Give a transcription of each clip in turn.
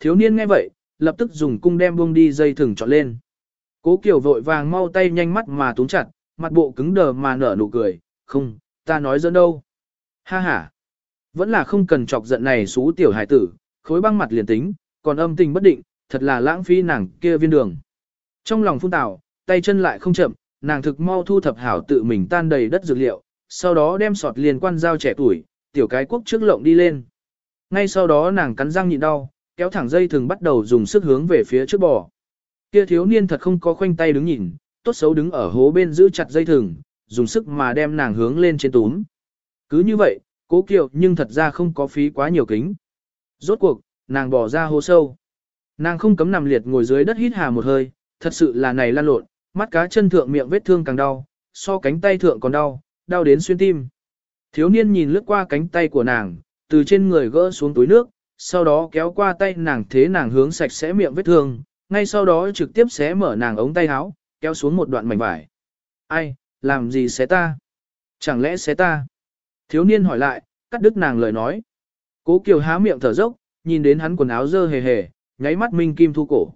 thiếu niên nghe vậy, lập tức dùng cung đem buông đi dây thừng trọn lên. Cố Kiều vội vàng mau tay nhanh mắt mà túm chặt, mặt bộ cứng đờ mà nở nụ cười, không, ta nói dẫn đâu. Ha ha, vẫn là không cần chọc giận này xú tiểu hải tử, khối băng mặt liền tính, còn âm tình bất định, thật là lãng phí nàng kia viên đường. Trong lòng phun tảo, tay chân lại không chậm, nàng thực mau thu thập hảo tự mình tan đầy đất dược liệu, sau đó đem sọt liền quan dao trẻ tuổi, tiểu cái quốc trước lộng đi lên. Ngay sau đó nàng cắn răng nhịn đau, kéo thẳng dây thường bắt đầu dùng sức hướng về phía trước bò. Kia thiếu niên thật không có khoanh tay đứng nhìn, tốt xấu đứng ở hố bên giữ chặt dây thừng, dùng sức mà đem nàng hướng lên trên túm. Cứ như vậy, cố kiệu nhưng thật ra không có phí quá nhiều kính. Rốt cuộc, nàng bỏ ra hố sâu. Nàng không cấm nằm liệt ngồi dưới đất hít hà một hơi, thật sự là này lan lộn, mắt cá chân thượng miệng vết thương càng đau, so cánh tay thượng còn đau, đau đến xuyên tim. Thiếu niên nhìn lướt qua cánh tay của nàng, từ trên người gỡ xuống túi nước, sau đó kéo qua tay nàng thế nàng hướng sạch sẽ miệng vết thương, ngay sau đó trực tiếp xé mở nàng ống tay áo, kéo xuống một đoạn mảnh vải. Ai, làm gì xé ta? Chẳng lẽ xé ta? Thiếu niên hỏi lại, cắt đứt nàng lời nói. Cố Kiều há miệng thở dốc, nhìn đến hắn quần áo dơ hề hề, nháy mắt minh kim thu cổ.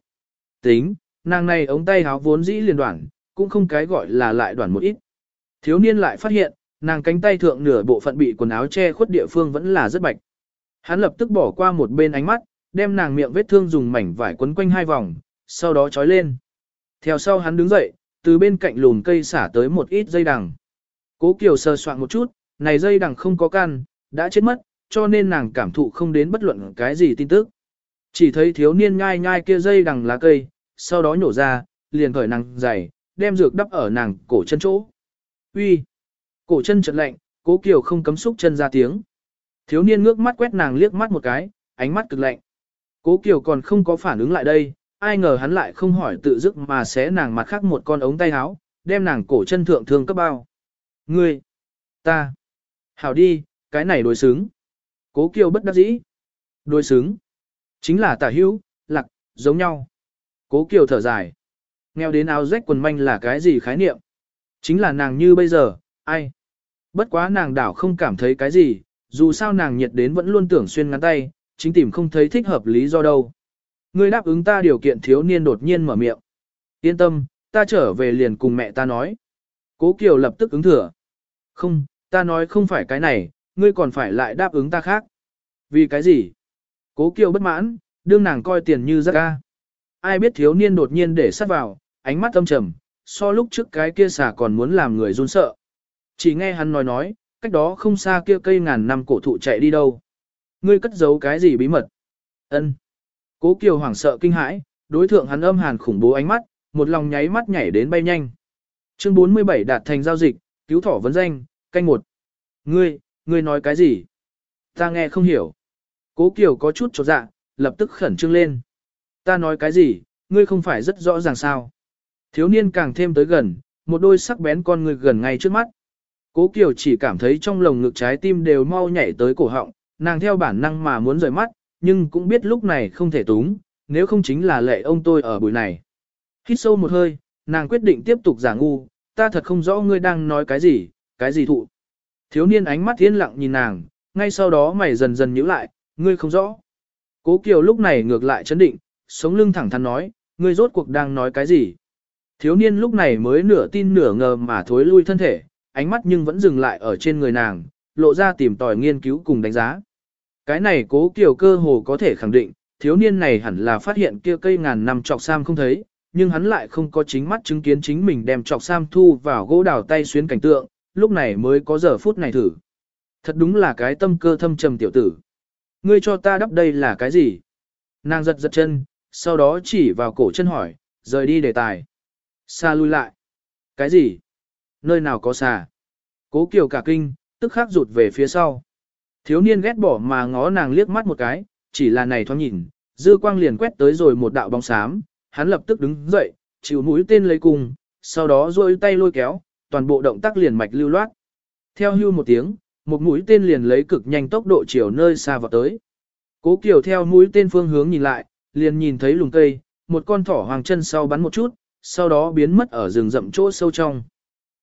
Tính, nàng này ống tay áo vốn dĩ liền đoạn, cũng không cái gọi là lại đoạn một ít. Thiếu niên lại phát hiện, nàng cánh tay thượng nửa bộ phận bị quần áo che khuất địa phương vẫn là rất bạch. Hắn lập tức bỏ qua một bên ánh mắt, đem nàng miệng vết thương dùng mảnh vải quấn quanh hai vòng, sau đó trói lên. Theo sau hắn đứng dậy, từ bên cạnh lùn cây xả tới một ít dây đằng. Cố Kiều sơ soạn một chút, này dây đằng không có căn, đã chết mất, cho nên nàng cảm thụ không đến bất luận cái gì tin tức. Chỉ thấy thiếu niên nhai nhai kia dây đằng lá cây, sau đó nhổ ra, liền khởi nàng dày, đem dược đắp ở nàng cổ chân chỗ. Uy, Cổ chân chợt lạnh, Cố Kiều không cấm xúc chân ra tiếng. Thiếu niên ngước mắt quét nàng liếc mắt một cái, ánh mắt cực lạnh. Cố Kiều còn không có phản ứng lại đây, ai ngờ hắn lại không hỏi tự dứt mà xé nàng mặt khác một con ống tay áo, đem nàng cổ chân thượng thương cấp bao. Ngươi, ta, hảo đi, cái này đối xứng. Cố Kiều bất đắc dĩ. Đối xứng, chính là tả hữu, lạc, giống nhau. Cố Kiều thở dài. Nghèo đến áo rách quần manh là cái gì khái niệm? Chính là nàng như bây giờ, ai? Bất quá nàng đảo không cảm thấy cái gì, dù sao nàng nhiệt đến vẫn luôn tưởng xuyên ngắn tay, chính tìm không thấy thích hợp lý do đâu. Ngươi đáp ứng ta điều kiện thiếu niên đột nhiên mở miệng. Yên tâm, ta trở về liền cùng mẹ ta nói. Cố Kiều lập tức ứng thừa. Không, ta nói không phải cái này, ngươi còn phải lại đáp ứng ta khác. Vì cái gì? Cố Kiều bất mãn, đương nàng coi tiền như rác ga. Ai biết thiếu niên đột nhiên để sát vào, ánh mắt âm trầm, so lúc trước cái kia xả còn muốn làm người run sợ. Chỉ nghe hắn nói nói, cách đó không xa kia cây ngàn năm cổ thụ chạy đi đâu. Ngươi cất giấu cái gì bí mật? Ân. Cố Kiều hoảng sợ kinh hãi, đối thượng hắn âm hàn khủng bố ánh mắt, một lòng nháy mắt nhảy đến bay nhanh. Chương 47 đạt thành giao dịch, cứu thỏ vấn danh, canh một. Ngươi, ngươi nói cái gì? Ta nghe không hiểu. Cố Kiều có chút chột dạ, lập tức khẩn trương lên. Ta nói cái gì, ngươi không phải rất rõ ràng sao? Thiếu niên càng thêm tới gần, một đôi sắc bén con người gần ngay trước mắt. Cố Kiều chỉ cảm thấy trong lồng ngực trái tim đều mau nhảy tới cổ họng, nàng theo bản năng mà muốn rời mắt, nhưng cũng biết lúc này không thể túng, nếu không chính là lệ ông tôi ở buổi này. Hít sâu một hơi, nàng quyết định tiếp tục giả ngu, ta thật không rõ ngươi đang nói cái gì, cái gì thụ. Thiếu niên ánh mắt thiên lặng nhìn nàng, ngay sau đó mày dần dần nhíu lại, ngươi không rõ. Cố Kiều lúc này ngược lại chấn định, sống lưng thẳng thắn nói, ngươi rốt cuộc đang nói cái gì. Thiếu niên lúc này mới nửa tin nửa ngờ mà thối lui thân thể, ánh mắt nhưng vẫn dừng lại ở trên người nàng, lộ ra tìm tòi nghiên cứu cùng đánh giá. Cái này cố kiểu cơ hồ có thể khẳng định, thiếu niên này hẳn là phát hiện kia cây ngàn năm trọc sam không thấy, nhưng hắn lại không có chính mắt chứng kiến chính mình đem trọc sam thu vào gỗ đào tay xuyến cảnh tượng, lúc này mới có giờ phút này thử. Thật đúng là cái tâm cơ thâm trầm tiểu tử. Ngươi cho ta đắp đây là cái gì? Nàng giật giật chân, sau đó chỉ vào cổ chân hỏi, rời đi đề tài. Xa lui lại. Cái gì? Nơi nào có xà? Cố kiều cả kinh, tức khắc rụt về phía sau. Thiếu niên ghét bỏ mà ngó nàng liếc mắt một cái, chỉ là này thoáng nhìn, dư quang liền quét tới rồi một đạo bóng xám, hắn lập tức đứng dậy, chịu mũi tên lấy cùng, sau đó duỗi tay lôi kéo, toàn bộ động tác liền mạch lưu loát. Theo hưu một tiếng, một mũi tên liền lấy cực nhanh tốc độ chiều nơi xa vào tới. Cố Kiều theo mũi tên phương hướng nhìn lại, liền nhìn thấy lùng cây, một con thỏ hoàng chân sau bắn một chút, sau đó biến mất ở rừng rậm chỗ sâu trong.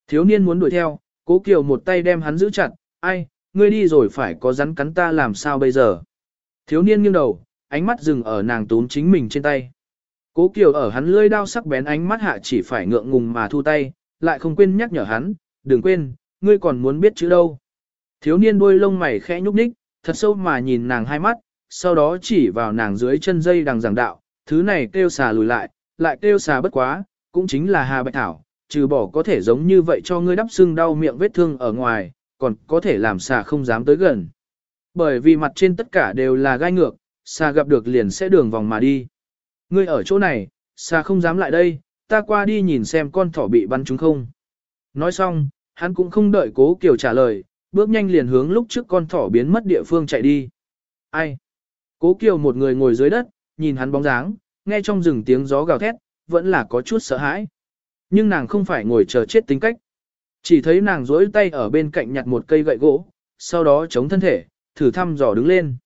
Thiếu niên muốn đuổi theo, Cố Kiều một tay đem hắn giữ chặt, ai, ngươi đi rồi phải có rắn cắn ta làm sao bây giờ. Thiếu niên nghiêng đầu, ánh mắt dừng ở nàng tốn chính mình trên tay. Cố Kiều ở hắn lưỡi đao sắc bén ánh mắt hạ chỉ phải ngượng ngùng mà thu tay, lại không quên nhắc nhở hắn, đừng quên, ngươi còn muốn biết chữ đâu. Thiếu niên đuôi lông mày khẽ nhúc nhích, thật sâu mà nhìn nàng hai mắt, sau đó chỉ vào nàng dưới chân dây đằng giảng đạo, thứ này kêu xà lùi lại, lại kêu xà bất quá, cũng chính là hà bạch thảo, trừ bỏ có thể giống như vậy cho ngươi đắp xương đau miệng vết thương ở ngoài, còn có thể làm xà không dám tới gần. Bởi vì mặt trên tất cả đều là gai ngược, xà gặp được liền sẽ đường vòng mà đi. Ngươi ở chỗ này, xà không dám lại đây, ta qua đi nhìn xem con thỏ bị bắn trúng không. Nói xong, hắn cũng không đợi cố Kiều trả lời, bước nhanh liền hướng lúc trước con thỏ biến mất địa phương chạy đi. Ai? Cố Kiều một người ngồi dưới đất, nhìn hắn bóng dáng, nghe trong rừng tiếng gió gào thét, vẫn là có chút sợ hãi. Nhưng nàng không phải ngồi chờ chết tính cách. Chỉ thấy nàng duỗi tay ở bên cạnh nhặt một cây gậy gỗ, sau đó chống thân thể, thử thăm dò đứng lên.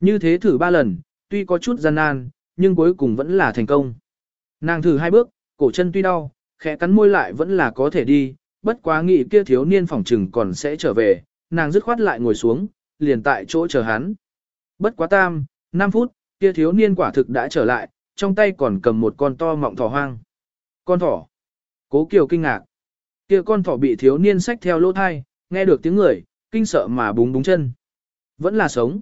Như thế thử ba lần, tuy có chút gian nan, nhưng cuối cùng vẫn là thành công. Nàng thử hai bước, cổ chân tuy đau, khẽ cắn môi lại vẫn là có thể đi, bất quá nghĩ kia thiếu niên phòng trừng còn sẽ trở về, nàng dứt khoát lại ngồi xuống, liền tại chỗ chờ hắn. Bất quá tam, 5 phút, kia thiếu niên quả thực đã trở lại, trong tay còn cầm một con to mọng thỏ hoang. Con thỏ. Cố Kiều kinh ngạc. Kia con thỏ bị thiếu niên xách theo lỗ thai, nghe được tiếng người, kinh sợ mà búng búng chân. Vẫn là sống.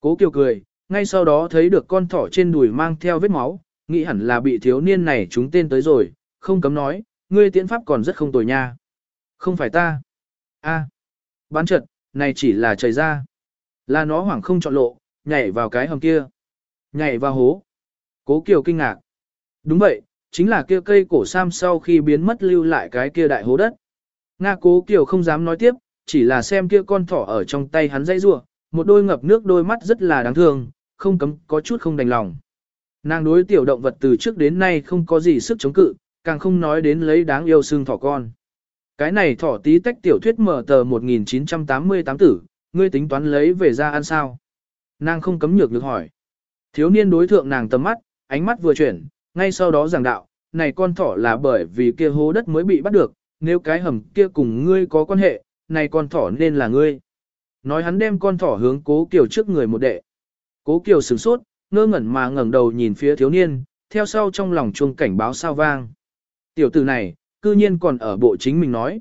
Cố Kiều cười, ngay sau đó thấy được con thỏ trên đùi mang theo vết máu, nghĩ hẳn là bị thiếu niên này trúng tên tới rồi, không cấm nói, ngươi tiễn pháp còn rất không tồi nha. Không phải ta. a bán trật, này chỉ là trời ra. Là nó hoảng không chọn lộ, nhảy vào cái hầm kia. Nhảy vào hố. Cố Kiều kinh ngạc. Đúng vậy, chính là kia cây cổ sam sau khi biến mất lưu lại cái kia đại hố đất. Nga Cố Kiều không dám nói tiếp, chỉ là xem kia con thỏ ở trong tay hắn dây rua, một đôi ngập nước đôi mắt rất là đáng thương, không cấm có chút không đành lòng. Nàng đối tiểu động vật từ trước đến nay không có gì sức chống cự, càng không nói đến lấy đáng yêu xương thỏ con. Cái này thỏ tí tách tiểu thuyết mở tờ 1988 tử, ngươi tính toán lấy về ra ăn sao? Nàng không cấm nhược được hỏi. Thiếu niên đối thượng nàng tầm mắt, ánh mắt vừa chuyển, ngay sau đó giảng đạo, này con thỏ là bởi vì kia hố đất mới bị bắt được, nếu cái hầm kia cùng ngươi có quan hệ, này con thỏ nên là ngươi. Nói hắn đem con thỏ hướng cố kiều trước người một đệ. Cố kiều sửng sốt, ngơ ngẩn mà ngẩng đầu nhìn phía thiếu niên, theo sau trong lòng chuông cảnh báo sao vang. Tiểu tử này, cư nhiên còn ở bộ chính mình nói.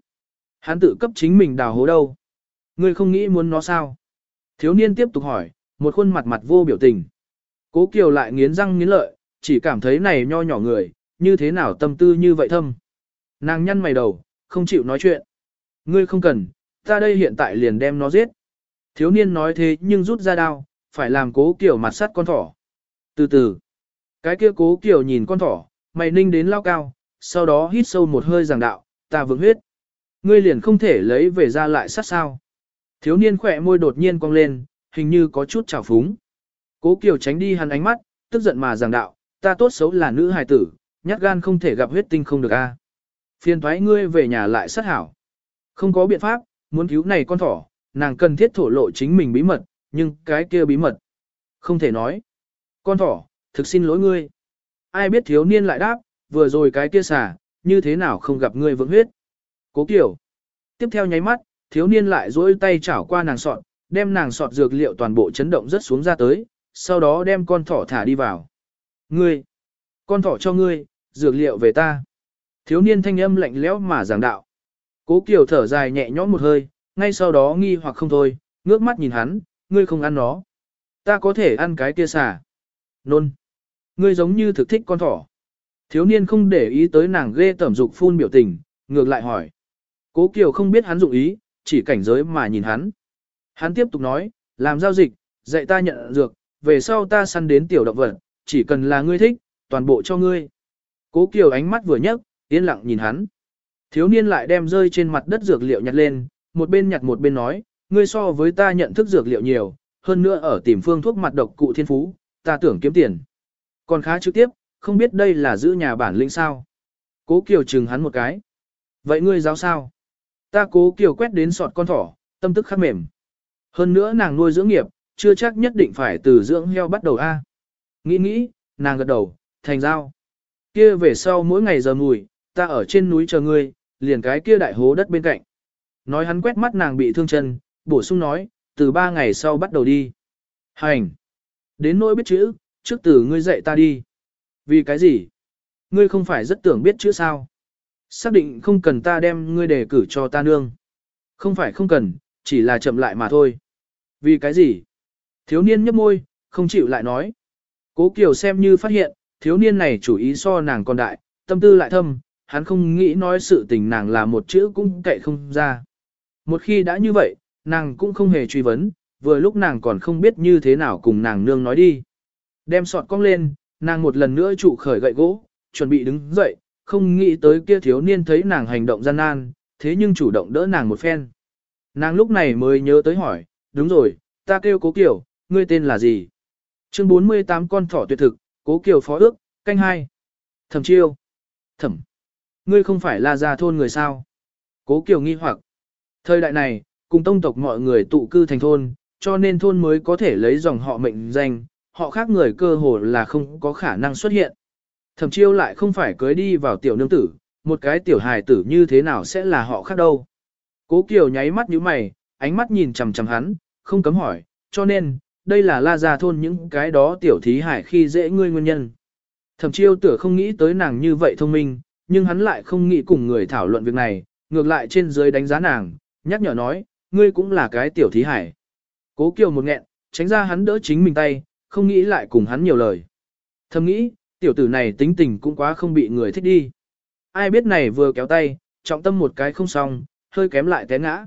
Hắn tự cấp chính mình đào hố đâu. Ngươi không nghĩ muốn nó sao? Thiếu niên tiếp tục hỏi, một khuôn mặt mặt vô biểu tình. Cố Kiều lại nghiến răng nghiến lợi, chỉ cảm thấy này nho nhỏ người, như thế nào tâm tư như vậy thâm. Nàng nhăn mày đầu, không chịu nói chuyện. Ngươi không cần, ta đây hiện tại liền đem nó giết. Thiếu niên nói thế nhưng rút ra đao, phải làm cố Kiều mặt sắt con thỏ. Từ từ, cái kia cố Kiều nhìn con thỏ, mày ninh đến lao cao, sau đó hít sâu một hơi giảng đạo, ta vững huyết. Ngươi liền không thể lấy về ra lại sát sao. Thiếu niên khỏe môi đột nhiên cong lên, hình như có chút trào phúng. Cố Kiều tránh đi hắn ánh mắt, tức giận mà giảng đạo, ta tốt xấu là nữ hài tử, nhát gan không thể gặp huyết tinh không được a. À? Phiền thoái ngươi về nhà lại sát hảo. Không có biện pháp, muốn cứu này con thỏ, nàng cần thiết thổ lộ chính mình bí mật, nhưng cái kia bí mật. Không thể nói. Con thỏ, thực xin lỗi ngươi. Ai biết thiếu niên lại đáp, vừa rồi cái kia xả, như thế nào không gặp ngươi vững huyết. Cố kiểu. Tiếp theo nháy mắt, thiếu niên lại duỗi tay chảo qua nàng sọt, đem nàng sọt dược liệu toàn bộ chấn động rất xuống ra tới, sau đó đem con thỏ thả đi vào. Ngươi, con thỏ cho ngươi, dược liệu về ta. Thiếu niên thanh âm lạnh lẽo mà giảng đạo. Cố Kiều thở dài nhẹ nhõm một hơi, ngay sau đó nghi hoặc không thôi, ngước mắt nhìn hắn, ngươi không ăn nó. Ta có thể ăn cái kia xà. Nôn. Ngươi giống như thực thích con thỏ. Thiếu niên không để ý tới nàng ghê tẩm dục phun biểu tình, ngược lại hỏi. Cố Kiều không biết hắn dụng ý, chỉ cảnh giới mà nhìn hắn. Hắn tiếp tục nói, làm giao dịch, dạy ta nhận dược, về sau ta săn đến tiểu động vật, chỉ cần là ngươi thích, toàn bộ cho ngươi. Cố Kiều ánh mắt vừa nhấc, yên lặng nhìn hắn. Thiếu niên lại đem rơi trên mặt đất dược liệu nhặt lên, một bên nhặt một bên nói, ngươi so với ta nhận thức dược liệu nhiều, hơn nữa ở tìm phương thuốc mặt độc cụ thiên phú, ta tưởng kiếm tiền. Còn khá trực tiếp, không biết đây là giữ nhà bản lĩnh sao. Cố Kiều chừng hắn một cái. Vậy ngươi giáo sao? Ta cố Kiều quét đến sọt con thỏ, tâm tức khắc mềm. Hơn nữa nàng nuôi dưỡng nghiệp, chưa chắc nhất định phải từ dưỡng heo bắt đầu a. Nghĩ nghĩ, nàng gật đầu, thành giao. Kia về sau mỗi ngày giờ mùi, ta ở trên núi chờ ngươi, liền cái kia đại hố đất bên cạnh. Nói hắn quét mắt nàng bị thương chân, bổ sung nói, từ ba ngày sau bắt đầu đi. Hành. Đến nỗi biết chữ, trước từ ngươi dạy ta đi. Vì cái gì? Ngươi không phải rất tưởng biết chữ sao? Xác định không cần ta đem ngươi đề cử cho ta nương. Không phải không cần, chỉ là chậm lại mà thôi. Vì cái gì? Thiếu niên nhấp môi, không chịu lại nói. Cố Kiều xem như phát hiện, thiếu niên này chủ ý so nàng còn đại, tâm tư lại thâm, hắn không nghĩ nói sự tình nàng là một chữ cũng cậy không ra. Một khi đã như vậy, nàng cũng không hề truy vấn, vừa lúc nàng còn không biết như thế nào cùng nàng nương nói đi. Đem sọt cong lên, nàng một lần nữa trụ khởi gậy gỗ, chuẩn bị đứng dậy, không nghĩ tới kia thiếu niên thấy nàng hành động gian nan, thế nhưng chủ động đỡ nàng một phen. Nàng lúc này mới nhớ tới hỏi, đúng rồi, ta kêu cố kiểu, ngươi tên là gì? Chương 48 con thỏ tuyệt thực, cố kiều phó ước, canh hai. Thẩm chiêu. Thẩm. Ngươi không phải là gia thôn người sao? Cố kiều nghi hoặc. Thời đại này, cùng tông tộc mọi người tụ cư thành thôn, cho nên thôn mới có thể lấy dòng họ mệnh danh, họ khác người cơ hồ là không có khả năng xuất hiện. Thẩm chiêu lại không phải cưới đi vào tiểu nương tử, một cái tiểu hài tử như thế nào sẽ là họ khác đâu. Cố Kiều nháy mắt như mày, ánh mắt nhìn chằm chằm hắn, không cấm hỏi, cho nên, đây là la gia thôn những cái đó tiểu thí hải khi dễ ngươi nguyên nhân. Thẩm chiêu tựa không nghĩ tới nàng như vậy thông minh, nhưng hắn lại không nghĩ cùng người thảo luận việc này, ngược lại trên dưới đánh giá nàng, nhắc nhở nói, ngươi cũng là cái tiểu thí hải. Cố Kiều một nghẹn, tránh ra hắn đỡ chính mình tay, không nghĩ lại cùng hắn nhiều lời. Thầm nghĩ, tiểu tử này tính tình cũng quá không bị người thích đi. Ai biết này vừa kéo tay, trọng tâm một cái không xong, hơi kém lại té ngã.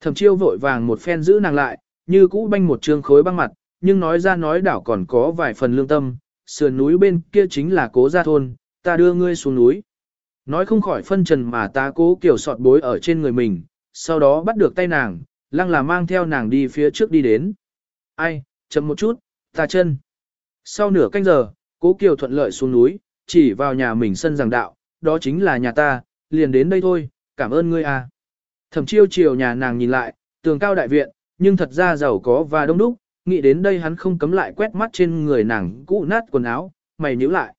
Thẩm chiêu vội vàng một phen giữ nàng lại, như cũ banh một trương khối băng mặt, nhưng nói ra nói đảo còn có vài phần lương tâm, sườn núi bên kia chính là cố gia thôn, ta đưa ngươi xuống núi. Nói không khỏi phân trần mà ta cố kiểu sọt bối ở trên người mình, sau đó bắt được tay nàng, lăng là mang theo nàng đi phía trước đi đến. Ai, chậm một chút, ta chân. Sau nửa canh giờ, cố kiều thuận lợi xuống núi, chỉ vào nhà mình sân giảng đạo, đó chính là nhà ta, liền đến đây thôi, cảm ơn ngươi à. Thẩm chiêu chiều nhà nàng nhìn lại, tường cao đại viện, nhưng thật ra giàu có và đông đúc, nghĩ đến đây hắn không cấm lại quét mắt trên người nàng cũ nát quần áo, mày nhíu lại.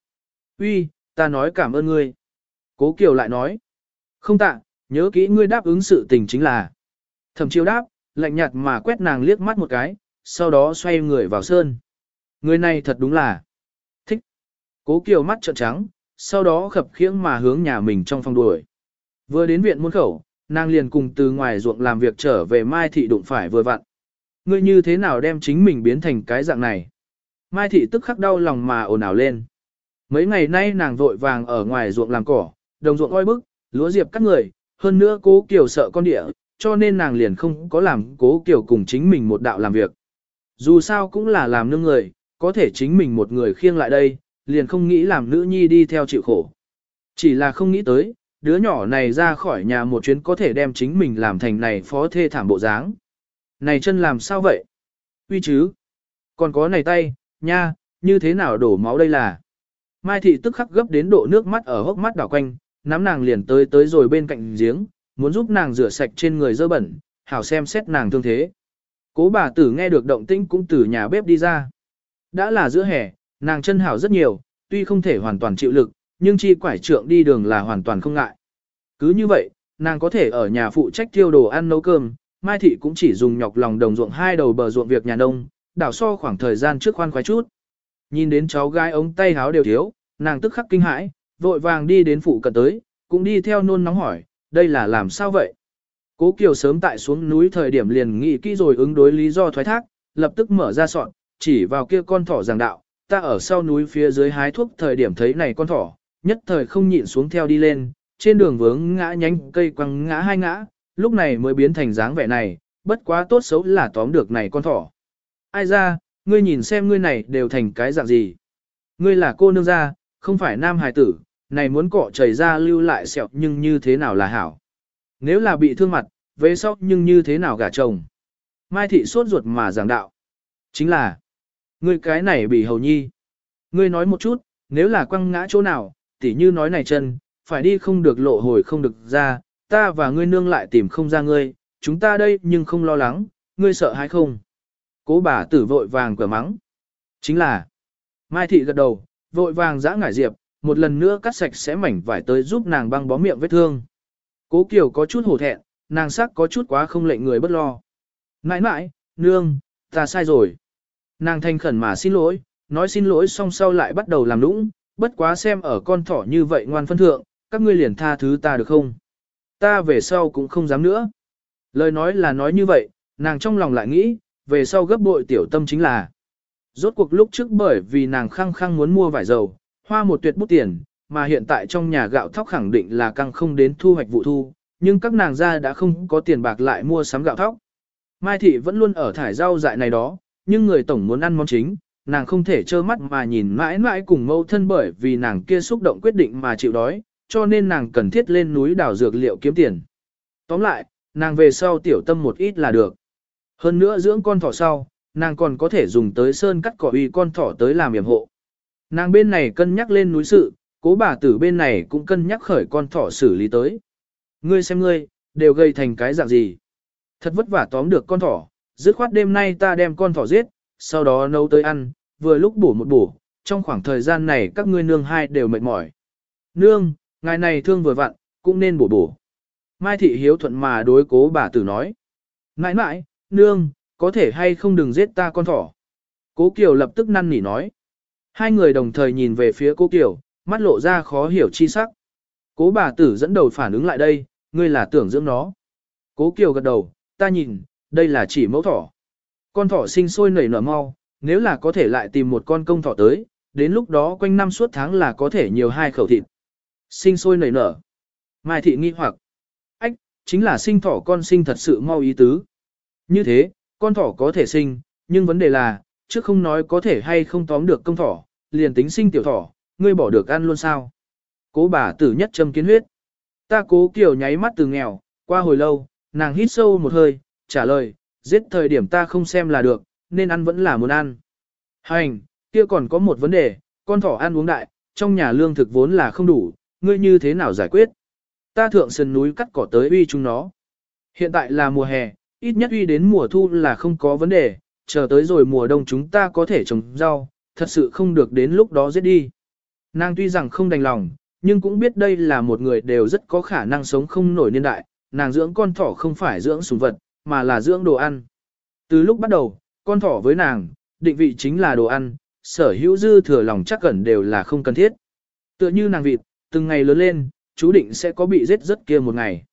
Uy, ta nói cảm ơn ngươi. Cố Kiều lại nói. Không tạ, nhớ kỹ ngươi đáp ứng sự tình chính là. Thẩm chiêu đáp, lạnh nhạt mà quét nàng liếc mắt một cái, sau đó xoay người vào sơn. Người này thật đúng là thích. Cố Kiều mắt trợn trắng, sau đó khập khiễng mà hướng nhà mình trong phòng đuổi. Vừa đến viện môn khẩu, nàng liền cùng từ ngoài ruộng làm việc trở về Mai Thị đụng phải vừa vặn. Ngươi như thế nào đem chính mình biến thành cái dạng này? Mai Thị tức khắc đau lòng mà ồn ào lên. Mấy ngày nay nàng vội vàng ở ngoài ruộng làm cỏ, đồng ruộng oi bức, lúa diệp cắt người, hơn nữa cố kiểu sợ con địa, cho nên nàng liền không có làm cố kiểu cùng chính mình một đạo làm việc. Dù sao cũng là làm nương người, có thể chính mình một người khiêng lại đây, liền không nghĩ làm nữ nhi đi theo chịu khổ. Chỉ là không nghĩ tới, đứa nhỏ này ra khỏi nhà một chuyến có thể đem chính mình làm thành này phó thê thảm bộ dáng. Này chân làm sao vậy? Uy chứ? Còn có này tay, nha, như thế nào đổ máu đây là? Mai thị tức khắc gấp đến độ nước mắt ở hốc mắt đảo quanh, nắm nàng liền tới tới rồi bên cạnh giếng, muốn giúp nàng rửa sạch trên người dơ bẩn, hảo xem xét nàng thương thế. Cố bà tử nghe được động tĩnh cũng từ nhà bếp đi ra. Đã là giữa hè, nàng chân hảo rất nhiều, tuy không thể hoàn toàn chịu lực, nhưng chi quải trượng đi đường là hoàn toàn không ngại. Cứ như vậy, nàng có thể ở nhà phụ trách tiêu đồ ăn nấu cơm, Mai Thị cũng chỉ dùng nhọc lòng đồng ruộng hai đầu bờ ruộng việc nhà nông, đảo so khoảng thời gian trước khoan khoái chút. Nhìn đến cháu gái ống tay háo đều thiếu, nàng tức khắc kinh hãi, vội vàng đi đến phụ cận tới, cũng đi theo nôn nóng hỏi, đây là làm sao vậy? Cố Kiều sớm tại xuống núi thời điểm liền nghĩ kỹ rồi ứng đối lý do thoái thác, lập tức mở ra sọn, chỉ vào kia con thỏ giảng đạo, ta ở sau núi phía dưới hái thuốc thời điểm thấy này con thỏ, nhất thời không nhịn xuống theo đi lên, trên đường vướng ngã nhánh cây quăng ngã hai ngã, lúc này mới biến thành dáng vẻ này, bất quá tốt xấu là tóm được này con thỏ. Ai ra, ngươi nhìn xem ngươi này đều thành cái dạng gì. Ngươi là cô nương gia, không phải nam hài tử, này muốn cọ chảy ra lưu lại sẹo nhưng như thế nào là hảo. Nếu là bị thương mặt, về sóc nhưng như thế nào gả chồng. Mai thị sốt ruột mà giảng đạo. Chính là, ngươi cái này bị hầu nhi. Ngươi nói một chút, nếu là quăng ngã chỗ nào, tỉ như nói này chân, phải đi không được lộ hồi không được ra, ta và ngươi nương lại tìm không ra ngươi, chúng ta đây nhưng không lo lắng, ngươi sợ hay không? Cố bà tử vội vàng cửa mắng. Chính là, Mai Thị gật đầu, vội vàng giã ngải diệp, một lần nữa cắt sạch sẽ mảnh vải tới giúp nàng băng bó miệng vết thương. Cố Kiều có chút hổ thẹn, nàng sắc có chút quá không lệnh người bất lo. Nãi nãi, nương, ta sai rồi. Nàng thanh khẩn mà xin lỗi, nói xin lỗi xong sau lại bắt đầu làm lũng bất quá xem ở con thỏ như vậy ngoan phân thượng, các ngươi liền tha thứ ta được không? Ta về sau cũng không dám nữa. Lời nói là nói như vậy, nàng trong lòng lại nghĩ, về sau gấp bội tiểu tâm chính là. Rốt cuộc lúc trước bởi vì nàng khăng khăng muốn mua vải dầu, hoa một tuyệt bút tiền, mà hiện tại trong nhà gạo thóc khẳng định là căng không đến thu hoạch vụ thu, nhưng các nàng ra đã không có tiền bạc lại mua sắm gạo thóc. Mai thị vẫn luôn ở thải rau dại này đó, nhưng người tổng muốn ăn món chính, nàng không thể trơ mắt mà nhìn mãi mãi cùng mẫu thân bởi vì nàng kia xúc động quyết định mà chịu đói, cho nên nàng cần thiết lên núi đào dược liệu kiếm tiền. Tóm lại, nàng về sau tiểu tâm một ít là được. Hơn nữa dưỡng con thỏ sau, nàng còn có thể dùng tới sơn cắt cỏ uy con thỏ tới làm yểm hộ. Nàng bên này cân nhắc lên núi sự, cố bà tử bên này cũng cân nhắc khởi con thỏ xử lý tới. Ngươi xem ngươi, đều gây thành cái dạng gì. Thật vất vả tóm được con thỏ, dứt khoát đêm nay ta đem con thỏ giết, sau đó nấu tới ăn, vừa lúc bổ một bổ, trong khoảng thời gian này các ngươi nương hai đều mệt mỏi. Nương, ngài này thương vừa vặn, cũng nên bổ bổ. Mai thị hiếu thuận mà đối cố bà tử nói. Nãi nãi, nương, có thể hay không đừng giết ta con thỏ. Cố Kiều lập tức năn nỉ nói. Hai người đồng thời nhìn về phía cố Kiều, mắt lộ ra khó hiểu chi sắc. Cố bà tử dẫn đầu phản ứng lại đây, ngươi là tưởng dưỡng nó. Cố Kiều gật đầu, ta nhìn, đây là chỉ mẫu thỏ. Con thỏ sinh sôi nảy nở mau, nếu là có thể lại tìm một con công thỏ tới, đến lúc đó quanh năm suốt tháng là có thể nhiều hai khẩu thịt. Sinh sôi nảy nở. Mai thị nghi hoặc, ách, chính là sinh thỏ con sinh thật sự mau ý tứ. Như thế, con thỏ có thể sinh, nhưng vấn đề là, trước không nói có thể hay không tóm được công thỏ, liền tính sinh tiểu thỏ, ngươi bỏ được ăn luôn sao. Cố bà tử nhất châm kiến huyết. Ta cố kiểu nháy mắt từ nghèo, qua hồi lâu, nàng hít sâu một hơi, trả lời, giết thời điểm ta không xem là được, nên ăn vẫn là muốn ăn. Hành, kia còn có một vấn đề, con thỏ ăn uống đại, trong nhà lương thực vốn là không đủ, ngươi như thế nào giải quyết? Ta thượng sườn núi cắt cỏ tới uy chúng nó. Hiện tại là mùa hè, ít nhất uy đến mùa thu là không có vấn đề, chờ tới rồi mùa đông chúng ta có thể trồng rau, thật sự không được đến lúc đó giết đi. Nàng tuy rằng không đành lòng, nhưng cũng biết đây là một người đều rất có khả năng sống không nổi niên đại, nàng dưỡng con thỏ không phải dưỡng sủng vật, mà là dưỡng đồ ăn. Từ lúc bắt đầu, con thỏ với nàng, định vị chính là đồ ăn, sở hữu dư thừa lòng chắc cẩn đều là không cần thiết. Tựa như nàng vịt, từng ngày lớn lên, chú định sẽ có bị giết rất kia một ngày.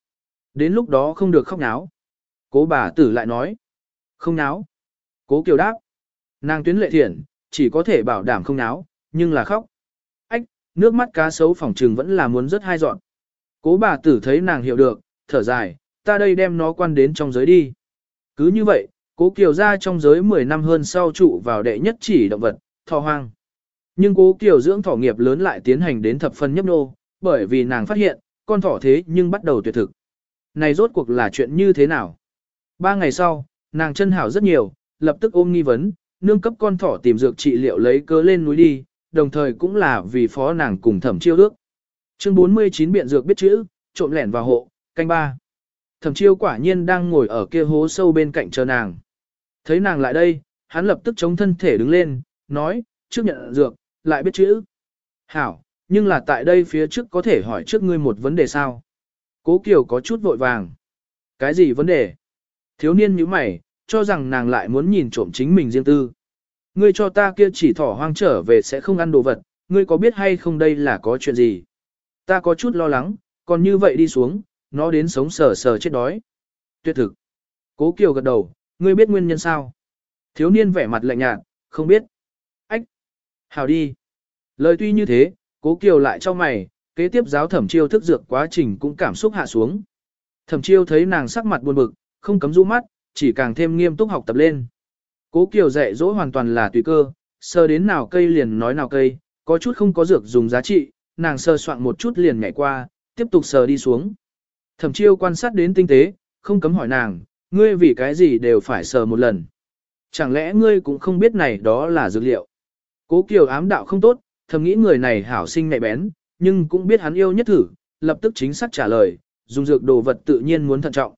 Đến lúc đó không được khóc náo. Cố bà tử lại nói. Không náo. Cố kiều đáp. Nàng tuyến lệ thiện, chỉ có thể bảo đảm không náo, nhưng là khóc. Ách, nước mắt cá sấu phòng trừng vẫn là muốn rất hai dọn. Cố bà tử thấy nàng hiểu được, thở dài, ta đây đem nó quan đến trong giới đi. Cứ như vậy, cố kiều ra trong giới 10 năm hơn sau trụ vào đệ nhất chỉ động vật, thỏ hoang. Nhưng cố kiều dưỡng thỏ nghiệp lớn lại tiến hành đến thập phân nhấp nô, bởi vì nàng phát hiện, con thỏ thế nhưng bắt đầu tuyệt thực. Này rốt cuộc là chuyện như thế nào? Ba ngày sau, nàng chân hảo rất nhiều, lập tức ôm nghi vấn, nương cấp con thỏ tìm dược trị liệu lấy cớ lên núi đi, đồng thời cũng là vì phó nàng cùng thẩm chiêu ước. Chương 49 biện dược biết chữ, trộm lẻn vào hộ, canh ba. Thẩm chiêu quả nhiên đang ngồi ở kia hố sâu bên cạnh chờ nàng. Thấy nàng lại đây, hắn lập tức chống thân thể đứng lên, nói, trước nhận dược, lại biết chữ. Hảo, nhưng là tại đây phía trước có thể hỏi trước ngươi một vấn đề sao? Cố Kiều có chút vội vàng. Cái gì vấn đề? Thiếu niên như mày, cho rằng nàng lại muốn nhìn trộm chính mình riêng tư. Ngươi cho ta kia chỉ thỏ hoang trở về sẽ không ăn đồ vật, ngươi có biết hay không đây là có chuyện gì? Ta có chút lo lắng, còn như vậy đi xuống, nó đến sống sờ sờ chết đói. Tuyệt thực. Cố Kiều gật đầu, ngươi biết nguyên nhân sao? Thiếu niên vẻ mặt lạnh nhạt, không biết. Ách. Hào đi. Lời tuy như thế, Cố Kiều lại cho mày, kế tiếp giáo thẩm chiêu thức dược quá trình cũng cảm xúc hạ xuống. Thẩm chiêu thấy nàng sắc mặt buồn bực, không cấm rũ mắt, chỉ càng thêm nghiêm túc học tập lên. Cố Kiều dạy dỗ hoàn toàn là tùy cơ, sơ đến nào cây liền nói nào cây, có chút không có dược dùng giá trị, nàng sơ soạn một chút liền nhảy qua, tiếp tục sờ đi xuống. Thẩm chiêu quan sát đến tinh tế, không cấm hỏi nàng, ngươi vì cái gì đều phải sờ một lần. Chẳng lẽ ngươi cũng không biết này đó là dược liệu. Cố Kiều ám đạo không tốt, thầm nghĩ người này hảo sinh mẹ bén, nhưng cũng biết hắn yêu nhất thử, lập tức chính xác trả lời, dùng dược đồ vật tự nhiên muốn thận trọng.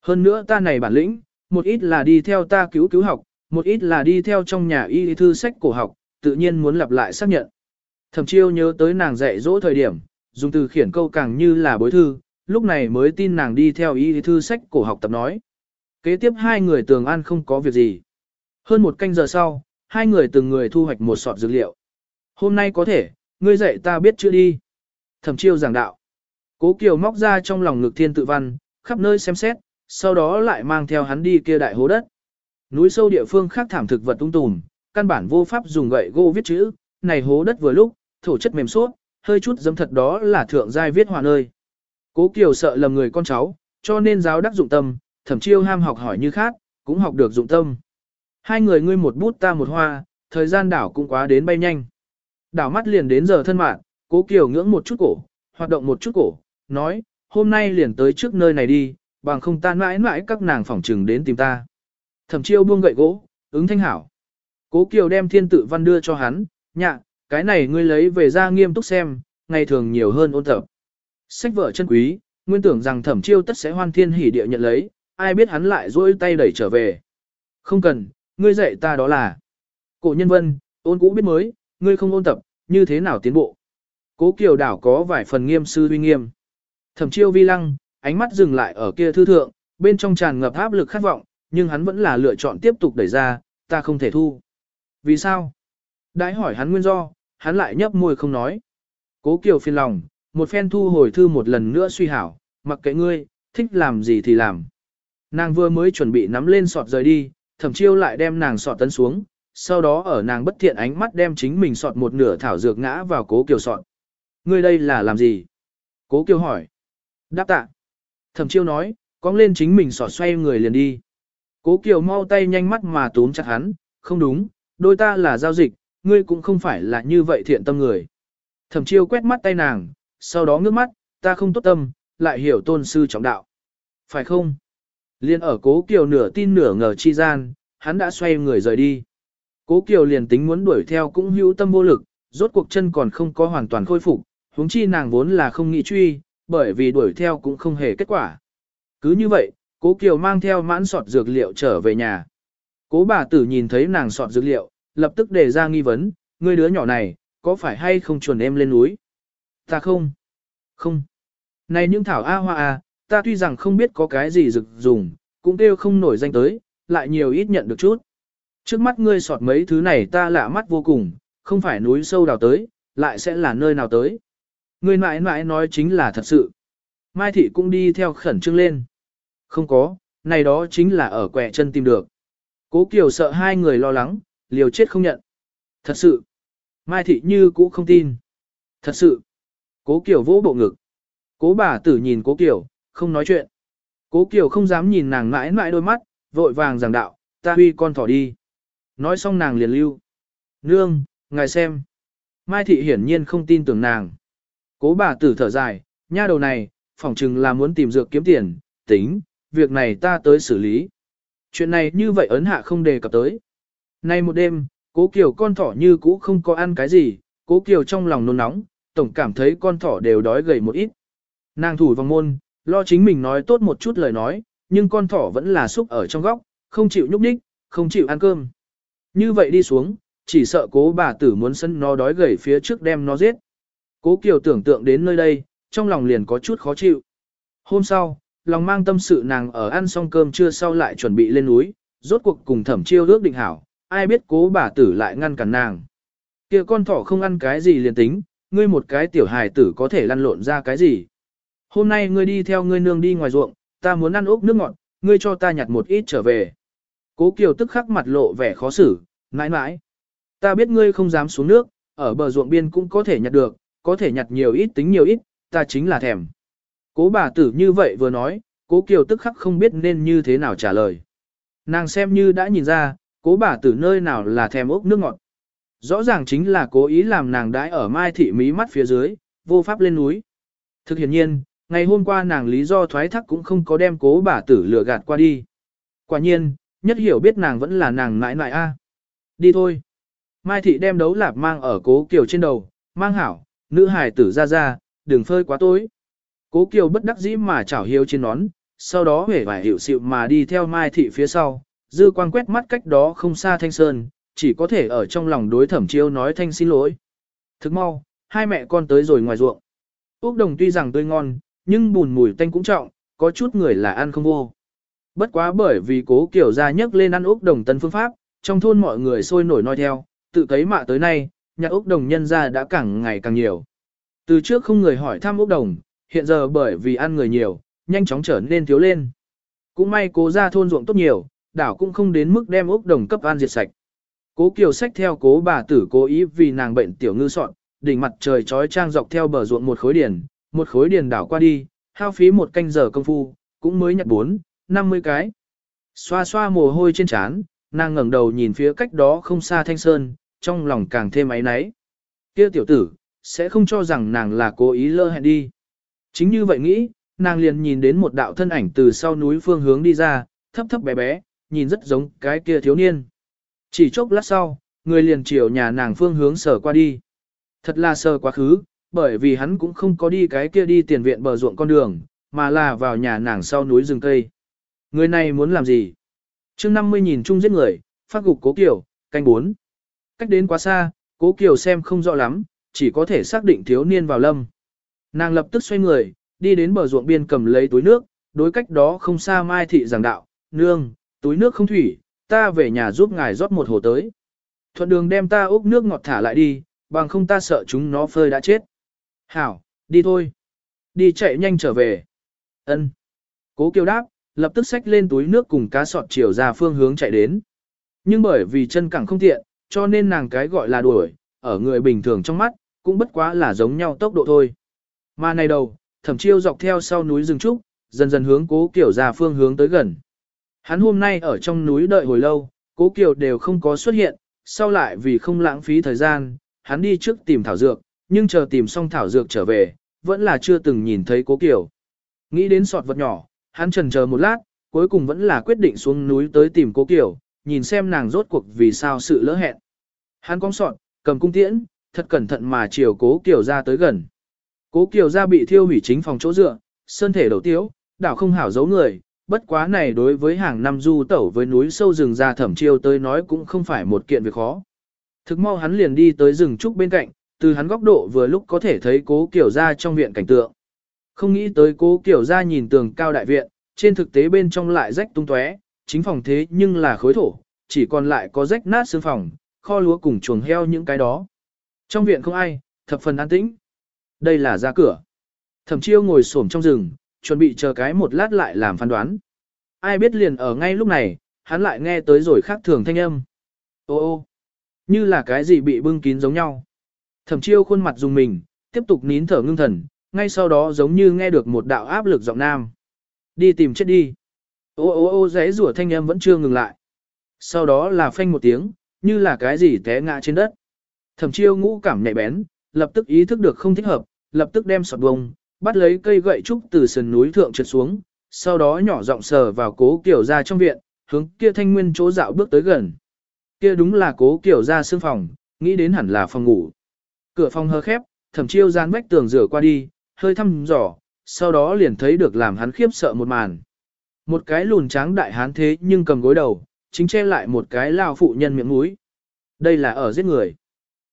Hơn nữa ta này bản lĩnh, một ít là đi theo ta cứu cứu học, một ít là đi theo trong nhà y thư sách cổ học, tự nhiên muốn lặp lại xác nhận. Thẩm chiêu nhớ tới nàng dạy dỗ thời điểm, dùng từ khiển câu càng như là bối thư, lúc này mới tin nàng đi theo y thư sách cổ học tập nói. Kế tiếp hai người tường an không có việc gì. Hơn một canh giờ sau, hai người từng người thu hoạch một sọt dược liệu. Hôm nay có thể, ngươi dạy ta biết chữ đi. Thẩm chiêu giảng đạo. Cố Kiều móc ra trong lòng ngực thiên tự văn, khắp nơi xem xét, sau đó lại mang theo hắn đi kia đại hố đất. Núi sâu địa phương khác thảm thực vật tung tùm, căn bản vô pháp dùng gậy gỗ viết chữ, này hố đất vừa lúc, thổ chất mềm suốt, hơi chút dấm thật đó là thượng giai viết hòa nơi. Cố Kiều sợ lầm người con cháu, cho nên giáo đắc dụng tâm, thẩm chiêu ham học hỏi như khác, cũng học được dụng tâm. Hai người ngươi một bút ta một hoa, thời gian đảo cũng quá đến bay nhanh. Đảo mắt liền đến giờ thân mạng, cố Kiều ngưỡng một chút cổ, hoạt động một chút cổ, nói, hôm nay liền tới trước nơi này đi, bằng không tan mãi mãi các nàng phỏng trừng đến tìm ta. Thẩm chiêu buông gậy gỗ, ứng thanh hảo. Cố Kiều đem thiên tự văn đưa cho hắn, nhạ, cái này ngươi lấy về ra nghiêm túc xem, ngày thường nhiều hơn ôn tập. Sách vở chân quý, nguyên tưởng rằng thẩm chiêu tất sẽ hoan thiên hỉ địa nhận lấy, ai biết hắn lại dỗi tay đẩy trở về. Không cần, ngươi dạy ta đó là. Cổ nhân vân, ôn cũ biết mới, ngươi không ôn tập, như thế nào tiến bộ. Cố Kiều đảo có vài phần nghiêm sư uy nghiêm. Thẩm chiêu vi lăng, ánh mắt dừng lại ở kia thư thượng, bên trong tràn ngập áp lực khát vọng, nhưng hắn vẫn là lựa chọn tiếp tục đẩy ra, ta không thể thu. Vì sao? Đãi hỏi hắn nguyên do, hắn lại nhấp môi không nói. Cố Kiều phiền lòng, một phen thu hồi thư một lần nữa suy hảo, mặc kệ ngươi, thích làm gì thì làm. Nàng vừa mới chuẩn bị nắm lên sọt rời đi, thẩm chiêu lại đem nàng sọt tấn xuống, sau đó ở nàng bất thiện ánh mắt đem chính mình sọt một nửa thảo dược ngã vào cố kiều sọt. Ngươi đây là làm gì? Cố kiều hỏi. Đáp tạ. Thẩm chiêu nói, cong lên chính mình sọt xoay người liền đi. Cố kiều mau tay nhanh mắt mà túm chặt hắn, không đúng, đôi ta là giao dịch, ngươi cũng không phải là như vậy thiện tâm người. Thẩm chiêu quét mắt tay nàng, sau đó ngước mắt, ta không tốt tâm, lại hiểu tôn sư trọng đạo. Phải không? Liên ở cố kiều nửa tin nửa ngờ chi gian, hắn đã xoay người rời đi. Cố kiều liền tính muốn đuổi theo cũng hữu tâm vô lực, rốt cuộc chân còn không có hoàn toàn khôi phục, huống chi nàng vốn là không nghĩ truy, bởi vì đuổi theo cũng không hề kết quả. Cứ như vậy, cố kiều mang theo mãn sọt dược liệu trở về nhà. Cố bà tử nhìn thấy nàng sọt dược liệu, lập tức đề ra nghi vấn, ngươi đứa nhỏ này, có phải hay không chuẩn em lên núi? Ta không. Không. Này những thảo A hoa A, ta tuy rằng không biết có cái gì rực dùng, cũng kêu không nổi danh tới, lại nhiều ít nhận được chút. Trước mắt ngươi sọt mấy thứ này ta lạ mắt vô cùng, không phải núi sâu đào tới, lại sẽ là nơi nào tới. Ngươi mãi mãi nói chính là thật sự. Mai thị cũng đi theo khẩn trương lên. Không có, này đó chính là ở quẹ chân tìm được. Cố Kiều sợ hai người lo lắng, liều chết không nhận. Thật sự. Mai thị như cũ không tin. Thật sự. Cố Kiều vỗ bộ ngực. Cố bà tử nhìn cố Kiều, không nói chuyện. Cố Kiều không dám nhìn nàng mãi mãi đôi mắt, vội vàng giảng đạo, ta huy con thỏ đi. Nói xong nàng liền lưu. Nương, ngài xem. Mai thị hiển nhiên không tin tưởng nàng. Cố bà tử thở dài, nha đầu này, phỏng chừng là muốn tìm dược kiếm tiền, tính, việc này ta tới xử lý. Chuyện này như vậy ấn hạ không đề cập tới. Nay một đêm, cố Kiều con thỏ như cũ không có ăn cái gì, cố Kiều trong lòng nôn nóng, tổng cảm thấy con thỏ đều đói gầy một ít. Nàng thủ vòng môn, lo chính mình nói tốt một chút lời nói, nhưng con thỏ vẫn là xúc ở trong góc, không chịu nhúc nhích, không chịu ăn cơm. Như vậy đi xuống, chỉ sợ cố bà tử muốn sân nó đói gầy phía trước đem nó giết. Cố Kiều tưởng tượng đến nơi đây, trong lòng liền có chút khó chịu. Hôm sau, lòng mang tâm sự nàng ở ăn xong cơm trưa sau lại chuẩn bị lên núi, rốt cuộc cùng thẩm chiêu ước định hảo, ai biết cố bà tử lại ngăn cản nàng. kia con thỏ không ăn cái gì liền tính, ngươi một cái tiểu hài tử có thể lăn lộn ra cái gì. Hôm nay ngươi đi theo ngươi nương đi ngoài ruộng, ta muốn ăn ốc nước ngọt, ngươi cho ta nhặt một ít trở về. Cố Kiều tức khắc mặt lộ vẻ khó xử, mãi mãi. Ta biết ngươi không dám xuống nước, ở bờ ruộng biên cũng có thể nhặt được, có thể nhặt nhiều ít tính nhiều ít, ta chính là thèm. Cố bà tử như vậy vừa nói, cố Kiều tức khắc không biết nên như thế nào trả lời. Nàng xem như đã nhìn ra, cố bà tử nơi nào là thèm ốc nước ngọt. Rõ ràng chính là cố ý làm nàng đãi ở mai thị mí mắt phía dưới, vô pháp lên núi. Thực hiện nhiên, ngày hôm qua nàng lý do thoái thác cũng không có đem cố bà tử lừa gạt qua đi. Quả nhiên, nhất hiểu biết nàng vẫn là nàng mãi nãi a. Đi thôi. Mai thị đem đấu lạp mang ở cố kiều trên đầu, mang hảo, nữ hài tử ra ra, đừng phơi quá tối. Cố kiều bất đắc dĩ mà chảo hiếu trên nón, sau đó hể vải hiệu sự mà đi theo mai thị phía sau, dư quang quét mắt cách đó không xa thanh sơn, chỉ có thể ở trong lòng đối thẩm chiêu nói thanh xin lỗi. Thức mau, hai mẹ con tới rồi ngoài ruộng. Úc đồng tuy rằng tươi ngon, nhưng bùn mùi tanh cũng trọng, có chút người là ăn không vô. Bất quá bởi vì cố kiểu ra nhấc lên ăn Úc đồng tân phương pháp, trong thôn mọi người sôi nổi nói theo, tự cấy mạ tới nay, nhặt ốc đồng nhân ra đã càng ngày càng nhiều. Từ trước không người hỏi thăm ốc đồng, hiện giờ bởi vì ăn người nhiều, nhanh chóng trở nên thiếu lên. Cũng may cố ra thôn ruộng tốt nhiều, đảo cũng không đến mức đem ốc đồng cấp ăn diệt sạch. Cố Kiều sách theo cố bà tử cố ý vì nàng bệnh tiểu ngư soạn, đỉnh mặt trời trói trang dọc theo bờ ruộng một khối điền, một khối điền đảo qua đi, hao phí một canh giờ công phu, cũng mới nhặt bốn, năm mươi cái. Xoa xoa mồ hôi trên trán, nàng ngẩng đầu nhìn phía cách đó không xa thanh sơn, trong lòng càng thêm áy náy. Kia tiểu tử, sẽ không cho rằng nàng là cố ý lơ hẹn đi. Chính như vậy nghĩ, nàng liền nhìn đến một đạo thân ảnh từ sau núi phương hướng đi ra, thấp thấp bé bé, nhìn rất giống cái kia thiếu niên. Chỉ chốc lát sau, người liền chiều nhà nàng phương hướng sở qua đi. Thật là sờ quá khứ, bởi vì hắn cũng không có đi cái kia đi tiền viện bờ ruộng con đường, mà là vào nhà nàng sau núi rừng cây. Người này muốn làm gì? chương 50 nhìn chung giết người, phát gục cố kiểu, canh bốn. Cách đến quá xa, cố kiểu xem không rõ lắm, chỉ có thể xác định thiếu niên vào lâm. Nàng lập tức xoay người, đi đến bờ ruộng biên cầm lấy túi nước, đối cách đó không xa mai thị giảng đạo, nương, túi nước không thủy, ta về nhà giúp ngài rót một hồ tới. Thuận đường đem ta úp nước ngọt thả lại đi, bằng không ta sợ chúng nó phơi đã chết. Hảo, đi thôi. Đi chạy nhanh trở về. Ân. Cố kiều đáp, lập tức xách lên túi nước cùng cá sọt chiều ra phương hướng chạy đến. Nhưng bởi vì chân cẳng không tiện, cho nên nàng cái gọi là đuổi, ở người bình thường trong mắt, cũng bất quá là giống nhau tốc độ thôi. Mà này đầu, thẩm chiêu dọc theo sau núi rừng trúc, dần dần hướng cố kiểu ra phương hướng tới gần. Hắn hôm nay ở trong núi đợi hồi lâu, cố kiều đều không có xuất hiện, sau lại vì không lãng phí thời gian, hắn đi trước tìm thảo dược, nhưng chờ tìm xong thảo dược trở về, vẫn là chưa từng nhìn thấy cố kiều. Nghĩ đến sọt vật nhỏ, hắn trần chờ một lát, cuối cùng vẫn là quyết định xuống núi tới tìm cố kiều, nhìn xem nàng rốt cuộc vì sao sự lỡ hẹn. Hắn cong sọt, cầm cung tiễn, thật cẩn thận mà chiều cố kiều ra tới gần. Cố kiều ra bị thiêu hủy chính phòng chỗ dựa, sơn thể đầu tiếu, đảo không hảo giấu người, bất quá này đối với hàng năm du tẩu với núi sâu rừng ra thẩm chiêu tới nói cũng không phải một kiện việc khó. Thực mau hắn liền đi tới rừng trúc bên cạnh, từ hắn góc độ vừa lúc có thể thấy cố kiểu ra trong viện cảnh tượng. Không nghĩ tới cố kiểu ra nhìn tường cao đại viện, trên thực tế bên trong lại rách tung tóe, chính phòng thế nhưng là khối thổ, chỉ còn lại có rách nát xương phòng, kho lúa cùng chuồng heo những cái đó. Trong viện không ai, thập phần an tĩnh. Đây là ra cửa. Thẩm chiêu ngồi xổm trong rừng, chuẩn bị chờ cái một lát lại làm phán đoán. Ai biết liền ở ngay lúc này, hắn lại nghe tới rồi khác thường thanh âm. Ô ô, như là cái gì bị bưng kín giống nhau. Thẩm chiêu khuôn mặt dùng mình, tiếp tục nín thở ngưng thần, ngay sau đó giống như nghe được một đạo áp lực giọng nam. Đi tìm chết đi. Ô ô ô giấy rủa thanh âm vẫn chưa ngừng lại. Sau đó là phanh một tiếng, như là cái gì té ngã trên đất. Thẩm chiêu ngũ cảm nhạy bén, lập tức ý thức được không thích hợp, lập tức đem sọt bông, bắt lấy cây gậy trúc từ sườn núi thượng trượt xuống, sau đó nhỏ giọng sờ vào cố kiểu ra trong viện, hướng kia thanh nguyên chỗ dạo bước tới gần. Kia đúng là cố kiểu ra xương phòng, nghĩ đến hẳn là phòng ngủ. Cửa phòng hờ khép, thẩm chiêu dán vách tường rửa qua đi, hơi thăm dò, sau đó liền thấy được làm hắn khiếp sợ một màn. Một cái lùn tráng đại hán thế nhưng cầm gối đầu, chính che lại một cái lao phụ nhân miệng mũi. Đây là ở giết người.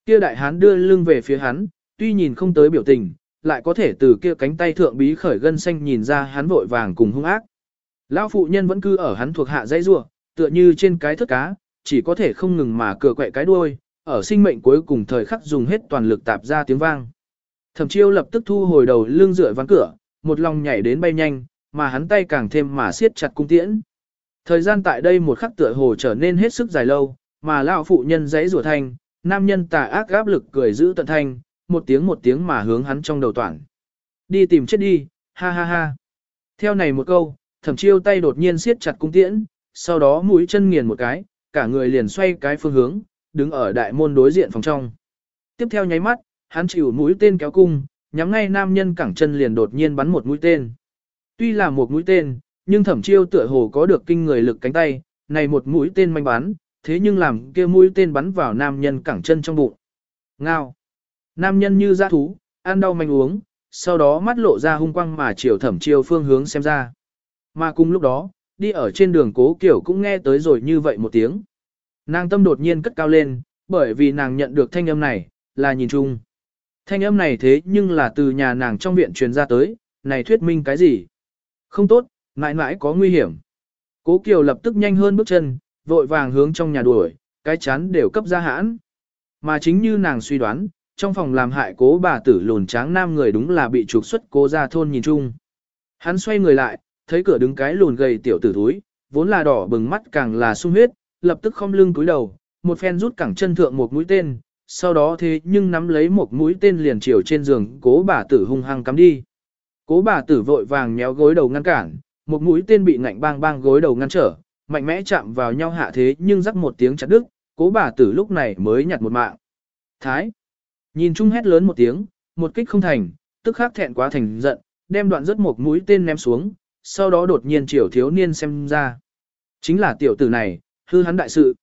Kia đại hán đưa lưng về phía hắn, tuy nhìn không tới biểu tình, lại có thể từ kia cánh tay thượng bí khởi gân xanh nhìn ra hắn vội vàng cùng hung ác. Lão phụ nhân vẫn cứ ở hắn thuộc hạ dãy rua, tựa như trên cái thất cá, chỉ có thể không ngừng mà cựa quẹ cái đuôi, ở sinh mệnh cuối cùng thời khắc dùng hết toàn lực tạp ra tiếng vang. Thẩm chiêu lập tức thu hồi đầu lưng dựa ván cửa, một lòng nhảy đến bay nhanh, mà hắn tay càng thêm mà siết chặt cung tiễn. Thời gian tại đây một khắc tựa hồ trở nên hết sức dài lâu, mà lão phụ nhân giãy rủa thanh, nam nhân tà ác áp lực cười giữ tận thanh, một tiếng một tiếng mà hướng hắn trong đầu toàn. Đi tìm chết đi, ha ha ha. Theo này một câu, thẩm chiêu tay đột nhiên siết chặt cung tiễn, sau đó mũi chân nghiền một cái, cả người liền xoay cái phương hướng, đứng ở đại môn đối diện phòng trong. Tiếp theo nháy mắt, hắn chịu mũi tên kéo cung, nhắm ngay nam nhân cẳng chân liền đột nhiên bắn một mũi tên. Tuy là một mũi tên, nhưng thẩm chiêu tựa hồ có được kinh người lực cánh tay, này một mũi tên manh bắn, thế nhưng làm kia mũi tên bắn vào nam nhân cẳng chân trong bụng. Ngao. Nam nhân như dã thú, ăn đau manh uống, sau đó mắt lộ ra hung quang mà chiều thẩm chiêu phương hướng xem ra. Mà cùng lúc đó, đi ở trên đường cố kiểu cũng nghe tới rồi như vậy một tiếng. Nàng tâm đột nhiên cất cao lên, bởi vì nàng nhận được thanh âm này, là nhìn chung. Thanh âm này thế nhưng là từ nhà nàng trong viện truyền ra tới, này thuyết minh cái gì? Không tốt, mãi mãi có nguy hiểm. Cố Kiều lập tức nhanh hơn bước chân, vội vàng hướng trong nhà đuổi, cái chán đều cấp ra hãn. Mà chính như nàng suy đoán, trong phòng làm hại cố bà tử lùn tráng nam người đúng là bị trục xuất cố ra thôn nhìn chung. Hắn xoay người lại, thấy cửa đứng cái lùn gầy tiểu tử thúi, vốn là đỏ bừng mắt càng là sung huyết, lập tức không lưng cúi đầu, một phen rút cẳng chân thượng một mũi tên, sau đó thế nhưng nắm lấy một mũi tên liền chiều trên giường cố bà tử hung hăng cắm đi. Cố bà tử vội vàng méo gối đầu ngăn cản, một mũi tên bị ngạnh bang bang gối đầu ngăn trở, mạnh mẽ chạm vào nhau hạ thế nhưng rắc một tiếng chặt đứt, cố bà tử lúc này mới nhặt một mạng. Thái! Nhìn chung hét lớn một tiếng, một kích không thành, tức khắc thẹn quá thành giận, đem đoạn rất một mũi tên ném xuống, sau đó đột nhiên chiều thiếu niên xem ra. Chính là tiểu tử này, hư hắn đại sự.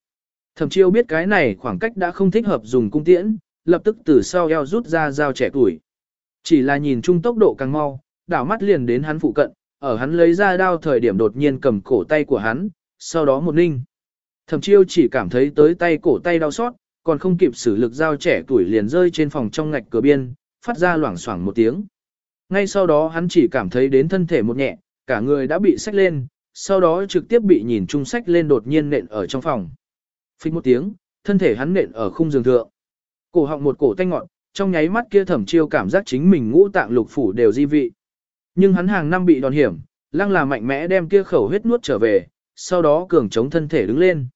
Thẩm chiêu biết cái này khoảng cách đã không thích hợp dùng cung tiễn, lập tức từ sau eo rút ra dao trẻ tuổi. Chỉ là nhìn chung tốc độ càng mau, đảo mắt liền đến hắn phụ cận, ở hắn lấy ra đao thời điểm đột nhiên cầm cổ tay của hắn, sau đó một ninh. Thẩm chiêu chỉ cảm thấy tới tay cổ tay đau xót, còn không kịp xử lực dao trẻ tuổi liền rơi trên phòng trong ngạch cửa biên, phát ra loảng xoảng một tiếng. Ngay sau đó hắn chỉ cảm thấy đến thân thể một nhẹ, cả người đã bị xách lên, sau đó trực tiếp bị nhìn chung sách lên đột nhiên nện ở trong phòng. Phích một tiếng, thân thể hắn nện ở khung giường thượng. Cổ họng một cổ tanh ngọn, trong nháy mắt kia thẩm chiêu cảm giác chính mình ngũ tạng lục phủ đều di vị. Nhưng hắn hàng năm bị đòn hiểm, lăng là mạnh mẽ đem kia khẩu huyết nuốt trở về, sau đó cường chống thân thể đứng lên.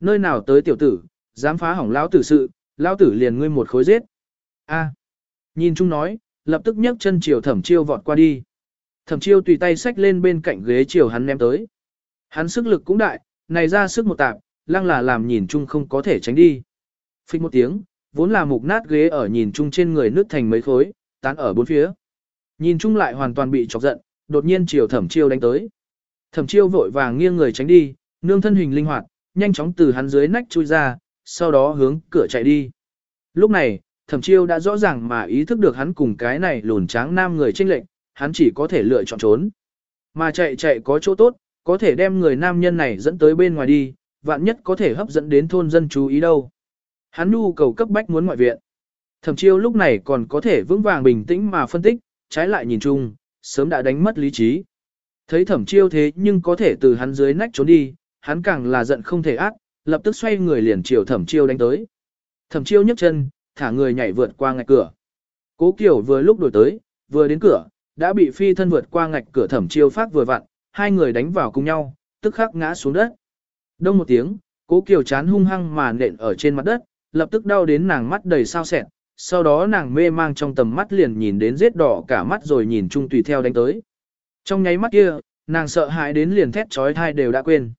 Nơi nào tới tiểu tử, dám phá hỏng lão tử sự, lão tử liền ngươi một khối giết. A. Nhìn chung nói, lập tức nhấc chân chiều thẩm chiêu vọt qua đi. Thẩm chiêu tùy tay xách lên bên cạnh ghế chiều hắn ném tới. Hắn sức lực cũng đại, này ra sức một tạp, lăng là làm nhìn chung không có thể tránh đi. Phích một tiếng, vốn là mục nát ghế ở nhìn chung trên người nứt thành mấy khối, tán ở bốn phía. Nhìn chung lại hoàn toàn bị chọc giận, đột nhiên chiều thẩm chiêu đánh tới. Thẩm chiêu vội vàng nghiêng người tránh đi, nương thân hình linh hoạt, nhanh chóng từ hắn dưới nách chui ra, sau đó hướng cửa chạy đi. Lúc này, thẩm chiêu đã rõ ràng mà ý thức được hắn cùng cái này lùn tráng nam người tranh lệnh, hắn chỉ có thể lựa chọn trốn. Mà chạy chạy có chỗ tốt, có thể đem người nam nhân này dẫn tới bên ngoài đi, vạn nhất có thể hấp dẫn đến thôn dân chú ý đâu. Hắn nhu cầu cấp bách muốn ngoại viện. Thẩm chiêu lúc này còn có thể vững vàng bình tĩnh mà phân tích, trái lại nhìn chung, sớm đã đánh mất lý trí. Thấy thẩm chiêu thế nhưng có thể từ hắn dưới nách trốn đi, hắn càng là giận không thể ác, lập tức xoay người liền chiều thẩm chiêu đánh tới. Thẩm chiêu nhấc chân, thả người nhảy vượt qua ngạch cửa. Cố Kiều vừa lúc đổi tới, vừa đến cửa, đã bị phi thân vượt qua ngạch cửa thẩm chiêu phát vừa vặn, hai người đánh vào cùng nhau, tức khắc ngã xuống đất. Đông một tiếng, cố Kiều chán hung hăng mà nện ở trên mặt đất, lập tức đau đến nàng mắt đầy sao sẹn, sau đó nàng mê mang trong tầm mắt liền nhìn đến giết đỏ cả mắt rồi nhìn chung tùy theo đánh tới. Trong nháy mắt kia, nàng sợ hãi đến liền thét trói thai đều đã quên.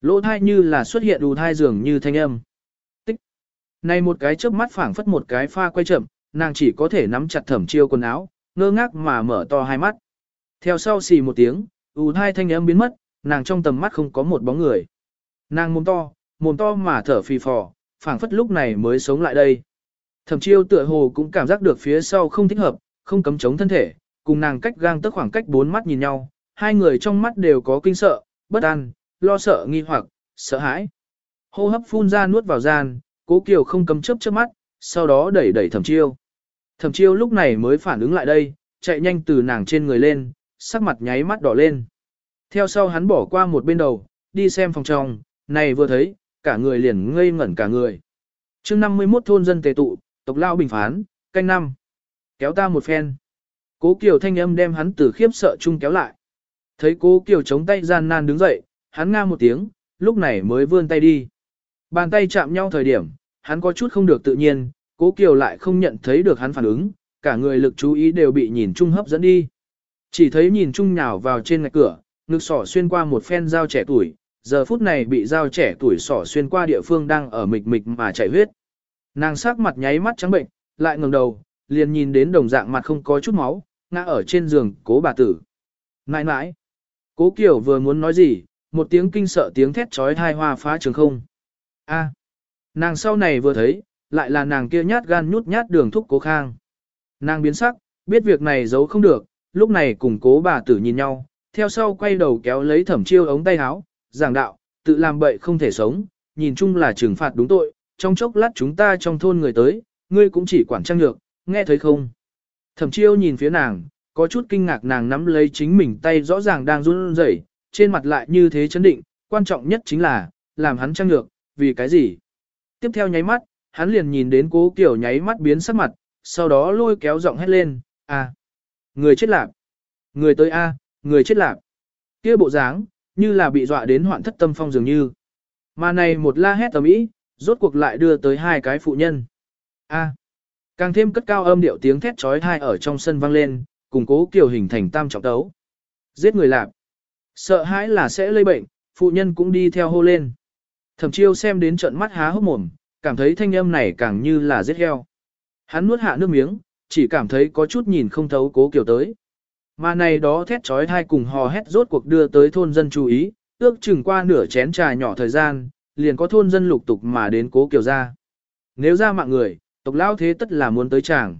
Lỗ thai như là xuất hiện đủ thai dường như thanh âm. Tích. Này một cái chớp mắt phảng phất một cái pha quay chậm, nàng chỉ có thể nắm chặt thẩm chiêu quần áo, ngơ ngác mà mở to hai mắt. Theo sau xì một tiếng, ù hai thanh âm biến mất, nàng trong tầm mắt không có một bóng người. Nàng mồm to, mồm to mà thở phì phò, phảng phất lúc này mới sống lại đây. Thẩm chiêu tựa hồ cũng cảm giác được phía sau không thích hợp, không cấm chống thân thể, cùng nàng cách gang tức khoảng cách bốn mắt nhìn nhau, hai người trong mắt đều có kinh sợ, bất an, lo sợ nghi hoặc, sợ hãi. Hô hấp phun ra nuốt vào gian, cố kiều không cấm chớp chớp mắt, sau đó đẩy đẩy thẩm chiêu. Thẩm chiêu lúc này mới phản ứng lại đây, chạy nhanh từ nàng trên người lên, sắc mặt nháy mắt đỏ lên. Theo sau hắn bỏ qua một bên đầu, đi xem phòng trong, này vừa thấy, cả người liền ngây ngẩn cả người. chương 51 thôn dân tề tụ, tộc lao bình phán, canh năm. Kéo ta một phen. Cố Kiều thanh âm đem hắn từ khiếp sợ chung kéo lại. Thấy cố Kiều chống tay gian nan đứng dậy, hắn nga một tiếng, lúc này mới vươn tay đi. Bàn tay chạm nhau thời điểm, hắn có chút không được tự nhiên, cố Kiều lại không nhận thấy được hắn phản ứng, cả người lực chú ý đều bị nhìn chung hấp dẫn đi. Chỉ thấy nhìn chung nhào vào trên ngạch cửa, ngực sỏ xuyên qua một phen dao trẻ tuổi, giờ phút này bị dao trẻ tuổi sỏ xuyên qua địa phương đang ở mịch mịch mà chảy huyết. Nàng sắc mặt nháy mắt trắng bệnh, lại ngẩng đầu, liền nhìn đến đồng dạng mặt không có chút máu, ngã ở trên giường, cố bà tử. Nãi nãi, cố Kiều vừa muốn nói gì, một tiếng kinh sợ tiếng thét trói thai hoa phá trường không. A, nàng sau này vừa thấy, lại là nàng kia nhát gan nhút nhát đường thúc cố khang. Nàng biến sắc, biết việc này giấu không được, lúc này cùng cố bà tử nhìn nhau, theo sau quay đầu kéo lấy thẩm chiêu ống tay áo, giảng đạo, tự làm bậy không thể sống, nhìn chung là trừng phạt đúng tội, trong chốc lát chúng ta trong thôn người tới, ngươi cũng chỉ quản trang nhược, nghe thấy không? Thẩm chiêu nhìn phía nàng, có chút kinh ngạc nàng nắm lấy chính mình tay rõ ràng đang run rẩy, trên mặt lại như thế chấn định, quan trọng nhất chính là, làm hắn trăng nhược, vì cái gì? Tiếp theo nháy mắt, hắn liền nhìn đến cố kiểu nháy mắt biến sắc mặt, sau đó lôi kéo giọng hét lên, à, người chết lạc, người tới a, người chết lạc. Kia bộ dáng, như là bị dọa đến hoạn thất tâm phong dường như. Mà này một la hét tầm ý, rốt cuộc lại đưa tới hai cái phụ nhân. A. càng thêm cất cao âm điệu tiếng thét trói thai ở trong sân vang lên, cùng cố kiểu hình thành tam trọng tấu. Giết người lạc. Sợ hãi là sẽ lây bệnh, phụ nhân cũng đi theo hô lên. Thẩm chiêu xem đến trận mắt há hốc mồm, cảm thấy thanh âm này càng như là giết heo. Hắn nuốt hạ nước miếng, chỉ cảm thấy có chút nhìn không thấu cố kiểu tới. Mà này đó thét trói thai cùng hò hét rốt cuộc đưa tới thôn dân chú ý, ước chừng qua nửa chén trà nhỏ thời gian, liền có thôn dân lục tục mà đến cố kiểu ra. Nếu ra mạng người, tộc lao thế tất là muốn tới chàng.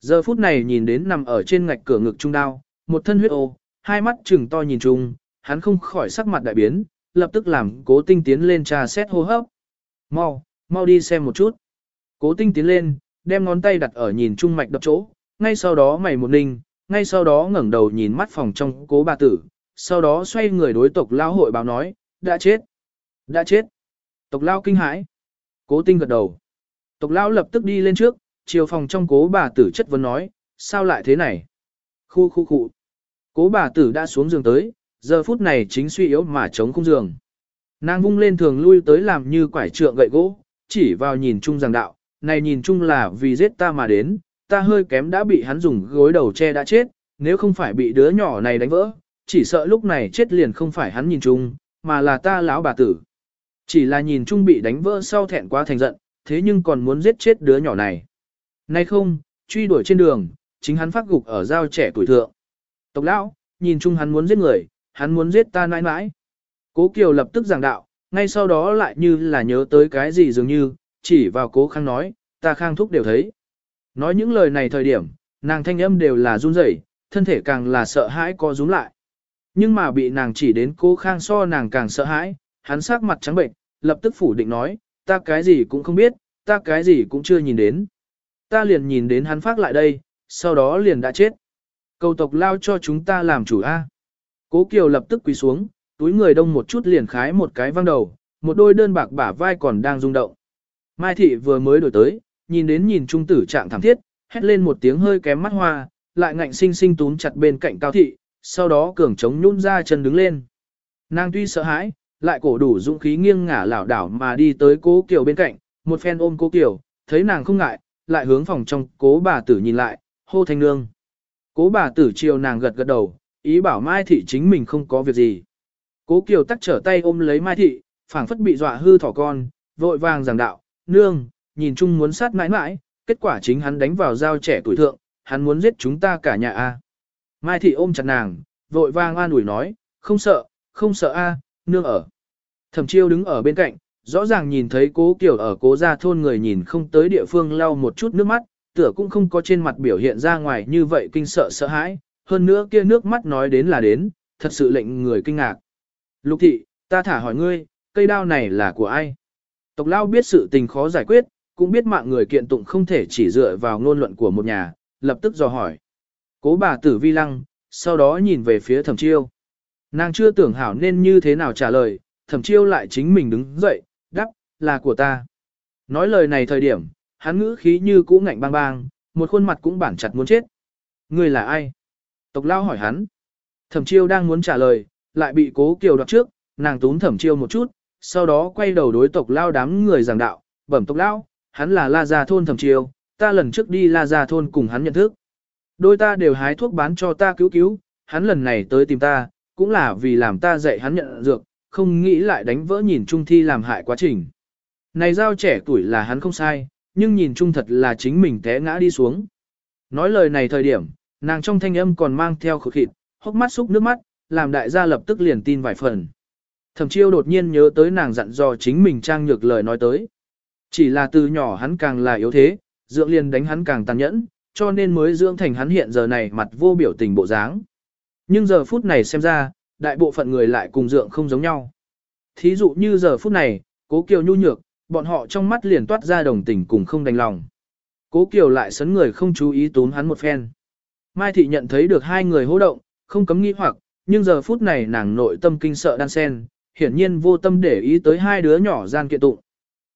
Giờ phút này nhìn đến nằm ở trên ngạch cửa ngực trung đao, một thân huyết ô, hai mắt chừng to nhìn chung, hắn không khỏi sắc mặt đại biến, lập tức làm cố tinh tiến lên trà xét hô hấp. Mau, mau đi xem một chút. Cố tinh tiến lên, đem ngón tay đặt ở nhìn trung mạch đập chỗ, ngay sau đó mày một ninh, ngay sau đó ngẩng đầu nhìn mắt phòng trong cố bà tử, sau đó xoay người đối tộc lao hội báo nói, đã chết, đã chết. Tộc lao kinh hãi. Cố tinh gật đầu. Tộc lao lập tức đi lên trước, chiều phòng trong cố bà tử chất vấn nói, sao lại thế này? Khu khu khu. Cố bà tử đã xuống giường tới, giờ phút này chính suy yếu mà chống không giường. Nàng vung lên thường lui tới làm như quải trượng gậy gỗ, chỉ vào nhìn chung rằng đạo, này nhìn chung là vì giết ta mà đến, ta hơi kém đã bị hắn dùng gối đầu che đã chết, nếu không phải bị đứa nhỏ này đánh vỡ, chỉ sợ lúc này chết liền không phải hắn nhìn chung, mà là ta lão bà tử. Chỉ là nhìn chung bị đánh vỡ sau thẹn quá thành giận, thế nhưng còn muốn giết chết đứa nhỏ này. Nay không, truy đuổi trên đường, chính hắn phát gục ở giao trẻ tuổi thượng. Tộc lão, nhìn chung hắn muốn giết người, hắn muốn giết ta nãi nãi. Cố Kiều lập tức giảng đạo, ngay sau đó lại như là nhớ tới cái gì dường như, chỉ vào cố khang nói, ta khang thúc đều thấy. Nói những lời này thời điểm, nàng thanh âm đều là run rẩy, thân thể càng là sợ hãi co rúm lại. Nhưng mà bị nàng chỉ đến cố khang so nàng càng sợ hãi, hắn sắc mặt trắng bệnh, lập tức phủ định nói, ta cái gì cũng không biết, ta cái gì cũng chưa nhìn đến. Ta liền nhìn đến hắn phát lại đây, sau đó liền đã chết. Cầu tộc lao cho chúng ta làm chủ A. Cố Kiều lập tức quỳ xuống, túi người đông một chút liền khái một cái văng đầu, một đôi đơn bạc bả vai còn đang rung động. Mai thị vừa mới đổi tới, nhìn đến nhìn trung tử trạng thảm thiết, hét lên một tiếng hơi kém mắt hoa, lại ngạnh sinh sinh túm chặt bên cạnh cao thị, sau đó cường chống nhún ra chân đứng lên. Nàng tuy sợ hãi, lại cổ đủ dũng khí nghiêng ngả lảo đảo mà đi tới cố kiều bên cạnh, một phen ôm cố kiều, thấy nàng không ngại, lại hướng phòng trong cố bà tử nhìn lại, hô thanh nương. Cố bà tử chiều nàng gật gật đầu, ý bảo Mai thị chính mình không có việc gì. Cố kiều tắc trở tay ôm lấy Mai thị, phảng phất bị dọa hư thỏ con, vội vàng giảng đạo, nương, nhìn chung muốn sát mãi mãi, kết quả chính hắn đánh vào dao trẻ tuổi thượng, hắn muốn giết chúng ta cả nhà a. Mai thị ôm chặt nàng, vội vàng an ủi nói, không sợ, không sợ a, nương ở. Thẩm chiêu đứng ở bên cạnh, rõ ràng nhìn thấy cố Kiều ở cố gia thôn người nhìn không tới địa phương lau một chút nước mắt, tựa cũng không có trên mặt biểu hiện ra ngoài như vậy kinh sợ sợ hãi, hơn nữa kia nước mắt nói đến là đến, thật sự lệnh người kinh ngạc. Lục thị, ta thả hỏi ngươi, cây đao này là của ai? Tộc lao biết sự tình khó giải quyết, cũng biết mạng người kiện tụng không thể chỉ dựa vào ngôn luận của một nhà, lập tức dò hỏi. Cố bà tử vi lăng, sau đó nhìn về phía thẩm chiêu. Nàng chưa tưởng hảo nên như thế nào trả lời, thẩm chiêu lại chính mình đứng dậy, đắp, là của ta. Nói lời này thời điểm, hắn ngữ khí như cũ ngạnh bang bang, một khuôn mặt cũng bản chặt muốn chết. Người là ai? Tộc lao hỏi hắn. Thẩm chiêu đang muốn trả lời, lại bị cố kiều đoạt trước, nàng tún thẩm chiêu một chút, sau đó quay đầu đối tộc lao đám người giảng đạo, bẩm tộc lao, hắn là La Gia Thôn thẩm chiêu, ta lần trước đi La Gia Thôn cùng hắn nhận thức. Đôi ta đều hái thuốc bán cho ta cứu cứu, hắn lần này tới tìm ta, cũng là vì làm ta dạy hắn nhận dược, không nghĩ lại đánh vỡ nhìn trung thi làm hại quá trình. Này giao trẻ tuổi là hắn không sai, nhưng nhìn trung thật là chính mình té ngã đi xuống. Nói lời này thời điểm, nàng trong thanh âm còn mang theo khổ khịt, hốc mắt xúc nước mắt, làm đại gia lập tức liền tin vài phần. Thẩm chiêu đột nhiên nhớ tới nàng dặn dò chính mình trang nhược lời nói tới. Chỉ là từ nhỏ hắn càng là yếu thế, dưỡng liền đánh hắn càng tàn nhẫn, cho nên mới dưỡng thành hắn hiện giờ này mặt vô biểu tình bộ dáng. Nhưng giờ phút này xem ra, đại bộ phận người lại cùng dưỡng không giống nhau. Thí dụ như giờ phút này, cố kiều nhu nhược, bọn họ trong mắt liền toát ra đồng tình cùng không đành lòng. Cố kiều lại sấn người không chú ý tốn hắn một phen. Mai thị nhận thấy được hai người hô động, không cấm nghi hoặc, nhưng giờ phút này nàng nội tâm kinh sợ đan sen, hiển nhiên vô tâm để ý tới hai đứa nhỏ gian kiện tụng.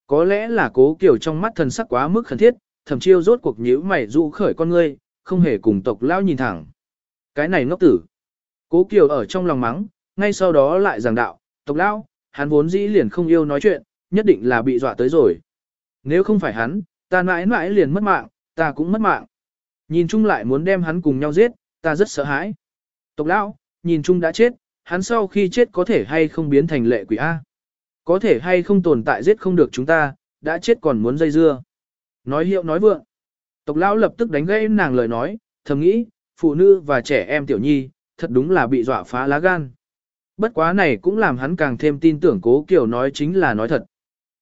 Có lẽ là cố kiểu trong mắt thần sắc quá mức khẩn thiết, thẩm chiêu rốt cuộc nhíu mày dụ khởi con ngươi, không hề cùng tộc lao nhìn thẳng. Cái này ngốc tử. Cố Kiều ở trong lòng mắng, ngay sau đó lại giảng đạo, tộc lao, hắn vốn dĩ liền không yêu nói chuyện, nhất định là bị dọa tới rồi. Nếu không phải hắn, ta mãi mãi liền mất mạng, ta cũng mất mạng. Nhìn chung lại muốn đem hắn cùng nhau giết, ta rất sợ hãi. Tộc lão, nhìn chung đã chết, hắn sau khi chết có thể hay không biến thành lệ quỷ A. Có thể hay không tồn tại giết không được chúng ta, đã chết còn muốn dây dưa. Nói hiệu nói vượng. Tộc lão lập tức đánh gãy nàng lời nói, thầm nghĩ, phụ nữ và trẻ em tiểu nhi, thật đúng là bị dọa phá lá gan. Bất quá này cũng làm hắn càng thêm tin tưởng cố kiểu nói chính là nói thật.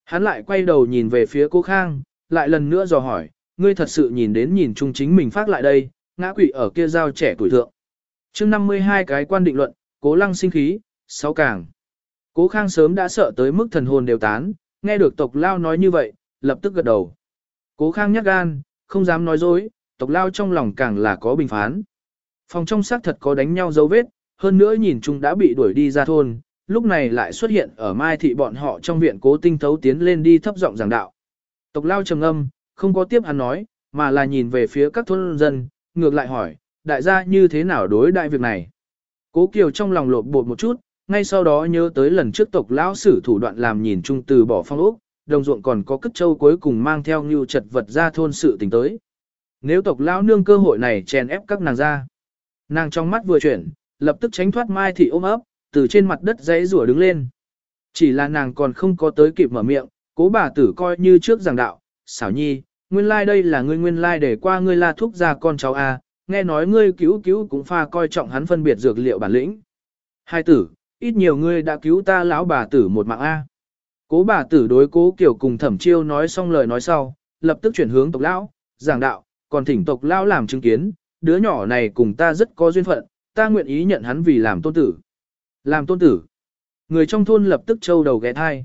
Hắn lại quay đầu nhìn về phía cô Khang, lại lần nữa dò hỏi, ngươi thật sự nhìn đến nhìn chung chính mình phát lại đây, ngã quỷ ở kia giao trẻ tuổi thượng chương 52 cái quan định luận, cố lăng sinh khí, sáu càng. Cố Khang sớm đã sợ tới mức thần hồn đều tán, nghe được tộc lao nói như vậy, lập tức gật đầu. Cố Khang nhắc gan, không dám nói dối, tộc lao trong lòng càng là có bình phán. Phòng trong xác thật có đánh nhau dấu vết, hơn nữa nhìn chung đã bị đuổi đi ra thôn, lúc này lại xuất hiện ở mai thị bọn họ trong viện cố tinh thấu tiến lên đi thấp giọng giảng đạo. Tộc lao trầm âm, không có tiếp hắn nói, mà là nhìn về phía các thôn dân, ngược lại hỏi, đại gia như thế nào đối đại việc này. Cố Kiều trong lòng lộn bột một chút, ngay sau đó nhớ tới lần trước tộc lão sử thủ đoạn làm nhìn chung từ bỏ phong ốc, đồng ruộng còn có cất châu cuối cùng mang theo như chật vật ra thôn sự tình tới. Nếu tộc lão nương cơ hội này chèn ép các nàng ra. Nàng trong mắt vừa chuyển, lập tức tránh thoát Mai Thị ôm ấp, từ trên mặt đất dãy rủa đứng lên. Chỉ là nàng còn không có tới kịp mở miệng, cố bà tử coi như trước giảng đạo, xảo nhi, nguyên lai like đây là ngươi nguyên lai like để qua ngươi la thúc ra con cháu A, nghe nói ngươi cứu cứu cũng pha coi trọng hắn phân biệt dược liệu bản lĩnh. Hai tử, ít nhiều ngươi đã cứu ta lão bà tử một mạng A. Cố bà tử đối cố kiểu cùng thẩm chiêu nói xong lời nói sau, lập tức chuyển hướng tộc lão, giảng đạo, còn thỉnh tộc lão làm chứng kiến, đứa nhỏ này cùng ta rất có duyên phận, ta nguyện ý nhận hắn vì làm tôn tử. Làm tôn tử. Người trong thôn lập tức trâu đầu ghé thai.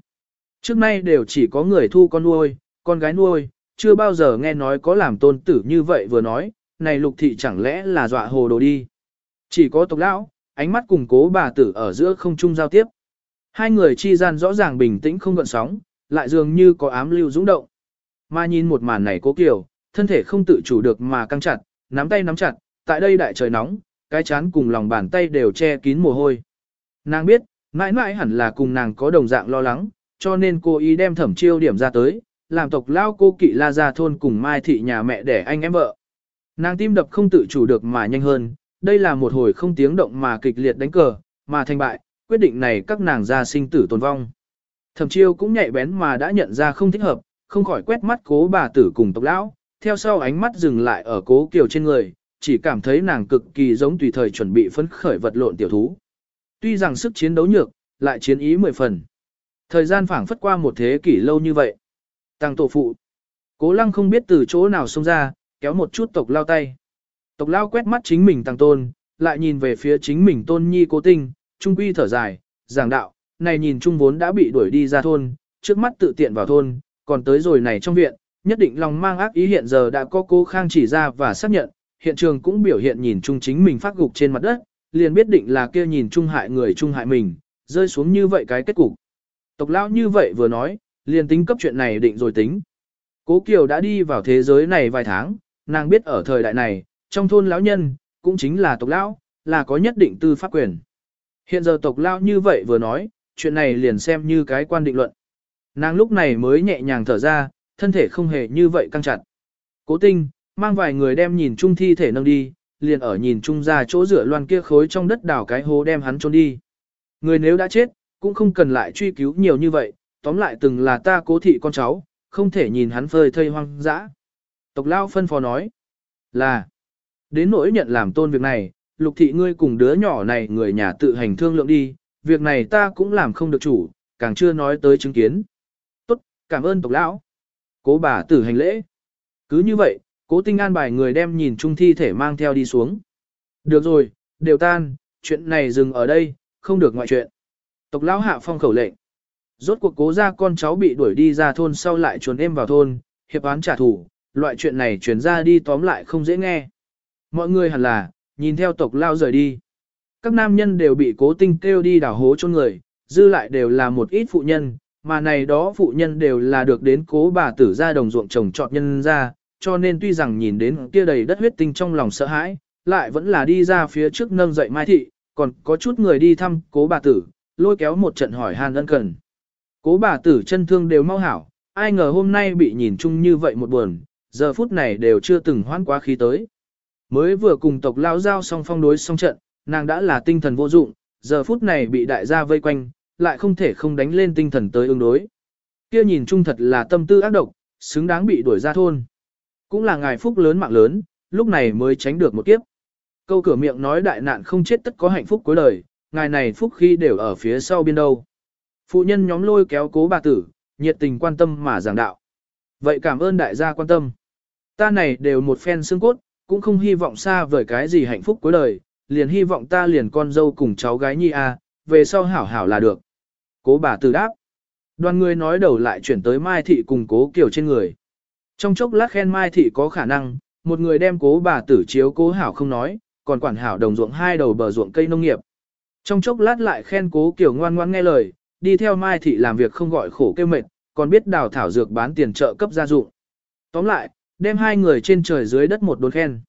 Trước nay đều chỉ có người thu con nuôi, con gái nuôi, chưa bao giờ nghe nói có làm tôn tử như vậy vừa nói, này lục thị chẳng lẽ là dọa hồ đồ đi. Chỉ có tộc lão, ánh mắt cùng cố bà tử ở giữa không trung giao tiếp. Hai người chi gian rõ ràng bình tĩnh không gợn sóng, lại dường như có ám lưu dũng động. Mà nhìn một màn này cố kiểu, thân thể không tự chủ được mà căng chặt, nắm tay nắm chặt, tại đây đại trời nóng, cái chán cùng lòng bàn tay đều che kín mồ hôi. Nàng biết, mãi mãi hẳn là cùng nàng có đồng dạng lo lắng, cho nên cô ý đem thẩm chiêu điểm ra tới, làm tộc lao cô kỵ la ra thôn cùng mai thị nhà mẹ để anh em vợ. Nàng tim đập không tự chủ được mà nhanh hơn, đây là một hồi không tiếng động mà kịch liệt đánh cờ, mà thành bại, quyết định này các nàng ra sinh tử tồn vong. Thẩm chiêu cũng nhạy bén mà đã nhận ra không thích hợp, không khỏi quét mắt cố bà tử cùng tộc lão, theo sau ánh mắt dừng lại ở cố kiều trên người, chỉ cảm thấy nàng cực kỳ giống tùy thời chuẩn bị phấn khởi vật lộn tiểu thú. Tuy rằng sức chiến đấu nhược, lại chiến ý mười phần. Thời gian phảng phất qua một thế kỷ lâu như vậy. Tăng tổ phụ. Cố lăng không biết từ chỗ nào xông ra, kéo một chút tộc lao tay. Tộc lao quét mắt chính mình tăng tôn, lại nhìn về phía chính mình tôn nhi cố tinh, trung quy thở dài, giảng đạo, này nhìn trung vốn đã bị đuổi đi ra thôn, trước mắt tự tiện vào thôn, còn tới rồi này trong viện, nhất định lòng mang ác ý hiện giờ đã có cô khang chỉ ra và xác nhận, hiện trường cũng biểu hiện nhìn chung chính mình phát gục trên mặt đất, liền biết định là kia nhìn chung hại người chung hại mình, rơi xuống như vậy cái kết cục. Tộc lão như vậy vừa nói, liền tính cấp chuyện này định rồi tính. Cố Kiều đã đi vào thế giới này vài tháng, nàng biết ở thời đại này, trong thôn lão nhân, cũng chính là tộc lão, là có nhất định tư pháp quyền. Hiện giờ tộc lão như vậy vừa nói, chuyện này liền xem như cái quan định luận. Nàng lúc này mới nhẹ nhàng thở ra, thân thể không hề như vậy căng chặt. Cố tinh, mang vài người đem nhìn chung thi thể nâng đi, liền ở nhìn chung ra chỗ rửa loan kia khối trong đất đào cái hố đem hắn trôn đi. Người nếu đã chết, cũng không cần lại truy cứu nhiều như vậy, tóm lại từng là ta cố thị con cháu, không thể nhìn hắn phơi thây hoang dã. Tộc lao phân phó nói, là, đến nỗi nhận làm tôn việc này, lục thị ngươi cùng đứa nhỏ này người nhà tự hành thương lượng đi, việc này ta cũng làm không được chủ, càng chưa nói tới chứng kiến. Tốt, cảm ơn tộc lão. Cố bà tử hành lễ. Cứ như vậy, cố tinh an bài người đem nhìn chung thi thể mang theo đi xuống. Được rồi, đều tan, chuyện này dừng ở đây, không được ngoại chuyện. Tộc lão hạ phong khẩu lệnh. Rốt cuộc cố ra con cháu bị đuổi đi ra thôn sau lại chuồn em vào thôn, hiệp án trả thù, loại chuyện này truyền ra đi tóm lại không dễ nghe. Mọi người hẳn là, nhìn theo tộc lao rời đi. Các nam nhân đều bị cố tinh kêu đi đảo hố cho người, dư lại đều là một ít phụ nhân, mà này đó phụ nhân đều là được đến cố bà tử ra đồng ruộng trồng trọt nhân ra, cho nên tuy rằng nhìn đến kia đầy đất huyết tinh trong lòng sợ hãi, lại vẫn là đi ra phía trước nâng dậy Mai Thị, còn có chút người đi thăm cố bà tử, lôi kéo một trận hỏi hàn ân cần. Cố bà tử chân thương đều mau hảo, ai ngờ hôm nay bị nhìn chung như vậy một buồn, giờ phút này đều chưa từng hoãn quá khí tới. Mới vừa cùng tộc lao giao xong phong đối xong trận, nàng đã là tinh thần vô dụng, giờ phút này bị đại gia vây quanh, lại không thể không đánh lên tinh thần tới ứng đối. Kia nhìn chung thật là tâm tư ác độc, xứng đáng bị đuổi ra thôn. Cũng là ngài phúc lớn mạng lớn, lúc này mới tránh được một kiếp. Câu cửa miệng nói đại nạn không chết tất có hạnh phúc cuối đời, ngài này phúc khi đều ở phía sau biên đâu. Phụ nhân nhóm lôi kéo cố bà tử, nhiệt tình quan tâm mà giảng đạo. Vậy cảm ơn đại gia quan tâm. Ta này đều một phen xương cốt, cũng không hy vọng xa vời cái gì hạnh phúc cuối đời, liền hy vọng ta liền con dâu cùng cháu gái nhi a, về sau hảo hảo là được. Cố bà tử đáp. Đoàn người nói đầu lại chuyển tới Mai Thị cùng cố kiểu trên người. Trong chốc lát khen Mai Thị có khả năng, một người đem cố bà tử chiếu cố hảo không nói, còn quản hảo đồng ruộng hai đầu bờ ruộng cây nông nghiệp. Trong chốc lát lại khen cố kiểu ngoan ngoan nghe lời, đi theo Mai Thị làm việc không gọi khổ kêu mệt, còn biết đào thảo dược bán tiền trợ cấp gia dụng. Tóm lại, đem hai người trên trời dưới đất một đốn khen.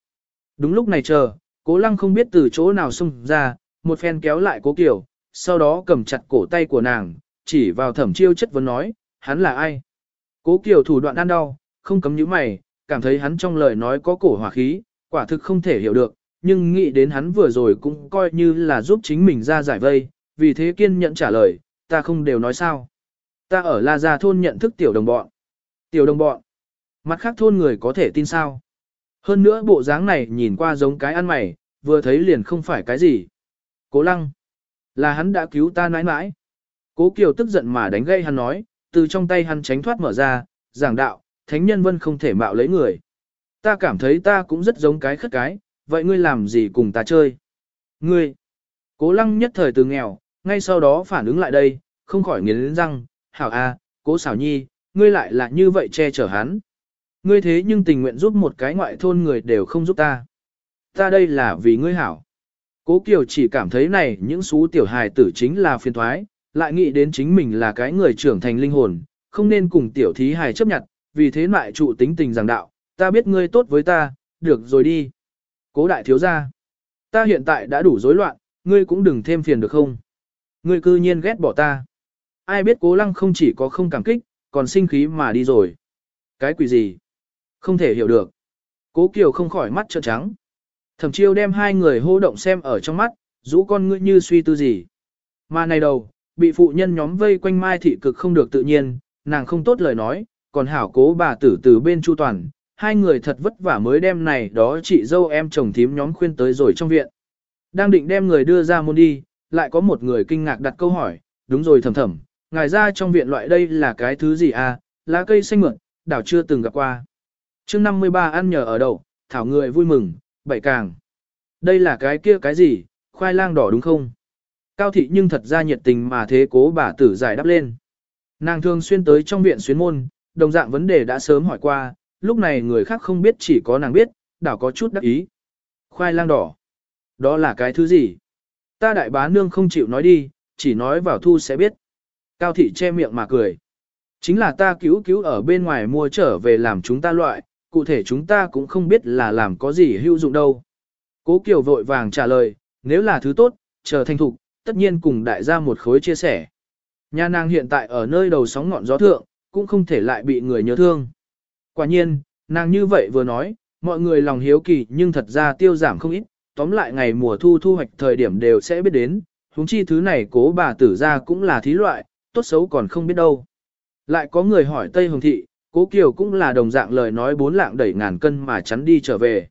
Đúng lúc này chờ, cố lăng không biết từ chỗ nào xung ra, một phen kéo lại cố kiểu, sau đó cầm chặt cổ tay của nàng, chỉ vào thẩm chiêu chất vấn nói, hắn là ai? Cố kiểu thủ đoạn ăn đau, không cấm những mày, cảm thấy hắn trong lời nói có cổ hỏa khí, quả thực không thể hiểu được, nhưng nghĩ đến hắn vừa rồi cũng coi như là giúp chính mình ra giải vây, vì thế kiên nhẫn trả lời, ta không đều nói sao. Ta ở La Gia thôn nhận thức tiểu đồng bọn. Tiểu đồng bọn. Mặt khác thôn người có thể tin sao. Hơn nữa bộ dáng này nhìn qua giống cái ăn mày, vừa thấy liền không phải cái gì. Cố lăng. Là hắn đã cứu ta nãi nãi. Cố Kiều tức giận mà đánh gây hắn nói, từ trong tay hắn tránh thoát mở ra, giảng đạo, thánh nhân vân không thể mạo lấy người. Ta cảm thấy ta cũng rất giống cái khất cái, vậy ngươi làm gì cùng ta chơi? Ngươi! Cố lăng nhất thời từ nghèo, ngay sau đó phản ứng lại đây, không khỏi nghiến răng, hảo a, cố xảo nhi, ngươi lại là như vậy che chở hắn. Ngươi thế nhưng tình nguyện giúp một cái ngoại thôn người đều không giúp ta. Ta đây là vì ngươi hảo. Cố Kiều chỉ cảm thấy này những xú tiểu hài tử chính là phiền thoái, lại nghĩ đến chính mình là cái người trưởng thành linh hồn, không nên cùng tiểu thí hài chấp nhận, vì thế lại trụ tính tình giảng đạo, ta biết ngươi tốt với ta, được rồi đi. Cố đại thiếu gia, ta hiện tại đã đủ rối loạn, ngươi cũng đừng thêm phiền được không? Ngươi cư nhiên ghét bỏ ta. Ai biết cố lăng không chỉ có không cảm kích, còn sinh khí mà đi rồi. Cái quỷ gì? Không thể hiểu được. Cố Kiều không khỏi mắt trợn trắng. Thẩm chiêu đem hai người hô động xem ở trong mắt, rũ con ngươi như suy tư gì. Mà này đầu, bị phụ nhân nhóm vây quanh mai thị cực không được tự nhiên, nàng không tốt lời nói, còn hảo cố bà tử từ bên chu toàn, hai người thật vất vả mới đem này đó chị dâu em chồng thím nhóm khuyên tới rồi trong viện. Đang định đem người đưa ra môn đi, lại có một người kinh ngạc đặt câu hỏi, đúng rồi thầm thầm, ngài ra trong viện loại đây là cái thứ gì à, lá cây xanh mượn, đảo chưa từng gặp qua. chương 53 ăn nhờ ở đậu, thảo người vui mừng, bảy càng. Đây là cái kia cái gì, khoai lang đỏ đúng không? Cao thị nhưng thật ra nhiệt tình mà thế cố bà tử giải đáp lên. Nàng thường xuyên tới trong viện xuyến môn, đồng dạng vấn đề đã sớm hỏi qua, lúc này người khác không biết chỉ có nàng biết, đảo có chút đắc ý. Khoai lang đỏ. Đó là cái thứ gì? Ta đại bá nương không chịu nói đi, chỉ nói vào thu sẽ biết. Cao thị che miệng mà cười. Chính là ta cứu cứu ở bên ngoài mua trở về làm chúng ta loại, cụ thể chúng ta cũng không biết là làm có gì hữu dụng đâu. Cố Kiều vội vàng trả lời, nếu là thứ tốt, chờ thành thục, tất nhiên cùng đại gia một khối chia sẻ. Nhà nàng hiện tại ở nơi đầu sóng ngọn gió thượng, cũng không thể lại bị người nhớ thương. Quả nhiên, nàng như vậy vừa nói, mọi người lòng hiếu kỳ nhưng thật ra tiêu giảm không ít, tóm lại ngày mùa thu thu hoạch thời điểm đều sẽ biết đến, huống chi thứ này cố bà tử ra cũng là thí loại, tốt xấu còn không biết đâu. Lại có người hỏi Tây Hồng Thị, cố Kiều cũng là đồng dạng lời nói bốn lạng đẩy ngàn cân mà chắn đi trở về.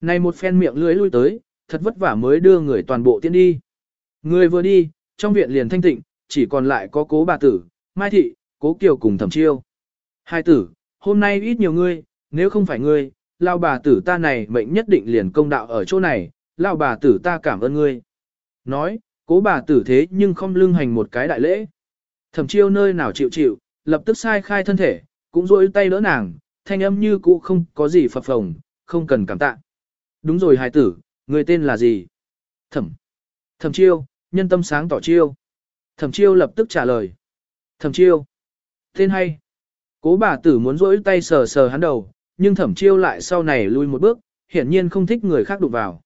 Này một phen miệng lưới lui tới, thật vất vả mới đưa người toàn bộ tiến đi. Người vừa đi, trong viện liền thanh tịnh, chỉ còn lại có cố bà tử, Mai Thị, cố Kiều cùng thẩm chiêu. Hai tử, hôm nay ít nhiều ngươi, nếu không phải ngươi, lao bà tử ta này mệnh nhất định liền công đạo ở chỗ này, lao bà tử ta cảm ơn ngươi. Nói, cố bà tử thế nhưng không lưng hành một cái đại lễ. Thẩm chiêu nơi nào chịu chịu, lập tức sai khai thân thể, cũng rôi tay đỡ nàng, thanh âm như cũ không có gì phập phồng, không cần cảm tạ. Đúng rồi hài tử, người tên là gì? Thẩm. Thẩm chiêu, nhân tâm sáng tỏ chiêu. Thẩm chiêu lập tức trả lời. Thẩm chiêu. Tên hay. Cố bà tử muốn rỗi tay sờ sờ hắn đầu, nhưng thẩm chiêu lại sau này lui một bước, hiển nhiên không thích người khác đụng vào.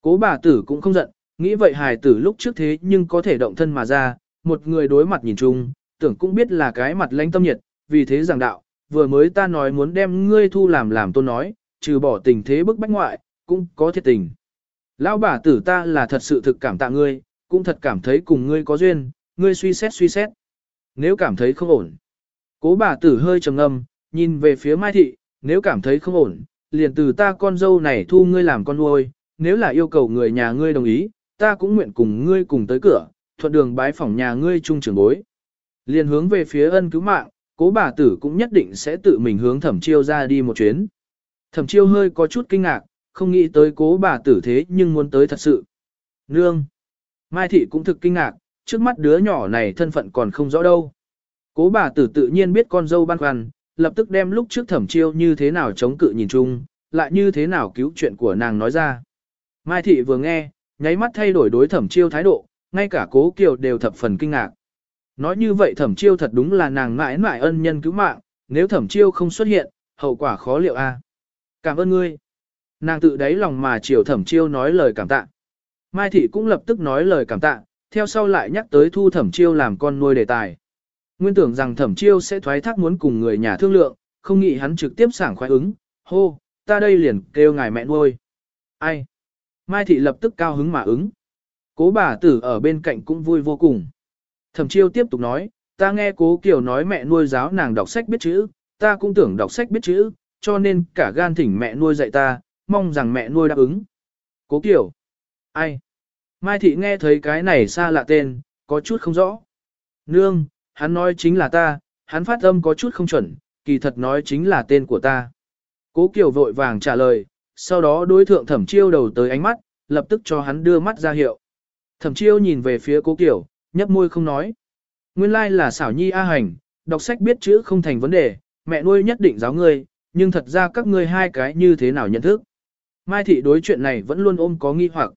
Cố bà tử cũng không giận, nghĩ vậy hài tử lúc trước thế nhưng có thể động thân mà ra, một người đối mặt nhìn chung, tưởng cũng biết là cái mặt lãnh tâm nhiệt, vì thế giảng đạo, vừa mới ta nói muốn đem ngươi thu làm làm tôn nói, trừ bỏ tình thế bức bách ngoại, cũng có thiệt tình. Lão bà tử ta là thật sự thực cảm tạ ngươi, cũng thật cảm thấy cùng ngươi có duyên, ngươi suy xét suy xét. Nếu cảm thấy không ổn. Cố bà tử hơi trầm ngâm, nhìn về phía Mai Thị, nếu cảm thấy không ổn, liền từ ta con dâu này thu ngươi làm con nuôi, nếu là yêu cầu người nhà ngươi đồng ý, ta cũng nguyện cùng ngươi cùng tới cửa, thuận đường bái phỏng nhà ngươi trung trưởng bối. Liền hướng về phía ân cứu mạng, cố bà tử cũng nhất định sẽ tự mình hướng thẩm chiêu ra đi một chuyến. Thẩm chiêu hơi có chút kinh ngạc, không nghĩ tới cố bà tử thế nhưng muốn tới thật sự. Nương! Mai thị cũng thực kinh ngạc, trước mắt đứa nhỏ này thân phận còn không rõ đâu. Cố bà tử tự nhiên biết con dâu băn khoăn, lập tức đem lúc trước thẩm chiêu như thế nào chống cự nhìn chung, lại như thế nào cứu chuyện của nàng nói ra. Mai thị vừa nghe, nháy mắt thay đổi đối thẩm chiêu thái độ, ngay cả cố kiều đều thập phần kinh ngạc. Nói như vậy thẩm chiêu thật đúng là nàng mãi mãi ân nhân cứu mạng, nếu thẩm chiêu không xuất hiện, hậu quả khó liệu a. Cảm ơn ngươi. Nàng tự đáy lòng mà chiều thẩm chiêu nói lời cảm tạ. Mai thị cũng lập tức nói lời cảm tạ, theo sau lại nhắc tới thu thẩm chiêu làm con nuôi đề tài. Nguyên tưởng rằng thẩm chiêu sẽ thoái thác muốn cùng người nhà thương lượng, không nghĩ hắn trực tiếp sảng khoái ứng, hô, ta đây liền kêu ngài mẹ nuôi. Ai? Mai thị lập tức cao hứng mà ứng. Cố bà tử ở bên cạnh cũng vui vô cùng. Thẩm chiêu tiếp tục nói, ta nghe cố Kiều nói mẹ nuôi giáo nàng đọc sách biết chữ, ta cũng tưởng đọc sách biết chữ, cho nên cả gan thỉnh mẹ nuôi dạy ta, mong rằng mẹ nuôi đáp ứng. Cố Kiều. Ai? Mai thị nghe thấy cái này xa lạ tên, có chút không rõ. Nương, hắn nói chính là ta, hắn phát âm có chút không chuẩn, kỳ thật nói chính là tên của ta. Cố Kiều vội vàng trả lời, sau đó đối thượng thẩm chiêu đầu tới ánh mắt, lập tức cho hắn đưa mắt ra hiệu. Thẩm chiêu nhìn về phía cố Kiều, nhấp môi không nói. Nguyên lai là xảo nhi A hành, đọc sách biết chữ không thành vấn đề, mẹ nuôi nhất định giáo ngươi, nhưng thật ra các ngươi hai cái như thế nào nhận thức. Mai thị đối chuyện này vẫn luôn ôm có nghi hoặc.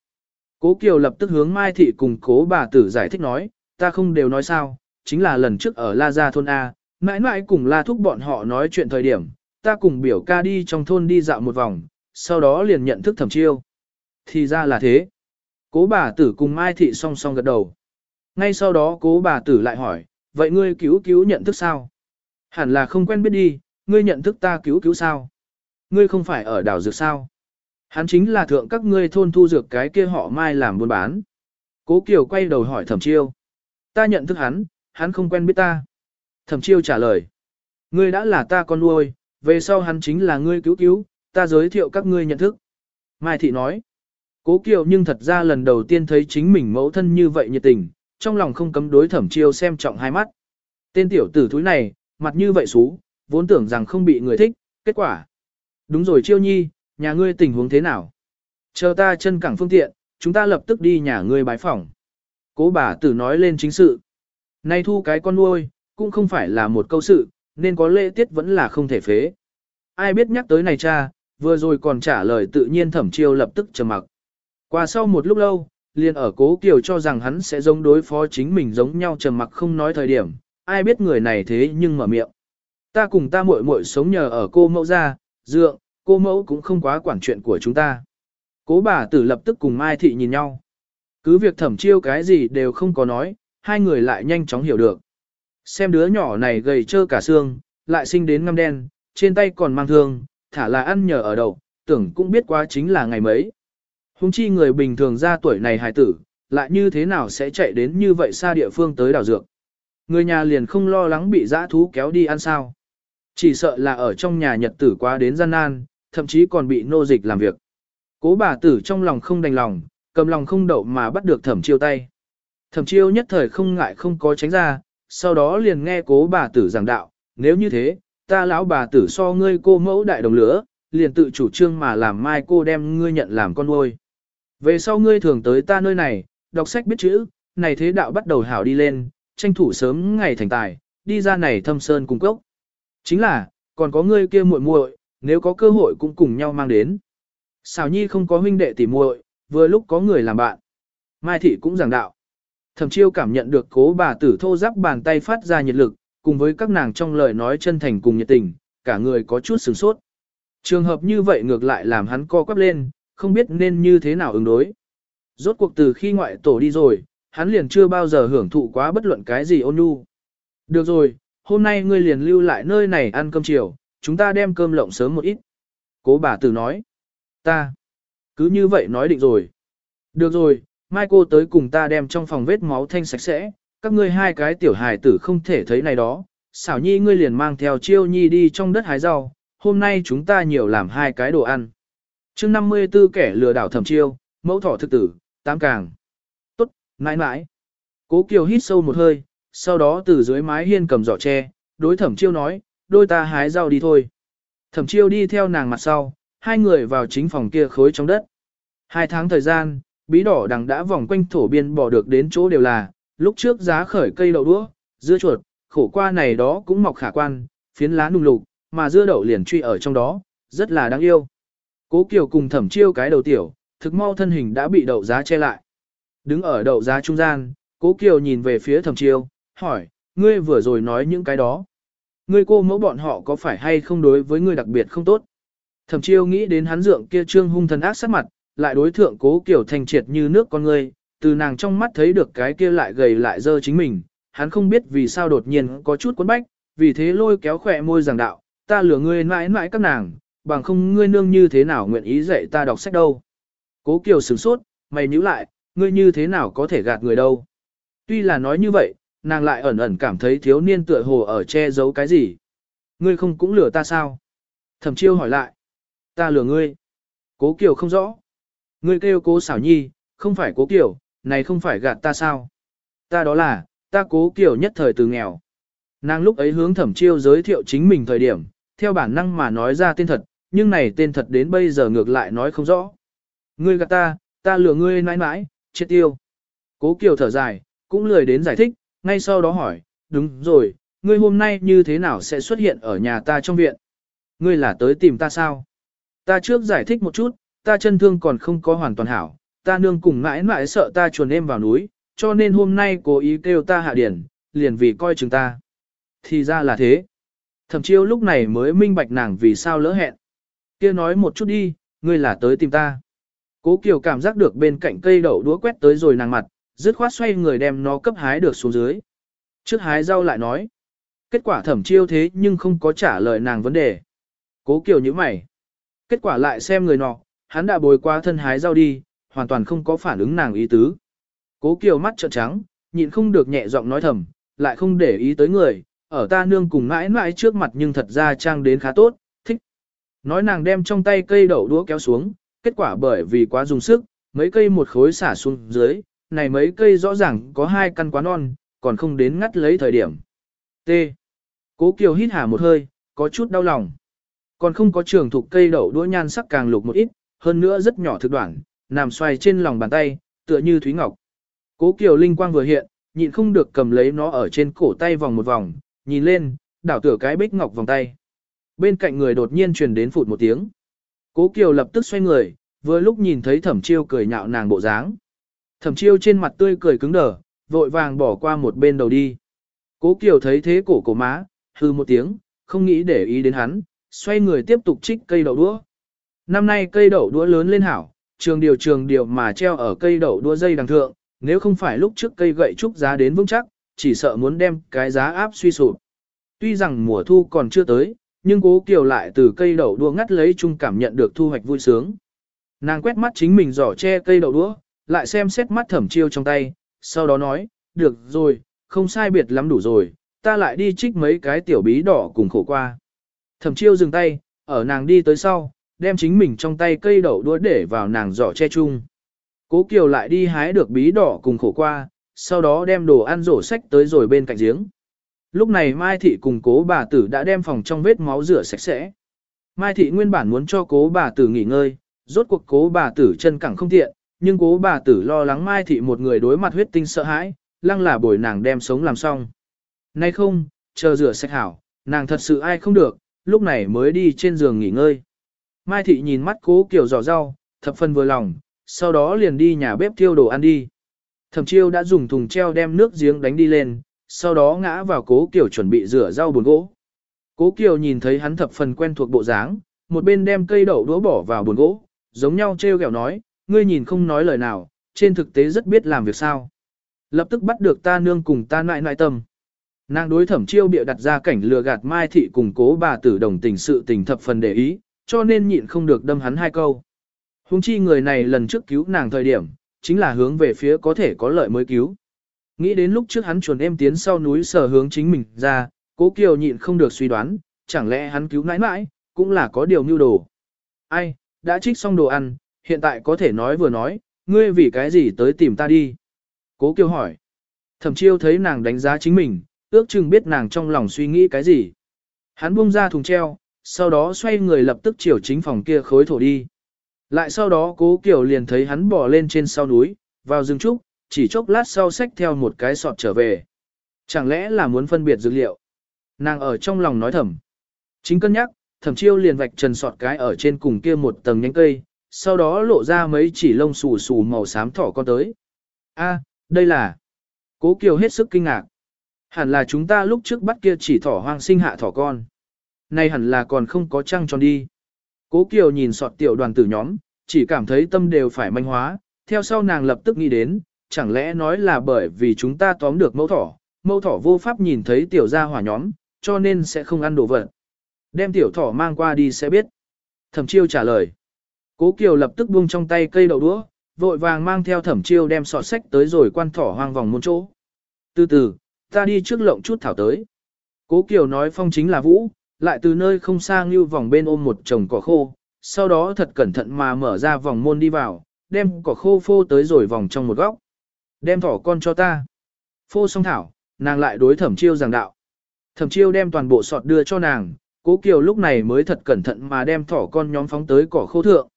Cố Kiều lập tức hướng Mai thị cùng cố bà tử giải thích nói, ta không đều nói sao, chính là lần trước ở La Gia thôn A, mãi mãi cùng La Thúc bọn họ nói chuyện thời điểm, ta cùng biểu ca đi trong thôn đi dạo một vòng, sau đó liền nhận thức thẩm chiêu. Thì ra là thế. Cố bà tử cùng Mai thị song song gật đầu. Ngay sau đó cố bà tử lại hỏi, vậy ngươi cứu cứu nhận thức sao? Hẳn là không quen biết đi, ngươi nhận thức ta cứu cứu sao? Ngươi không phải ở đảo dược sao? Hắn chính là thượng các ngươi thôn thu dược cái kia họ mai làm buôn bán. Cố Kiều quay đầu hỏi thẩm chiêu. Ta nhận thức hắn, hắn không quen biết ta. Thẩm chiêu trả lời. Ngươi đã là ta con nuôi, về sau hắn chính là ngươi cứu cứu, ta giới thiệu các ngươi nhận thức. Mai Thị nói. Cố Kiều nhưng thật ra lần đầu tiên thấy chính mình mẫu thân như vậy nhiệt tình, trong lòng không cấm đối thẩm chiêu xem trọng hai mắt. Tên tiểu tử thúi này, mặt như vậy xú, vốn tưởng rằng không bị người thích, kết quả. Đúng rồi chiêu nhi, nhà ngươi tình huống thế nào? Chờ ta chân cẳng phương tiện, chúng ta lập tức đi nhà ngươi bái phỏng. Cố bà tử nói lên chính sự. Nay thu cái con nuôi, cũng không phải là một câu sự, nên có lễ tiết vẫn là không thể phế. Ai biết nhắc tới này cha, vừa rồi còn trả lời tự nhiên thẩm chiêu lập tức trầm mặc. Qua sau một lúc lâu, liền ở cố kiều cho rằng hắn sẽ giống đối phó chính mình giống nhau trầm mặc không nói thời điểm, ai biết người này thế nhưng mở miệng. Ta cùng ta muội muội sống nhờ ở cô mẫu gia, dượng, cô mẫu cũng không quá quản chuyện của chúng ta. Cố bà tử lập tức cùng Mai Thị nhìn nhau. Cứ việc thẩm chiêu cái gì đều không có nói, hai người lại nhanh chóng hiểu được. Xem đứa nhỏ này gầy trơ cả xương, lại sinh đến ngăm đen, trên tay còn mang thương, thả là ăn nhờ ở đầu, tưởng cũng biết quá chính là ngày mấy. Hùng chi người bình thường ra tuổi này hài tử, lại như thế nào sẽ chạy đến như vậy xa địa phương tới đảo dược. Người nhà liền không lo lắng bị dã thú kéo đi ăn sao. Chỉ sợ là ở trong nhà nhật tử quá đến gian nan, thậm chí còn bị nô dịch làm việc. Cố bà tử trong lòng không đành lòng, cầm lòng không đậu mà bắt được thẩm chiêu tay. Thẩm chiêu nhất thời không ngại không có tránh ra, sau đó liền nghe cố bà tử giảng đạo, nếu như thế, ta lão bà tử so ngươi cô mẫu đại đồng lửa, liền tự chủ trương mà làm mai cô đem ngươi nhận làm con nuôi. Về sau ngươi thường tới ta nơi này, đọc sách biết chữ, này thế đạo bắt đầu hảo đi lên, tranh thủ sớm ngày thành tài, đi ra này thâm sơn cung cốc. Chính là, còn có ngươi kia muội muội, nếu có cơ hội cũng cùng nhau mang đến. Xào nhi không có huynh đệ tỉ muội, vừa lúc có người làm bạn. Mai thị cũng giảng đạo. Thẩm chiêu cảm nhận được cố bà tử thô giáp bàn tay phát ra nhiệt lực, cùng với các nàng trong lời nói chân thành cùng nhiệt tình, cả người có chút sửng sốt. Trường hợp như vậy ngược lại làm hắn co quắp lên, không biết nên như thế nào ứng đối. Rốt cuộc từ khi ngoại tổ đi rồi, hắn liền chưa bao giờ hưởng thụ quá bất luận cái gì ôn nhu. Được rồi, hôm nay ngươi liền lưu lại nơi này ăn cơm chiều, chúng ta đem cơm lộng sớm một ít. Cố bà tử nói. Ta. Cứ như vậy nói định rồi. Được rồi, mai cô tới cùng ta đem trong phòng vết máu thanh sạch sẽ, các ngươi hai cái tiểu hài tử không thể thấy này đó. Xảo nhi ngươi liền mang theo chiêu nhi đi trong đất hái rau, hôm nay chúng ta nhiều làm hai cái đồ ăn chương 54 kẻ lừa đảo thẩm chiêu, mẫu thỏ thực tử, tám càng. Tốt, mãi mãi. Cố Kiều hít sâu một hơi, sau đó từ dưới mái hiên cầm giỏ tre, đối thẩm chiêu nói, đôi ta hái rau đi thôi. Thẩm chiêu đi theo nàng mặt sau, hai người vào chính phòng kia khối trong đất. Hai tháng thời gian, bí đỏ đằng đã vòng quanh thổ biên bỏ được đến chỗ đều là, lúc trước giá khởi cây đậu đũa, dưa chuột, khổ qua này đó cũng mọc khả quan, phiến lá nung lục, mà dưa đậu liền truy ở trong đó, rất là đáng yêu. Cố Kiều cùng thẩm chiêu cái đầu tiểu, thực mau thân hình đã bị đậu giá che lại. Đứng ở đậu giá trung gian, Cố Kiều nhìn về phía thẩm chiêu, hỏi, ngươi vừa rồi nói những cái đó. Ngươi cô mẫu bọn họ có phải hay không đối với ngươi đặc biệt không tốt? Thẩm chiêu nghĩ đến hắn dượng kia trương hung thần ác sát mặt, lại đối thượng cố Kiều thành triệt như nước con ngươi, từ nàng trong mắt thấy được cái kia lại gầy lại dơ chính mình, hắn không biết vì sao đột nhiên có chút cuốn bách, vì thế lôi kéo khỏe môi giảng đạo, ta lừa ngươi mãi mãi các nàng, bằng không ngươi nương như thế nào nguyện ý dạy ta đọc sách đâu. Cố Kiều sửng sốt, mày nhíu lại, ngươi như thế nào có thể gạt người đâu. Tuy là nói như vậy, nàng lại ẩn ẩn cảm thấy thiếu niên tựa hồ ở che giấu cái gì. Ngươi không cũng lừa ta sao? Thẩm chiêu hỏi lại. Ta lừa ngươi. Cố Kiều không rõ. Ngươi kêu cố xảo nhi, không phải cố Kiều, này không phải gạt ta sao? Ta đó là, ta cố Kiều nhất thời từ nghèo. Nàng lúc ấy hướng thẩm chiêu giới thiệu chính mình thời điểm, theo bản năng mà nói ra tên thật, nhưng này tên thật đến bây giờ ngược lại nói không rõ. Ngươi gạt ta, ta lừa ngươi mãi mãi chết tiêu. Cố Kiều thở dài, cũng lười đến giải thích, ngay sau đó hỏi, đúng rồi, ngươi hôm nay như thế nào sẽ xuất hiện ở nhà ta trong viện? Ngươi là tới tìm ta sao? Ta trước giải thích một chút, ta chân thương còn không có hoàn toàn hảo, ta nương cùng mãi mãi sợ ta chuồn em vào núi, cho nên hôm nay cố ý kêu ta hạ điển, liền vì coi chừng ta. Thì ra là thế. Thẩm chiêu lúc này mới minh bạch nàng vì sao lỡ hẹn. kia nói một chút đi, ngươi là tới tìm ta. Cố Kiều cảm giác được bên cạnh cây đậu đũa quét tới rồi nàng mặt, dứt khoát xoay người đem nó cấp hái được xuống dưới. Trước hái rau lại nói. Kết quả thẩm chiêu thế nhưng không có trả lời nàng vấn đề. Cố Kiều như mày. Kết quả lại xem người nọ, hắn đã bồi qua thân hái rau đi, hoàn toàn không có phản ứng nàng ý tứ. Cố Kiều mắt trợn trắng, nhịn không được nhẹ giọng nói thầm, lại không để ý tới người, ở ta nương cùng mãi mãi trước mặt nhưng thật ra trang đến khá tốt, thích. Nói nàng đem trong tay cây đậu đũa kéo xuống, kết quả bởi vì quá dùng sức, mấy cây một khối xả xuống dưới, này mấy cây rõ ràng có hai căn quá non, còn không đến ngắt lấy thời điểm. T. Cố Kiều hít hà một hơi, có chút đau lòng. Còn không có trường thuộc cây đậu đũa nhan sắc càng lục một ít, hơn nữa rất nhỏ thực đoạn, nằm xoay trên lòng bàn tay, tựa như thúy ngọc. Cố Kiều linh quang vừa hiện, nhịn không được cầm lấy nó ở trên cổ tay vòng một vòng, nhìn lên, đảo tựa cái bích ngọc vòng tay. Bên cạnh người đột nhiên truyền đến phụt một tiếng. Cố Kiều lập tức xoay người, vừa lúc nhìn thấy Thẩm Chiêu cười nhạo nàng bộ dáng. Thẩm Chiêu trên mặt tươi cười cứng đờ, vội vàng bỏ qua một bên đầu đi. Cố Kiều thấy thế cổ cổ má, hư một tiếng, không nghĩ để ý đến hắn, xoay người tiếp tục trích cây đậu đũa. Năm nay cây đậu đũa lớn lên hảo, trường điều trường điều mà treo ở cây đậu đũa dây đằng thượng, nếu không phải lúc trước cây gậy trúc giá đến vững chắc, chỉ sợ muốn đem cái giá áp suy sụp. Tuy rằng mùa thu còn chưa tới, nhưng cố Kiều lại từ cây đậu đua ngắt lấy chung cảm nhận được thu hoạch vui sướng. Nàng quét mắt chính mình giỏ che cây đậu đũa, lại xem xét mắt thẩm chiêu trong tay, sau đó nói, được rồi, không sai biệt lắm đủ rồi, ta lại đi trích mấy cái tiểu bí đỏ cùng khổ qua. Thẩm chiêu dừng tay, ở nàng đi tới sau, đem chính mình trong tay cây đậu đũa để vào nàng giỏ che chung. Cố Kiều lại đi hái được bí đỏ cùng khổ qua, sau đó đem đồ ăn rổ sách tới rồi bên cạnh giếng. Lúc này Mai Thị cùng cố bà tử đã đem phòng trong vết máu rửa sạch sẽ. Mai Thị nguyên bản muốn cho cố bà tử nghỉ ngơi, rốt cuộc cố bà tử chân cẳng không tiện, nhưng cố bà tử lo lắng Mai Thị một người đối mặt huyết tinh sợ hãi, lăng là bồi nàng đem sống làm xong. Nay không, chờ rửa sạch hảo, nàng thật sự ai không được, lúc này mới đi trên giường nghỉ ngơi. Mai Thị nhìn mắt cố kiểu giỏ rau, thập phân vừa lòng, sau đó liền đi nhà bếp thiêu đồ ăn đi. Thẩm chiêu đã dùng thùng treo đem nước giếng đánh đi lên, sau đó ngã vào cố kiều chuẩn bị rửa rau buồn gỗ. Cố kiều nhìn thấy hắn thập phần quen thuộc bộ dáng, một bên đem cây đậu đũa bỏ vào buồn gỗ, giống nhau treo kẹo nói, ngươi nhìn không nói lời nào, trên thực tế rất biết làm việc sao. Lập tức bắt được ta nương cùng ta nại nại tâm. Nàng đối thẩm chiêu bịa đặt ra cảnh lừa gạt mai thị cùng cố bà tử đồng tình sự tình thập phần để ý, cho nên nhịn không được đâm hắn hai câu. Hùng chi người này lần trước cứu nàng thời điểm, chính là hướng về phía có thể có lợi mới cứu. Nghĩ đến lúc trước hắn chuồn em tiến sau núi sở hướng chính mình ra, cố kiều nhịn không được suy đoán, chẳng lẽ hắn cứu nãi nãi, cũng là có điều mưu đồ. Ai, đã trích xong đồ ăn, hiện tại có thể nói vừa nói, ngươi vì cái gì tới tìm ta đi. Cố kiều hỏi. Thẩm chiêu thấy nàng đánh giá chính mình, ước chừng biết nàng trong lòng suy nghĩ cái gì. Hắn buông ra thùng treo, sau đó xoay người lập tức chiều chính phòng kia khối thổ đi. Lại sau đó cố kiểu liền thấy hắn bỏ lên trên sau núi, vào rừng trúc, chỉ chốc lát sau xách theo một cái sọt trở về. Chẳng lẽ là muốn phân biệt dữ liệu? Nàng ở trong lòng nói thầm. Chính cân nhắc, thẩm chiêu liền vạch trần sọt cái ở trên cùng kia một tầng nhánh cây, sau đó lộ ra mấy chỉ lông xù xù màu xám thỏ con tới. A, đây là... Cố Kiều hết sức kinh ngạc. Hẳn là chúng ta lúc trước bắt kia chỉ thỏ hoang sinh hạ thỏ con. Nay hẳn là còn không có trăng tròn đi. Cố Kiều nhìn sọt tiểu đoàn tử nhóm, chỉ cảm thấy tâm đều phải manh hóa, theo sau nàng lập tức nghĩ đến, chẳng lẽ nói là bởi vì chúng ta tóm được mẫu thỏ, mẫu thỏ vô pháp nhìn thấy tiểu gia hỏa nhóm, cho nên sẽ không ăn đồ vật. Đem tiểu thỏ mang qua đi sẽ biết. Thẩm chiêu trả lời. Cố Kiều lập tức buông trong tay cây đậu đũa, vội vàng mang theo thẩm chiêu đem sọt sách tới rồi quan thỏ hoang vòng môn chỗ. Từ từ, ta đi trước lộng chút thảo tới. Cố Kiều nói phong chính là vũ, lại từ nơi không xa như vòng bên ôm một chồng cỏ khô, sau đó thật cẩn thận mà mở ra vòng môn đi vào, đem cỏ khô phô tới rồi vòng trong một góc. Đem thỏ con cho ta. Phô xong thảo, nàng lại đối thẩm chiêu giảng đạo. Thẩm chiêu đem toàn bộ sọt đưa cho nàng, cố kiều lúc này mới thật cẩn thận mà đem thỏ con nhóm phóng tới cỏ khô thượng.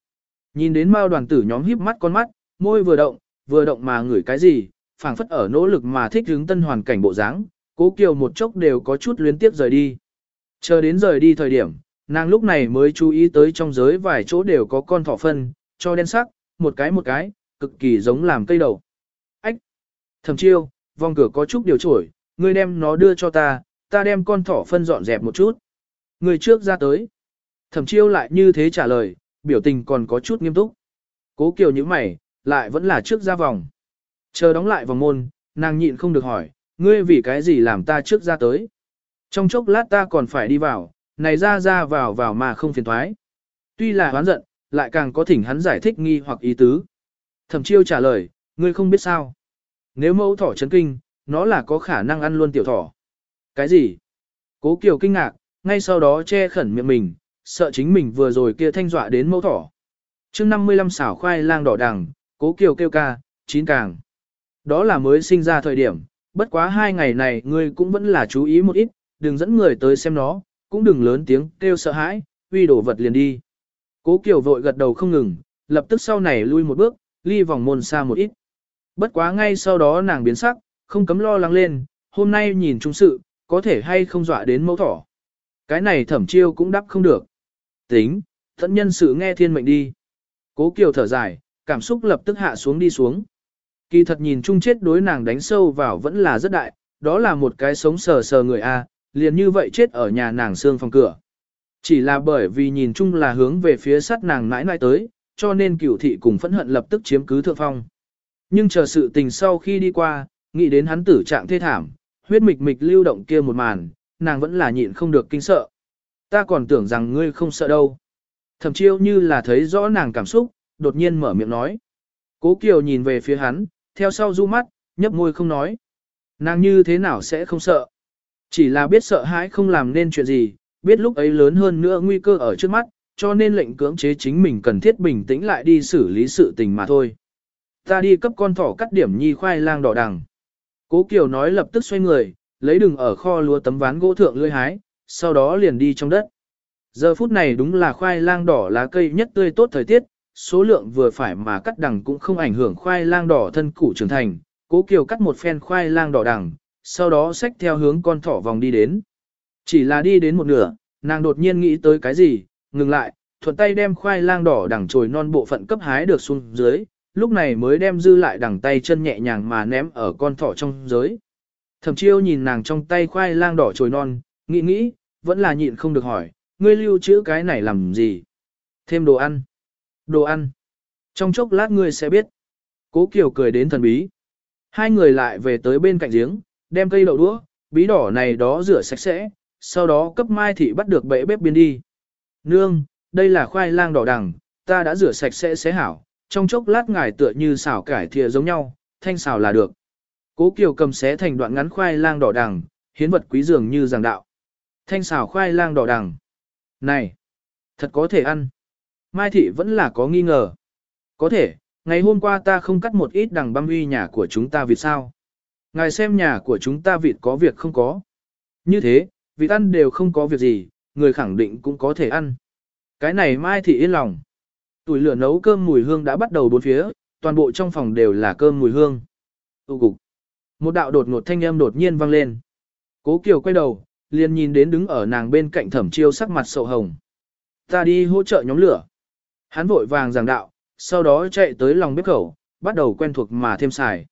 Nhìn đến mao đoàn tử nhóm híp mắt con mắt, môi vừa động, vừa động mà ngửi cái gì, phảng phất ở nỗ lực mà thích hướng tân hoàn cảnh bộ dáng, cố kiều một chốc đều có chút luyến tiếp rời đi. Chờ đến rời đi thời điểm, nàng lúc này mới chú ý tới trong giới vài chỗ đều có con thỏ phân, cho đen sắc, một cái một cái, cực kỳ giống làm cây đầu. Ách! Thẩm chiêu, vòng cửa có chút điều trổi, ngươi đem nó đưa cho ta, ta đem con thỏ phân dọn dẹp một chút. Người trước ra tới. Thẩm chiêu lại như thế trả lời, biểu tình còn có chút nghiêm túc. Cố kiều như mày, lại vẫn là trước ra vòng. Chờ đóng lại vòng môn, nàng nhịn không được hỏi, ngươi vì cái gì làm ta trước ra tới. Trong chốc lát ta còn phải đi vào, này ra ra vào vào mà không phiền thoái. Tuy là hoán giận, lại càng có thỉnh hắn giải thích nghi hoặc ý tứ. Thẩm chiêu trả lời, ngươi không biết sao. Nếu mẫu thỏ chấn kinh, nó là có khả năng ăn luôn tiểu thỏ. Cái gì? Cố Kiều kinh ngạc, ngay sau đó che khẩn miệng mình, sợ chính mình vừa rồi kia thanh dọa đến mẫu thỏ. chương 55 xảo khoai lang đỏ đằng, Cố Kiều kêu ca, chín càng. Đó là mới sinh ra thời điểm, bất quá hai ngày này ngươi cũng vẫn là chú ý một ít, đừng dẫn người tới xem nó, cũng đừng lớn tiếng kêu sợ hãi, uy đổ vật liền đi. Cố Kiều vội gật đầu không ngừng, lập tức sau này lui một bước, ly vòng môn xa một ít. Bất quá ngay sau đó nàng biến sắc, không cấm lo lắng lên, hôm nay nhìn trung sự, có thể hay không dọa đến mẫu thỏ. Cái này thẩm chiêu cũng đắp không được. Tính, thận nhân sự nghe thiên mệnh đi. Cố Kiều thở dài, cảm xúc lập tức hạ xuống đi xuống. Kỳ thật nhìn chung chết đối nàng đánh sâu vào vẫn là rất đại, đó là một cái sống sờ sờ người A, liền như vậy chết ở nhà nàng xương phòng cửa. Chỉ là bởi vì nhìn chung là hướng về phía sát nàng mãi mãi tới, cho nên cửu thị cùng phẫn hận lập tức chiếm cứ thượng phong. Nhưng chờ sự tình sau khi đi qua, nghĩ đến hắn tử trạng thê thảm, huyết mịch mịch lưu động kia một màn, nàng vẫn là nhịn không được kinh sợ. Ta còn tưởng rằng ngươi không sợ đâu. Thẩm chiêu như là thấy rõ nàng cảm xúc, đột nhiên mở miệng nói. Cố Kiều nhìn về phía hắn, theo sau du mắt, nhấp môi không nói. Nàng như thế nào sẽ không sợ? Chỉ là biết sợ hãi không làm nên chuyện gì, biết lúc ấy lớn hơn nữa nguy cơ ở trước mắt, cho nên lệnh cưỡng chế chính mình cần thiết bình tĩnh lại đi xử lý sự tình mà thôi. Ta đi cấp con thỏ cắt điểm nhi khoai lang đỏ đằng. Cố Kiều nói lập tức xoay người, lấy đừng ở kho lúa tấm ván gỗ thượng lưỡi hái, sau đó liền đi trong đất. Giờ phút này đúng là khoai lang đỏ lá cây nhất tươi tốt thời tiết, số lượng vừa phải mà cắt đằng cũng không ảnh hưởng khoai lang đỏ thân củ trưởng thành. Cố Kiều cắt một phen khoai lang đỏ đằng, sau đó xách theo hướng con thỏ vòng đi đến. Chỉ là đi đến một nửa, nàng đột nhiên nghĩ tới cái gì, ngừng lại, thuận tay đem khoai lang đỏ đằng trồi non bộ phận cấp hái được xuống dưới, lúc này mới đem dư lại đằng tay chân nhẹ nhàng mà ném ở con thỏ trong giới. Thẩm chiêu nhìn nàng trong tay khoai lang đỏ trồi non, nghĩ nghĩ, vẫn là nhịn không được hỏi, ngươi lưu trữ cái này làm gì? Thêm đồ ăn. Đồ ăn. Trong chốc lát ngươi sẽ biết. Cố Kiều cười đến thần bí. Hai người lại về tới bên cạnh giếng, đem cây đậu đũa, bí đỏ này đó rửa sạch sẽ, sau đó cấp mai thị bắt được bệ bếp biên đi. Nương, đây là khoai lang đỏ đằng, ta đã rửa sạch sẽ xé hảo, trong chốc lát ngài tựa như xào cải thìa giống nhau, thanh xào là được. Cố Kiều cầm xé thành đoạn ngắn khoai lang đỏ đằng, hiến vật quý dường như giảng đạo. Thanh xào khoai lang đỏ đằng. Này, thật có thể ăn. Mai thị vẫn là có nghi ngờ. Có thể, ngày hôm qua ta không cắt một ít đằng băm uy nhà của chúng ta vì sao. Ngài xem nhà của chúng ta vịt có việc không có. Như thế, vịt ăn đều không có việc gì, người khẳng định cũng có thể ăn. Cái này Mai thị yên lòng. Tuổi lửa nấu cơm mùi hương đã bắt đầu bốn phía, toàn bộ trong phòng đều là cơm mùi hương. Tụ cục. Một đạo đột ngột thanh âm đột nhiên vang lên. Cố Kiều quay đầu, liền nhìn đến đứng ở nàng bên cạnh thẩm chiêu sắc mặt sầu hồng. Ta đi hỗ trợ nhóm lửa. Hắn vội vàng giảng đạo, sau đó chạy tới lòng bếp khẩu, bắt đầu quen thuộc mà thêm xài.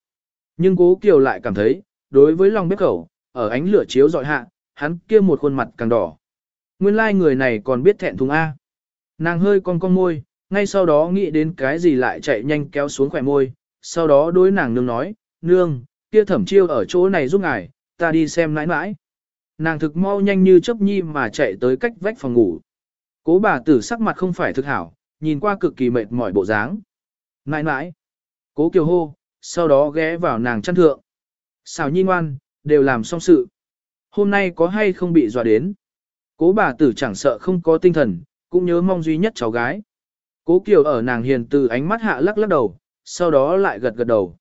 Nhưng cố Kiều lại cảm thấy, đối với lòng bếp khẩu, ở ánh lửa chiếu dọi hạ, hắn kia một khuôn mặt càng đỏ. Nguyên lai like người này còn biết thẹn thùng A. Nàng hơi cong cong môi, ngay sau đó nghĩ đến cái gì lại chạy nhanh kéo xuống khỏe môi, sau đó đối nàng nương nói, nương, kia thẩm chiêu ở chỗ này giúp ngài, ta đi xem nãi nãi. Nàng thực mau nhanh như chớp nhi mà chạy tới cách vách phòng ngủ. Cố bà tử sắc mặt không phải thực hảo, nhìn qua cực kỳ mệt mỏi bộ dáng. Nãi nãi. Cố kiều hô, sau đó ghé vào nàng chăn thượng. Xào nhi ngoan, đều làm xong sự. Hôm nay có hay không bị dọa đến. Cố bà tử chẳng sợ không có tinh thần, cũng nhớ mong duy nhất cháu gái. Cố Kiều ở nàng hiền từ ánh mắt hạ lắc lắc đầu, sau đó lại gật gật đầu.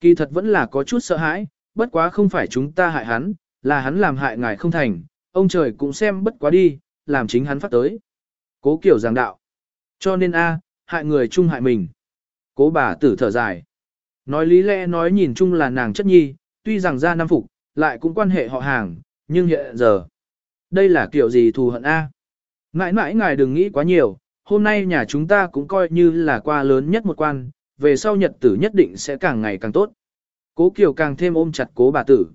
Kỳ thật vẫn là có chút sợ hãi, bất quá không phải chúng ta hại hắn, là hắn làm hại ngài không thành, ông trời cũng xem bất quá đi, làm chính hắn phát tới. Cố Kiều giảng đạo. Cho nên a, hại người chung hại mình. Cố bà tử thở dài. Nói lý lẽ nói nhìn chung là nàng chất nhi, tuy rằng ra năm phục, lại cũng quan hệ họ hàng, nhưng hiện giờ. Đây là kiểu gì thù hận a? Mãi mãi ngài đừng nghĩ quá nhiều, hôm nay nhà chúng ta cũng coi như là qua lớn nhất một quan, về sau nhật tử nhất định sẽ càng ngày càng tốt. Cố Kiều càng thêm ôm chặt cố bà tử.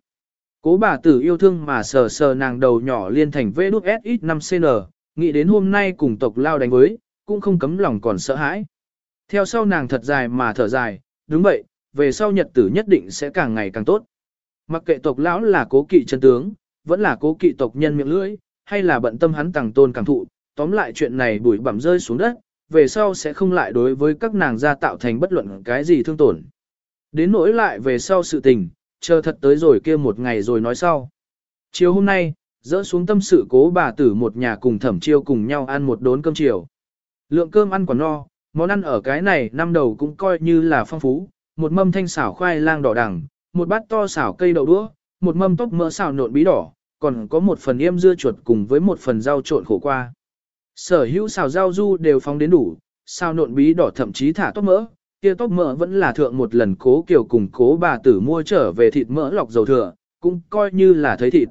Cố bà tử yêu thương mà sờ sờ nàng đầu nhỏ liên thành vê đút SX5CN, nghĩ đến hôm nay cùng tộc lao đánh với, cũng không cấm lòng còn sợ hãi. Theo sau nàng thật dài mà thở dài, đúng vậy, về sau nhật tử nhất định sẽ càng ngày càng tốt. Mặc kệ tộc lão là cố kỵ chân tướng, vẫn là cố kỵ tộc nhân miệng lưỡi, hay là bận tâm hắn tàng tôn càng thụ, tóm lại chuyện này bụi bặm rơi xuống đất, về sau sẽ không lại đối với các nàng gia tạo thành bất luận cái gì thương tổn. Đến nỗi lại về sau sự tình, chờ thật tới rồi kia một ngày rồi nói sau. Chiều hôm nay, dỡ xuống tâm sự cố bà tử một nhà cùng thẩm chiêu cùng nhau ăn một đốn cơm chiều. Lượng cơm ăn quả no, món ăn ở cái này năm đầu cũng coi như là phong phú, một mâm thanh xảo khoai lang đỏ đằng, một bát to xảo cây đậu đũa, một mâm tóc mỡ xào nộn bí đỏ, còn có một phần yêm dưa chuột cùng với một phần rau trộn khổ qua. Sở hữu xào rau du đều phóng đến đủ, xào nộn bí đỏ thậm chí thả tóc mỡ, kia tóc mỡ vẫn là thượng một lần cố kiểu cùng cố bà tử mua trở về thịt mỡ lọc dầu thừa, cũng coi như là thấy thịt.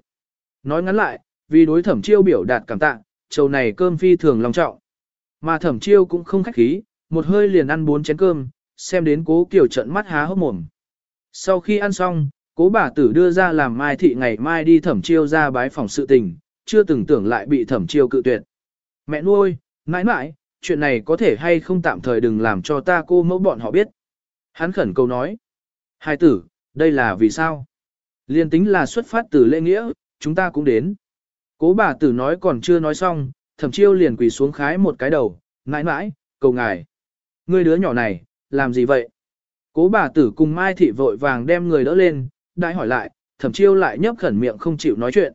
Nói ngắn lại, vì đối thẩm chiêu biểu đạt cảm tạ, trầu này cơm phi thường long trọng. Mà thẩm chiêu cũng không khách khí, một hơi liền ăn bốn chén cơm, xem đến cố kiểu trận mắt há hốc mồm. Sau khi ăn xong, cố bà tử đưa ra làm mai thị ngày mai đi thẩm chiêu ra bái phòng sự tình, chưa từng tưởng lại bị thẩm chiêu cự tuyệt. Mẹ nuôi, mãi mãi, chuyện này có thể hay không tạm thời đừng làm cho ta cô mẫu bọn họ biết. Hắn khẩn cầu nói. Hai tử, đây là vì sao? Liên tính là xuất phát từ lễ nghĩa, chúng ta cũng đến. Cố bà tử nói còn chưa nói xong, thẩm chiêu liền quỳ xuống khái một cái đầu, mãi mãi, cầu ngài. Ngươi đứa nhỏ này, làm gì vậy? Cố bà tử cùng Mai Thị vội vàng đem người đỡ lên, đại hỏi lại, thẩm chiêu lại nhấp khẩn miệng không chịu nói chuyện.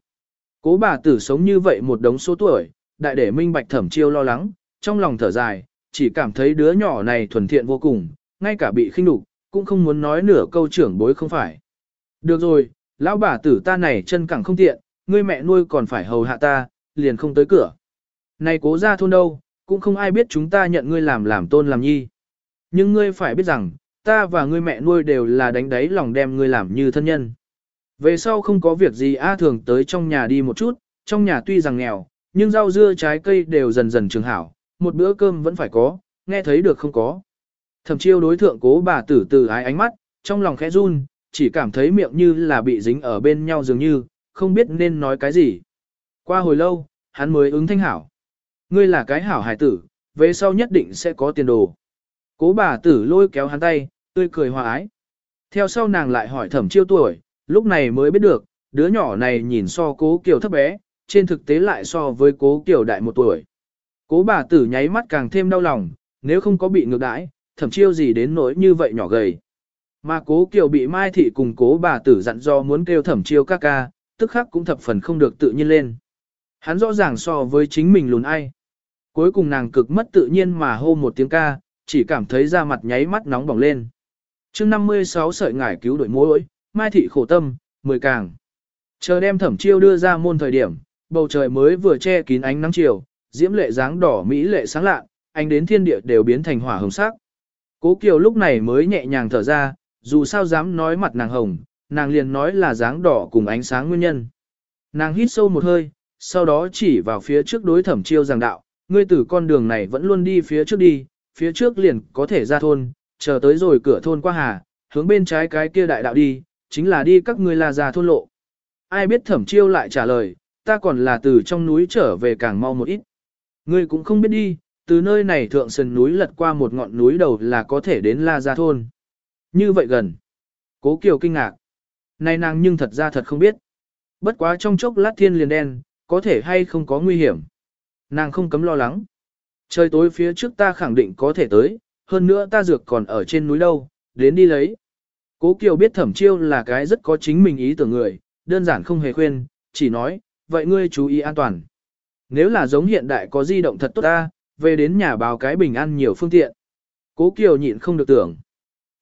Cố bà tử sống như vậy một đống số tuổi, đại để minh bạch thẩm chiêu lo lắng, trong lòng thở dài, chỉ cảm thấy đứa nhỏ này thuần thiện vô cùng, ngay cả bị khinh đục, cũng không muốn nói nửa câu trưởng bối không phải. Được rồi, lão bà tử ta này chân cẳng không tiện, ngươi mẹ nuôi còn phải hầu hạ ta, liền không tới cửa. Này cố ra thôn đâu, cũng không ai biết chúng ta nhận ngươi làm làm tôn làm nhi. Nhưng ngươi phải biết rằng, ta và ngươi mẹ nuôi đều là đánh đáy lòng đem ngươi làm như thân nhân. Về sau không có việc gì A thường tới trong nhà đi một chút, trong nhà tuy rằng nghèo, nhưng rau dưa trái cây đều dần dần trường hảo, một bữa cơm vẫn phải có, nghe thấy được không có. Thẩm chiêu đối thượng cố bà tử từ ái ánh mắt, trong lòng khẽ run, chỉ cảm thấy miệng như là bị dính ở bên nhau dường như, không biết nên nói cái gì. Qua hồi lâu, hắn mới ứng thanh hảo. Ngươi là cái hảo hải tử, về sau nhất định sẽ có tiền đồ. Cố bà tử lôi kéo hắn tay, tươi cười hòa ái. Theo sau nàng lại hỏi thẩm chiêu tuổi, lúc này mới biết được, đứa nhỏ này nhìn so cố kiều thấp bé, trên thực tế lại so với cố kiều đại một tuổi. Cố bà tử nháy mắt càng thêm đau lòng, nếu không có bị ngược đãi, thẩm chiêu gì đến nỗi như vậy nhỏ gầy. Mà cố kiều bị mai thị cùng cố bà tử dặn do muốn kêu thẩm chiêu ca ca, tức khắc cũng thập phần không được tự nhiên lên. Hắn rõ ràng so với chính mình lùn ai. Cuối cùng nàng cực mất tự nhiên mà hô một tiếng ca, chỉ cảm thấy da mặt nháy mắt nóng bỏng lên. chương 56 sợi ngải cứu đội mối, mai thị khổ tâm, mười càng. Chờ đem thẩm chiêu đưa ra môn thời điểm, bầu trời mới vừa che kín ánh nắng chiều, diễm lệ dáng đỏ mỹ lệ sáng lạ, ánh đến thiên địa đều biến thành hỏa hồng sắc. Cố Kiều lúc này mới nhẹ nhàng thở ra, dù sao dám nói mặt nàng hồng, nàng liền nói là dáng đỏ cùng ánh sáng nguyên nhân. Nàng hít sâu một hơi, sau đó chỉ vào phía trước đối thẩm chiêu giảng đạo, ngươi từ con đường này vẫn luôn đi phía trước đi, phía trước liền có thể ra thôn, chờ tới rồi cửa thôn qua hà, hướng bên trái cái kia đại đạo đi, chính là đi các ngươi là ra thôn lộ. Ai biết thẩm chiêu lại trả lời, ta còn là từ trong núi trở về càng mau một ít. Ngươi cũng không biết đi, từ nơi này thượng sườn núi lật qua một ngọn núi đầu là có thể đến La Gia Thôn. Như vậy gần. Cố Kiều kinh ngạc. Này nàng nhưng thật ra thật không biết. Bất quá trong chốc lát thiên liền đen, có thể hay không có nguy hiểm. Nàng không cấm lo lắng. Trời tối phía trước ta khẳng định có thể tới, hơn nữa ta dược còn ở trên núi đâu, đến đi lấy. Cố Kiều biết thẩm chiêu là cái rất có chính mình ý tưởng người, đơn giản không hề khuyên, chỉ nói, vậy ngươi chú ý an toàn. Nếu là giống hiện đại có di động thật tốt ta, về đến nhà báo cái bình an nhiều phương tiện. Cố Kiều nhịn không được tưởng.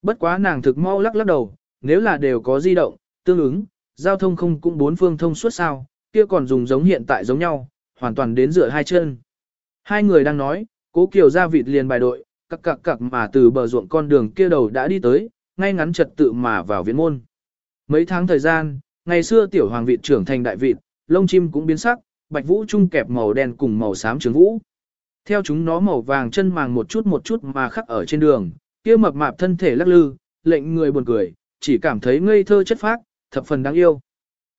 Bất quá nàng thực mau lắc lắc đầu, nếu là đều có di động, tương ứng, giao thông không cũng bốn phương thông suốt sao, kia còn dùng giống hiện tại giống nhau, hoàn toàn đến dựa hai chân. Hai người đang nói, cố Kiều ra vịt liền bài đội, cặc cặc cặc mà từ bờ ruộng con đường kia đầu đã đi tới, ngay ngắn trật tự mà vào viện môn. Mấy tháng thời gian, ngày xưa tiểu hoàng vịt trưởng thành đại vịt, lông chim cũng biến sắc, bạch vũ chung kẹp màu đen cùng màu xám trường vũ. Theo chúng nó màu vàng chân màng một chút một chút mà khắc ở trên đường, kia mập mạp thân thể lắc lư, lệnh người buồn cười, chỉ cảm thấy ngây thơ chất phác, thập phần đáng yêu.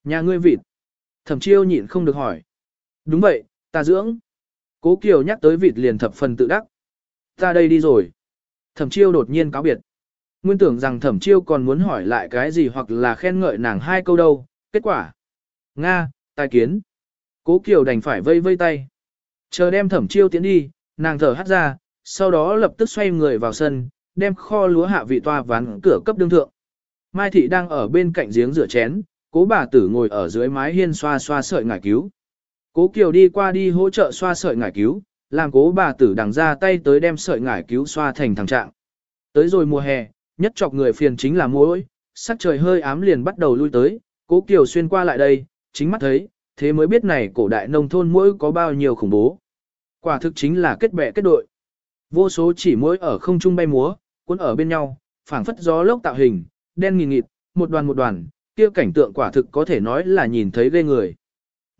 Nhà ngươi vịt. Thẩm chiêu nhịn không được hỏi. Đúng vậy, ta dưỡng. Cố Kiều nhắc tới vịt liền thập phần tự đắc. Ta đây đi rồi. Thẩm chiêu đột nhiên cáo biệt. Nguyên tưởng rằng thẩm chiêu còn muốn hỏi lại cái gì hoặc là khen ngợi nàng hai câu đâu. Kết quả. Nga, tài kiến. Cố Kiều đành phải vây vây tay. Chờ đem thẩm chiêu tiến đi, nàng thở hắt ra, sau đó lập tức xoay người vào sân, đem kho lúa hạ vị toa ván cửa cấp đương thượng. Mai thị đang ở bên cạnh giếng rửa chén, cố bà tử ngồi ở dưới mái hiên xoa xoa sợi ngải cứu. Cố Kiều đi qua đi hỗ trợ xoa sợi ngải cứu, làm cố bà tử đằng ra tay tới đem sợi ngải cứu xoa thành thằng trạng. Tới rồi mùa hè, nhất chọc người phiền chính là muỗi, sắc trời hơi ám liền bắt đầu lui tới, cố Kiều xuyên qua lại đây, chính mắt thấy, thế mới biết này cổ đại nông thôn muỗi có bao nhiêu khủng bố. Quả thực chính là kết bè kết đội. Vô số chỉ muỗi ở không trung bay múa, cuốn ở bên nhau, phảng phất gió lốc tạo hình, đen nghìn nghịt, một đoàn một đoàn, kia cảnh tượng quả thực có thể nói là nhìn thấy ghê người.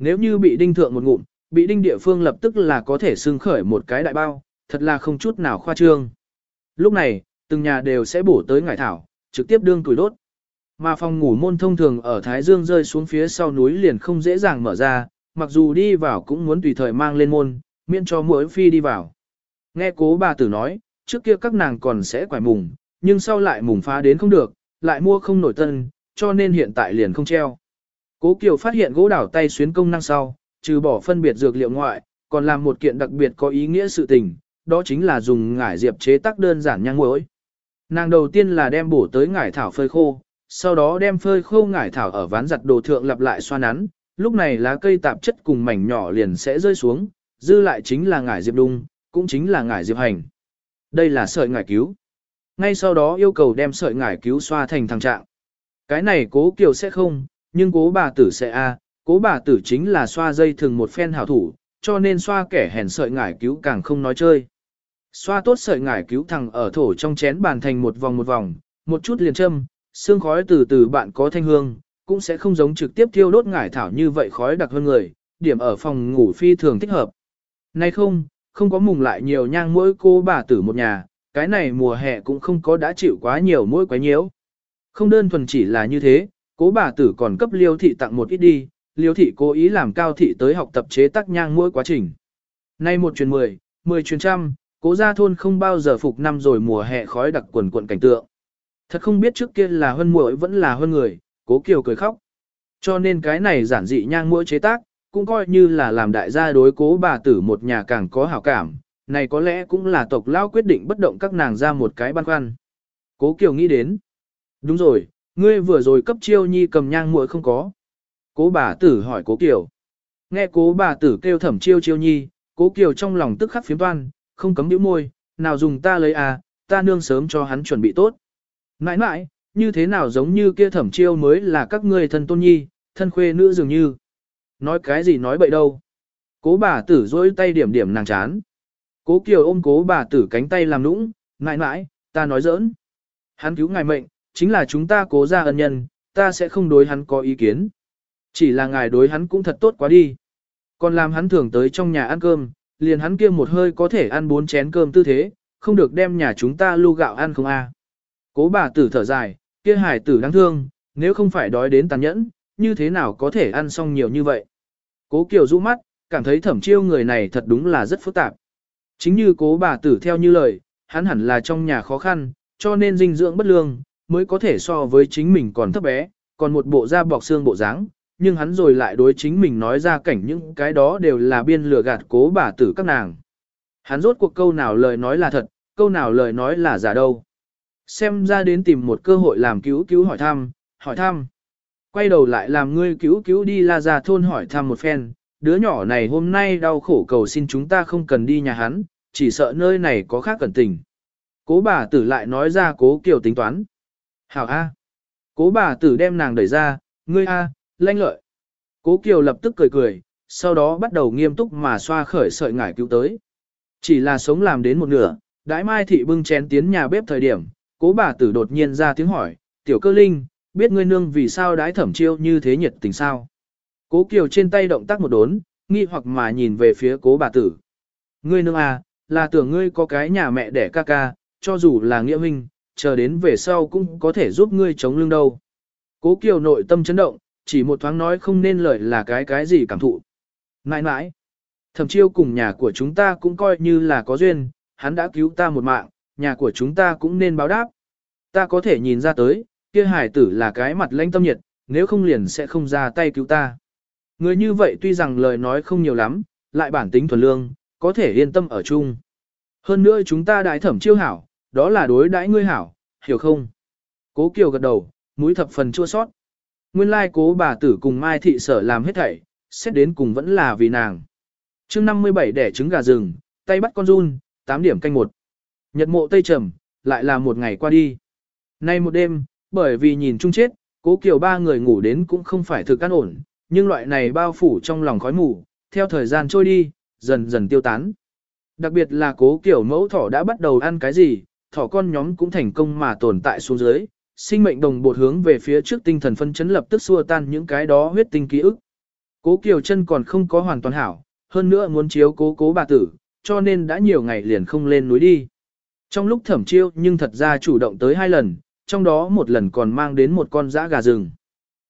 Nếu như bị đinh thượng một ngụm, bị đinh địa phương lập tức là có thể xưng khởi một cái đại bao, thật là không chút nào khoa trương. Lúc này, từng nhà đều sẽ bổ tới ngải thảo, trực tiếp đương tuổi đốt. Mà phòng ngủ môn thông thường ở Thái Dương rơi xuống phía sau núi liền không dễ dàng mở ra, mặc dù đi vào cũng muốn tùy thời mang lên môn, miễn cho mỗi phi đi vào. Nghe cố bà tử nói, trước kia các nàng còn sẽ quải mùng, nhưng sau lại mùng phá đến không được, lại mua không nổi tân, cho nên hiện tại liền không treo. Cố Kiều phát hiện gỗ đảo tay xuyến công năng sau, trừ bỏ phân biệt dược liệu ngoại, còn làm một kiện đặc biệt có ý nghĩa sự tình, đó chính là dùng ngải diệp chế tác đơn giản nhang muối. Nàng đầu tiên là đem bổ tới ngải thảo phơi khô, sau đó đem phơi khô ngải thảo ở ván giặt đồ thượng lặp lại xoa nắn, lúc này lá cây tạp chất cùng mảnh nhỏ liền sẽ rơi xuống, dư lại chính là ngải diệp đung, cũng chính là ngải diệp hành. Đây là sợi ngải cứu. Ngay sau đó yêu cầu đem sợi ngải cứu xoa thành thằng trạng. Cái này cố kiều sẽ không, nhưng cố bà tử sẽ a, cố bà tử chính là xoa dây thường một phen hảo thủ, cho nên xoa kẻ hèn sợi ngải cứu càng không nói chơi. Xoa tốt sợi ngải cứu thằng ở thổ trong chén bàn thành một vòng một vòng, một chút liền châm, xương khói từ từ bạn có thanh hương, cũng sẽ không giống trực tiếp thiêu đốt ngải thảo như vậy khói đặc hơn người, điểm ở phòng ngủ phi thường thích hợp. Nay không, không có mùng lại nhiều nhang mỗi cô bà tử một nhà, cái này mùa hè cũng không có đã chịu quá nhiều mỗi quái nhiễu. Không đơn thuần chỉ là như thế, cố bà tử còn cấp liêu thị tặng một ít đi, liêu thị cố ý làm cao thị tới học tập chế tác nhang mỗi quá trình. Nay một chuyến mười, mười chuyến trăm, cố gia thôn không bao giờ phục năm rồi mùa hè khói đặc quần quận cảnh tượng. Thật không biết trước kia là hơn muội vẫn là hơn người, cố kiều cười khóc. Cho nên cái này giản dị nhang mỗi chế tác, cũng coi như là làm đại gia đối cố bà tử một nhà càng có hảo cảm, này có lẽ cũng là tộc lao quyết định bất động các nàng ra một cái băn khoăn. Cố Kiều nghĩ đến. Đúng rồi, ngươi vừa rồi cấp chiêu nhi cầm nhang muội không có. Cố bà tử hỏi cố Kiều. Nghe cố bà tử kêu thẩm chiêu chiêu nhi, cố Kiều trong lòng tức khắc phiếm toan, không cấm nhíu môi, nào dùng ta lấy à, ta nương sớm cho hắn chuẩn bị tốt. Nãi nãi, như thế nào giống như kia thẩm chiêu mới là các ngươi thân tôn nhi, thân khuê nữ dường như. Nói cái gì nói bậy đâu. Cố bà tử dối tay điểm điểm nàng chán. Cố Kiều ôm cố bà tử cánh tay làm nũng, nãi nãi, ta nói giỡn. Hắn cứu ngài mệnh, chính là chúng ta cố ra ân nhân, ta sẽ không đối hắn có ý kiến. Chỉ là ngài đối hắn cũng thật tốt quá đi. Còn làm hắn thường tới trong nhà ăn cơm, liền hắn kia một hơi có thể ăn bốn chén cơm tư thế, không được đem nhà chúng ta lưu gạo ăn không a. Cố bà tử thở dài, kia hải tử đáng thương, nếu không phải đói đến tàn nhẫn, như thế nào có thể ăn xong nhiều như vậy. Cố Kiều rũ mắt, cảm thấy thẩm chiêu người này thật đúng là rất phức tạp. Chính như cố bà tử theo như lời, hắn hẳn là trong nhà khó khăn, cho nên dinh dưỡng bất lương, mới có thể so với chính mình còn thấp bé, còn một bộ da bọc xương bộ dáng, nhưng hắn rồi lại đối chính mình nói ra cảnh những cái đó đều là biên lừa gạt cố bà tử các nàng. Hắn rốt cuộc câu nào lời nói là thật, câu nào lời nói là giả đâu. Xem ra đến tìm một cơ hội làm cứu cứu hỏi thăm, hỏi thăm. Quay đầu lại làm ngươi cứu cứu đi la ra thôn hỏi thăm một phen, đứa nhỏ này hôm nay đau khổ cầu xin chúng ta không cần đi nhà hắn, chỉ sợ nơi này có khác cẩn tình. Cố bà tử lại nói ra cố kiều tính toán. Hảo A. Cố bà tử đem nàng đẩy ra, ngươi A, lanh lợi. Cố kiều lập tức cười cười, sau đó bắt đầu nghiêm túc mà xoa khởi sợi ngải cứu tới. Chỉ là sống làm đến một nửa, đãi mai thị bưng chén tiến nhà bếp thời điểm, cố bà tử đột nhiên ra tiếng hỏi, tiểu cơ linh, biết ngươi nương vì sao đãi thẩm chiêu như thế nhiệt tình sao. Cố Kiều trên tay động tác một đốn, nghi hoặc mà nhìn về phía cố bà tử. Ngươi nương à, là tưởng ngươi có cái nhà mẹ đẻ ca ca, cho dù là nghĩa huynh, chờ đến về sau cũng có thể giúp ngươi chống lưng đâu. Cố Kiều nội tâm chấn động, chỉ một thoáng nói không nên lời là cái cái gì cảm thụ. Nãi nãi, thẩm chiêu cùng nhà của chúng ta cũng coi như là có duyên, hắn đã cứu ta một mạng, nhà của chúng ta cũng nên báo đáp. Ta có thể nhìn ra tới, kia hải tử là cái mặt lãnh tâm nhiệt, nếu không liền sẽ không ra tay cứu ta. Người như vậy tuy rằng lời nói không nhiều lắm, lại bản tính thuần lương, có thể yên tâm ở chung. Hơn nữa chúng ta đại thẩm chiêu hảo, đó là đối đãi ngươi hảo, hiểu không? Cố Kiều gật đầu, mũi thập phần chua sót. Nguyên lai cố bà tử cùng Mai Thị Sở làm hết thảy, xét đến cùng vẫn là vì nàng. chương 57 đẻ trứng gà rừng, tay bắt con run, 8 điểm canh một. Nhật mộ tây trầm, lại là một ngày qua đi. Nay một đêm, bởi vì nhìn chung chết, cố Kiều ba người ngủ đến cũng không phải thực an ổn, nhưng loại này bao phủ trong lòng khói mù, theo thời gian trôi đi, dần dần tiêu tán. Đặc biệt là cố kiểu mẫu thỏ đã bắt đầu ăn cái gì, thỏ con nhóm cũng thành công mà tồn tại xuống dưới, sinh mệnh đồng bột hướng về phía trước tinh thần phân chấn lập tức xua tan những cái đó huyết tinh ký ức. Cố Kiều chân còn không có hoàn toàn hảo, hơn nữa muốn chiếu cố cố bà tử, cho nên đã nhiều ngày liền không lên núi đi. Trong lúc thẩm chiêu nhưng thật ra chủ động tới hai lần, trong đó một lần còn mang đến một con dã gà rừng.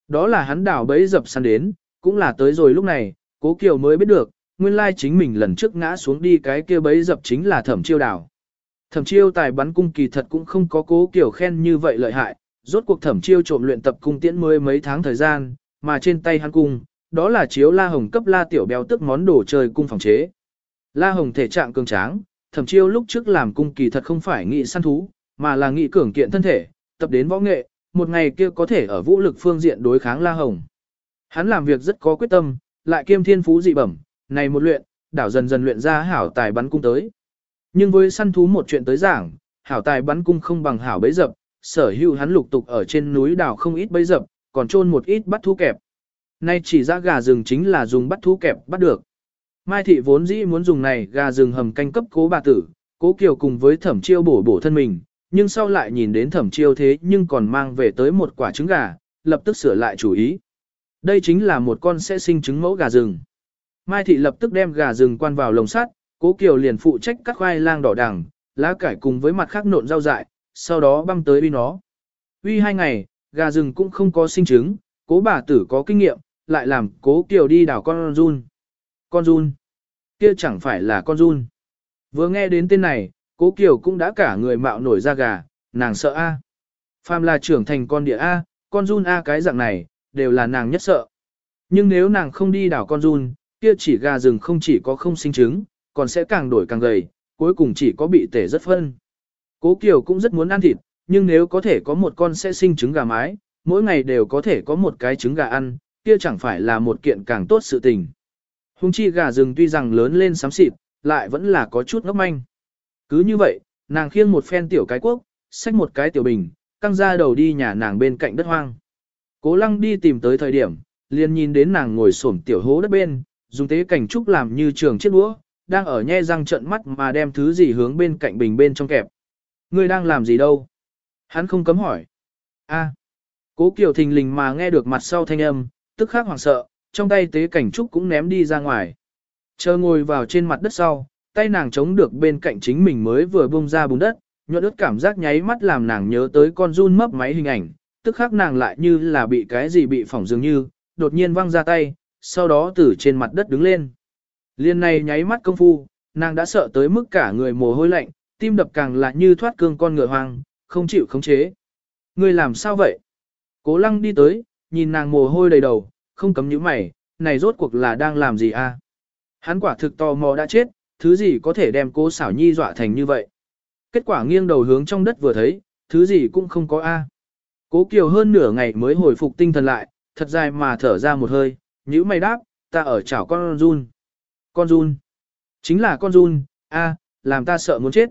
Đó là hắn đảo bẫy dập săn đến, cũng là tới rồi lúc này, cố kiều mới biết được, nguyên lai chính mình lần trước ngã xuống đi cái kia bẫy dập chính là thẩm chiêu đảo. Thẩm chiêu tài bắn cung kỳ thật cũng không có cố kiểu khen như vậy lợi hại, rốt cuộc thẩm chiêu trộm luyện tập cung tiễn mới mấy tháng thời gian, mà trên tay hắn cung, đó là chiếu la hồng cấp la tiểu béo tức món đồ chơi cung phòng chế. La hồng thể trạng cường tráng, thẩm chiêu lúc trước làm cung kỳ thật không phải nghị săn thú, mà là nghị cường kiện thân thể, tập đến võ nghệ, một ngày kia có thể ở vũ lực phương diện đối kháng La Hồng. Hắn làm việc rất có quyết tâm, lại kiêm thiên phú dị bẩm, này một luyện, đảo dần dần luyện ra hảo tài bắn cung tới. Nhưng với săn thú một chuyện tới giảng, hảo tài bắn cung không bằng hảo bấy dập, sở hữu hắn lục tục ở trên núi đảo không ít bấy dập, còn trôn một ít bắt thú kẹp. Nay chỉ ra gà rừng chính là dùng bắt thú kẹp bắt được. Mai thị vốn dĩ muốn dùng này gà rừng hầm canh cấp cố bà tử, cố kiều cùng với thẩm chiêu bổ bổ thân mình, nhưng sau lại nhìn đến thẩm chiêu thế nhưng còn mang về tới một quả trứng gà, lập tức sửa lại chủ ý. Đây chính là một con sẽ sinh trứng mẫu gà rừng. Mai thị lập tức đem gà rừng quan vào lồng sắt, cố kiều liền phụ trách các khoai lang đỏ đằng, lá cải cùng với mặt khác nộn rau dại, sau đó băng tới uy nó. Uy hai ngày, gà rừng cũng không có sinh trứng, cố bà tử có kinh nghiệm, lại làm cố kiều đi đảo con run. Con run? Kia chẳng phải là con run. Vừa nghe đến tên này, cố kiều cũng đã cả người mạo nổi ra gà, nàng sợ A. Phàm là trưởng thành con địa A, con run A cái dạng này, đều là nàng nhất sợ. Nhưng nếu nàng không đi đảo con run, kia chỉ gà rừng không chỉ có không sinh trứng, còn sẽ càng đổi càng gầy, cuối cùng chỉ có bị tể rất phân. Cố Kiều cũng rất muốn ăn thịt, nhưng nếu có thể có một con sẽ sinh trứng gà mái, mỗi ngày đều có thể có một cái trứng gà ăn, kia chẳng phải là một kiện càng tốt sự tình. Hùng chi gà rừng tuy rằng lớn lên xám xịt, lại vẫn là có chút ngốc manh. Cứ như vậy, nàng khiêng một phen tiểu cái quốc, xách một cái tiểu bình, căng ra đầu đi nhà nàng bên cạnh đất hoang. Cố lăng đi tìm tới thời điểm, liền nhìn đến nàng ngồi xổm tiểu hố đất bên, dùng tế cảnh trúc làm như trường chiếc đũa, đang ở nhe răng trận mắt mà đem thứ gì hướng bên cạnh bình bên trong kẹp. Ngươi đang làm gì đâu? Hắn không cấm hỏi. A. Cố Kiều thình lình mà nghe được mặt sau thanh âm, tức khắc hoảng sợ, trong tay tế cảnh trúc cũng ném đi ra ngoài. Chờ ngồi vào trên mặt đất sau, tay nàng chống được bên cạnh chính mình mới vừa bung ra bùn đất, nhuận ướt cảm giác nháy mắt làm nàng nhớ tới con run mấp máy hình ảnh, tức khắc nàng lại như là bị cái gì bị phỏng dường như, đột nhiên văng ra tay, sau đó từ trên mặt đất đứng lên. Liên này nháy mắt công phu, nàng đã sợ tới mức cả người mồ hôi lạnh, tim đập càng là như thoát cương con ngựa hoang, không chịu khống chế. Ngươi làm sao vậy? Cố lăng đi tới, nhìn nàng mồ hôi đầy đầu, không cấm những mày, này rốt cuộc là đang làm gì a? Hắn quả thực tò mò đã chết, thứ gì có thể đem cố xảo nhi dọa thành như vậy? Kết quả nghiêng đầu hướng trong đất vừa thấy, thứ gì cũng không có a. Cố Kiều hơn nửa ngày mới hồi phục tinh thần lại, thật dài mà thở ra một hơi, nhíu mày đáp, ta ở chảo con run. Con run. Chính là con run, a, làm ta sợ muốn chết.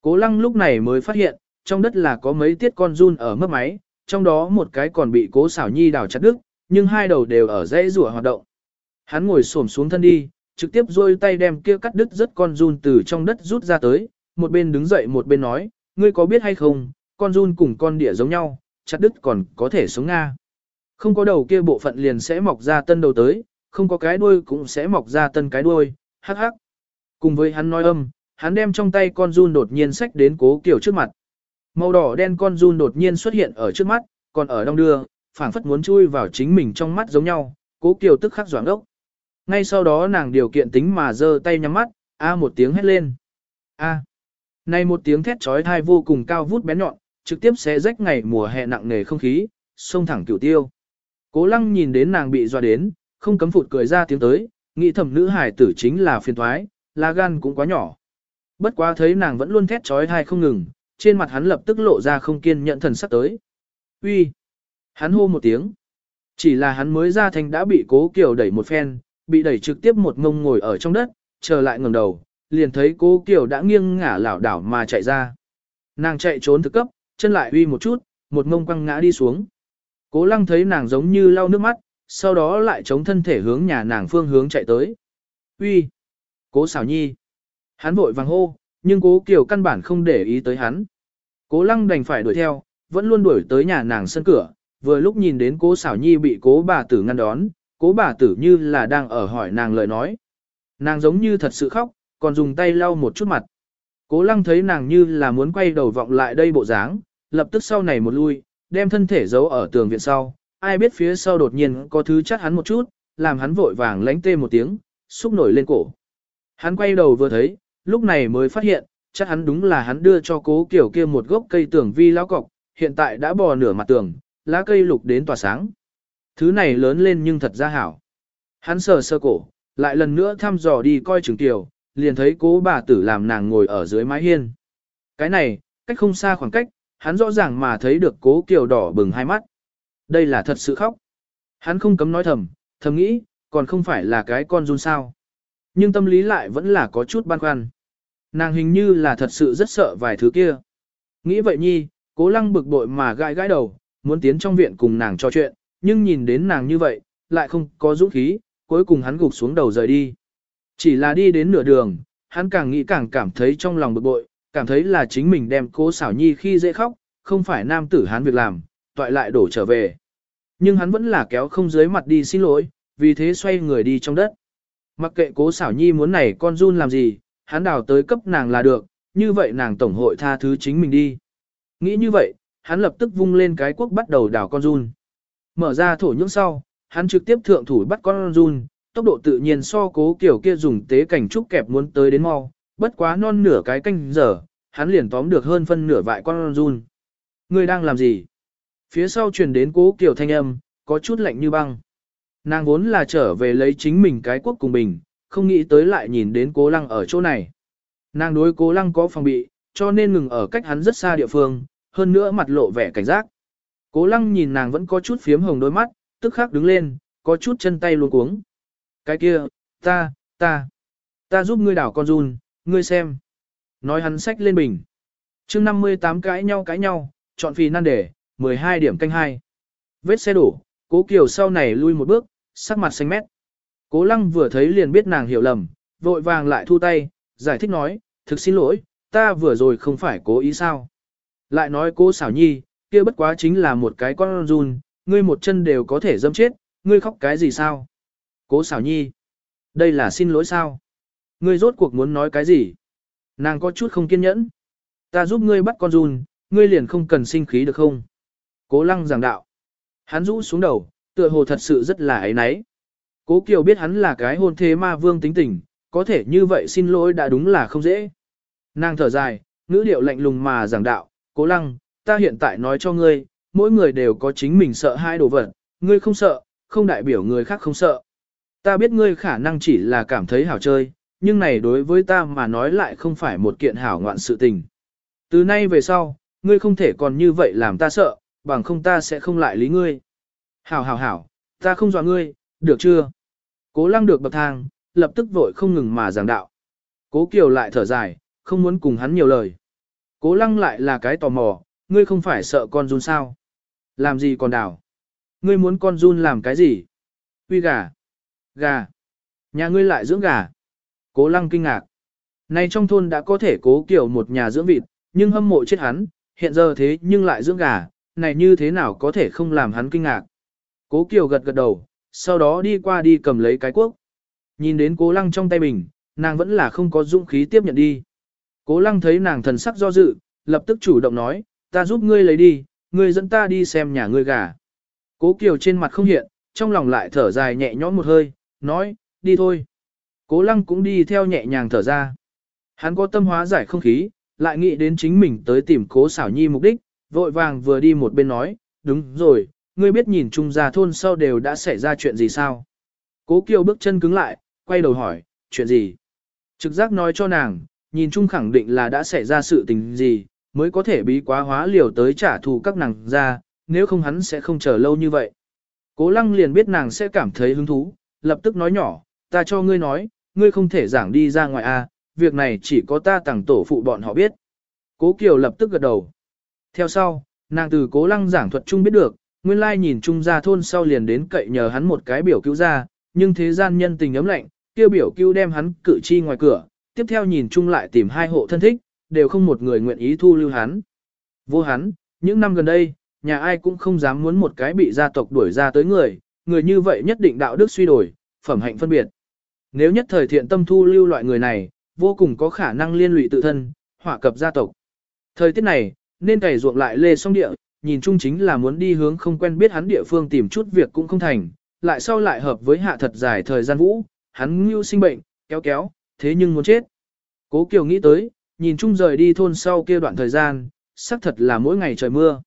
Cố lăng lúc này mới phát hiện, trong đất là có mấy tiết con run ở mấp máy, trong đó một cái còn bị cố xảo nhi đào chặt đứt, nhưng hai đầu đều ở dãy rùa hoạt động. Hắn ngồi xổm xuống thân đi, trực tiếp rôi tay đem kia cắt đứt rất con run từ trong đất rút ra tới, một bên đứng dậy một bên nói, ngươi có biết hay không, con run cùng con đĩa giống nhau, chặt đứt còn có thể sống Nga. Không có đầu kia bộ phận liền sẽ mọc ra tân đầu tới, không có cái đuôi cũng sẽ mọc ra tân cái đuôi, hắc hắc. Cùng với hắn nói âm, hắn đem trong tay con run đột nhiên xách đến cố kiểu trước mặt. Màu đỏ đen con run đột nhiên xuất hiện ở trước mắt, còn ở đông đưa, phảng phất muốn chui vào chính mình trong mắt giống nhau, cố kiều tức khắc doảng ốc. Ngay sau đó nàng điều kiện tính mà giơ tay nhắm mắt, a một tiếng hét lên. A. Này một tiếng thét trói thai vô cùng cao vút bén nhọn, trực tiếp xé rách ngày mùa hè nặng nề không khí, xông thẳng cửu tiêu. Cố lăng nhìn đến nàng bị dọa đến, không cấm phụt cười ra tiếng tới, nghĩ thầm nữ hải tử chính là phiền thoái, lá gan cũng quá nhỏ. Bất quá thấy nàng vẫn luôn thét trói thai không ngừng, trên mặt hắn lập tức lộ ra không kiên nhận thần sắc tới. Uy, Hắn hô một tiếng. Chỉ là hắn mới ra thành đã bị cố kiều đẩy một phen, bị đẩy trực tiếp một ngông ngồi ở trong đất, trở lại ngẩng đầu, liền thấy cố kiều đã nghiêng ngả lảo đảo mà chạy ra. Nàng chạy trốn thực cấp, chân lại uy một chút, một ngông quăng ngã đi xuống. Cố lăng thấy nàng giống như lau nước mắt, sau đó lại chống thân thể hướng nhà nàng phương hướng chạy tới. Uy, Cố xảo nhi! Hắn vội vàng hô, nhưng cố kiều căn bản không để ý tới hắn. Cố lăng đành phải đuổi theo, vẫn luôn đuổi tới nhà nàng sân cửa, vừa lúc nhìn đến cố xảo nhi bị cố bà tử ngăn đón, cố bà tử như là đang ở hỏi nàng lời nói. Nàng giống như thật sự khóc, còn dùng tay lau một chút mặt. Cố lăng thấy nàng như là muốn quay đầu vọng lại đây bộ dáng, lập tức sau này một lui, đem thân thể giấu ở tường viện sau, ai biết phía sau đột nhiên có thứ chắt hắn một chút, làm hắn vội vàng lánh tê một tiếng, xúc nổi lên cổ. Hắn quay đầu vừa thấy, lúc này mới phát hiện, chắc hắn đúng là hắn đưa cho cố kiểu kia một gốc cây tường vi lão cọc, hiện tại đã bò nửa mặt tường, lá cây lục đến tỏa sáng. Thứ này lớn lên nhưng thật ra hảo. Hắn sờ sơ cổ, lại lần nữa thăm dò đi coi trường tiểu, liền thấy cố bà tử làm nàng ngồi ở dưới mái hiên. Cái này, cách không xa khoảng cách, hắn rõ ràng mà thấy được cố kiều đỏ bừng hai mắt. Đây là thật sự khóc. Hắn không cấm nói thầm, thầm nghĩ, còn không phải là cái con run sao. Nhưng tâm lý lại vẫn là có chút băn khoăn. Nàng hình như là thật sự rất sợ vài thứ kia. Nghĩ vậy nhi, cố lăng bực bội mà gãi gãi đầu, muốn tiến trong viện cùng nàng trò chuyện, nhưng nhìn đến nàng như vậy, lại không có dũng khí, cuối cùng hắn gục xuống đầu rời đi. Chỉ là đi đến nửa đường, hắn càng nghĩ càng cảm thấy trong lòng bực bội, cảm thấy là chính mình đem cố xảo nhi khi dễ khóc, không phải nam tử hắn việc làm, toại lại đổ trở về. Nhưng hắn vẫn là kéo không dưới mặt đi xin lỗi, vì thế xoay người đi trong đất. Mặc kệ cố xảo nhi muốn này con run làm gì, hắn đào tới cấp nàng là được, như vậy nàng tổng hội tha thứ chính mình đi. Nghĩ như vậy, hắn lập tức vung lên cái quốc bắt đầu đào con run. Mở ra thổ nhưỡng sau, hắn trực tiếp thượng thủ bắt con run, tốc độ tự nhiên so cố kiểu kia dùng tế cảnh trúc kẹp muốn tới đến mau, bất quá non nửa cái canh giờ, hắn liền tóm được hơn phân nửa vại con run. Ngươi đang làm gì? Phía sau truyền đến cố kiểu thanh âm, có chút lạnh như băng. Nàng vốn là trở về lấy chính mình cái quốc cùng bình, không nghĩ tới lại nhìn đến cố lăng ở chỗ này. Nàng đối cố lăng có phòng bị, cho nên ngừng ở cách hắn rất xa địa phương, hơn nữa mặt lộ vẻ cảnh giác. Cố lăng nhìn nàng vẫn có chút phiếm hồng đôi mắt, tức khắc đứng lên, có chút chân tay luôn cuống. Cái kia, ta, ta, ta giúp ngươi đảo con run, ngươi xem. Nói hắn sách lên bình. chương 58 cãi nhau cãi nhau, chọn phì nan đề, 12 điểm canh hai. Vết xe đổ, cố kiều sau này lui một bước, sắc mặt xanh mét. Cố lăng vừa thấy liền biết nàng hiểu lầm, vội vàng lại thu tay, giải thích nói, thực xin lỗi, ta vừa rồi không phải cố ý sao. Lại nói cố xảo nhi, kia bất quá chính là một cái con run, ngươi một chân đều có thể dâm chết, ngươi khóc cái gì sao? Cố xảo nhi, đây là xin lỗi sao? Ngươi rốt cuộc muốn nói cái gì? Nàng có chút không kiên nhẫn. Ta giúp ngươi bắt con run, ngươi liền không cần sinh khí được không? Cố lăng giảng đạo. Hắn rũ xuống đầu, tựa hồ thật sự rất là ấy nấy. Cố Kiều biết hắn là cái hôn thế ma vương tính tình, có thể như vậy xin lỗi đã đúng là không dễ. Nàng thở dài, ngữ điệu lạnh lùng mà giảng đạo, cố lăng, ta hiện tại nói cho ngươi, mỗi người đều có chính mình sợ hai đồ vật, ngươi không sợ, không đại biểu người khác không sợ. Ta biết ngươi khả năng chỉ là cảm thấy hảo chơi, nhưng này đối với ta mà nói lại không phải một kiện hảo ngoạn sự tình. Từ nay về sau, ngươi không thể còn như vậy làm ta sợ, bằng không ta sẽ không lại lý ngươi. Hảo hảo hảo, ta không dọa ngươi, được chưa? Cố lăng được bậc thang, lập tức vội không ngừng mà giảng đạo. Cố Kiều lại thở dài, không muốn cùng hắn nhiều lời. Cố lăng lại là cái tò mò, ngươi không phải sợ con run sao? Làm gì còn đảo? Ngươi muốn con run làm cái gì? Uy gà. Gà. Nhà ngươi lại dưỡng gà. Cố lăng kinh ngạc. Nay trong thôn đã có thể cố kiểu một nhà dưỡng vịt, nhưng hâm mộ chết hắn, hiện giờ thế nhưng lại dưỡng gà, này như thế nào có thể không làm hắn kinh ngạc. Cố Kiều gật gật đầu, sau đó đi qua đi cầm lấy cái cuốc. Nhìn đến cố lăng trong tay mình, nàng vẫn là không có dũng khí tiếp nhận đi. Cố lăng thấy nàng thần sắc do dự, lập tức chủ động nói, ta giúp ngươi lấy đi, ngươi dẫn ta đi xem nhà ngươi gà. Cố Kiều trên mặt không hiện, trong lòng lại thở dài nhẹ nhõm một hơi, nói, đi thôi. Cố lăng cũng đi theo nhẹ nhàng thở ra. Hắn có tâm hóa giải không khí, lại nghĩ đến chính mình tới tìm cố xảo nhi mục đích, vội vàng vừa đi một bên nói, đúng rồi, ngươi biết nhìn chung ra thôn sau đều đã xảy ra chuyện gì sao? Cố Kiều bước chân cứng lại, quay đầu hỏi, chuyện gì? Trực giác nói cho nàng, nhìn chung khẳng định là đã xảy ra sự tình gì, mới có thể bí quá hóa liều tới trả thù các nàng ra, nếu không hắn sẽ không chờ lâu như vậy. Cố lăng liền biết nàng sẽ cảm thấy hứng thú, lập tức nói nhỏ, ta cho ngươi nói, ngươi không thể giảng đi ra ngoài a, việc này chỉ có ta tàng tổ phụ bọn họ biết. Cố Kiều lập tức gật đầu. Theo sau, nàng từ cố lăng giảng thuật chung biết được, nguyên lai nhìn chung ra thôn sau liền đến cậy nhờ hắn một cái biểu cứu ra, nhưng thế gian nhân tình ấm lạnh, kia biểu cứu đem hắn cử chi ngoài cửa, tiếp theo nhìn chung lại tìm hai hộ thân thích, đều không một người nguyện ý thu lưu hắn. Vô hắn, những năm gần đây, nhà ai cũng không dám muốn một cái bị gia tộc đuổi ra tới người, người như vậy nhất định đạo đức suy đổi, phẩm hạnh phân biệt. Nếu nhất thời thiện tâm thu lưu loại người này, vô cùng có khả năng liên lụy tự thân, hỏa cập gia tộc. Thời tiết này, nên cày ruộng lại lê xong địa, nhìn chung chính là muốn đi hướng không quen biết hắn địa phương tìm chút việc cũng không thành, lại sau lại hợp với hạ thật dài thời gian vũ, hắn ngưu sinh bệnh, kéo kéo, thế nhưng muốn chết. Cố Kiều nghĩ tới, nhìn chung rời đi thôn sau kia đoạn thời gian, xác thật là mỗi ngày trời mưa.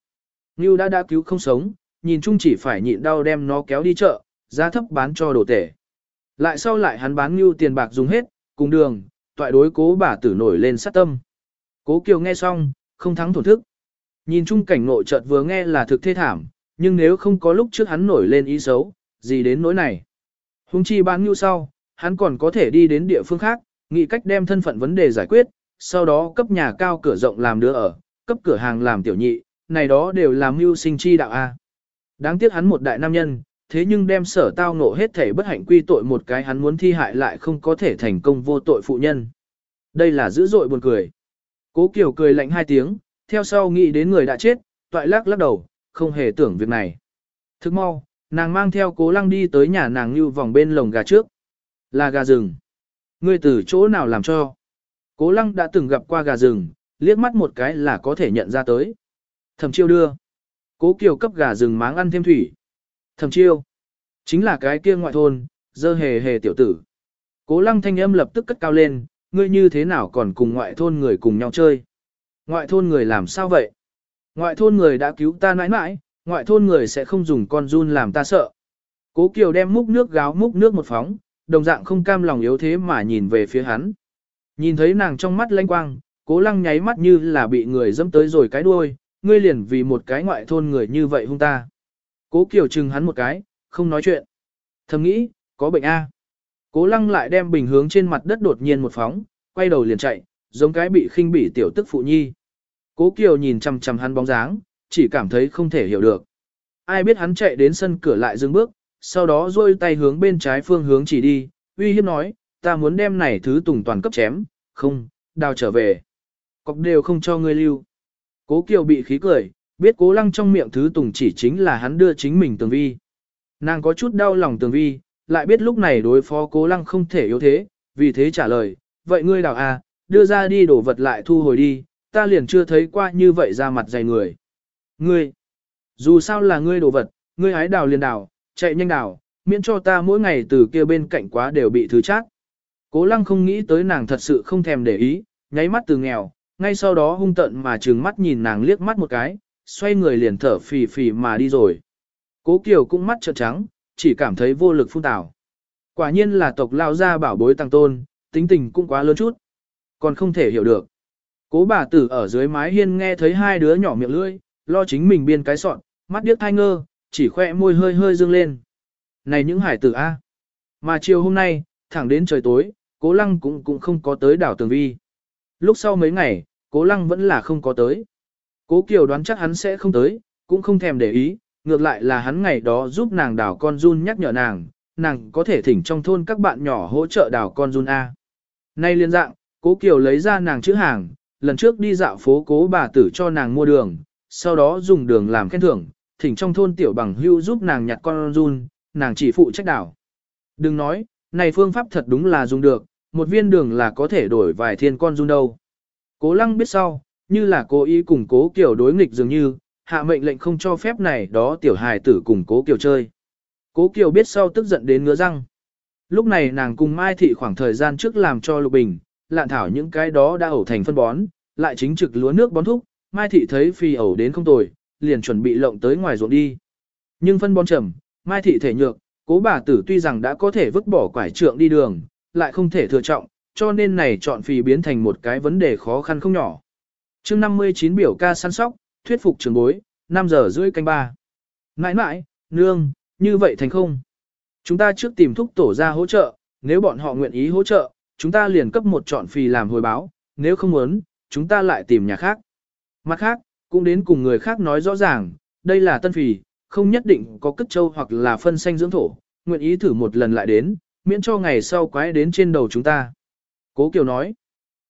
Ngưu đã đã cứu không sống, nhìn chung chỉ phải nhịn đau đem nó kéo đi chợ, giá thấp bán cho đồ tể. Lại sau lại hắn bán Ngưu tiền bạc dùng hết, cùng đường, toại đối cố bà tử nổi lên sát tâm. Cố Kiều nghe xong, không thắng thổn thức. Nhìn chung cảnh nội chợt vừa nghe là thực thê thảm, nhưng nếu không có lúc trước hắn nổi lên ý xấu, gì đến nỗi này. Hùng chi bán như sau, hắn còn có thể đi đến địa phương khác, nghĩ cách đem thân phận vấn đề giải quyết, sau đó cấp nhà cao cửa rộng làm đứa ở, cấp cửa hàng làm tiểu nhị, này đó đều làm mưu sinh chi đạo A. Đáng tiếc hắn một đại nam nhân, thế nhưng đem sở tao ngộ hết thể bất hạnh quy tội một cái hắn muốn thi hại lại không có thể thành công vô tội phụ nhân. Đây là dữ dội buồn cười. Cố Kiều cười lạnh hai tiếng, theo sau nghĩ đến người đã chết, toại lắc lắc đầu, không hề tưởng việc này. Thức mau, nàng mang theo cố lăng đi tới nhà nàng như vòng bên lồng gà trước. Là gà rừng. Ngươi từ chỗ nào làm cho? Cố lăng đã từng gặp qua gà rừng, liếc mắt một cái là có thể nhận ra tới. Thẩm chiêu đưa. Cố kiều cấp gà rừng máng ăn thêm thủy. Thẩm chiêu. Chính là cái kia ngoại thôn, dơ hề hề tiểu tử. Cố lăng thanh âm lập tức cất cao lên, ngươi như thế nào còn cùng ngoại thôn người cùng nhau chơi. Ngoại thôn người làm sao vậy? Ngoại thôn người đã cứu ta nãi nãi, ngoại thôn người sẽ không dùng con run làm ta sợ. Cố Kiều đem múc nước gáo múc nước một phóng, đồng dạng không cam lòng yếu thế mà nhìn về phía hắn. Nhìn thấy nàng trong mắt lanh quang, cố lăng nháy mắt như là bị người dẫm tới rồi cái đuôi, ngươi liền vì một cái ngoại thôn người như vậy hung ta. Cố Kiều chừng hắn một cái, không nói chuyện. Thầm nghĩ, có bệnh A. Cố lăng lại đem bình hướng trên mặt đất đột nhiên một phóng, quay đầu liền chạy, giống cái bị khinh bỉ tiểu tức phụ nhi. Cố Kiều nhìn chằm chằm hắn bóng dáng, chỉ cảm thấy không thể hiểu được. Ai biết hắn chạy đến sân cửa lại dừng bước, sau đó rôi tay hướng bên trái phương hướng chỉ đi, uy hiếp nói, ta muốn đem này thứ tùng toàn cấp chém, không, đào trở về. Cọc đều không cho ngươi lưu. Cố Kiều bị khí cười, biết cố lăng trong miệng thứ tùng chỉ chính là hắn đưa chính mình tường vi. Nàng có chút đau lòng tường vi, lại biết lúc này đối phó cố lăng không thể yếu thế, vì thế trả lời, vậy ngươi đào à, đưa ra đi đổ vật lại thu hồi đi, ta liền chưa thấy qua như vậy ra mặt dày người. Ngươi, dù sao là ngươi đồ vật, ngươi hái đào liền đào, chạy nhanh đào, miễn cho ta mỗi ngày từ kia bên cạnh quá đều bị thứ chát. Cố lăng không nghĩ tới nàng thật sự không thèm để ý, nháy mắt từ nghèo, ngay sau đó hung tận mà trừng mắt nhìn nàng liếc mắt một cái, xoay người liền thở phì phì mà đi rồi. Cố Kiều cũng mắt trợn trắng, chỉ cảm thấy vô lực phun tảo. Quả nhiên là tộc lao gia bảo bối tăng tôn, tính tình cũng quá lớn chút. Còn không thể hiểu được. Cố bà tử ở dưới mái hiên nghe thấy hai đứa nhỏ miệng lưỡi, lo chính mình biên cái sọn, mắt điếc thai ngơ, chỉ khoe môi hơi hơi dương lên. Này những hải tử A. Mà chiều hôm nay, thẳng đến trời tối, cố lăng cũng cũng không có tới đảo tường vi. Lúc sau mấy ngày, cố lăng vẫn là không có tới. Cố Kiều đoán chắc hắn sẽ không tới, cũng không thèm để ý, ngược lại là hắn ngày đó giúp nàng đào con run nhắc nhở nàng, nàng có thể thỉnh trong thôn các bạn nhỏ hỗ trợ đào con run A. Nay liên dạng, cố Kiều lấy ra nàng chữ hàng, lần trước đi dạo phố cố bà tử cho nàng mua đường, sau đó dùng đường làm khen thưởng, thỉnh trong thôn tiểu bằng hưu giúp nàng nhặt con run, nàng chỉ phụ trách đảo. Đừng nói, này phương pháp thật đúng là dùng được, một viên đường là có thể đổi vài thiên con run đâu. Cố lăng biết sau, như là cố ý cùng cố Kiều đối nghịch dường như, hạ mệnh lệnh không cho phép này đó tiểu hài tử cùng cố kiều chơi. Cố Kiều biết sau tức giận đến ngứa răng. Lúc này nàng cùng Mai Thị khoảng thời gian trước làm cho Lục Bình, lạn thảo những cái đó đã ẩu thành phân bón, lại chính trực lúa nước bón thúc, Mai Thị thấy phi ẩu đến không tồi, liền chuẩn bị lộng tới ngoài ruộng đi. Nhưng phân bón trầm, Mai Thị thể nhược, cố bà tử tuy rằng đã có thể vứt bỏ quải trượng đi đường, lại không thể thừa trọng, cho nên này chọn phi biến thành một cái vấn đề khó khăn không nhỏ. chương 59 biểu ca săn sóc, thuyết phục trường bối, 5 giờ rưỡi canh ba. Nãi nãi, nương, như vậy thành không? Chúng ta trước tìm thúc tổ ra hỗ trợ, nếu bọn họ nguyện ý hỗ trợ, chúng ta liền cấp một chọn phì làm hồi báo, nếu không muốn, chúng ta lại tìm nhà khác. Mặt khác, cũng đến cùng người khác nói rõ ràng, đây là tân phì, không nhất định có cất châu hoặc là phân xanh dưỡng thổ, nguyện ý thử một lần lại đến, miễn cho ngày sau quái đến trên đầu chúng ta. Cố Kiều nói,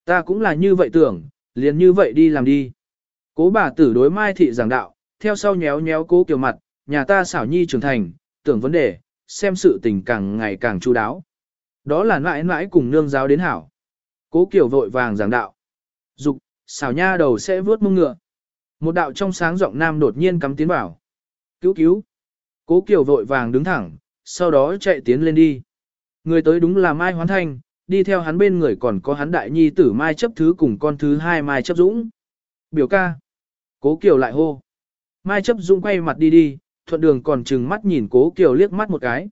ta cũng là như vậy tưởng, liền như vậy đi làm đi. Cố bà tử đối Mai Thị giảng đạo, theo sau nhéo nhéo cố Kiều mặt, nhà ta xảo nhi trưởng thành, tưởng vấn đề, xem sự tình càng ngày càng chu đáo. Đó là mãi mãi cùng nương giáo đến hảo. Cố Kiều vội vàng giảng đạo. Dục, xảo nha đầu sẽ vướt mông ngựa. Một đạo trong sáng giọng nam đột nhiên cắm tiến vào. Cứu cứu. Cố Kiều vội vàng đứng thẳng, sau đó chạy tiến lên đi. Người tới đúng là Mai Hoán Thanh, đi theo hắn bên người còn có hắn đại nhi tử Mai chấp thứ cùng con thứ hai Mai chấp dũng. Biểu ca. Cố Kiều lại hô. Mai chấp dũng quay mặt đi đi, thuận đường còn chừng mắt nhìn cố Kiều liếc mắt một cái.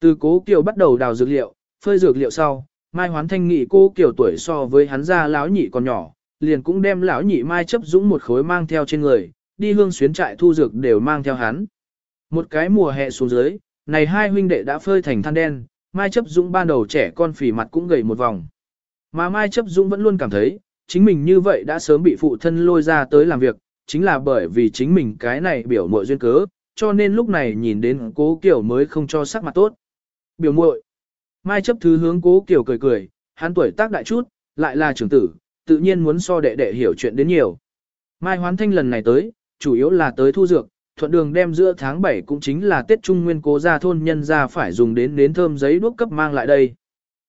Từ cố Kiều bắt đầu đào dược liệu, phơi dược liệu sau, Mai Hoán Thanh nghị Cố Kiều tuổi so với hắn ra lão nhị còn nhỏ, liền cũng đem lão nhị Mai chấp dũng một khối mang theo trên người, đi hương xuyến trại thu dược đều mang theo hắn. Một cái mùa hè xuống dưới, này hai huynh đệ đã phơi thành than đen, Mai chấp dũng ban đầu trẻ con phì mặt cũng gầy một vòng. Mà Mai chấp dũng vẫn luôn cảm thấy, chính mình như vậy đã sớm bị phụ thân lôi ra tới làm việc, chính là bởi vì chính mình cái này biểu muội duyên cớ, cho nên lúc này nhìn đến cố kiểu mới không cho sắc mặt tốt. Biểu muội Mai chấp thứ hướng cố kiểu cười cười, hắn tuổi tác đại chút, lại là trưởng tử, tự nhiên muốn so đệ đệ hiểu chuyện đến nhiều. Mai hoán thanh lần này tới, chủ yếu là tới thu dược, thuận đường đem giữa tháng 7 cũng chính là Tết Trung Nguyên cố gia thôn nhân ra phải dùng đến nến thơm giấy đuốc cấp mang lại đây.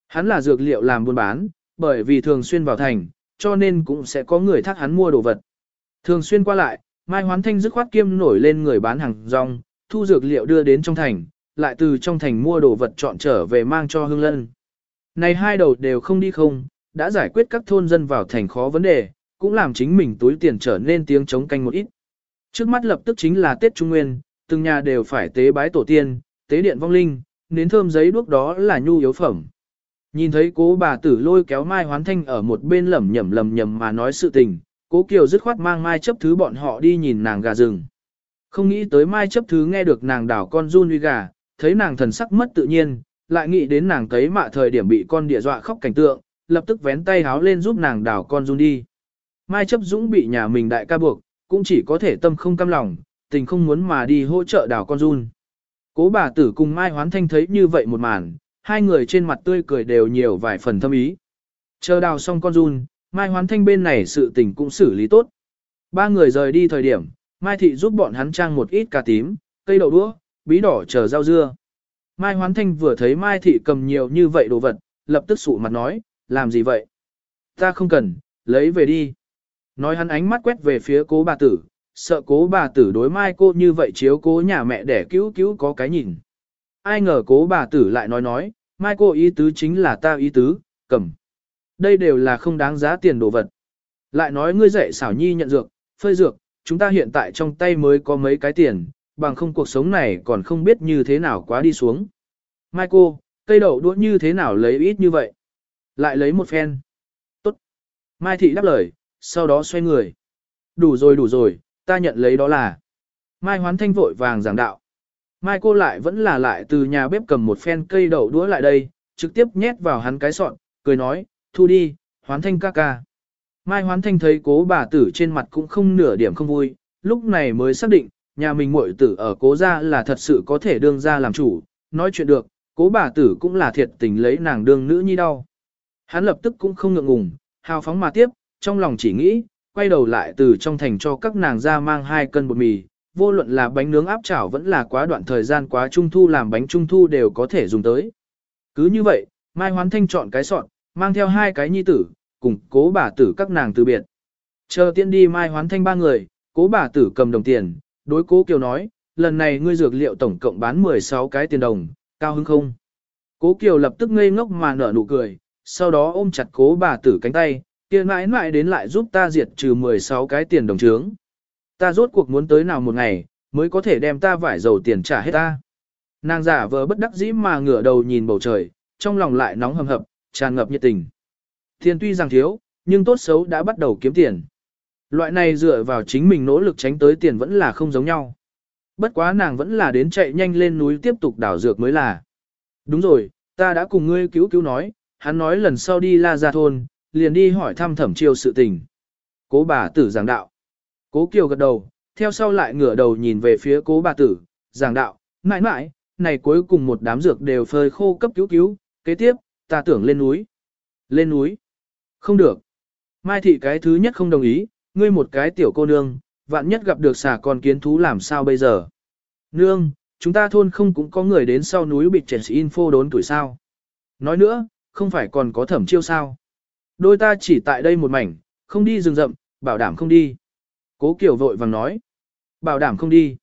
Hắn là dược liệu làm buôn bán, bởi vì thường xuyên vào thành, cho nên cũng sẽ có người thác hắn mua đồ vật. Thường xuyên qua lại, Mai Hoán Thanh dứt khoát kiêm nổi lên người bán hàng rong, thu dược liệu đưa đến trong thành, lại từ trong thành mua đồ vật chọn trở về mang cho Hương Lân. Này hai đầu đều không đi không, đã giải quyết các thôn dân vào thành khó vấn đề, cũng làm chính mình túi tiền trở nên tiếng chống canh một ít. Trước mắt lập tức chính là Tết Trung Nguyên, từng nhà đều phải tế bái tổ tiên, tế điện vong linh, nến thơm giấy đuốc đó là nhu yếu phẩm. Nhìn thấy cố bà tử lôi kéo Mai Hoán Thanh ở một bên lẩm nhẩm lẩm nhẩm mà nói sự tình, cố Kiều dứt khoát mang Mai chấp thứ bọn họ đi nhìn nàng gà rừng. Không nghĩ tới Mai chấp thứ nghe được nàng đảo con run uy gà, thấy nàng thần sắc mất tự nhiên, lại nghĩ đến nàng thấy mạ thời điểm bị con địa dọa khóc cảnh tượng, lập tức vén tay háo lên giúp nàng đảo con run đi. Mai chấp dũng bị nhà mình đại ca buộc, cũng chỉ có thể tâm không cam lòng, tình không muốn mà đi hỗ trợ đảo con run. Cố bà tử cùng Mai Hoán Thanh thấy như vậy một màn, hai người trên mặt tươi cười đều nhiều vài phần thâm ý. Chờ đào xong con run, Mai Hoán Thanh bên này sự tình cũng xử lý tốt. Ba người rời đi thời điểm, Mai Thị giúp bọn hắn trang một ít cà tím, cây đậu đũa, bí đỏ chờ rau dưa. Mai Hoán Thanh vừa thấy Mai Thị cầm nhiều như vậy đồ vật, lập tức sụ mặt nói, làm gì vậy? Ta không cần, lấy về đi. Nói hắn ánh mắt quét về phía cố bà tử, sợ cố bà tử đối Mai cô như vậy chiếu cố nhà mẹ để cứu cứu có cái nhìn. Ai ngờ cố bà tử lại nói nói, Mai cô ý tứ chính là ta ý tứ, cầm. Đây đều là không đáng giá tiền đồ vật. Lại nói ngươi dạy xảo nhi nhận dược, phơi dược, chúng ta hiện tại trong tay mới có mấy cái tiền, bằng không cuộc sống này còn không biết như thế nào quá đi xuống. Mai cô, cây đậu đũa như thế nào lấy ít như vậy? Lại lấy một phen. Tốt. Mai thị đáp lời, sau đó xoay người. Đủ rồi đủ rồi, ta nhận lấy đó là. Mai hoán thanh vội vàng giảng đạo. Mai cô lại vẫn là lại từ nhà bếp cầm một phen cây đậu đũa lại đây, trực tiếp nhét vào hắn cái sọn, cười nói, thu đi, hoán thanh ca ca. Mai hoán thanh thấy cố bà tử trên mặt cũng không nửa điểm không vui, lúc này mới xác định, nhà mình muội tử ở cố gia là thật sự có thể đương ra làm chủ, nói chuyện được, cố bà tử cũng là thiệt tình lấy nàng đương nữ nhi đau. Hắn lập tức cũng không ngượng ngùng, hào phóng mà tiếp, trong lòng chỉ nghĩ, quay đầu lại từ trong thành cho các nàng ra mang hai cân bột mì, vô luận là bánh nướng áp chảo vẫn là quá đoạn thời gian quá trung thu làm bánh trung thu đều có thể dùng tới. Cứ như vậy, Mai Hoán Thanh chọn cái sọn, mang theo hai cái nhi tử, cùng cố bà tử các nàng từ biệt. Chờ tiện đi Mai Hoán Thanh ba người, cố bà tử cầm đồng tiền, đối cố Kiều nói, lần này ngươi dược liệu tổng cộng bán 16 cái tiền đồng, cao hứng không? Cố Kiều lập tức ngây ngốc mà nở nụ cười, sau đó ôm chặt cố bà tử cánh tay, tiền mãi mãi đến lại giúp ta diệt trừ 16 cái tiền đồng trướng. Ta rốt cuộc muốn tới nào một ngày, mới có thể đem ta vải dầu tiền trả hết ta. Nàng giả vờ bất đắc dĩ mà ngửa đầu nhìn bầu trời, trong lòng lại nóng hầm hập, tràn ngập nhiệt tình. Tiền tuy rằng thiếu, nhưng tốt xấu đã bắt đầu kiếm tiền. Loại này dựa vào chính mình nỗ lực tránh tới tiền vẫn là không giống nhau. Bất quá nàng vẫn là đến chạy nhanh lên núi tiếp tục đảo dược mới là. Đúng rồi, ta đã cùng ngươi cứu cứu nói, hắn nói lần sau đi la ra thôn, liền đi hỏi thăm thẩm chiêu sự tình. Cố bà tử giảng đạo. Cố kiều gật đầu, theo sau lại ngửa đầu nhìn về phía cố bà tử, giảng đạo, mãi mãi, này cuối cùng một đám dược đều phơi khô cấp cứu cứu, kế tiếp, ta tưởng lên núi. Lên núi. Không được. Mai thị cái thứ nhất không đồng ý, ngươi một cái tiểu cô nương, vạn nhất gặp được xà con kiến thú làm sao bây giờ. Nương, chúng ta thôn không cũng có người đến sau núi bị trẻ info đốn tuổi sao. Nói nữa, không phải còn có thẩm chiêu sao. Đôi ta chỉ tại đây một mảnh, không đi rừng rậm, bảo đảm không đi. Cố Kiều vội vàng nói. Bảo đảm không đi.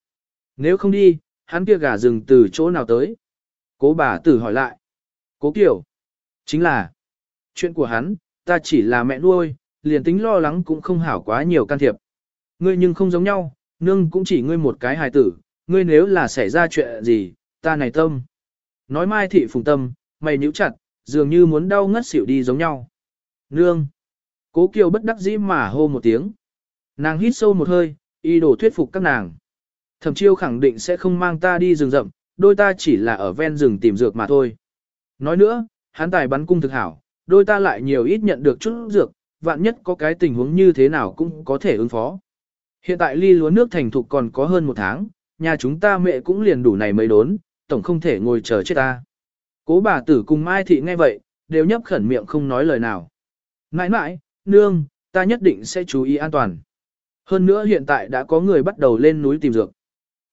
Nếu không đi, hắn kia gà rừng từ chỗ nào tới? Cố bà tử hỏi lại. Cố Kiều. Chính là. Chuyện của hắn, ta chỉ là mẹ nuôi, liền tính lo lắng cũng không hảo quá nhiều can thiệp. Ngươi nhưng không giống nhau, nương cũng chỉ ngươi một cái hài tử, ngươi nếu là xảy ra chuyện gì, ta này tâm. Nói mai thị phùng tâm, mày nhíu chặt, dường như muốn đau ngất xỉu đi giống nhau. Nương. Cố Kiều bất đắc dĩ mà hô một tiếng. Nàng hít sâu một hơi, y đổ thuyết phục các nàng. Thẩm chiêu khẳng định sẽ không mang ta đi rừng rậm, đôi ta chỉ là ở ven rừng tìm dược mà thôi. Nói nữa, hắn tài bắn cung thực hảo, đôi ta lại nhiều ít nhận được chút dược, vạn nhất có cái tình huống như thế nào cũng có thể ứng phó. Hiện tại ly lúa nước thành thục còn có hơn một tháng, nhà chúng ta mẹ cũng liền đủ này mới đốn, tổng không thể ngồi chờ chết ta. Cố bà tử cùng Mai Thị nghe vậy, đều nhấp khẩn miệng không nói lời nào. Nãi nãi, nương, ta nhất định sẽ chú ý an toàn. Hơn nữa hiện tại đã có người bắt đầu lên núi tìm dược.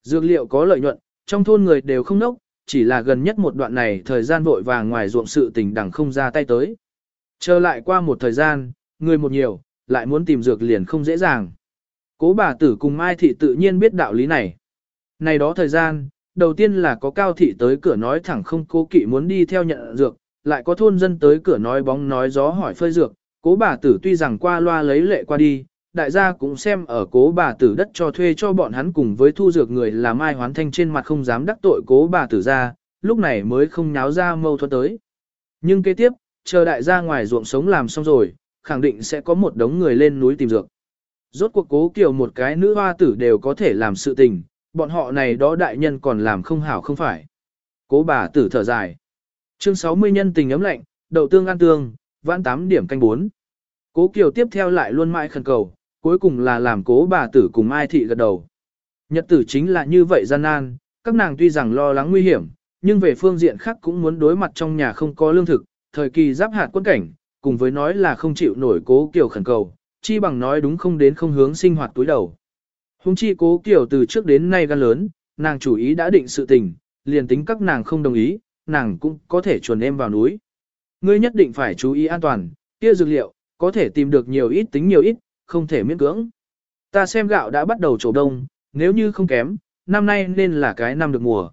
Dược liệu có lợi nhuận, trong thôn người đều không nốc, chỉ là gần nhất một đoạn này thời gian vội vàng ngoài ruộng sự tình đẳng không ra tay tới. Chờ lại qua một thời gian, người một nhiều, lại muốn tìm dược liền không dễ dàng. Cố bà tử cùng Mai Thị tự nhiên biết đạo lý này. Này đó thời gian, đầu tiên là có cao thị tới cửa nói thẳng không cố kỵ muốn đi theo nhận dược, lại có thôn dân tới cửa nói bóng nói gió hỏi phơi dược, cố bà tử tuy rằng qua loa lấy lệ qua đi, đại gia cũng xem ở cố bà tử đất cho thuê cho bọn hắn cùng với thu dược người là Mai Hoán Thanh trên mặt không dám đắc tội cố bà tử ra, lúc này mới không nháo ra mâu thuẫn tới. Nhưng kế tiếp, chờ đại gia ngoài ruộng sống làm xong rồi, khẳng định sẽ có một đống người lên núi tìm dược. Rốt cuộc cố kiểu một cái nữ hoa tử đều có thể làm sự tình, bọn họ này đó đại nhân còn làm không hảo không phải. Cố bà tử thở dài. Chương 60 nhân tình ấm lạnh, đậu tương ăn tương, vãn 8 điểm canh 4. Cố Kiều tiếp theo lại luôn mãi khẩn cầu, cuối cùng là làm cố bà tử cùng Mai Thị gật đầu. Nhật tử chính là như vậy gian nan, các nàng tuy rằng lo lắng nguy hiểm, nhưng về phương diện khác cũng muốn đối mặt trong nhà không có lương thực, thời kỳ giáp hạt quân cảnh, cùng với nói là không chịu nổi cố kiểu khẩn cầu, chi bằng nói đúng không đến không hướng sinh hoạt túi đầu. Hùng chi cố kiểu từ trước đến nay gan lớn, nàng chủ ý đã định sự tình, liền tính các nàng không đồng ý, nàng cũng có thể chuồn em vào núi. Ngươi nhất định phải chú ý an toàn, kia dược liệu, có thể tìm được nhiều ít tính nhiều ít, không thể miễn cưỡng. Ta xem gạo đã bắt đầu trổ đông, nếu như không kém, năm nay nên là cái năm được mùa.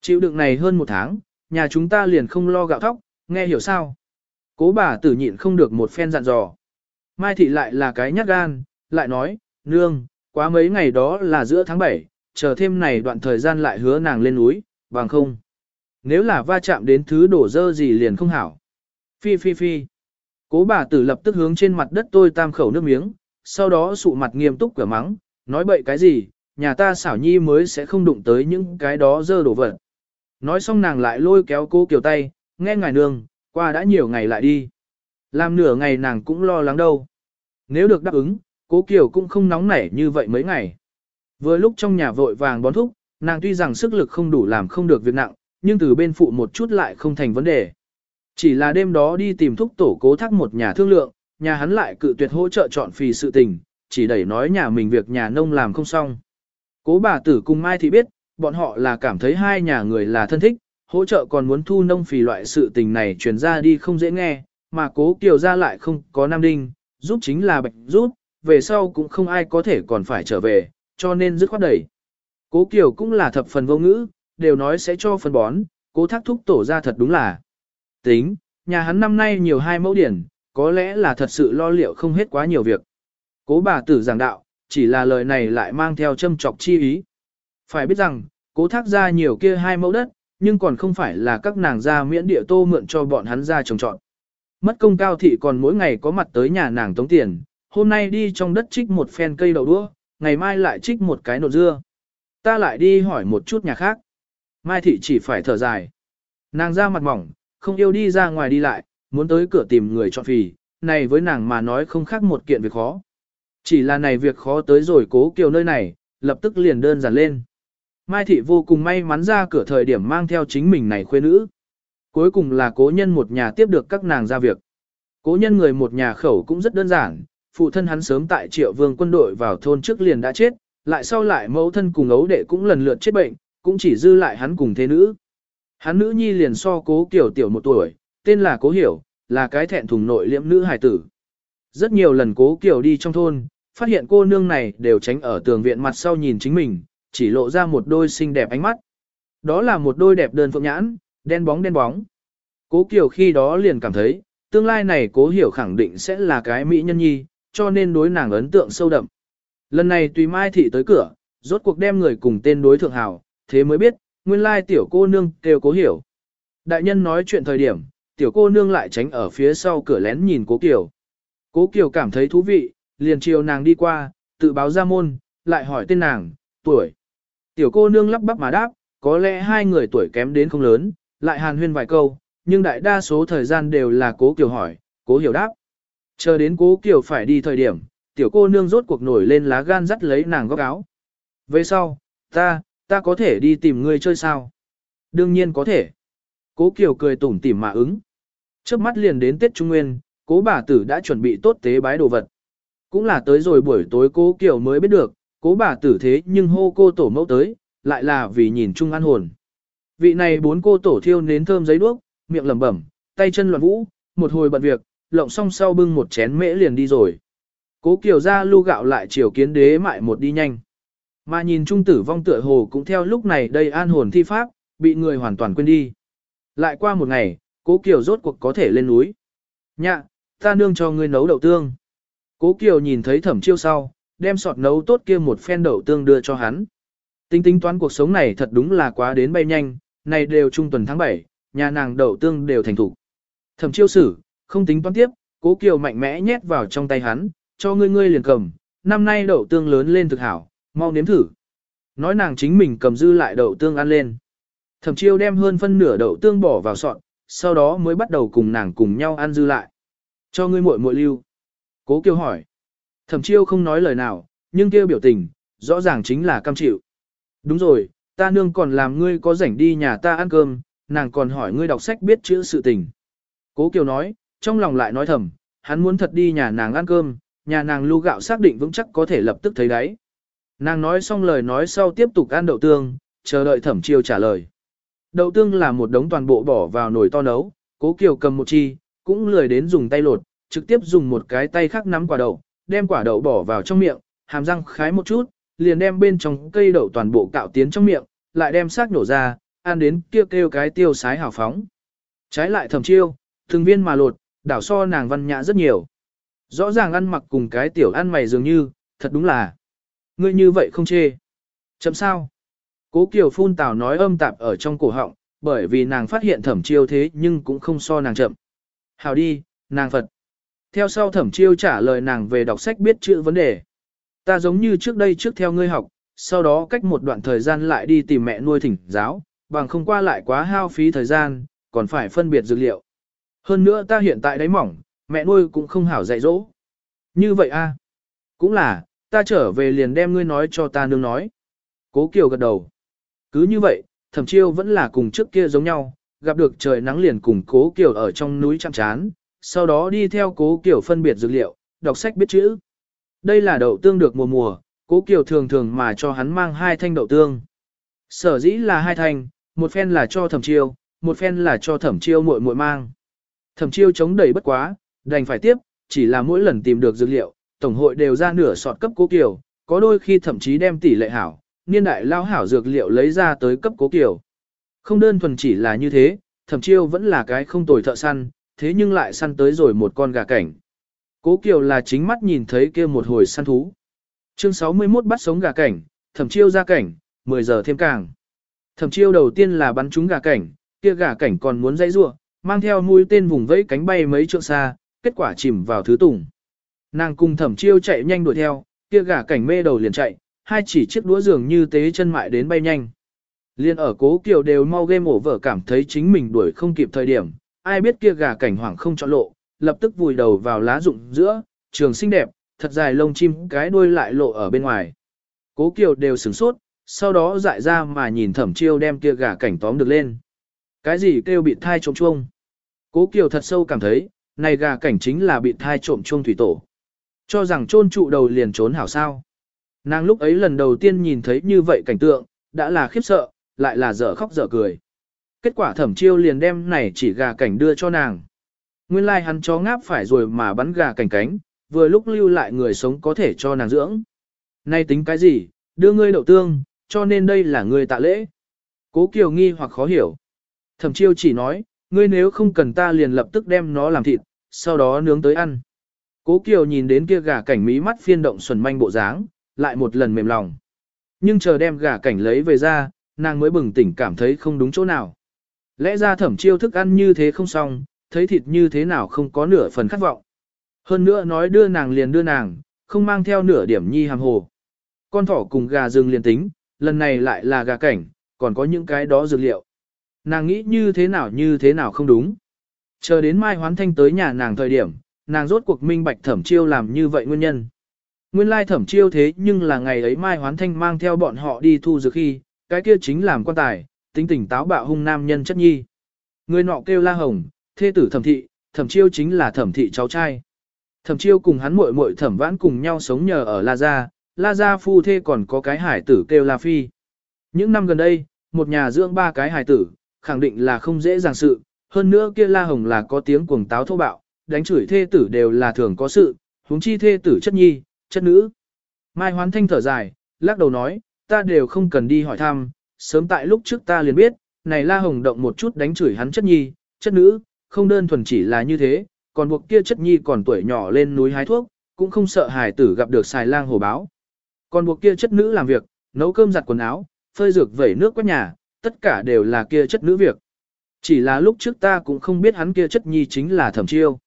Chịu đựng này hơn một tháng, nhà chúng ta liền không lo gạo thóc, nghe hiểu sao? Cố bà tử nhịn không được một phen dặn dò. Mai thị lại là cái nhát gan, lại nói, nương, quá mấy ngày đó là giữa tháng 7, chờ thêm này đoạn thời gian lại hứa nàng lên núi, bằng không. Nếu là va chạm đến thứ đổ dơ gì liền không hảo. Phi phi phi. Cố bà tử lập tức hướng trên mặt đất tôi tam khẩu nước miếng, sau đó sụ mặt nghiêm túc cửa mắng, nói bậy cái gì, nhà ta xảo nhi mới sẽ không đụng tới những cái đó dơ đổ vật. Nói xong nàng lại lôi kéo cô kiều tay, nghe ngài nương, qua đã nhiều ngày lại đi. Làm nửa ngày nàng cũng lo lắng đâu. Nếu được đáp ứng, cố kiều cũng không nóng nảy như vậy mấy ngày. Vừa lúc trong nhà vội vàng bón thúc, nàng tuy rằng sức lực không đủ làm không được việc nặng, nhưng từ bên phụ một chút lại không thành vấn đề. Chỉ là đêm đó đi tìm thúc tổ cố thác một nhà thương lượng, nhà hắn lại cự tuyệt hỗ trợ chọn phì sự tình, chỉ đẩy nói nhà mình việc nhà nông làm không xong. Cố bà tử cùng Mai thì biết, bọn họ là cảm thấy hai nhà người là thân thích, hỗ trợ còn muốn thu nông phì loại sự tình này truyền ra đi không dễ nghe, mà cố kiều ra lại không có nam đinh, giúp chính là bạch giúp, về sau cũng không ai có thể còn phải trở về, cho nên dứt khoát đẩy. Cố kiều cũng là thập phần vô ngữ, đều nói sẽ cho phân bón, cố thác thúc tổ ra thật đúng là. Tính, nhà hắn năm nay nhiều hai mẫu điển, có lẽ là thật sự lo liệu không hết quá nhiều việc. Cố bà tử giảng đạo, chỉ là lời này lại mang theo châm trọc chi ý. Phải biết rằng, cố thác ra nhiều kia hai mẫu đất, nhưng còn không phải là các nàng ra miễn địa tô mượn cho bọn hắn ra trồng trọt. Mất công cao thị còn mỗi ngày có mặt tới nhà nàng tống tiền, hôm nay đi trong đất trích một phen cây đậu đũa, ngày mai lại trích một cái nột dưa. Ta lại đi hỏi một chút nhà khác. Mai thị chỉ phải thở dài. Nàng ra mặt mỏng, không yêu đi ra ngoài đi lại, muốn tới cửa tìm người chọn phì, này với nàng mà nói không khác một kiện việc khó. Chỉ là này việc khó tới rồi cố kiều nơi này, lập tức liền đơn giản lên. Mai thị vô cùng may mắn ra cửa thời điểm mang theo chính mình này khuê nữ. Cuối cùng là cố nhân một nhà tiếp được các nàng ra việc. Cố nhân người một nhà khẩu cũng rất đơn giản, phụ thân hắn sớm tại triệu vương quân đội vào thôn trước liền đã chết, lại sau lại mẫu thân cùng ấu đệ cũng lần lượt chết bệnh, cũng chỉ dư lại hắn cùng thế nữ. Hắn nữ nhi liền so cố kiểu tiểu một tuổi, tên là cố hiểu, là cái thẹn thùng nội liễm nữ hài tử. Rất nhiều lần cố Kiều đi trong thôn, phát hiện cô nương này đều tránh ở tường viện mặt sau nhìn chính mình, chỉ lộ ra một đôi xinh đẹp ánh mắt. Đó là một đôi đẹp đơn phượng nhãn, đen bóng đen bóng. Cố Kiều khi đó liền cảm thấy, tương lai này cố hiểu khẳng định sẽ là cái mỹ nhân nhi, cho nên đối nàng ấn tượng sâu đậm. Lần này tùy mai thị tới cửa, rốt cuộc đem người cùng tên đối thượng hảo, thế mới biết, nguyên lai tiểu cô nương kêu cố hiểu. Đại nhân nói chuyện thời điểm, tiểu cô nương lại tránh ở phía sau cửa lén nhìn cố Kiều. Cố Kiều cảm thấy thú vị, liền chiều nàng đi qua, tự báo ra môn, lại hỏi tên nàng, tuổi. Tiểu cô nương lắp bắp mà đáp, có lẽ hai người tuổi kém đến không lớn, lại hàn huyên vài câu, nhưng đại đa số thời gian đều là cố Kiều hỏi, cố hiểu đáp. Chờ đến cố Kiều phải đi thời điểm, tiểu cô nương rốt cuộc nổi lên lá gan dắt lấy nàng góc áo. Về sau, ta, ta có thể đi tìm ngươi chơi sao? Đương nhiên có thể. Cố Kiều cười tủm tỉm mà ứng. Trước mắt liền đến Tết Trung Nguyên, cố bà tử đã chuẩn bị tốt tế bái đồ vật. Cũng là tới rồi buổi tối cố Kiều mới biết được, cố bà tử thế nhưng hô cô tổ mẫu tới, lại là vì nhìn chung an hồn. Vị này bốn cô tổ thiêu nến thơm giấy đuốc, miệng lẩm bẩm, tay chân loạn vũ, một hồi bận việc, lộng xong sau bưng một chén mễ liền đi rồi. Cố Kiều ra lưu gạo lại chiều kiến đế mại một đi nhanh. Mà nhìn trung tử vong tựa hồ cũng theo lúc này đây an hồn thi pháp, bị người hoàn toàn quên đi. Lại qua một ngày, cố Kiều rốt cuộc có thể lên núi. Nhạ, ta nương cho ngươi nấu đậu tương. Cố Kiều nhìn thấy thẩm chiêu sau, đem sọt nấu tốt kia một phen đậu tương đưa cho hắn. Tính tính toán cuộc sống này thật đúng là quá đến bay nhanh, này đều trung tuần tháng 7, nhà nàng đậu tương đều thành thủ. Thẩm chiêu sử, không tính toán tiếp, cố Kiều mạnh mẽ nhét vào trong tay hắn, cho ngươi ngươi liền cầm, năm nay đậu tương lớn lên thực hảo, mau nếm thử. Nói nàng chính mình cầm dư lại đậu tương ăn lên. Thẩm chiêu đem hơn phân nửa đậu tương bỏ vào sọt, sau đó mới bắt đầu cùng nàng cùng nhau ăn dư lại. Cho ngươi muội muội lưu. Cố Kiều hỏi. Thẩm chiêu không nói lời nào, nhưng kêu biểu tình, rõ ràng chính là cam chịu. Đúng rồi, ta nương còn làm ngươi có rảnh đi nhà ta ăn cơm, nàng còn hỏi ngươi đọc sách biết chữ sự tình. Cố Kiều nói, trong lòng lại nói thầm, hắn muốn thật đi nhà nàng ăn cơm, nhà nàng lưu gạo xác định vững chắc có thể lập tức thấy đấy. Nàng nói xong lời nói sau tiếp tục ăn đậu tương, chờ đợi thẩm chiêu trả lời. Đậu tương là một đống toàn bộ bỏ vào nồi to nấu, cố kiều cầm một chi, cũng lười đến dùng tay lột, trực tiếp dùng một cái tay khác nắm quả đậu, đem quả đậu bỏ vào trong miệng, hàm răng khái một chút, liền đem bên trong cây đậu toàn bộ cạo tiến trong miệng, lại đem xác nổ ra, ăn đến kêu kêu cái tiêu sái hào phóng. Trái lại thầm chiêu, thường viên mà lột, đảo so nàng văn nhã rất nhiều. Rõ ràng ăn mặc cùng cái tiểu ăn mày dường như, thật đúng là. Ngươi như vậy không chê. Chậm sao? Cố Kiều phun tào nói âm tạp ở trong cổ họng, bởi vì nàng phát hiện thẩm chiêu thế nhưng cũng không so nàng chậm. Hào đi, nàng Phật. Theo sau thẩm chiêu trả lời nàng về đọc sách biết chữ vấn đề. Ta giống như trước đây trước theo ngươi học, sau đó cách một đoạn thời gian lại đi tìm mẹ nuôi thỉnh giáo, bằng không qua lại quá hao phí thời gian, còn phải phân biệt dược liệu. Hơn nữa ta hiện tại đáy mỏng, mẹ nuôi cũng không hảo dạy dỗ. Như vậy a, Cũng là, ta trở về liền đem ngươi nói cho ta nương nói. Cố Kiều gật đầu. Cứ như vậy, thẩm chiêu vẫn là cùng trước kia giống nhau, gặp được trời nắng liền cùng Cố kiểu ở trong núi chạm chán, sau đó đi theo Cố kiểu phân biệt dược liệu, đọc sách biết chữ. Đây là đậu tương được mùa mùa, Cố kiểu thường thường mà cho hắn mang hai thanh đậu tương. Sở dĩ là hai thanh, một phen là cho thẩm chiêu, một phen là cho thẩm chiêu muội muội mang. Thẩm chiêu chống đẩy bất quá, đành phải tiếp, chỉ là mỗi lần tìm được dược liệu, tổng hội đều ra nửa sọt cấp cố kiểu, có đôi khi thậm chí đem tỷ lệ hảo, niên đại lao hảo dược liệu lấy ra tới cấp cố kiều. Không đơn thuần chỉ là như thế, thẩm chiêu vẫn là cái không tồi thợ săn, thế nhưng lại săn tới rồi một con gà cảnh. Cố kiều là chính mắt nhìn thấy kia một hồi săn thú. Chương 61 bắt sống gà cảnh, thẩm chiêu ra cảnh, 10 giờ thêm càng. Thẩm chiêu đầu tiên là bắn trúng gà cảnh, kia gà cảnh còn muốn dây rua, mang theo mũi tên vùng vẫy cánh bay mấy trượng xa, kết quả chìm vào thứ tùng. Nàng cùng thẩm chiêu chạy nhanh đuổi theo, kia gà cảnh mê đầu liền chạy, hai chỉ chiếc đũa dường như tế chân mại đến bay nhanh. Liên ở cố kiều đều mau game vợ cảm thấy chính mình đuổi không kịp thời điểm, ai biết kia gà cảnh hoảng không chọn lộ, lập tức vùi đầu vào lá rụng giữa, trường xinh đẹp, thật dài lông chim cái đuôi lại lộ ở bên ngoài. Cố kiều đều sửng sốt, sau đó dại ra mà nhìn thẩm chiêu đem kia gà cảnh tóm được lên. Cái gì kêu bị thai trộm chuông? Cố kiều thật sâu cảm thấy, này gà cảnh chính là bị thai trộm chuông thủy tổ. Cho rằng trôn trụ đầu liền trốn hảo sao. Nàng lúc ấy lần đầu tiên nhìn thấy như vậy cảnh tượng, đã là khiếp sợ, lại là dở khóc dở cười. Kết quả thẩm chiêu liền đem này chỉ gà cảnh đưa cho nàng. Nguyên lai like hắn chó ngáp phải rồi mà bắn gà cảnh cánh, vừa lúc lưu lại người sống có thể cho nàng dưỡng. Nay tính cái gì, đưa ngươi đậu tương, cho nên đây là ngươi tạ lễ. Cố Kiều nghi hoặc khó hiểu. Thẩm chiêu chỉ nói, ngươi nếu không cần ta liền lập tức đem nó làm thịt, sau đó nướng tới ăn. Cố Kiều nhìn đến kia gà cảnh mí mắt phiên động xuẩn manh bộ dáng, lại một lần mềm lòng. Nhưng chờ đem gà cảnh lấy về ra, nàng mới bừng tỉnh cảm thấy không đúng chỗ nào. Lẽ ra thẩm chiêu thức ăn như thế không xong, thấy thịt như thế nào không có nửa phần khát vọng. Hơn nữa nói đưa nàng liền đưa nàng, không mang theo nửa điểm nhi hàm hồ. Con thỏ cùng gà rừng liền tính, lần này lại là gà cảnh, còn có những cái đó dược liệu. Nàng nghĩ như thế nào như thế nào không đúng. Chờ đến Mai Hoán Thanh tới nhà nàng thời điểm, nàng rốt cuộc minh bạch thẩm chiêu làm như vậy nguyên nhân. Nguyên lai thẩm chiêu thế nhưng là ngày ấy Mai Hoán Thanh mang theo bọn họ đi thu dược khi, cái kia chính làm quan tài, tính tình táo bạo hung nam nhân chất nhi. Người nọ kêu La Hồng, thê tử thẩm thị, thẩm chiêu chính là thẩm thị cháu trai. Thẩm chiêu cùng hắn muội muội thẩm vãn cùng nhau sống nhờ ở La Gia, La Gia phu thê còn có cái hải tử kêu La Phi. Những năm gần đây, một nhà dưỡng ba cái hải tử, khẳng định là không dễ dàng sự, hơn nữa kia La Hồng là có tiếng cuồng táo thô bạo, đánh chửi thê tử đều là thường có sự, huống chi thê tử chất nhi, chất nữ. Mai Hoán Thanh thở dài, lắc đầu nói, ta đều không cần đi hỏi thăm, sớm tại lúc trước ta liền biết, này La Hồng động một chút đánh chửi hắn chất nhi, chất nữ, không đơn thuần chỉ là như thế, còn buộc kia chất nhi còn tuổi nhỏ lên núi hái thuốc, cũng không sợ hài tử gặp được xài lang hồ báo. Còn buộc kia chất nữ làm việc, nấu cơm giặt quần áo, phơi dược vẩy nước quét nhà, tất cả đều là kia chất nữ việc. Chỉ là lúc trước ta cũng không biết hắn kia chất nhi chính là thẩm chiêu.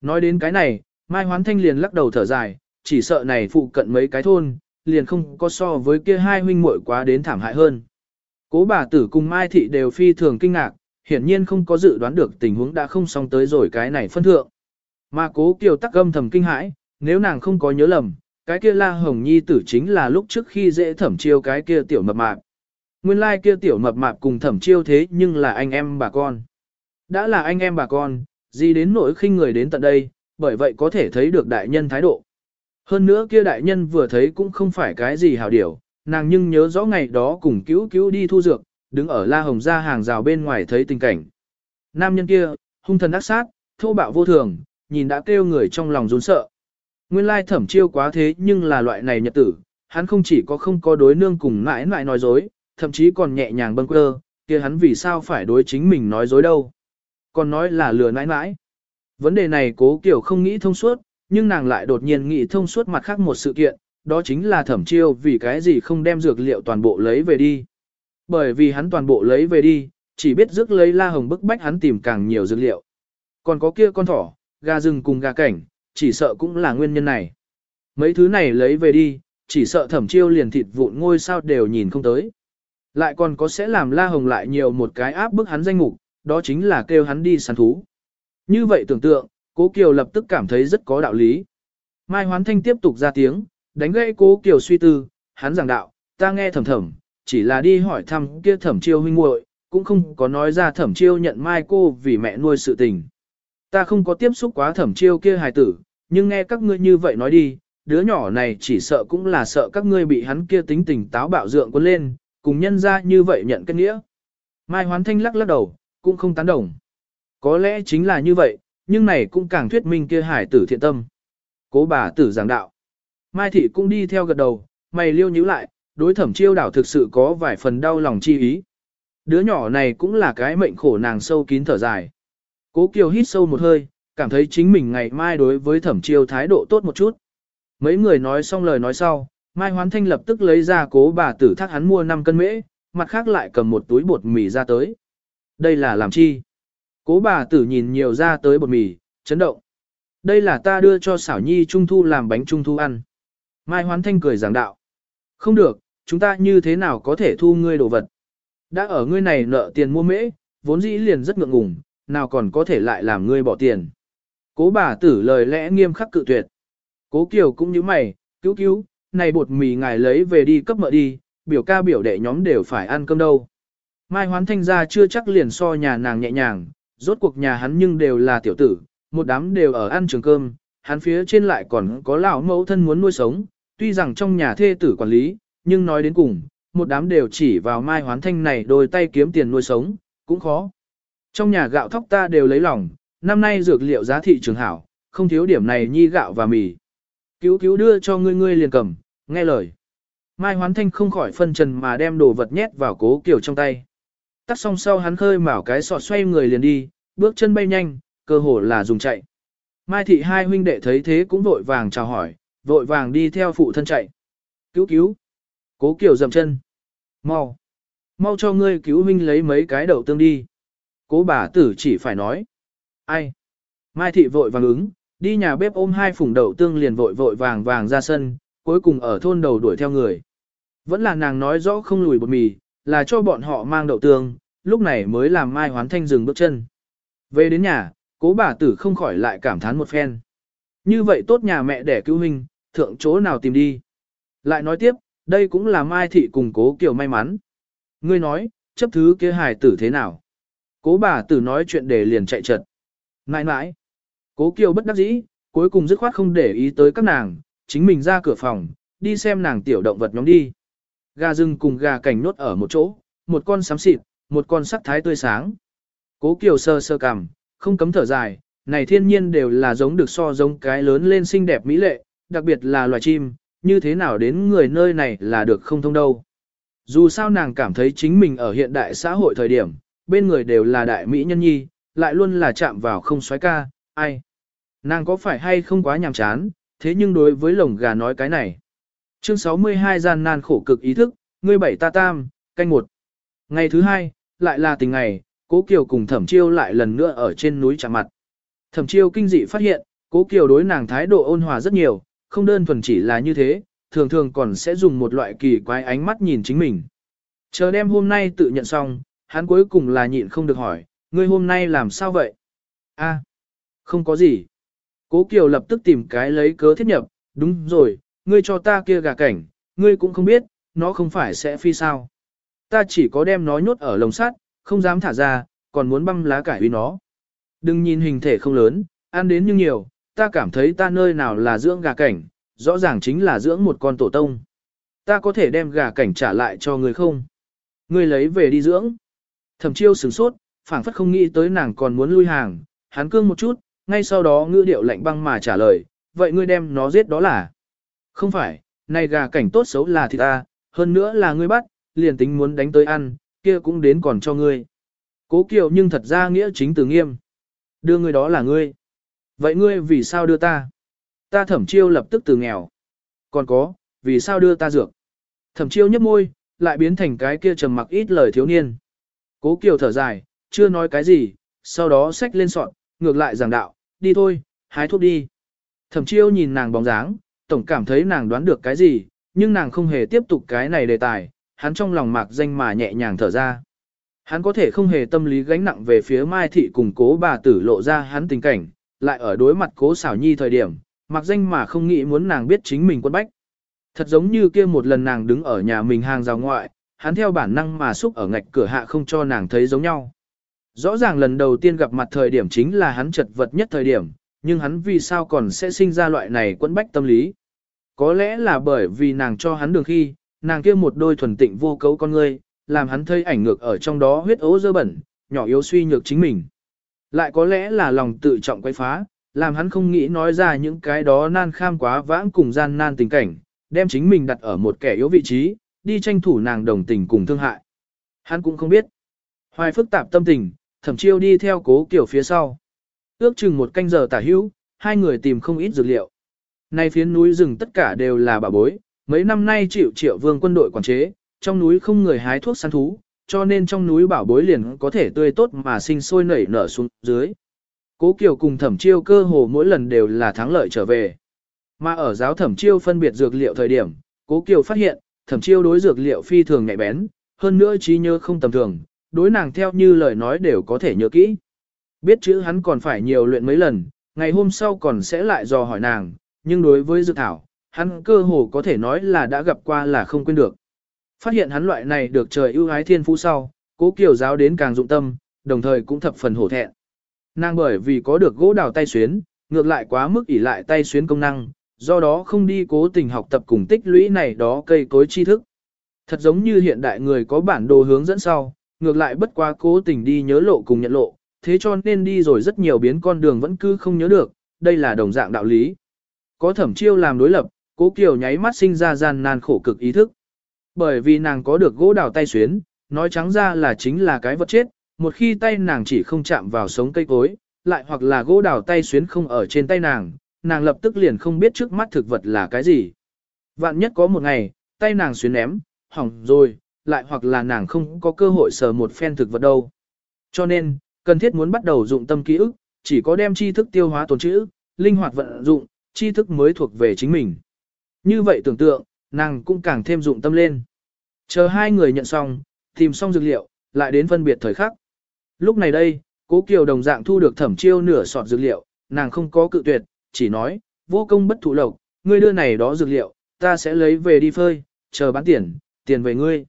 Nói đến cái này, Mai Hoán Thanh liền lắc đầu thở dài, chỉ sợ này phụ cận mấy cái thôn, liền không có so với kia hai huynh muội quá đến thảm hại hơn. Cố bà tử cùng Mai Thị đều phi thường kinh ngạc, hiển nhiên không có dự đoán được tình huống đã không xong tới rồi cái này phân thượng. Mà cố kiều tắc âm thầm kinh hãi, nếu nàng không có nhớ lầm, cái kia la hồng nhi tử chính là lúc trước khi dễ thẩm chiêu cái kia tiểu mập mạp. Nguyên lai like kia tiểu mập mạp cùng thẩm chiêu thế nhưng là anh em bà con. Đã là anh em bà con, gì đến nỗi khinh người đến tận đây, bởi vậy có thể thấy được đại nhân thái độ. Hơn nữa kia đại nhân vừa thấy cũng không phải cái gì hào điểu, nàng nhưng nhớ rõ ngày đó cùng cứu cứu đi thu dược, đứng ở La Hồng ra hàng rào bên ngoài thấy tình cảnh. Nam nhân kia, hung thần ác sát, thô bạo vô thường, nhìn đã kêu người trong lòng run sợ. Nguyên lai thẩm chiêu quá thế nhưng là loại này nhật tử, hắn không chỉ có không có đối nương cùng mãi mãi nói dối, thậm chí còn nhẹ nhàng bâng quơ, kia hắn vì sao phải đối chính mình nói dối đâu. Còn nói là lừa mãi mãi. Vấn đề này cố kiểu không nghĩ thông suốt, nhưng nàng lại đột nhiên nghĩ thông suốt mặt khác một sự kiện, đó chính là thẩm chiêu vì cái gì không đem dược liệu toàn bộ lấy về đi. Bởi vì hắn toàn bộ lấy về đi, chỉ biết rước lấy la hồng bức bách hắn tìm càng nhiều dược liệu. Còn có kia con thỏ, gà rừng cùng gà cảnh, chỉ sợ cũng là nguyên nhân này. Mấy thứ này lấy về đi, chỉ sợ thẩm chiêu liền thịt vụn ngôi sao đều nhìn không tới. Lại còn có sẽ làm la hồng lại nhiều một cái áp bức hắn danh mục, đó chính là kêu hắn đi săn thú. Như vậy tưởng tượng, cố Kiều lập tức cảm thấy rất có đạo lý. Mai Hoán Thanh tiếp tục ra tiếng, đánh gãy cố Kiều suy tư, hắn giảng đạo, ta nghe thầm thầm, chỉ là đi hỏi thăm kia thẩm chiêu huynh muội, cũng không có nói ra thẩm chiêu nhận mai cô vì mẹ nuôi sự tình. Ta không có tiếp xúc quá thẩm chiêu kia hài tử, nhưng nghe các ngươi như vậy nói đi, đứa nhỏ này chỉ sợ cũng là sợ các ngươi bị hắn kia tính tình táo bạo dượng quân lên, cùng nhân ra như vậy nhận kết nghĩa. Mai Hoán Thanh lắc lắc đầu, cũng không tán đồng. Có lẽ chính là như vậy, nhưng này cũng càng thuyết minh kia hải tử thiện tâm. Cố bà tử giảng đạo. Mai Thị cũng đi theo gật đầu, mày liêu nhíu lại, đối thẩm chiêu đảo thực sự có vài phần đau lòng chi ý. Đứa nhỏ này cũng là cái mệnh khổ nàng sâu kín thở dài. Cố Kiều hít sâu một hơi, cảm thấy chính mình ngày mai đối với thẩm chiêu thái độ tốt một chút. Mấy người nói xong lời nói sau, Mai Hoán Thanh lập tức lấy ra cố bà tử thác hắn mua 5 cân mễ, mặt khác lại cầm một túi bột mì ra tới. Đây là làm chi? Cố bà tử nhìn nhiều ra tới bột mì, chấn động. Đây là ta đưa cho xảo nhi trung thu làm bánh trung thu ăn. Mai Hoán Thanh cười giảng đạo. Không được, chúng ta như thế nào có thể thu ngươi đồ vật. Đã ở ngươi này nợ tiền mua mễ, vốn dĩ liền rất ngượng ngùng, nào còn có thể lại làm ngươi bỏ tiền. Cố bà tử lời lẽ nghiêm khắc cự tuyệt. Cố Kiều cũng như mày, cứu cứu, này bột mì ngài lấy về đi cấp mợ đi, biểu ca biểu đệ nhóm đều phải ăn cơm đâu. Mai hoán thanh ra chưa chắc liền so nhà nàng nhẹ nhàng, rốt cuộc nhà hắn nhưng đều là tiểu tử, một đám đều ở ăn trường cơm, hắn phía trên lại còn có lão mẫu thân muốn nuôi sống, tuy rằng trong nhà thê tử quản lý, nhưng nói đến cùng, một đám đều chỉ vào mai hoán thanh này đôi tay kiếm tiền nuôi sống, cũng khó. Trong nhà gạo thóc ta đều lấy lòng, năm nay dược liệu giá thị trường hảo, không thiếu điểm này nhi gạo và mì. Cứu cứu đưa cho ngươi ngươi liền cầm, nghe lời. Mai hoán thanh không khỏi phân trần mà đem đồ vật nhét vào cố kiểu trong tay. Tắt xong sau hắn khơi mào cái sọt xoay người liền đi, bước chân bay nhanh, cơ hồ là dùng chạy. Mai thị hai huynh đệ thấy thế cũng vội vàng chào hỏi, vội vàng đi theo phụ thân chạy. Cứu cứu. Cố kiểu dầm chân. Mau. Mau cho ngươi cứu huynh lấy mấy cái đậu tương đi. Cố bà tử chỉ phải nói. Ai? Mai thị vội vàng ứng, đi nhà bếp ôm hai phùng đậu tương liền vội vội vàng vàng ra sân, cuối cùng ở thôn đầu đuổi theo người. Vẫn là nàng nói rõ không lùi bột mì, là cho bọn họ mang đậu tương, lúc này mới làm Mai Hoán Thanh dừng bước chân. Về đến nhà, cố bà tử không khỏi lại cảm thán một phen. Như vậy tốt nhà mẹ đẻ cứu huynh, thượng chỗ nào tìm đi. Lại nói tiếp, đây cũng là Mai Thị cùng cố kiểu may mắn. Ngươi nói, chấp thứ kia hài tử thế nào? Cố bà tử nói chuyện để liền chạy trật. Nãi nãi. Cố Kiều bất đắc dĩ, cuối cùng dứt khoát không để ý tới các nàng, chính mình ra cửa phòng, đi xem nàng tiểu động vật nhóm đi. Gà rừng cùng gà cảnh nốt ở một chỗ, một con xám xịt, một con sắc thái tươi sáng. Cố Kiều sơ sơ cằm, không cấm thở dài, này thiên nhiên đều là giống được so giống cái lớn lên xinh đẹp mỹ lệ, đặc biệt là loài chim, như thế nào đến người nơi này là được không thông đâu. Dù sao nàng cảm thấy chính mình ở hiện đại xã hội thời điểm, bên người đều là đại mỹ nhân nhi, lại luôn là chạm vào không xoáy ca, ai. Nàng có phải hay không quá nhàm chán, thế nhưng đối với lồng gà nói cái này. Chương 62 gian nan khổ cực ý thức, ngươi bảy ta tam, canh một. Ngày thứ hai, lại là tình ngày, cố kiều cùng thẩm chiêu lại lần nữa ở trên núi chạm mặt. Thẩm chiêu kinh dị phát hiện, cố kiều đối nàng thái độ ôn hòa rất nhiều, không đơn thuần chỉ là như thế, thường thường còn sẽ dùng một loại kỳ quái ánh mắt nhìn chính mình. Chờ đêm hôm nay tự nhận xong, hắn cuối cùng là nhịn không được hỏi, ngươi hôm nay làm sao vậy? A, không có gì. Cố Kiều lập tức tìm cái lấy cớ thiết nhập, đúng rồi, ngươi cho ta kia gà cảnh, ngươi cũng không biết, nó không phải sẽ phi sao. Ta chỉ có đem nó nhốt ở lồng sắt, không dám thả ra, còn muốn băm lá cải uy nó. Đừng nhìn hình thể không lớn, ăn đến nhưng nhiều, ta cảm thấy ta nơi nào là dưỡng gà cảnh, rõ ràng chính là dưỡng một con tổ tông. Ta có thể đem gà cảnh trả lại cho ngươi không? Ngươi lấy về đi dưỡng. Thẩm chiêu sửng sốt, phảng phất không nghĩ tới nàng còn muốn lui hàng, hắn cương một chút, ngay sau đó ngữ điệu lạnh băng mà trả lời, vậy ngươi đem nó giết đó là? Không phải, này gà cảnh tốt xấu là thịt ta, hơn nữa là ngươi bắt, liền tính muốn đánh tới ăn, kia cũng đến còn cho ngươi. Cố kiều nhưng thật ra nghĩa chính từ nghiêm. Đưa ngươi đó là ngươi. Vậy ngươi vì sao đưa ta? Ta thẩm chiêu lập tức từ nghèo. Còn có, vì sao đưa ta dược? Thẩm chiêu nhấp môi, lại biến thành cái kia trầm mặc ít lời thiếu niên. Cố kiều thở dài, chưa nói cái gì, sau đó xách lên sọn, ngược lại giảng đạo, đi thôi, hái thuốc đi. Thẩm chiêu nhìn nàng bóng dáng, tổng cảm thấy nàng đoán được cái gì, nhưng nàng không hề tiếp tục cái này đề tài, hắn trong lòng mạc danh mà nhẹ nhàng thở ra. Hắn có thể không hề tâm lý gánh nặng về phía Mai Thị cùng cố bà tử lộ ra hắn tình cảnh, lại ở đối mặt cố xảo nhi thời điểm, mặc danh mà không nghĩ muốn nàng biết chính mình quân bách. Thật giống như kia một lần nàng đứng ở nhà mình hàng rào ngoại, hắn theo bản năng mà xúc ở ngạch cửa hạ không cho nàng thấy giống nhau. Rõ ràng lần đầu tiên gặp mặt thời điểm chính là hắn chật vật nhất thời điểm, nhưng hắn vì sao còn sẽ sinh ra loại này quân bách tâm lý. Có lẽ là bởi vì nàng cho hắn đường khi, nàng kia một đôi thuần tịnh vô cấu con ngươi, làm hắn thấy ảnh ngược ở trong đó huyết ố dơ bẩn, nhỏ yếu suy nhược chính mình. Lại có lẽ là lòng tự trọng quay phá, làm hắn không nghĩ nói ra những cái đó nan kham quá vãng cùng gian nan tình cảnh, đem chính mình đặt ở một kẻ yếu vị trí, đi tranh thủ nàng đồng tình cùng thương hại. Hắn cũng không biết. Hoài phức tạp tâm tình, thẩm chiêu đi theo cố kiểu phía sau. Ước chừng một canh giờ tả hữu, hai người tìm không ít dược liệu. Nay phiến núi rừng tất cả đều là bà bối, mấy năm nay chịu triệu vương quân đội quản chế, trong núi không người hái thuốc săn thú, cho nên trong núi bảo bối liền có thể tươi tốt mà sinh sôi nảy nở xuống dưới. Cố Kiều cùng thẩm chiêu cơ hồ mỗi lần đều là thắng lợi trở về. Mà ở giáo thẩm chiêu phân biệt dược liệu thời điểm, Cố Kiều phát hiện, thẩm chiêu đối dược liệu phi thường nhạy bén, hơn nữa trí nhớ không tầm thường, đối nàng theo như lời nói đều có thể nhớ kỹ. Biết chữ hắn còn phải nhiều luyện mấy lần, ngày hôm sau còn sẽ lại dò hỏi nàng, nhưng đối với dược thảo, hắn cơ hồ có thể nói là đã gặp qua là không quên được. Phát hiện hắn loại này được trời ưu ái thiên phú sau, cố kiều giáo đến càng dụng tâm, đồng thời cũng thập phần hổ thẹn. Nàng bởi vì có được gỗ đào tay xuyến, ngược lại quá mức ỉ lại tay xuyến công năng, do đó không đi cố tình học tập cùng tích lũy này đó cây cối tri thức. Thật giống như hiện đại người có bản đồ hướng dẫn sau, ngược lại bất quá cố tình đi nhớ lộ cùng nhận lộ, thế cho nên đi rồi rất nhiều biến con đường vẫn cứ không nhớ được, đây là đồng dạng đạo lý. Có thẩm chiêu làm đối lập, cố kiều nháy mắt sinh ra gian nan khổ cực ý thức. Bởi vì nàng có được gỗ đào tay xuyến, nói trắng ra là chính là cái vật chết, một khi tay nàng chỉ không chạm vào sống cây cối, lại hoặc là gỗ đào tay xuyến không ở trên tay nàng, nàng lập tức liền không biết trước mắt thực vật là cái gì. Vạn nhất có một ngày, tay nàng xuyến ném, hỏng rồi, lại hoặc là nàng không có cơ hội sờ một phen thực vật đâu. Cho nên, cần thiết muốn bắt đầu dụng tâm ký ức, chỉ có đem tri thức tiêu hóa tồn trữ, linh hoạt vận dụng, tri thức mới thuộc về chính mình. Như vậy tưởng tượng, nàng cũng càng thêm dụng tâm lên. Chờ hai người nhận xong, tìm xong dược liệu, lại đến phân biệt thời khắc. Lúc này đây, cố kiều đồng dạng thu được thẩm chiêu nửa sọt dược liệu, nàng không có cự tuyệt, chỉ nói, vô công bất thụ lộc, ngươi đưa này đó dược liệu, ta sẽ lấy về đi phơi, chờ bán tiền, tiền về ngươi.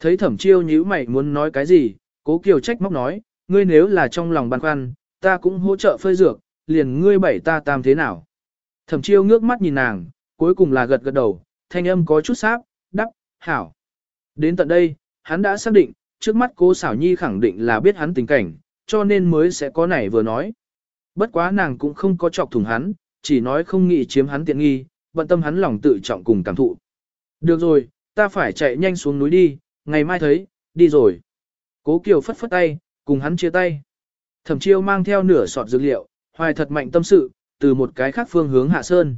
Thấy thẩm chiêu nhíu mày muốn nói cái gì, cố kiều trách móc nói, ngươi nếu là trong lòng băn khoăn, ta cũng hỗ trợ phơi dược, liền ngươi bảy ta tam thế nào. Thẩm chiêu ngước mắt nhìn nàng, cuối cùng là gật gật đầu, thanh âm có chút sáp, đắp, hảo. Đến tận đây, hắn đã xác định, trước mắt cô xảo nhi khẳng định là biết hắn tình cảnh, cho nên mới sẽ có này vừa nói. Bất quá nàng cũng không có chọc thủng hắn, chỉ nói không nghĩ chiếm hắn tiện nghi, bận tâm hắn lòng tự trọng cùng cảm thụ. Được rồi, ta phải chạy nhanh xuống núi đi, ngày mai thấy, đi rồi. Cố Kiều phất phất tay, cùng hắn chia tay. Thẩm chiêu mang theo nửa sọt dược liệu, hoài thật mạnh tâm sự, từ một cái khác phương hướng hạ sơn.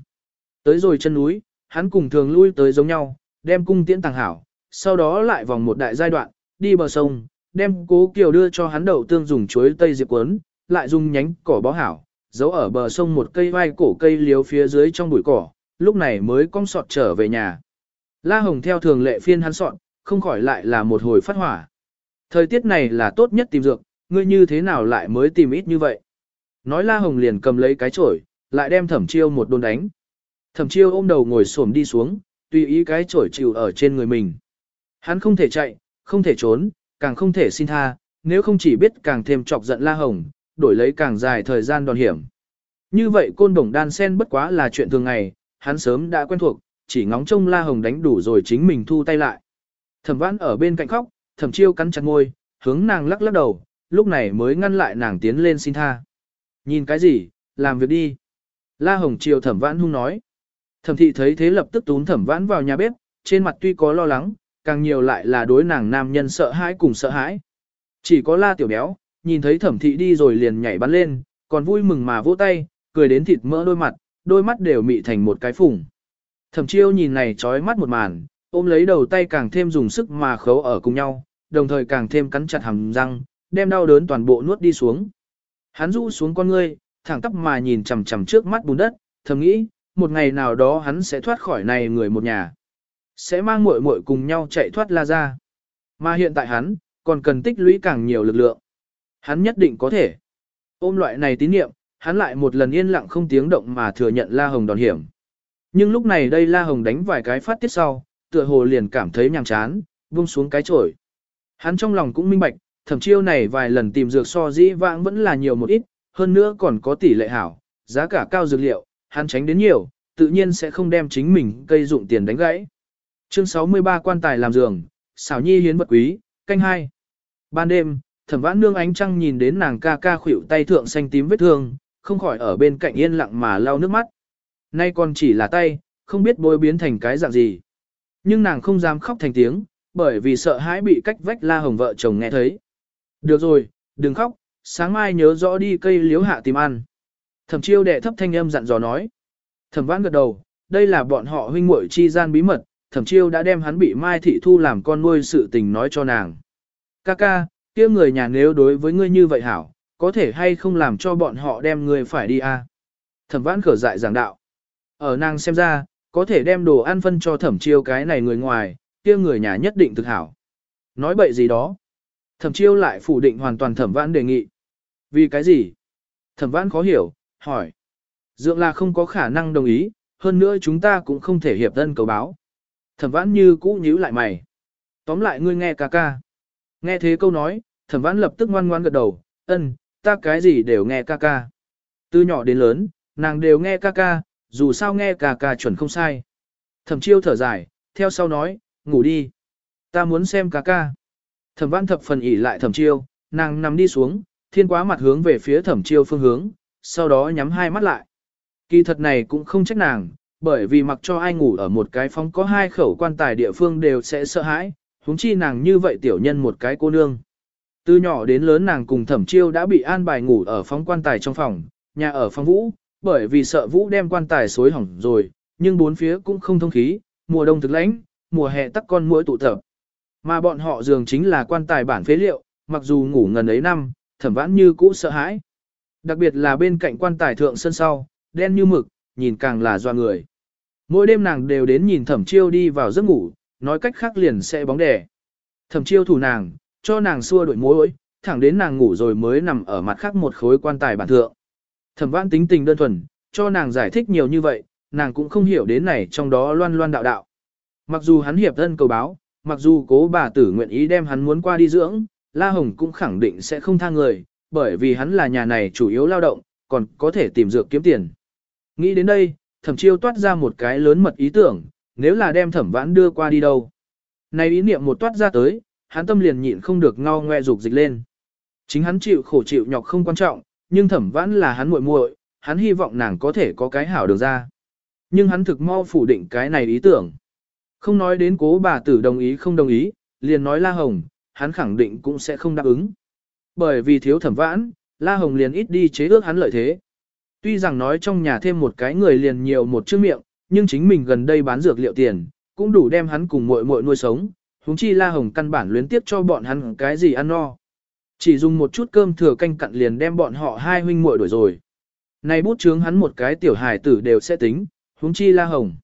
Tới rồi chân núi, hắn cùng thường lui tới giống nhau, đem cung tiễn tàng hảo, sau đó lại vòng một đại giai đoạn, đi bờ sông, đem cố kiều đưa cho hắn đậu tương dùng chuối tây diệp quấn, lại dùng nhánh cỏ bó hảo, giấu ở bờ sông một cây vai cổ cây liếu phía dưới trong bụi cỏ, lúc này mới cong sọt trở về nhà. La Hồng theo thường lệ phiên hắn sọt, không khỏi lại là một hồi phát hỏa. Thời tiết này là tốt nhất tìm dược, ngươi như thế nào lại mới tìm ít như vậy. Nói La Hồng liền cầm lấy cái chổi, lại đem thẩm chiêu một đôn đánh. Thẩm chiêu ôm đầu ngồi xổm đi xuống, tùy ý cái chổi chịu ở trên người mình. Hắn không thể chạy, không thể trốn, càng không thể xin tha, nếu không chỉ biết càng thêm chọc giận La Hồng, đổi lấy càng dài thời gian đòn hiểm. Như vậy côn đồng đan sen bất quá là chuyện thường ngày, hắn sớm đã quen thuộc, chỉ ngóng trông La Hồng đánh đủ rồi chính mình thu tay lại. Thẩm vãn ở bên cạnh khóc, thẩm chiêu cắn chặt môi, hướng nàng lắc lắc đầu, lúc này mới ngăn lại nàng tiến lên xin tha. Nhìn cái gì, làm việc đi. La Hồng Triều thẩm vãn hung nói. Thẩm thị thấy thế lập tức tún thẩm vãn vào nhà bếp, trên mặt tuy có lo lắng, càng nhiều lại là đối nàng nam nhân sợ hãi cùng sợ hãi. Chỉ có la tiểu béo, nhìn thấy thẩm thị đi rồi liền nhảy bắn lên, còn vui mừng mà vỗ tay, cười đến thịt mỡ đôi mặt, đôi mắt đều mị thành một cái phùng. Thẩm chiêu nhìn này trói mắt một màn, ôm lấy đầu tay càng thêm dùng sức mà khấu ở cùng nhau, đồng thời càng thêm cắn chặt hàm răng, đem đau đớn toàn bộ nuốt đi xuống. Hắn rũ xuống con ngươi, thẳng tắp mà nhìn chằm chằm trước mắt bùn đất, thầm nghĩ, một ngày nào đó hắn sẽ thoát khỏi này người một nhà. Sẽ mang muội muội cùng nhau chạy thoát la ra. Mà hiện tại hắn, còn cần tích lũy càng nhiều lực lượng. Hắn nhất định có thể. Ôm loại này tín niệm, hắn lại một lần yên lặng không tiếng động mà thừa nhận La Hồng đòn hiểm. Nhưng lúc này đây La Hồng đánh vài cái phát tiết sau, tựa hồ liền cảm thấy nhàm chán, buông xuống cái chổi. Hắn trong lòng cũng minh bạch, thẩm chiêu này vài lần tìm dược so dĩ vãng vẫn là nhiều một ít, hơn nữa còn có tỷ lệ hảo, giá cả cao dược liệu, hắn tránh đến nhiều, tự nhiên sẽ không đem chính mình cây dụng tiền đánh gãy. Chương 63 quan tài làm giường, xảo nhi hiến vật quý, canh hai. Ban đêm, thẩm vãn nương ánh trăng nhìn đến nàng ca ca khuỷu tay thượng xanh tím vết thương, không khỏi ở bên cạnh yên lặng mà lau nước mắt. Nay còn chỉ là tay, không biết bôi biến thành cái dạng gì. Nhưng nàng không dám khóc thành tiếng, bởi vì sợ hãi bị cách vách la hồng vợ chồng nghe thấy. Được rồi, đừng khóc, sáng mai nhớ rõ đi cây liếu hạ tìm ăn. Thẩm chiêu đệ thấp thanh âm dặn dò nói. Thẩm vãn gật đầu, đây là bọn họ huynh muội chi gian bí mật, thẩm chiêu đã đem hắn bị Mai Thị Thu làm con nuôi sự tình nói cho nàng. Ca ca, kia người nhà nếu đối với ngươi như vậy hảo, có thể hay không làm cho bọn họ đem ngươi phải đi? À? Thẩm vãn khở dại giảng đạo. Ở nàng xem ra, có thể đem đồ ăn phân cho thẩm chiêu cái này người ngoài, kia người nhà nhất định thực hảo. Nói bậy gì đó. Thẩm chiêu lại phủ định hoàn toàn thẩm vãn đề nghị. Vì cái gì? Thẩm vãn khó hiểu, hỏi. Dượng là không có khả năng đồng ý, hơn nữa chúng ta cũng không thể hiệp thân cầu báo. Thẩm vãn như cũ nhíu lại mày. Tóm lại ngươi nghe ca ca. Nghe thế câu nói, thẩm vãn lập tức ngoan ngoan gật đầu, ân, ta cái gì đều nghe ca ca. Từ nhỏ đến lớn, nàng đều nghe ca ca, dù sao nghe ca ca chuẩn không sai. Thẩm chiêu thở dài, theo sau nói, ngủ đi. Ta muốn xem ca ca. Thẩm vãn thập phần ỉ lại thẩm chiêu, nàng nằm đi xuống, thiên quá mặt hướng về phía thẩm chiêu phương hướng, sau đó nhắm hai mắt lại. Kỳ thật này cũng không trách nàng, bởi vì mặc cho ai ngủ ở một cái phòng có hai khẩu quan tài địa phương đều sẽ sợ hãi, huống chi nàng như vậy tiểu nhân một cái cô nương. Từ nhỏ đến lớn nàng cùng thẩm chiêu đã bị an bài ngủ ở phòng quan tài trong phòng, nhà ở phòng vũ, bởi vì sợ vũ đem quan tài xối hỏng rồi, nhưng bốn phía cũng không thông khí, mùa đông thực lãnh, mùa hè tắc con muỗi tụ tập. Mà bọn họ giường chính là quan tài bản phế liệu, mặc dù ngủ ngần ấy năm, thẩm vãn như cũ sợ hãi. Đặc biệt là bên cạnh quan tài thượng sân sau, đen như mực, nhìn càng là doa người. Mỗi đêm nàng đều đến nhìn thẩm chiêu đi vào giấc ngủ, nói cách khác liền sẽ bóng đẻ. Thẩm chiêu thủ nàng, cho nàng xua đổi mối, thẳng đến nàng ngủ rồi mới nằm ở mặt khác một khối quan tài bản thượng. Thẩm vãn tính tình đơn thuần, cho nàng giải thích nhiều như vậy, nàng cũng không hiểu đến này trong đó loan loan đạo đạo. Mặc dù hắn hiệp thân cầu báo, mặc dù cố bà tử nguyện ý đem hắn muốn qua đi dưỡng, La Hồng cũng khẳng định sẽ không tha người, bởi vì hắn là nhà này chủ yếu lao động, còn có thể tìm dược kiếm tiền. Nghĩ đến đây, thẩm chiêu toát ra một cái lớn mật ý tưởng, nếu là đem thẩm vãn đưa qua đi đâu. Này ý niệm một toát ra tới, hắn tâm liền nhịn không được ngao ngoe dục dịch lên. Chính hắn chịu khổ chịu nhọc không quan trọng, nhưng thẩm vãn là hắn muội muội, hắn hy vọng nàng có thể có cái hảo đường ra. Nhưng hắn thực mau phủ định cái này ý tưởng. Không nói đến cố bà tử đồng ý không đồng ý, liền nói La Hồng, hắn khẳng định cũng sẽ không đáp ứng. Bởi vì thiếu thẩm vãn, La Hồng liền ít đi chế ước hắn lợi thế. Tuy rằng nói trong nhà thêm một cái người liền nhiều một chữ miệng, nhưng chính mình gần đây bán dược liệu tiền, cũng đủ đem hắn cùng muội muội nuôi sống, huống chi La Hồng căn bản luyến tiếp cho bọn hắn cái gì ăn no. Chỉ dùng một chút cơm thừa canh cặn liền đem bọn họ hai huynh muội đuổi rồi. Này bút chướng hắn một cái tiểu hài tử đều sẽ tính, huống chi La Hồng.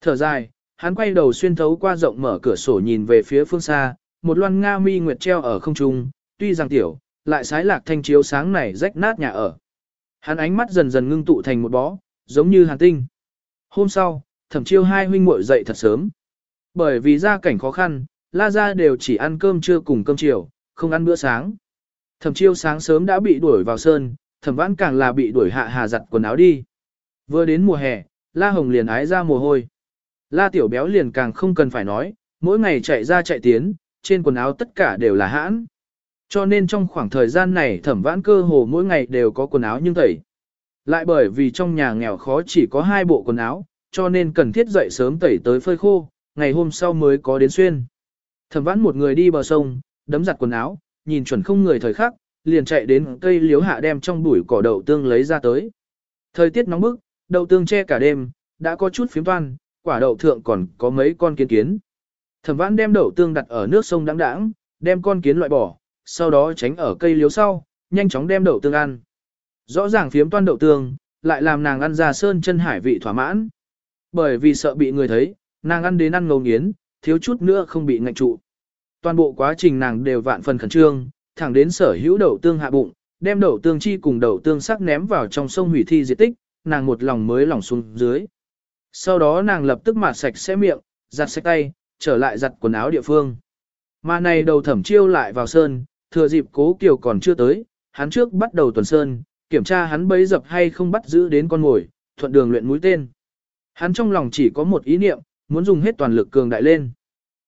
Thở dài, hắn quay đầu xuyên thấu qua rộng mở cửa sổ nhìn về phía phương xa, một loan nga mi nguyệt treo ở không trung, tuy rằng tiểu, lại sái lạc thanh chiếu sáng này rách nát nhà ở. Hắn ánh mắt dần dần ngưng tụ thành một bó, giống như hàn tinh. Hôm sau, thẩm chiêu hai huynh muội dậy thật sớm. Bởi vì gia cảnh khó khăn, la gia đều chỉ ăn cơm trưa cùng cơm chiều, không ăn bữa sáng. Thẩm chiêu sáng sớm đã bị đuổi vào sơn, thẩm vãn càng là bị đuổi hạ hà giặt quần áo đi. Vừa đến mùa hè, la hồng liền ái ra mồ hôi. La tiểu béo liền càng không cần phải nói, mỗi ngày chạy ra chạy tiến, trên quần áo tất cả đều là hãn. Cho nên trong khoảng thời gian này thẩm vãn cơ hồ mỗi ngày đều có quần áo nhưng tẩy. Lại bởi vì trong nhà nghèo khó chỉ có hai bộ quần áo, cho nên cần thiết dậy sớm tẩy tới phơi khô, ngày hôm sau mới có đến xuyên. Thẩm vãn một người đi bờ sông, đấm giặt quần áo, nhìn chuẩn không người thời khắc, liền chạy đến cây liếu hạ đem trong bụi cỏ đậu tương lấy ra tới. Thời tiết nóng bức, đậu tương che cả đêm, đã có chút phiếm toan, quả đậu thượng còn có mấy con kiến kiến. Thẩm vãn đem đậu tương đặt ở nước sông đãng đãng, đem con kiến loại bỏ, sau đó tránh ở cây liếu sau, nhanh chóng đem đậu tương ăn. Rõ ràng phiếm toan đậu tương, lại làm nàng ăn ra sơn chân hải vị thỏa mãn. Bởi vì sợ bị người thấy, nàng ăn đến ăn ngầu nghiến, thiếu chút nữa không bị ngạnh trụ. Toàn bộ quá trình nàng đều vạn phần khẩn trương, thẳng đến sở hữu đậu tương hạ bụng, đem đậu tương chi cùng đậu tương sắc ném vào trong sông hủy thi diệt tích, nàng một lòng mới lòng xuống dưới. Sau đó nàng lập tức mạt sạch sẽ miệng, giặt sạch tay, trở lại giặt quần áo địa phương. Mà này đầu thẩm chiêu lại vào sơn, thừa dịp cố kiều còn chưa tới, hắn trước bắt đầu tuần sơn, kiểm tra hắn bấy dập hay không bắt giữ đến con ngồi thuận đường luyện mũi tên. Hắn trong lòng chỉ có một ý niệm, muốn dùng hết toàn lực cường đại lên.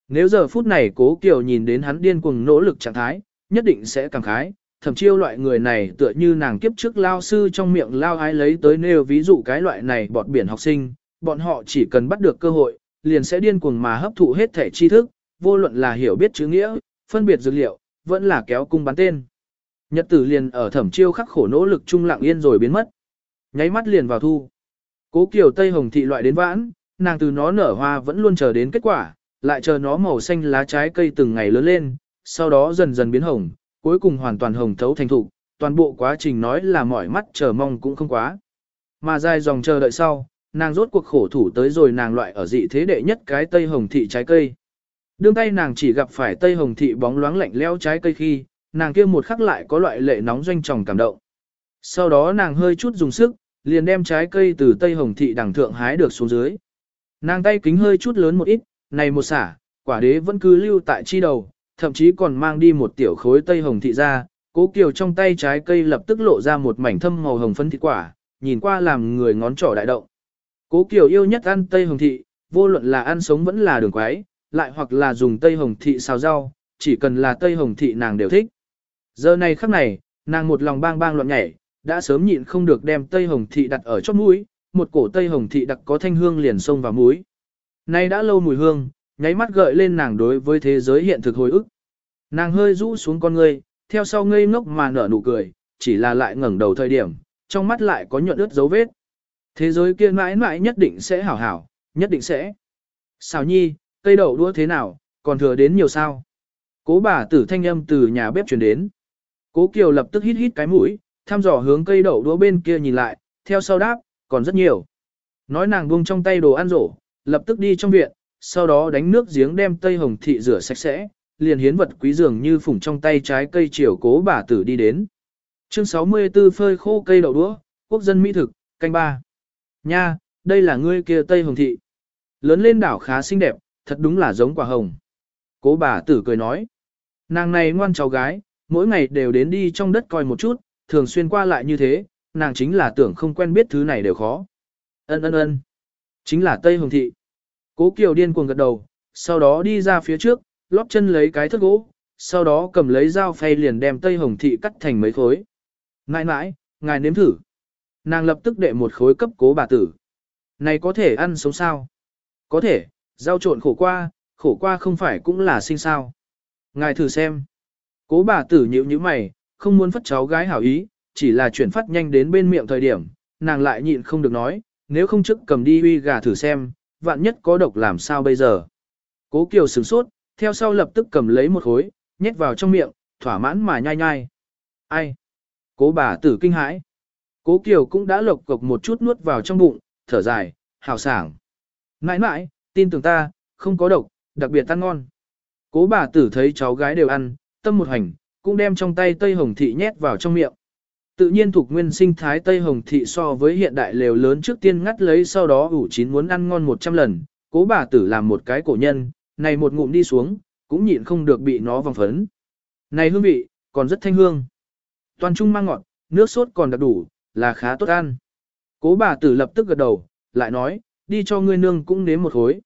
Nếu giờ phút này cố kiều nhìn đến hắn điên cuồng nỗ lực trạng thái, nhất định sẽ cảm khái, thậm chiêu loại người này tựa như nàng kiếp trước lao sư trong miệng lao ai lấy tới nêu ví dụ cái loại này bọt biển học sinh, bọn họ chỉ cần bắt được cơ hội, liền sẽ điên cuồng mà hấp thụ hết thể tri thức, vô luận là hiểu biết chữ nghĩa, phân biệt dữ liệu, vẫn là kéo cung bắn tên. Nhật tử liền ở thẩm chiêu khắc khổ nỗ lực trung lặng yên rồi biến mất. Nháy mắt liền vào thu. Cố Kiều Tây Hồng thị loại đến vãn, nàng từ nó nở hoa vẫn luôn chờ đến kết quả, lại chờ nó màu xanh lá trái cây từng ngày lớn lên, sau đó dần dần biến hồng, cuối cùng hoàn toàn hồng thấu thành thục, toàn bộ quá trình nói là mỏi mắt chờ mong cũng không quá. Mà dài dòng chờ đợi sau, nàng rốt cuộc khổ thủ tới rồi nàng loại ở dị thế đệ nhất cái tây hồng thị trái cây. Đương tay nàng chỉ gặp phải tây hồng thị bóng loáng lạnh leo trái cây khi, nàng kia một khắc lại có loại lệ nóng doanh tròng cảm động. Sau đó nàng hơi chút dùng sức, liền đem trái cây từ tây hồng thị đằng thượng hái được xuống dưới. Nàng tay kính hơi chút lớn một ít, này một xả, quả đế vẫn cứ lưu tại chi đầu, thậm chí còn mang đi một tiểu khối tây hồng thị ra, cố kiều trong tay trái cây lập tức lộ ra một mảnh thâm màu hồng phân thịt quả, nhìn qua làm người ngón trỏ đại động. Cố kiều yêu nhất ăn tây hồng thị, vô luận là ăn sống vẫn là đường quái, lại hoặc là dùng tây hồng thị xào rau, chỉ cần là tây hồng thị nàng đều thích. Giờ này khắc này, nàng một lòng bang bang loạn nhảy, đã sớm nhịn không được đem tây hồng thị đặt ở chóp mũi, một cổ tây hồng thị đặc có thanh hương liền xông vào mũi. Nay đã lâu mùi hương, nháy mắt gợi lên nàng đối với thế giới hiện thực hồi ức. Nàng hơi rũ xuống con ngươi, theo sau ngây ngốc mà nở nụ cười, chỉ là lại ngẩng đầu thời điểm, trong mắt lại có nhuận ướt dấu vết. Thế giới kia mãi mãi nhất định sẽ hảo hảo, nhất định sẽ. Xào nhi, cây đậu đũa thế nào, còn thừa đến nhiều sao. Cố bà tử thanh âm từ nhà bếp truyền đến. Cố Kiều lập tức hít hít cái mũi, thăm dò hướng cây đậu đũa bên kia nhìn lại, theo sau đáp, còn rất nhiều. Nói nàng buông trong tay đồ ăn rổ, lập tức đi trong viện, sau đó đánh nước giếng đem tây hồng thị rửa sạch sẽ, liền hiến vật quý dường như phủng trong tay trái cây chiều cố bà tử đi đến. Chương 64 phơi khô cây đậu đũa, quốc dân mỹ thực, canh ba. Nha, đây là ngươi kia tây hồng thị. Lớn lên đảo khá xinh đẹp, thật đúng là giống quả hồng. Cố bà tử cười nói. Nàng này ngoan cháu gái, mỗi ngày đều đến đi trong đất coi một chút, thường xuyên qua lại như thế, nàng chính là tưởng không quen biết thứ này đều khó. Ân ân ân. Chính là Tây Hồng Thị. Cố Kiều điên cuồng gật đầu, sau đó đi ra phía trước, lóp chân lấy cái thất gỗ, sau đó cầm lấy dao phay liền đem Tây Hồng Thị cắt thành mấy khối. Nãi nãi, ngài nếm thử. Nàng lập tức đệ một khối cấp cố bà tử. Này có thể ăn sống sao? Có thể, rau trộn khổ qua, khổ qua không phải cũng là sinh sao. Ngài thử xem. Cố bà tử nhịu như mày, không muốn phất cháu gái hảo ý, chỉ là chuyển phát nhanh đến bên miệng thời điểm, nàng lại nhịn không được nói, nếu không trước cầm đi uy gà thử xem, vạn nhất có độc làm sao bây giờ. Cố Kiều sửng sốt, theo sau lập tức cầm lấy một khối, nhét vào trong miệng, thỏa mãn mà nhai nhai. Ai? Cố bà tử kinh hãi. Cố Kiều cũng đã lộc cộc một chút nuốt vào trong bụng, thở dài, hào sảng. Nãi nãi, tin tưởng ta, không có độc, đặc biệt ăn ngon. Cố bà tử thấy cháu gái đều ăn, tâm một hành, cũng đem trong tay Tây Hồng Thị nhét vào trong miệng. Tự nhiên thuộc nguyên sinh thái Tây Hồng Thị so với hiện đại lều lớn trước tiên ngắt lấy sau đó ủ chín muốn ăn ngon 100 lần, cố bà tử làm một cái cổ nhân, này một ngụm đi xuống, cũng nhịn không được bị nó vòng phấn. Này hương vị, còn rất thanh hương. Toàn trung mang ngọt, nước sốt còn đặc đủ, là khá tốt ăn. Cố bà tử lập tức gật đầu, lại nói, đi cho ngươi nương cũng nếm một khối.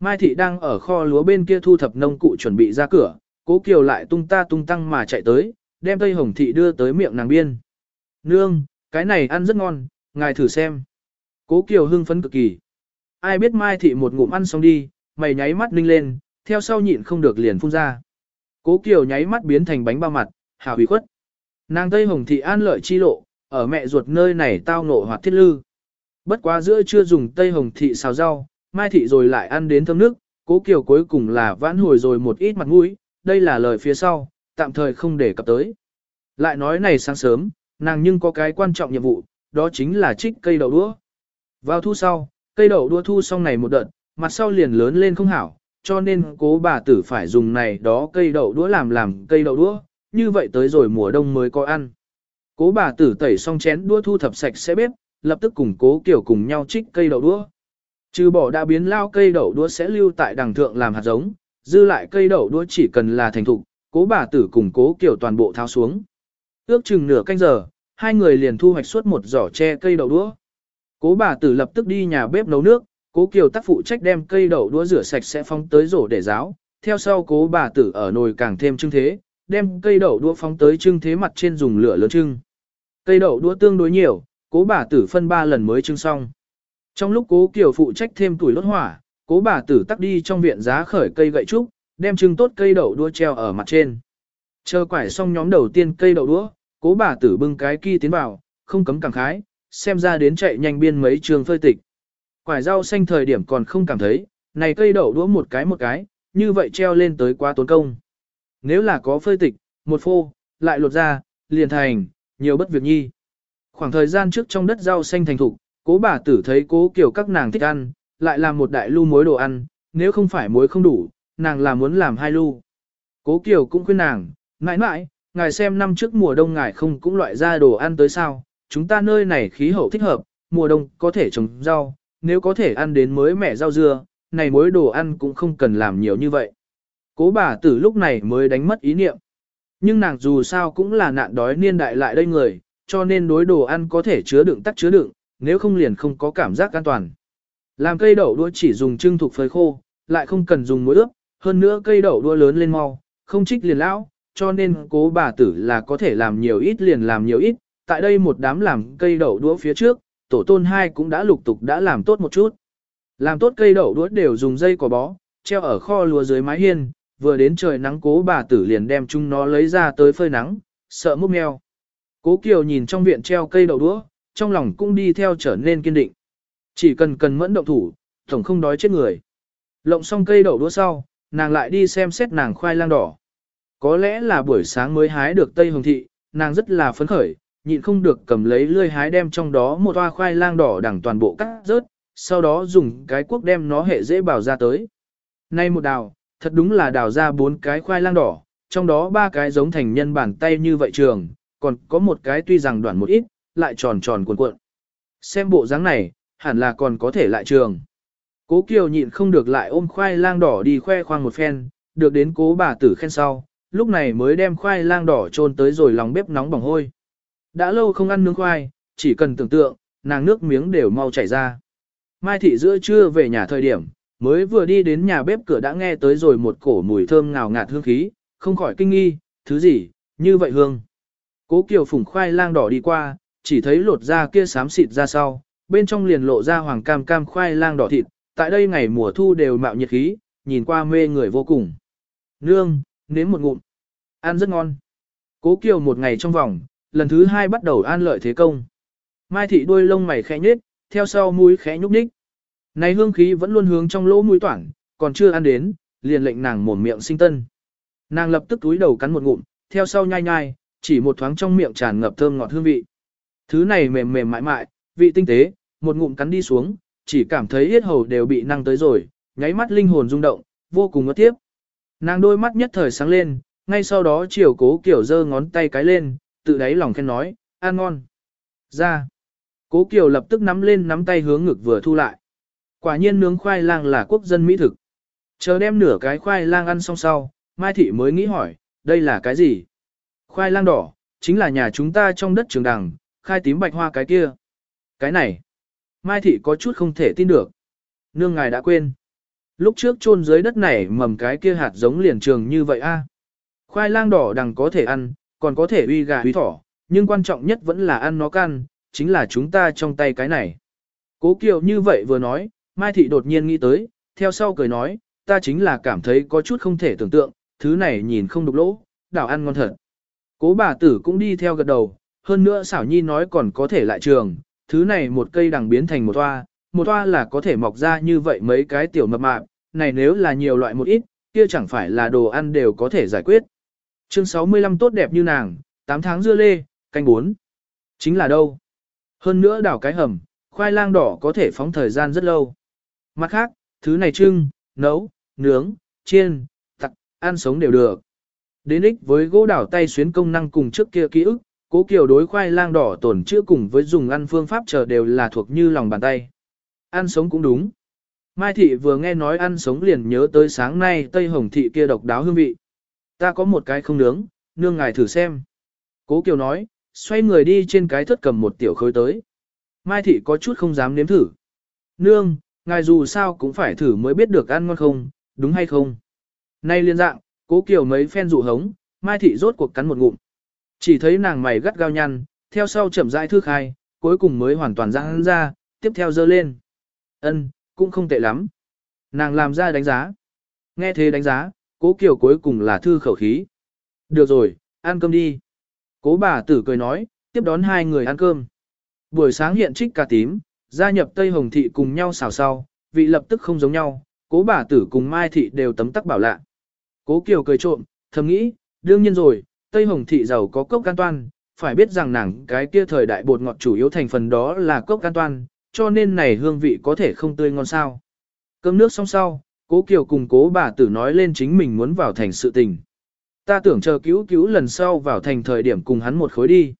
Mai thị đang ở kho lúa bên kia thu thập nông cụ chuẩn bị ra cửa, cố kiều lại tung ta tung tăng mà chạy tới, đem tây hồng thị đưa tới miệng nàng biên. Nương, cái này ăn rất ngon, ngài thử xem. Cố kiều hưng phấn cực kỳ. Ai biết mai thị một ngụm ăn xong đi, mày nháy mắt ninh lên, theo sau nhịn không được liền phun ra. Cố kiều nháy mắt biến thành bánh bao mặt, hào hủy khuất. Nàng tây hồng thị an lợi chi lộ, ở mẹ ruột nơi này tao nộ hoạt thiết lư. Bất quá giữa chưa dùng tây hồng thị xào rau, mai thị rồi lại ăn đến thơm nước, cố kiều cuối cùng là vãn hồi rồi một ít mặt mũi, đây là lời phía sau, tạm thời không để cập tới. Lại nói này sáng sớm, nàng nhưng có cái quan trọng nhiệm vụ, đó chính là trích cây đậu đũa. Vào thu sau, cây đậu đũa thu xong này một đợt, mặt sau liền lớn lên không hảo, cho nên cố bà tử phải dùng này đó cây đậu đũa làm làm cây đậu đũa, như vậy tới rồi mùa đông mới có ăn. Cố bà tử tẩy xong chén đũa thu thập sạch sẽ bếp, lập tức cùng cố kiểu cùng nhau trích cây đậu đũa. Trừ bỏ đã biến lao cây đậu đũa sẽ lưu tại đằng thượng làm hạt giống, dư lại cây đậu đũa chỉ cần là thành thục, cố bà tử cùng cố kiểu toàn bộ tháo xuống. Ước chừng nửa canh giờ, hai người liền thu hoạch suốt một giỏ tre cây đậu đũa. Cố bà tử lập tức đi nhà bếp nấu nước, cố kiều tác phụ trách đem cây đậu đũa rửa sạch sẽ phóng tới rổ để ráo, theo sau cố bà tử ở nồi càng thêm trưng thế, đem cây đậu đũa phóng tới trưng thế mặt trên dùng lửa lớn trưng. Cây đậu đũa tương đối nhiều, cố bà tử phân ba lần mới trưng xong. Trong lúc cố kiều phụ trách thêm tuổi lốt hỏa, cố bà tử tắt đi trong viện giá khởi cây gậy trúc, đem trưng tốt cây đậu đũa treo ở mặt trên. Chờ quải xong nhóm đầu tiên cây đậu đũa, cố bà tử bưng cái kia tiến vào, không cấm cảm khái, xem ra đến chạy nhanh biên mấy trường phơi tịch. Quải rau xanh thời điểm còn không cảm thấy, này cây đậu đũa một cái một cái, như vậy treo lên tới quá tốn công. Nếu là có phơi tịch, một phô, lại lột ra, liền thành, nhiều bất việc nhi. Khoảng thời gian trước trong đất rau xanh thành thục, cố bà tử thấy cố kiểu các nàng thích ăn, lại làm một đại lu muối đồ ăn, nếu không phải muối không đủ, nàng là muốn làm hai lu. Cố Kiều cũng khuyên nàng, mãi mãi, ngài xem năm trước mùa đông ngài không cũng loại ra đồ ăn tới sao, chúng ta nơi này khí hậu thích hợp, mùa đông có thể trồng rau, nếu có thể ăn đến mới mẻ rau dưa, này mối đồ ăn cũng không cần làm nhiều như vậy. Cố bà tử lúc này mới đánh mất ý niệm. Nhưng nàng dù sao cũng là nạn đói niên đại lại đây người, cho nên đối đồ ăn có thể chứa đựng tắt chứa đựng, nếu không liền không có cảm giác an toàn. Làm cây đậu đũa chỉ dùng trưng thuộc phơi khô, lại không cần dùng muối ướp, hơn nữa cây đậu đũa lớn lên mau, không trích liền lão, cho nên cố bà tử là có thể làm nhiều ít liền làm nhiều ít. Tại đây một đám làm cây đậu đũa phía trước, tổ tôn hai cũng đã lục tục đã làm tốt một chút. Làm tốt cây đậu đũa đều dùng dây cỏ bó, treo ở kho lúa dưới mái hiên, vừa đến trời nắng cố bà tử liền đem chúng nó lấy ra tới phơi nắng, sợ múc meo. Cố Kiều nhìn trong viện treo cây đậu đũa, trong lòng cũng đi theo trở nên kiên định. Chỉ cần cần mẫn động thủ, tổng không đói chết người. Lộng xong cây đậu đũa sau, nàng lại đi xem xét nàng khoai lang đỏ. Có lẽ là buổi sáng mới hái được Tây Hồng Thị, nàng rất là phấn khởi, nhịn không được cầm lấy lươi hái đem trong đó một hoa khoai lang đỏ đằng toàn bộ cắt rớt, sau đó dùng cái cuốc đem nó hệ dễ bảo ra tới. Nay một đào, thật đúng là đào ra bốn cái khoai lang đỏ, trong đó ba cái giống thành nhân bàn tay như vậy trường, còn có một cái tuy rằng đoạn một ít, lại tròn tròn cuộn cuộn. Xem bộ dáng này, hẳn là còn có thể lại trường. Cố Kiều nhịn không được lại ôm khoai lang đỏ đi khoe khoang một phen, được đến cố bà tử khen sau, lúc này mới đem khoai lang đỏ trôn tới rồi lòng bếp nóng bỏng hôi. Đã lâu không ăn nướng khoai, chỉ cần tưởng tượng, nàng nước miếng đều mau chảy ra. Mai thị giữa trưa về nhà thời điểm, mới vừa đi đến nhà bếp cửa đã nghe tới rồi một cổ mùi thơm ngào ngạt hương khí, không khỏi kinh nghi, thứ gì, như vậy hương. Cố Kiều phủng khoai lang đỏ đi qua, chỉ thấy lột da kia xám xịt ra sau, bên trong liền lộ ra hoàng cam cam khoai lang đỏ thịt, tại đây ngày mùa thu đều mạo nhiệt khí, nhìn qua mê người vô cùng. Nương, nếm một ngụm. Ăn rất ngon. Cố Kiều một ngày trong vòng, lần thứ hai bắt đầu an lợi thế công. Mai thị đuôi lông mày khẽ nhếch, theo sau mũi khẽ nhúc nhích. Này hương khí vẫn luôn hướng trong lỗ mũi toản, còn chưa ăn đến, liền lệnh nàng mồm miệng sinh tân. Nàng lập tức túi đầu cắn một ngụm, theo sau nhai nhai, chỉ một thoáng trong miệng tràn ngập thơm ngọt hương vị. Thứ này mềm mềm mại mại, vị tinh tế, một ngụm cắn đi xuống, chỉ cảm thấy yết hầu đều bị năng tới rồi, nháy mắt linh hồn rung động, vô cùng ngất tiếp. Nàng đôi mắt nhất thời sáng lên, ngay sau đó chiều cố kiểu giơ ngón tay cái lên, tự đáy lòng khen nói, ăn ngon. Ra. Cố Kiều lập tức nắm lên nắm tay hướng ngực vừa thu lại. Quả nhiên nướng khoai lang là quốc dân mỹ thực. Chờ đem nửa cái khoai lang ăn xong sau, Mai Thị mới nghĩ hỏi, đây là cái gì? Khoai lang đỏ, chính là nhà chúng ta trong đất trường đằng, khai tím bạch hoa cái kia. Cái này, Mai Thị có chút không thể tin được. Nương ngài đã quên. Lúc trước chôn dưới đất này mầm cái kia hạt giống liền trường như vậy a. Khoai lang đỏ đằng có thể ăn, còn có thể uy gà uy thỏ, nhưng quan trọng nhất vẫn là ăn nó can, chính là chúng ta trong tay cái này. Cố Kiều như vậy vừa nói, Mai Thị đột nhiên nghĩ tới, theo sau cười nói, ta chính là cảm thấy có chút không thể tưởng tượng, thứ này nhìn không đục lỗ, đảo ăn ngon thật. Cố bà tử cũng đi theo gật đầu, hơn nữa xảo nhi nói còn có thể lại trường, thứ này một cây đằng biến thành một toa, một toa là có thể mọc ra như vậy mấy cái tiểu mập mạp, này nếu là nhiều loại một ít, kia chẳng phải là đồ ăn đều có thể giải quyết. Chương 65 tốt đẹp như nàng, 8 tháng dưa lê, canh 4. Chính là đâu? Hơn nữa đảo cái hầm, khoai lang đỏ có thể phóng thời gian rất lâu. Mặt khác, thứ này trưng, nấu, nướng, chiên, tặc, ăn sống đều được. Đến ích với gỗ đảo tay xuyến công năng cùng trước kia ký ức, cố kiều đối khoai lang đỏ tổn chữa cùng với dùng ăn phương pháp chờ đều là thuộc như lòng bàn tay. Ăn sống cũng đúng. Mai thị vừa nghe nói ăn sống liền nhớ tới sáng nay Tây Hồng thị kia độc đáo hương vị. Ta có một cái không nướng, nương ngài thử xem. Cố Kiều nói, xoay người đi trên cái thất cầm một tiểu khối tới. Mai thị có chút không dám nếm thử. Nương, ngài dù sao cũng phải thử mới biết được ăn ngon không, đúng hay không. Nay liên dạng, cố Kiều mấy phen dụ hống, Mai thị rốt cuộc cắn một ngụm. Chỉ thấy nàng mày gắt gao nhăn, theo sau chậm rãi thư khai, cuối cùng mới hoàn toàn răng ra, tiếp theo dơ lên. Ân, cũng không tệ lắm. Nàng làm ra đánh giá. Nghe thế đánh giá, cố Kiều cuối cùng là thư khẩu khí. Được rồi, ăn cơm đi. Cố bà tử cười nói, tiếp đón hai người ăn cơm. Buổi sáng hiện trích cà tím, gia nhập Tây Hồng Thị cùng nhau xào sau, vị lập tức không giống nhau, cố bà tử cùng Mai Thị đều tấm tắc bảo lạ. Cố Kiều cười trộm, thầm nghĩ, đương nhiên rồi, Tây Hồng Thị giàu có cốc can toan, phải biết rằng nàng cái kia thời đại bột ngọt chủ yếu thành phần đó là cốc can toan, cho nên này hương vị có thể không tươi ngon sao. Cơm nước xong sau, cố Kiều cùng cố bà tử nói lên chính mình muốn vào thành sự tình. Ta tưởng chờ cứu cứu lần sau vào thành thời điểm cùng hắn một khối đi.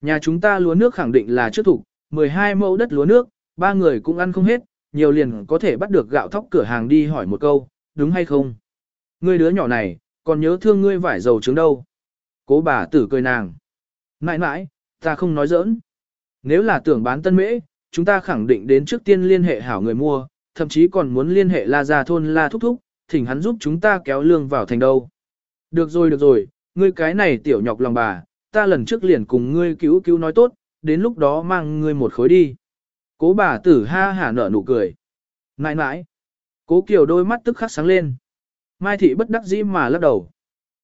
Nhà chúng ta lúa nước khẳng định là trước thủ, 12 mẫu đất lúa nước, ba người cũng ăn không hết, nhiều liền có thể bắt được gạo thóc cửa hàng đi hỏi một câu, đúng hay không? Ngươi đứa nhỏ này, còn nhớ thương ngươi vải dầu trứng đâu? Cố bà tử cười nàng. Mãi mãi, ta không nói giỡn. Nếu là tưởng bán tân mễ, chúng ta khẳng định đến trước tiên liên hệ hảo người mua, thậm chí còn muốn liên hệ la gia thôn la thúc thúc, thỉnh hắn giúp chúng ta kéo lương vào thành đâu. Được rồi được rồi, ngươi cái này tiểu nhọc lòng bà, ta lần trước liền cùng ngươi cứu cứu nói tốt, đến lúc đó mang ngươi một khối đi. Cố bà tử ha hả nở nụ cười. Nãi nãi. Cố kiều đôi mắt tức khắc sáng lên. Mai thị bất đắc dĩ mà lắc đầu.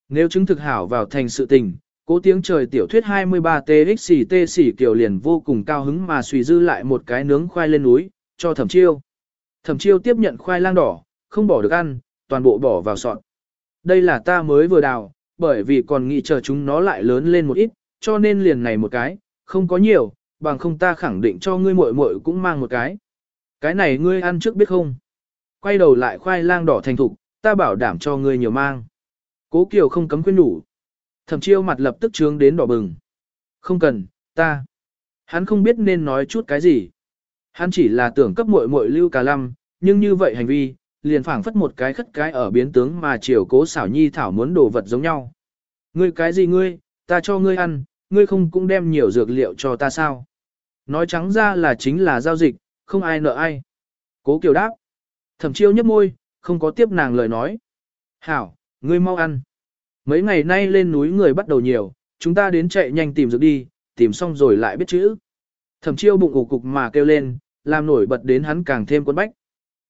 Nếu chứng thực hảo vào thành sự tình, cố tiếng trời tiểu thuyết 23 TXT xỉ kiều liền vô cùng cao hứng mà suy dư lại một cái nướng khoai lên núi, cho thẩm chiêu. Thẩm chiêu tiếp nhận khoai lang đỏ, không bỏ được ăn, toàn bộ bỏ vào sọt. Đây là ta mới vừa đào, bởi vì còn nghĩ chờ chúng nó lại lớn lên một ít, cho nên liền này một cái, không có nhiều, bằng không ta khẳng định cho ngươi muội muội cũng mang một cái. Cái này ngươi ăn trước biết không? Quay đầu lại khoai lang đỏ thành thục, ta bảo đảm cho ngươi nhiều mang. Cố Kiều không cấm khuyên đủ. Thẩm chiêu mặt lập tức trướng đến đỏ bừng. Không cần, ta. Hắn không biết nên nói chút cái gì. Hắn chỉ là tưởng cấp muội muội lưu cả lăm, nhưng như vậy hành vi, liền phảng phất một cái khất cái ở biến tướng mà chiều cố xảo nhi thảo muốn đồ vật giống nhau. Ngươi cái gì ngươi, ta cho ngươi ăn, ngươi không cũng đem nhiều dược liệu cho ta sao? Nói trắng ra là chính là giao dịch, không ai nợ ai. Cố kiều đáp. Thẩm chiêu nhấp môi, không có tiếp nàng lời nói. Hảo, ngươi mau ăn. Mấy ngày nay lên núi người bắt đầu nhiều, chúng ta đến chạy nhanh tìm dược đi, tìm xong rồi lại biết chữ. Thẩm chiêu bụng ủ cục mà kêu lên, làm nổi bật đến hắn càng thêm quân bách.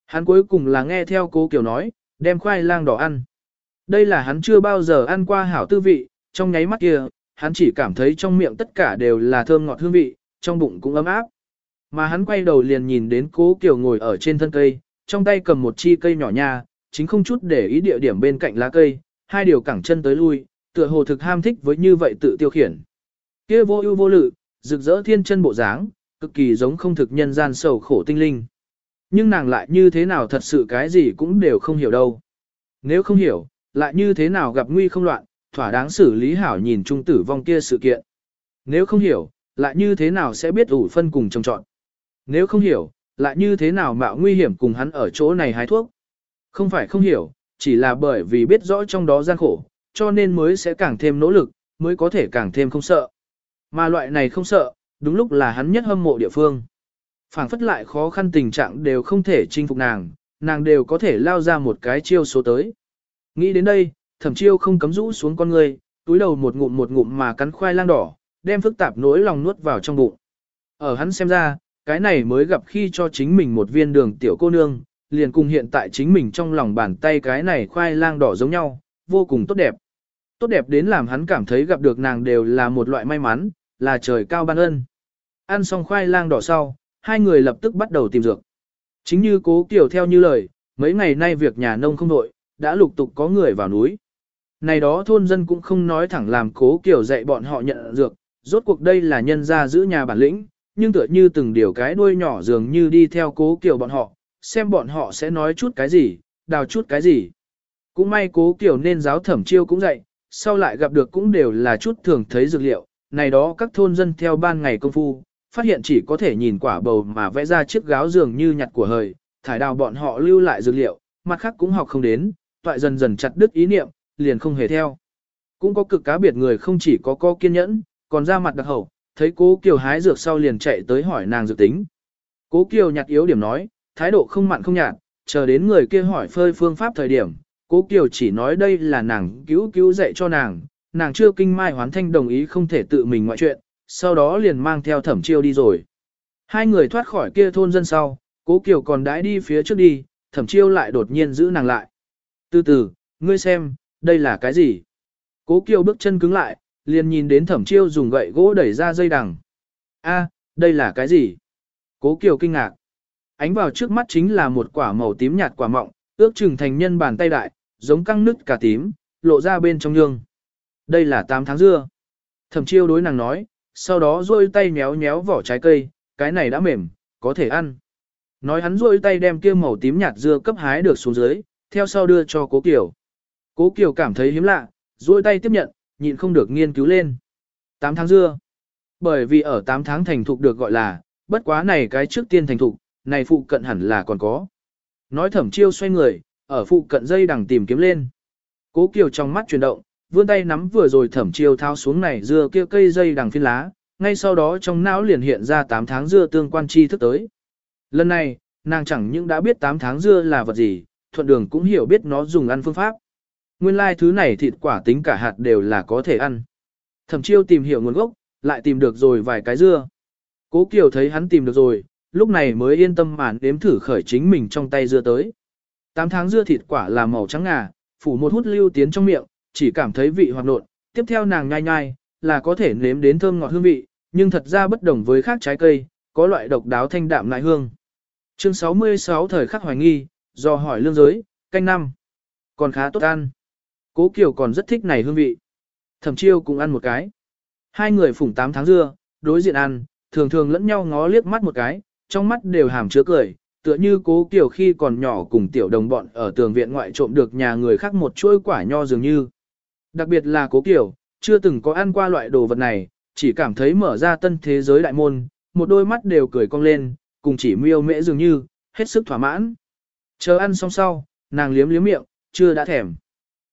Hắn cuối cùng là nghe theo cố kiểu nói, đem khoai lang đỏ ăn. Đây là hắn chưa bao giờ ăn qua hảo tư vị, trong nháy mắt kia, hắn chỉ cảm thấy trong miệng tất cả đều là thơm ngọt hương vị, trong bụng cũng ấm áp. Mà hắn quay đầu liền nhìn đến cố Kiều ngồi ở trên thân cây, trong tay cầm một chi cây nhỏ nha, chính không chút để ý địa điểm bên cạnh lá cây, hai điều cẳng chân tới lui, tựa hồ thực ham thích với như vậy tự tiêu khiển. Kia vô ưu vô lự, rực rỡ thiên chân bộ dáng, cực kỳ giống không thực nhân gian sầu khổ tinh linh. Nhưng nàng lại như thế nào thật sự cái gì cũng đều không hiểu đâu. Nếu không hiểu, lại như thế nào gặp nguy không loạn, thỏa đáng xử lý hảo nhìn trung tử vong kia sự kiện. Nếu không hiểu, lại như thế nào sẽ biết ủ phân cùng trồng trọn. Nếu không hiểu, lại như thế nào mạo nguy hiểm cùng hắn ở chỗ này hái thuốc. Không phải không hiểu, chỉ là bởi vì biết rõ trong đó gian khổ, cho nên mới sẽ càng thêm nỗ lực, mới có thể càng thêm không sợ. Mà loại này không sợ, đúng lúc là hắn nhất hâm mộ địa phương. phảng phất lại khó khăn tình trạng đều không thể chinh phục nàng, nàng đều có thể lao ra một cái chiêu số tới. Nghĩ đến đây, thẩm chiêu không cấm rũ xuống con người, túi đầu một ngụm một ngụm mà cắn khoai lang đỏ, đem phức tạp nỗi lòng nuốt vào trong bụng. Ở hắn xem ra, cái này mới gặp khi cho chính mình một viên đường tiểu cô nương, liền cùng hiện tại chính mình trong lòng bàn tay cái này khoai lang đỏ giống nhau, vô cùng tốt đẹp. Tốt đẹp đến làm hắn cảm thấy gặp được nàng đều là một loại may mắn, là trời cao ban ân. Ăn xong khoai lang đỏ sau, hai người lập tức bắt đầu tìm dược. Chính như cố kiểu theo như lời, mấy ngày nay việc nhà nông không nội, đã lục tục có người vào núi. Này đó thôn dân cũng không nói thẳng làm cố kiểu dạy bọn họ nhận dược, rốt cuộc đây là nhân gia giữ nhà bản lĩnh, nhưng tựa như từng điều cái đuôi nhỏ dường như đi theo cố kiểu bọn họ, xem bọn họ sẽ nói chút cái gì, đào chút cái gì. Cũng may cố kiểu nên giáo thẩm chiêu cũng dạy, sau lại gặp được cũng đều là chút thường thấy dược liệu, này đó các thôn dân theo ban ngày công phu, phát hiện chỉ có thể nhìn quả bầu mà vẽ ra chiếc gáo dường như nhặt của hời, thải đào bọn họ lưu lại dược liệu, mặt khác cũng học không đến, toại dần dần chặt đứt ý niệm, liền không hề theo. Cũng có cực cá biệt người không chỉ có co kiên nhẫn, còn ra mặt đặc hậu, thấy cố Kiều hái dược sau liền chạy tới hỏi nàng dược tính. Cố Kiều nhặt yếu điểm nói, thái độ không mặn không nhạt, chờ đến người kia hỏi phơi phương pháp thời điểm, cố Kiều chỉ nói đây là nàng cứu cứu dạy cho nàng, nàng chưa kinh mai hoán thanh đồng ý không thể tự mình ngoại chuyện, sau đó liền mang theo thẩm chiêu đi rồi. Hai người thoát khỏi kia thôn dân sau, cố Kiều còn đãi đi phía trước đi, thẩm chiêu lại đột nhiên giữ nàng lại. Từ từ, ngươi xem, đây là cái gì? Cố Kiều bước chân cứng lại, liền nhìn đến thẩm chiêu dùng gậy gỗ đẩy ra dây đằng. A, đây là cái gì? Cố Kiều kinh ngạc. Ánh vào trước mắt chính là một quả màu tím nhạt quả mọng, ước chừng thành nhân bàn tay đại, giống căng nứt cả tím, lộ ra bên trong nhương. Đây là 8 tháng dưa. Thẩm chiêu đối nàng nói, sau đó duỗi tay nhéo nhéo vỏ trái cây, cái này đã mềm, có thể ăn. Nói hắn duỗi tay đem kia màu tím nhạt dưa cấp hái được xuống dưới, theo sau đưa cho cố Kiều. Cố Kiều cảm thấy hiếm lạ, duỗi tay tiếp nhận, nhịn không được nghiên cứu lên. 8 tháng dưa. Bởi vì ở 8 tháng thành thục được gọi là, bất quá này cái trước tiên thành thục, này phụ cận hẳn là còn có. Nói thẩm chiêu xoay người, ở phụ cận dây đằng tìm kiếm lên. Cố Kiều trong mắt chuyển động, vươn tay nắm vừa rồi thẩm chiêu thao xuống này dưa kia cây dây đằng phiên lá, ngay sau đó trong não liền hiện ra 8 tháng dưa tương quan chi thức tới. Lần này, nàng chẳng những đã biết 8 tháng dưa là vật gì, thuận đường cũng hiểu biết nó dùng ăn phương pháp. Nguyên lai like thứ này thịt quả tính cả hạt đều là có thể ăn. Thẩm chiêu tìm hiểu nguồn gốc, lại tìm được rồi vài cái dưa. Cố Kiều thấy hắn tìm được rồi, lúc này mới yên tâm màn đếm thử khởi chính mình trong tay dưa tới. tám tháng dưa thịt quả là màu trắng ngà, phủ một hút lưu tiến trong miệng, chỉ cảm thấy vị hoạt nộn, tiếp theo nàng nhai nhai, là có thể nếm đến thơm ngọt hương vị, nhưng thật ra bất đồng với khác trái cây, có loại độc đáo thanh đạm lại hương. Chương 66 thời khắc hoài nghi, do hỏi lương giới, canh năm. Còn khá tốt ăn. Cố Kiều còn rất thích này hương vị. Thẩm chiêu cũng ăn một cái. Hai người phủng 8 tháng dưa, đối diện ăn, thường thường lẫn nhau ngó liếc mắt một cái, trong mắt đều hàm chứa cười, tựa như cố Kiều khi còn nhỏ cùng tiểu đồng bọn ở tường viện ngoại trộm được nhà người khác một chuỗi quả nho dường như. Đặc biệt là cố Kiều, chưa từng có ăn qua loại đồ vật này, chỉ cảm thấy mở ra tân thế giới đại môn, một đôi mắt đều cười cong lên, cùng chỉ miêu mễ dường như, hết sức thỏa mãn. Chờ ăn xong sau, nàng liếm liếm miệng, chưa đã thèm.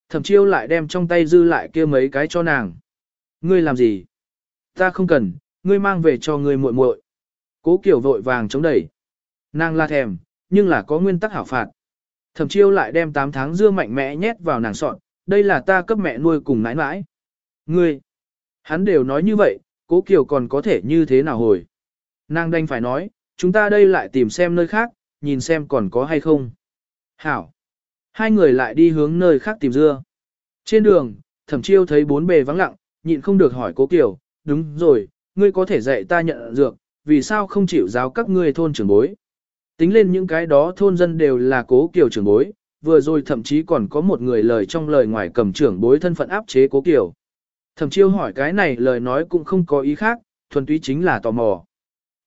Thẩm chiêu lại đem trong tay dư lại kia mấy cái cho nàng. Ngươi làm gì? Ta không cần, ngươi mang về cho ngươi muội muội. Cố Kiều vội vàng chống đẩy. Nàng la thèm, nhưng là có nguyên tắc hảo phạt. Thẩm chiêu lại đem 8 tháng dưa mạnh mẽ nhét vào nàng sọn, đây là ta cấp mẹ nuôi cùng nãi nãi. Ngươi, hắn đều nói như vậy, cố Kiều còn có thể như thế nào hồi. Nàng đành phải nói, chúng ta đây lại tìm xem nơi khác, nhìn xem còn có hay không. Hảo. Hai người lại đi hướng nơi khác tìm dưa. Trên đường, thẩm chiêu thấy bốn bề vắng lặng, nhịn không được hỏi cố Kiều, đúng rồi, ngươi có thể dạy ta nhận dược, vì sao không chịu giáo các ngươi thôn trưởng bối. Tính lên những cái đó thôn dân đều là cố Kiều trưởng bối, vừa rồi thậm chí còn có một người lời trong lời ngoài cầm trưởng bối thân phận áp chế cố Kiều. Thẩm chiêu hỏi cái này lời nói cũng không có ý khác, thuần túy chính là tò mò.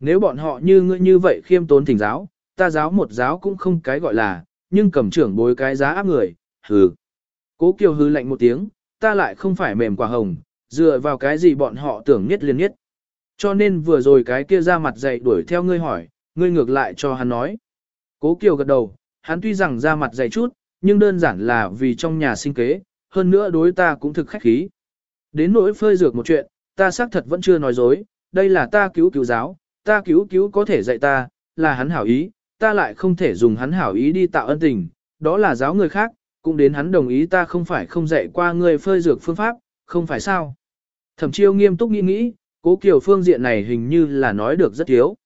Nếu bọn họ như ngươi như vậy khiêm tốn thỉnh giáo, ta giáo một giáo cũng không cái gọi là, nhưng cầm trưởng bối cái giá áp người, hừ. Cố Kiều hừ lạnh một tiếng, ta lại không phải mềm quả hồng, dựa vào cái gì bọn họ tưởng nhất liền nhất. Cho nên vừa rồi cái kia ra mặt dày đuổi theo ngươi hỏi, ngươi ngược lại cho hắn nói. Cố Kiều gật đầu, hắn tuy rằng ra mặt dày chút, nhưng đơn giản là vì trong nhà sinh kế, hơn nữa đối ta cũng thực khách khí. Đến nỗi phơi dược một chuyện, ta xác thật vẫn chưa nói dối, đây là ta cứu cứu giáo, ta cứu cứu có thể dạy ta, là hắn hảo ý, ta lại không thể dùng hắn hảo ý đi tạo ân tình, đó là giáo người khác, cũng đến hắn đồng ý ta không phải không dạy qua người phơi dược phương pháp, không phải sao. Thẩm chiêu nghiêm túc nghĩ nghĩ, cố kiều phương diện này hình như là nói được rất thiếu.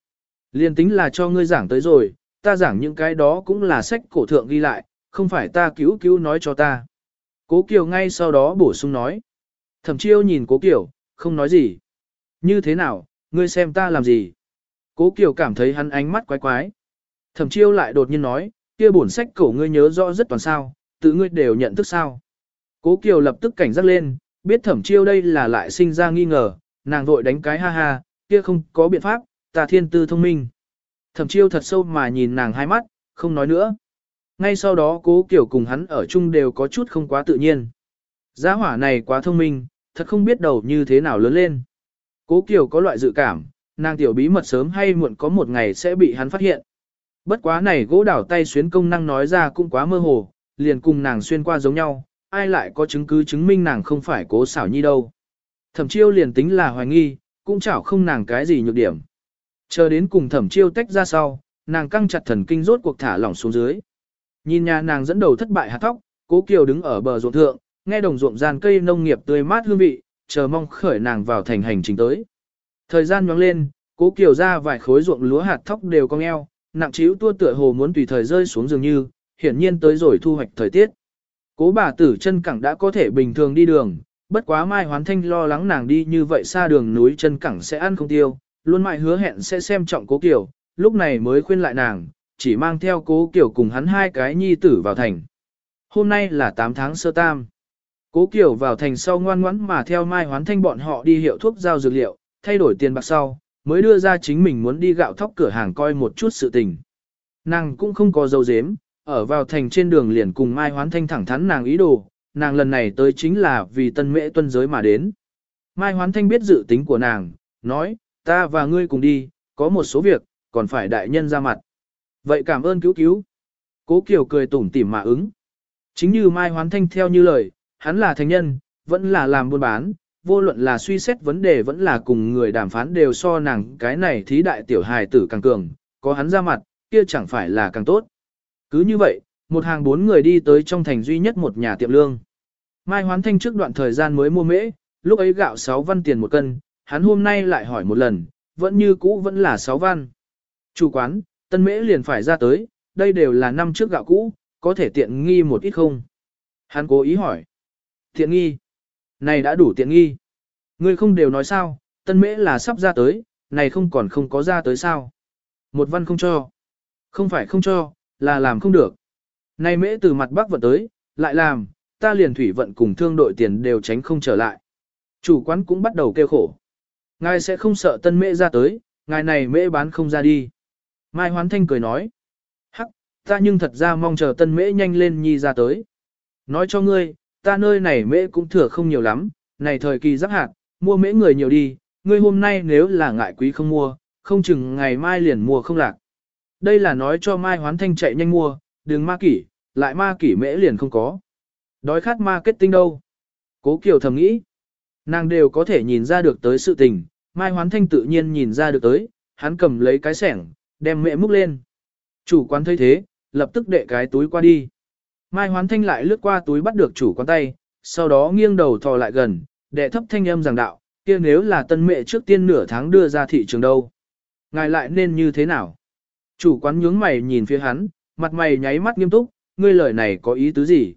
Liên tính là cho ngươi giảng tới rồi, ta giảng những cái đó cũng là sách cổ thượng ghi lại, không phải ta cứu cứu nói cho ta. Cố kiều ngay sau đó bổ sung nói. Thẩm chiêu nhìn cố kiều, không nói gì. Như thế nào, ngươi xem ta làm gì? Cố kiều cảm thấy hắn ánh mắt quái quái. Thẩm chiêu lại đột nhiên nói, kia bổn sách cổ ngươi nhớ rõ rất toàn sao, tự ngươi đều nhận thức sao. Cố kiều lập tức cảnh giác lên, biết thẩm chiêu đây là lại sinh ra nghi ngờ, nàng vội đánh cái ha ha, kia không có biện pháp, ta thiên tư thông minh. Thẩm chiêu thật sâu mà nhìn nàng hai mắt, không nói nữa. Ngay sau đó cố Kiều cùng hắn ở chung đều có chút không quá tự nhiên. Giá hỏa này quá thông minh, thật không biết đầu như thế nào lớn lên. Cố Kiều có loại dự cảm, nàng tiểu bí mật sớm hay muộn có một ngày sẽ bị hắn phát hiện. Bất quá này gỗ đảo tay xuyến công năng nói ra cũng quá mơ hồ, liền cùng nàng xuyên qua giống nhau, ai lại có chứng cứ chứng minh nàng không phải cố xảo nhi đâu. Thẩm chiêu liền tính là hoài nghi, cũng chảo không nàng cái gì nhược điểm. Chờ đến cùng thẩm chiêu tách ra sau, nàng căng chặt thần kinh rốt cuộc thả lỏng xuống dưới. Nhìn nhà nàng dẫn đầu thất bại hạt thóc, cố kiều đứng ở bờ ruộng thượng, nghe đồng ruộng gian cây nông nghiệp tươi mát hương vị, chờ mong khởi nàng vào thành hành trình tới. Thời gian nhoáng lên, cố kiều ra vài khối ruộng lúa hạt thóc đều cong eo, nặng chiếu tua tựa hồ muốn tùy thời rơi xuống dường như, hiển nhiên tới rồi thu hoạch thời tiết. Cố bà tử chân cẳng đã có thể bình thường đi đường, bất quá Mai Hoán Thanh lo lắng nàng đi như vậy xa đường núi chân cẳng sẽ ăn không tiêu, luôn mãi hứa hẹn sẽ xem trọng cố kiểu, lúc này mới khuyên lại nàng, chỉ mang theo cố kiểu cùng hắn hai cái nhi tử vào thành. Hôm nay là 8 tháng sơ tam. Cố kiểu vào thành sau ngoan ngoãn mà theo Mai Hoán Thanh bọn họ đi hiệu thuốc giao dược liệu, thay đổi tiền bạc sau, mới đưa ra chính mình muốn đi gạo thóc cửa hàng coi một chút sự tình. Nàng cũng không có dấu dếm, ở vào thành trên đường liền cùng Mai Hoán Thanh thẳng thắn nàng ý đồ, nàng lần này tới chính là vì tân mễ tuân giới mà đến. Mai Hoán Thanh biết dự tính của nàng, nói, ta và ngươi cùng đi, có một số việc, còn phải đại nhân ra mặt. Vậy cảm ơn cứu cứu. Cố Kiều cười tủm tỉm mà ứng. Chính như Mai Hoán Thanh theo như lời, hắn là thành nhân, vẫn là làm buôn bán, vô luận là suy xét vấn đề vẫn là cùng người đàm phán đều so nàng cái này thí đại tiểu hài tử càng cường, có hắn ra mặt, kia chẳng phải là càng tốt. Cứ như vậy, một hàng bốn người đi tới trong thành duy nhất một nhà tiệm lương. Mai Hoán Thanh trước đoạn thời gian mới mua mễ, lúc ấy gạo 6 văn tiền một cân, hắn hôm nay lại hỏi một lần, vẫn như cũ vẫn là 6 văn. Chủ quán, tân mễ liền phải ra tới, đây đều là năm trước gạo cũ, có thể tiện nghi một ít không? Hắn cố ý hỏi. Tiện nghi? Này đã đủ tiện nghi. Ngươi không đều nói sao, tân mễ là sắp ra tới, này không còn không có ra tới sao. Một văn không cho. Không phải không cho, là làm không được. Này mễ từ mặt bắc vận tới, lại làm, ta liền thủy vận cùng thương đội tiền đều tránh không trở lại. Chủ quán cũng bắt đầu kêu khổ. Ngài sẽ không sợ tân mễ ra tới, ngài này mễ bán không ra đi. Mai Hoán Thanh cười nói. Hắc, ta nhưng thật ra mong chờ tân mễ nhanh lên nhi ra tới. Nói cho ngươi, ta nơi này mễ cũng thừa không nhiều lắm, này thời kỳ giáp hạt, mua mễ người nhiều đi, ngươi hôm nay nếu là ngại quý không mua, không chừng ngày mai liền mua không lạc. Đây là nói cho Mai Hoán Thanh chạy nhanh mua, đừng ma kỷ, lại ma kỷ mễ liền không có. Đói khát marketing đâu? Cố Kiều thầm nghĩ. Nàng đều có thể nhìn ra được tới sự tình, Mai Hoán Thanh tự nhiên nhìn ra được tới, hắn cầm lấy cái sẻng, đem mẹ múc lên. Chủ quán thấy thế, lập tức đệ cái túi qua đi. Mai Hoán Thanh lại lướt qua túi bắt được chủ quán tay, sau đó nghiêng đầu thò lại gần, đệ thấp thanh âm giảng đạo, kia nếu là tân mẹ trước tiên nửa tháng đưa ra thị trường đâu. Ngài lại nên như thế nào? Chủ quán nhướng mày nhìn phía hắn, mặt mày nháy mắt nghiêm túc, ngươi lời này có ý tứ gì?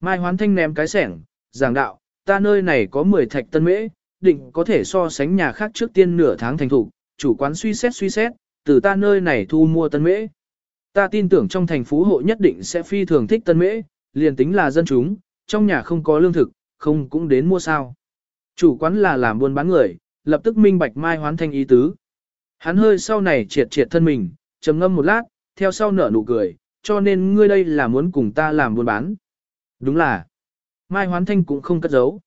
Mai hoán thanh ném cái sẻng, giảng đạo, ta nơi này có 10 thạch tân mễ, định có thể so sánh nhà khác trước tiên nửa tháng thành thủ, chủ quán suy xét suy xét, từ ta nơi này thu mua tân mễ. Ta tin tưởng trong thành phố hộ nhất định sẽ phi thường thích tân mễ, liền tính là dân chúng, trong nhà không có lương thực, không cũng đến mua sao. Chủ quán là làm buôn bán người, lập tức minh bạch mai hoán thanh ý tứ. Hắn hơi sau này triệt triệt thân mình, trầm ngâm một lát, theo sau nở nụ cười, cho nên ngươi đây là muốn cùng ta làm buôn bán. Đúng là, mai hoán thanh cũng không cất giấu.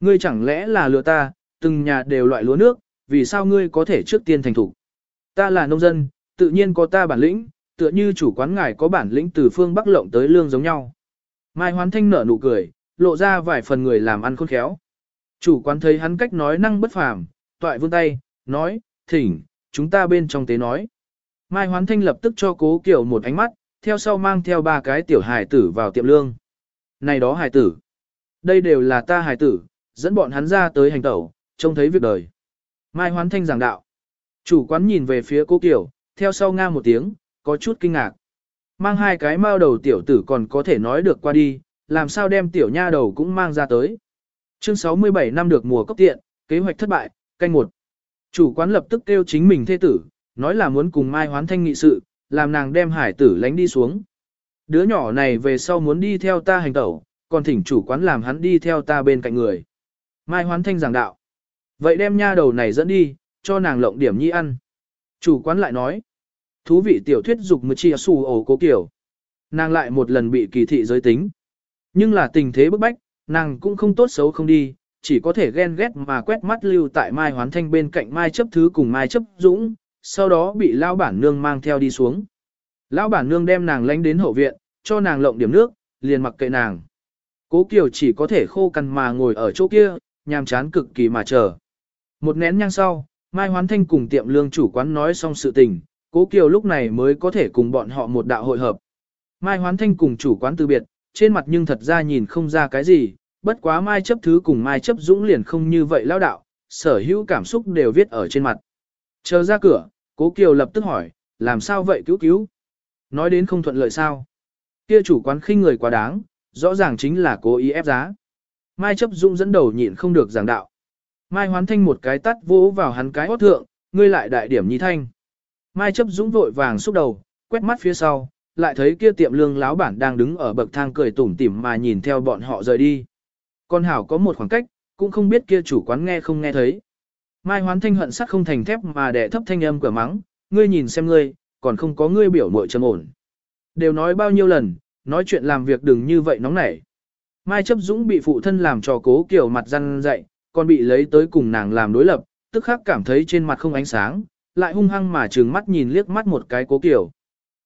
Ngươi chẳng lẽ là lừa ta, từng nhà đều loại lúa nước, vì sao ngươi có thể trước tiên thành thủ? Ta là nông dân, tự nhiên có ta bản lĩnh, tựa như chủ quán ngài có bản lĩnh từ phương Bắc lộng tới lương giống nhau. Mai hoán thanh nở nụ cười, lộ ra vài phần người làm ăn khôn khéo. Chủ quán thấy hắn cách nói năng bất phàm, toại vươn tay, nói, thỉnh, chúng ta bên trong tế nói. Mai hoán thanh lập tức cho cố kiểu một ánh mắt, theo sau mang theo ba cái tiểu hài tử vào tiệm lương. Này đó hài tử, đây đều là ta hài tử, dẫn bọn hắn ra tới hành tẩu, trông thấy việc đời. Mai hoán thanh giảng đạo. Chủ quán nhìn về phía cố kiểu, theo sau nga một tiếng, có chút kinh ngạc. Mang hai cái mao đầu tiểu tử còn có thể nói được qua đi, làm sao đem tiểu nha đầu cũng mang ra tới. Chương 67 năm được mùa cốc tiện, kế hoạch thất bại, canh một. Chủ quán lập tức kêu chính mình thê tử, nói là muốn cùng Mai Hoán Thanh nghị sự, làm nàng đem hải tử lánh đi xuống. Đứa nhỏ này về sau muốn đi theo ta hành tẩu, còn thỉnh chủ quán làm hắn đi theo ta bên cạnh người. Mai Hoán Thanh giảng đạo. Vậy đem nha đầu này dẫn đi, cho nàng lộng điểm nhi ăn. Chủ quán lại nói. Thú vị tiểu thuyết dục mưa chia xù ổ cố kiểu. Nàng lại một lần bị kỳ thị giới tính. Nhưng là tình thế bức bách, nàng cũng không tốt xấu không đi, chỉ có thể ghen ghét mà quét mắt lưu tại Mai Hoán Thanh bên cạnh Mai chấp thứ cùng Mai chấp dũng, sau đó bị lao bản nương mang theo đi xuống. Lão bản nương đem nàng lánh đến hậu viện, cho nàng lộng điểm nước, liền mặc kệ nàng. Cố Kiều chỉ có thể khô cằn mà ngồi ở chỗ kia, nhàm chán cực kỳ mà chờ. Một nén nhang sau, Mai Hoán Thanh cùng tiệm lương chủ quán nói xong sự tình, Cố Kiều lúc này mới có thể cùng bọn họ một đạo hội hợp. Mai Hoán Thanh cùng chủ quán từ biệt, trên mặt nhưng thật ra nhìn không ra cái gì, bất quá Mai chấp thứ cùng Mai chấp dũng liền không như vậy lao đạo, sở hữu cảm xúc đều viết ở trên mặt. Chờ ra cửa, Cố Kiều lập tức hỏi, làm sao vậy cứu cứu? Nói đến không thuận lợi sao? Kia chủ quán khinh người quá đáng, rõ ràng chính là cố ý ép giá. Mai chấp dũng dẫn đầu nhịn không được giảng đạo. Mai hoán thanh một cái tắt vỗ vào hắn cái hót thượng, ngươi lại đại điểm nhi thanh. Mai chấp dũng vội vàng xúc đầu, quét mắt phía sau, lại thấy kia tiệm lương láo bản đang đứng ở bậc thang cười tủm tỉm mà nhìn theo bọn họ rời đi. Con hảo có một khoảng cách, cũng không biết kia chủ quán nghe không nghe thấy. Mai hoán thanh hận sắt không thành thép mà đẻ thấp thanh âm cửa mắng, ngươi nhìn xem ngươi, còn không có ngươi biểu mội trầm ổn. Đều nói bao nhiêu lần, nói chuyện làm việc đừng như vậy nóng nảy. Mai chấp dũng bị phụ thân làm trò cố kiểu mặt răn dậy, còn bị lấy tới cùng nàng làm đối lập, tức khắc cảm thấy trên mặt không ánh sáng, lại hung hăng mà trừng mắt nhìn liếc mắt một cái cố kiểu.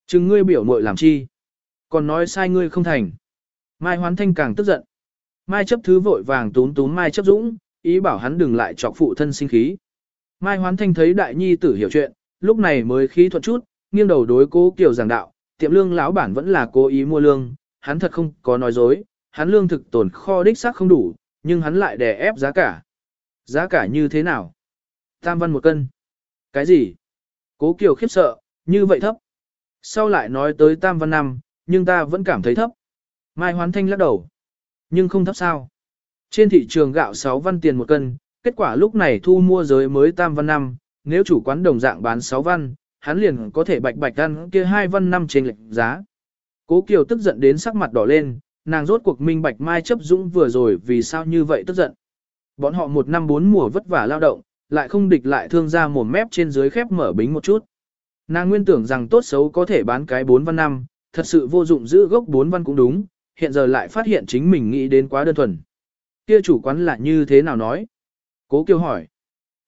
Trừng ngươi biểu muội làm chi? Còn nói sai ngươi không thành. Mai hoán thanh càng tức giận. Mai chấp thứ vội vàng tún tún Mai chấp dũng, ý bảo hắn đừng lại chọc phụ thân sinh khí. Mai hoán thanh thấy đại nhi tử hiểu chuyện, lúc này mới khí thuận chút, nghiêng đầu đối cố kiểu giảng đạo, tiệm lương lão bản vẫn là cố ý mua lương, hắn thật không có nói dối, hắn lương thực tồn kho đích xác không đủ, nhưng hắn lại đè ép giá cả. Giá cả như thế nào? Tam văn một cân. Cái gì? Cố Kiều khiếp sợ, như vậy thấp. Sau lại nói tới tam văn năm, nhưng ta vẫn cảm thấy thấp. Mai Hoán Thanh lắc đầu. Nhưng không thấp sao? Trên thị trường gạo 6 văn tiền một cân, kết quả lúc này thu mua giới mới tam văn năm, nếu chủ quán đồng dạng bán 6 văn, hắn liền có thể bạch bạch ăn kia hai văn năm trên lệnh giá. Cố Kiều tức giận đến sắc mặt đỏ lên, nàng rốt cuộc minh bạch mai chấp dũng vừa rồi vì sao như vậy tức giận. Bọn họ một năm bốn mùa vất vả lao động, lại không địch lại thương ra mồm mép trên dưới khép mở bính một chút. Nàng nguyên tưởng rằng tốt xấu có thể bán cái 4 văn năm, thật sự vô dụng giữ gốc 4 văn cũng đúng, hiện giờ lại phát hiện chính mình nghĩ đến quá đơn thuần. Kia chủ quán là như thế nào nói? Cố Kiều hỏi.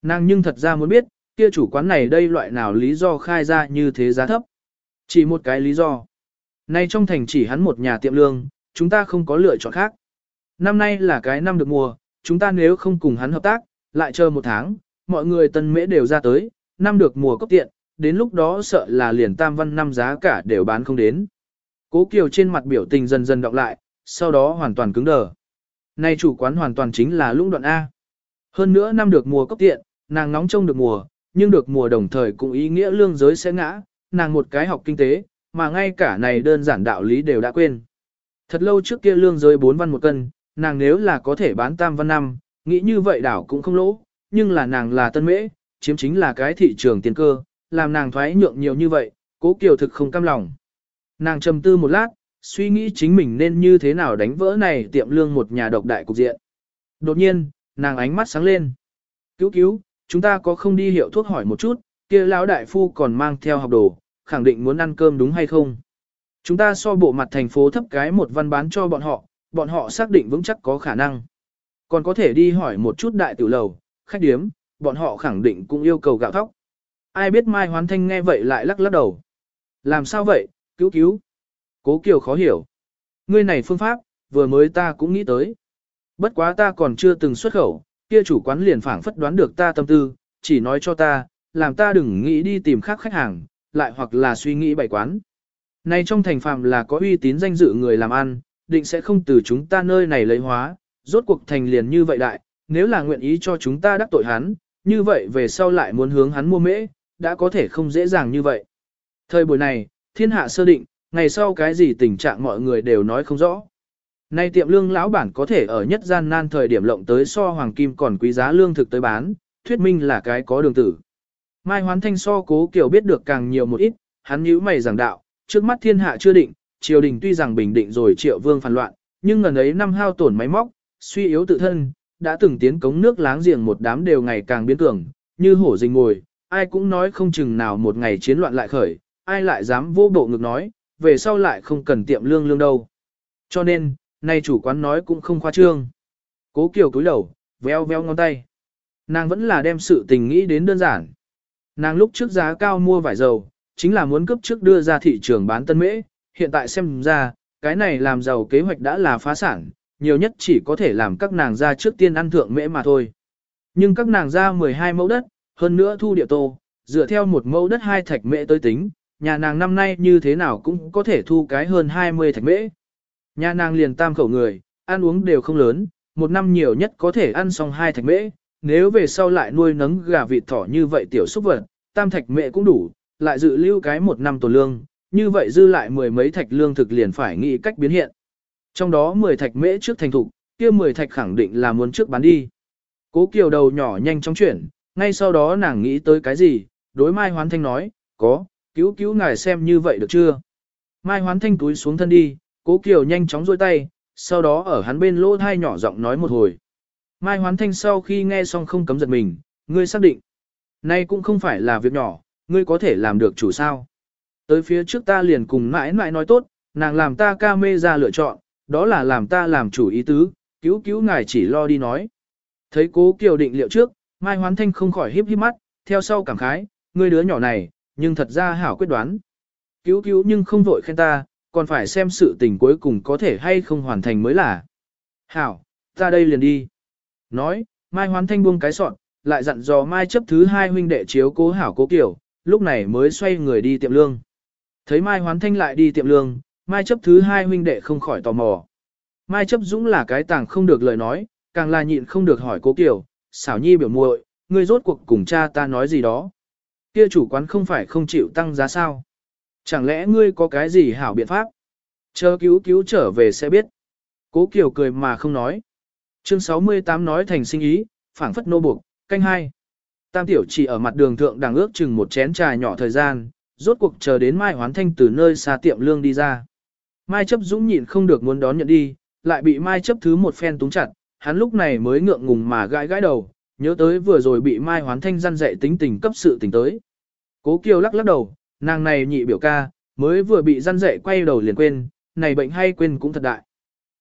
Nàng nhưng thật ra muốn biết, kia chủ quán này đây loại nào lý do khai ra như thế giá thấp. Chỉ một cái lý do. Nay trong thành chỉ hắn một nhà tiệm lương, chúng ta không có lựa chọn khác. Năm nay là cái năm được mùa, chúng ta nếu không cùng hắn hợp tác, lại chờ một tháng, mọi người tân mễ đều ra tới, năm được mùa cấp tiện, đến lúc đó sợ là liền tam văn năm giá cả đều bán không đến. Cố Kiều trên mặt biểu tình dần dần đọc lại, sau đó hoàn toàn cứng đờ. Nay chủ quán hoàn toàn chính là lũng đoạn A. Hơn nữa năm được mùa cấp tiện, nàng nóng trông được mùa, nhưng được mùa đồng thời cũng ý nghĩa lương giới sẽ ngã, nàng một cái học kinh tế, mà ngay cả này đơn giản đạo lý đều đã quên. Thật lâu trước kia lương giới 4 văn một cân, nàng nếu là có thể bán tam văn năm, nghĩ như vậy đảo cũng không lỗ, nhưng là nàng là tân mễ, chiếm chính là cái thị trường tiền cơ, làm nàng thoái nhượng nhiều như vậy, cố kiều thực không cam lòng. Nàng trầm tư một lát, suy nghĩ chính mình nên như thế nào đánh vỡ này tiệm lương một nhà độc đại cục diện. Đột nhiên, nàng ánh mắt sáng lên. Cứu cứu, chúng ta có không đi hiệu thuốc hỏi một chút, kia lão đại phu còn mang theo học đồ, khẳng định muốn ăn cơm đúng hay không? Chúng ta so bộ mặt thành phố thấp cái một văn bán cho bọn họ, bọn họ xác định vững chắc có khả năng. Còn có thể đi hỏi một chút đại tiểu lầu, khách điếm, bọn họ khẳng định cũng yêu cầu gạo thóc. Ai biết Mai Hoán Thanh nghe vậy lại lắc lắc đầu. Làm sao vậy, cứu cứu. Cố Kiều khó hiểu. Ngươi này phương pháp, vừa mới ta cũng nghĩ tới. Bất quá ta còn chưa từng xuất khẩu, kia chủ quán liền phảng phất đoán được ta tâm tư, chỉ nói cho ta, làm ta đừng nghĩ đi tìm khác khách hàng, lại hoặc là suy nghĩ bày quán. Này trong thành phạm là có uy tín danh dự người làm ăn, định sẽ không từ chúng ta nơi này lấy hóa, rốt cuộc thành liền như vậy đại, nếu là nguyện ý cho chúng ta đắc tội hắn, như vậy về sau lại muốn hướng hắn mua mễ, đã có thể không dễ dàng như vậy. Thời buổi này, thiên hạ sơ định, ngày sau cái gì tình trạng mọi người đều nói không rõ. Nay tiệm lương lão bản có thể ở nhất gian nan thời điểm lộng tới so hoàng kim còn quý giá lương thực tới bán, thuyết minh là cái có đường tử. Mai Hoán Thanh so cố kiểu biết được càng nhiều một ít, hắn nhíu mày giảng đạo, trước mắt thiên hạ chưa định, triều đình tuy rằng bình định rồi triệu vương phản loạn, nhưng ngần ấy năm hao tổn máy móc, suy yếu tự thân, đã từng tiến cống nước láng giềng một đám đều ngày càng biến cường, như hổ rình ngồi, ai cũng nói không chừng nào một ngày chiến loạn lại khởi, ai lại dám vô bộ ngực nói, về sau lại không cần tiệm lương lương đâu. Cho nên, nay chủ quán nói cũng không khoa trương. Cố Kiều cúi đầu, veo veo ngón tay. Nàng vẫn là đem sự tình nghĩ đến đơn giản. Nàng lúc trước giá cao mua vải dầu, chính là muốn cấp trước đưa ra thị trường bán tân mễ, hiện tại xem ra, cái này làm giàu kế hoạch đã là phá sản, nhiều nhất chỉ có thể làm các nàng ra trước tiên ăn thượng mễ mà thôi. Nhưng các nàng ra 12 mẫu đất, hơn nữa thu địa tô, dựa theo một mẫu đất hai thạch mễ tới tính, nhà nàng năm nay như thế nào cũng có thể thu cái hơn 20 thạch mễ. Nhà nàng liền tam khẩu người, ăn uống đều không lớn, một năm nhiều nhất có thể ăn xong hai thạch mễ, nếu về sau lại nuôi nấng gà vịt thỏ như vậy tiểu xúc vật, tam thạch mễ cũng đủ, lại dự lưu cái một năm tổ lương, như vậy dư lại mười mấy thạch lương thực liền phải nghĩ cách biến hiện. Trong đó 10 thạch mễ trước thành thục, kia 10 thạch khẳng định là muốn trước bán đi. Cố Kiều đầu nhỏ nhanh chóng chuyển, ngay sau đó nàng nghĩ tới cái gì, đối Mai Hoán Thanh nói, có, cứu cứu ngài xem như vậy được chưa? Mai Hoán Thanh túi xuống thân đi, Cố Kiều nhanh chóng rôi tay, sau đó ở hắn bên lỗ thai nhỏ giọng nói một hồi. Mai Hoán Thanh sau khi nghe xong không cấm giật mình, ngươi xác định. Nay cũng không phải là việc nhỏ, ngươi có thể làm được chủ sao. Tới phía trước ta liền cùng mãi mãi nói tốt, nàng làm ta ca mê ra lựa chọn, đó là làm ta làm chủ ý tứ, cứu cứu ngài chỉ lo đi nói. Thấy cố Kiều định liệu trước, Mai Hoán Thanh không khỏi híp híp mắt, theo sau cảm khái, ngươi đứa nhỏ này, nhưng thật ra hảo quyết đoán. Cứu cứu nhưng không vội khen ta, còn phải xem sự tình cuối cùng có thể hay không hoàn thành mới là. Hảo, ta đây liền đi. Nói, Mai Hoán Thanh buông cái sọn, lại dặn dò Mai chấp thứ hai huynh đệ chiếu cố hảo cố kiểu, lúc này mới xoay người đi tiệm lương. Thấy Mai Hoán Thanh lại đi tiệm lương, Mai chấp thứ hai huynh đệ không khỏi tò mò. Mai chấp dũng là cái tàng không được lời nói, càng là nhịn không được hỏi cố kiểu, xảo nhi biểu muội, ngươi rốt cuộc cùng cha ta nói gì đó. Kia chủ quán không phải không chịu tăng giá sao. Chẳng lẽ ngươi có cái gì hảo biện pháp? Chờ cứu cứu trở về sẽ biết. Cố Kiều cười mà không nói. Chương 68 nói thành sinh ý, phảng phất nô buộc, canh hai. Tam tiểu chỉ ở mặt đường thượng đang ước chừng một chén trà nhỏ thời gian, rốt cuộc chờ đến Mai Hoán Thanh từ nơi xa tiệm lương đi ra. Mai chấp dũng nhịn không được muốn đón nhận đi, lại bị Mai chấp thứ một phen túng chặt, hắn lúc này mới ngượng ngùng mà gãi gãi đầu, nhớ tới vừa rồi bị Mai Hoán Thanh gian dạy tính tình cấp sự tình tới. Cố Kiều lắc lắc đầu, nàng này nhị biểu ca, mới vừa bị gian dạy quay đầu liền quên, này bệnh hay quên cũng thật đại.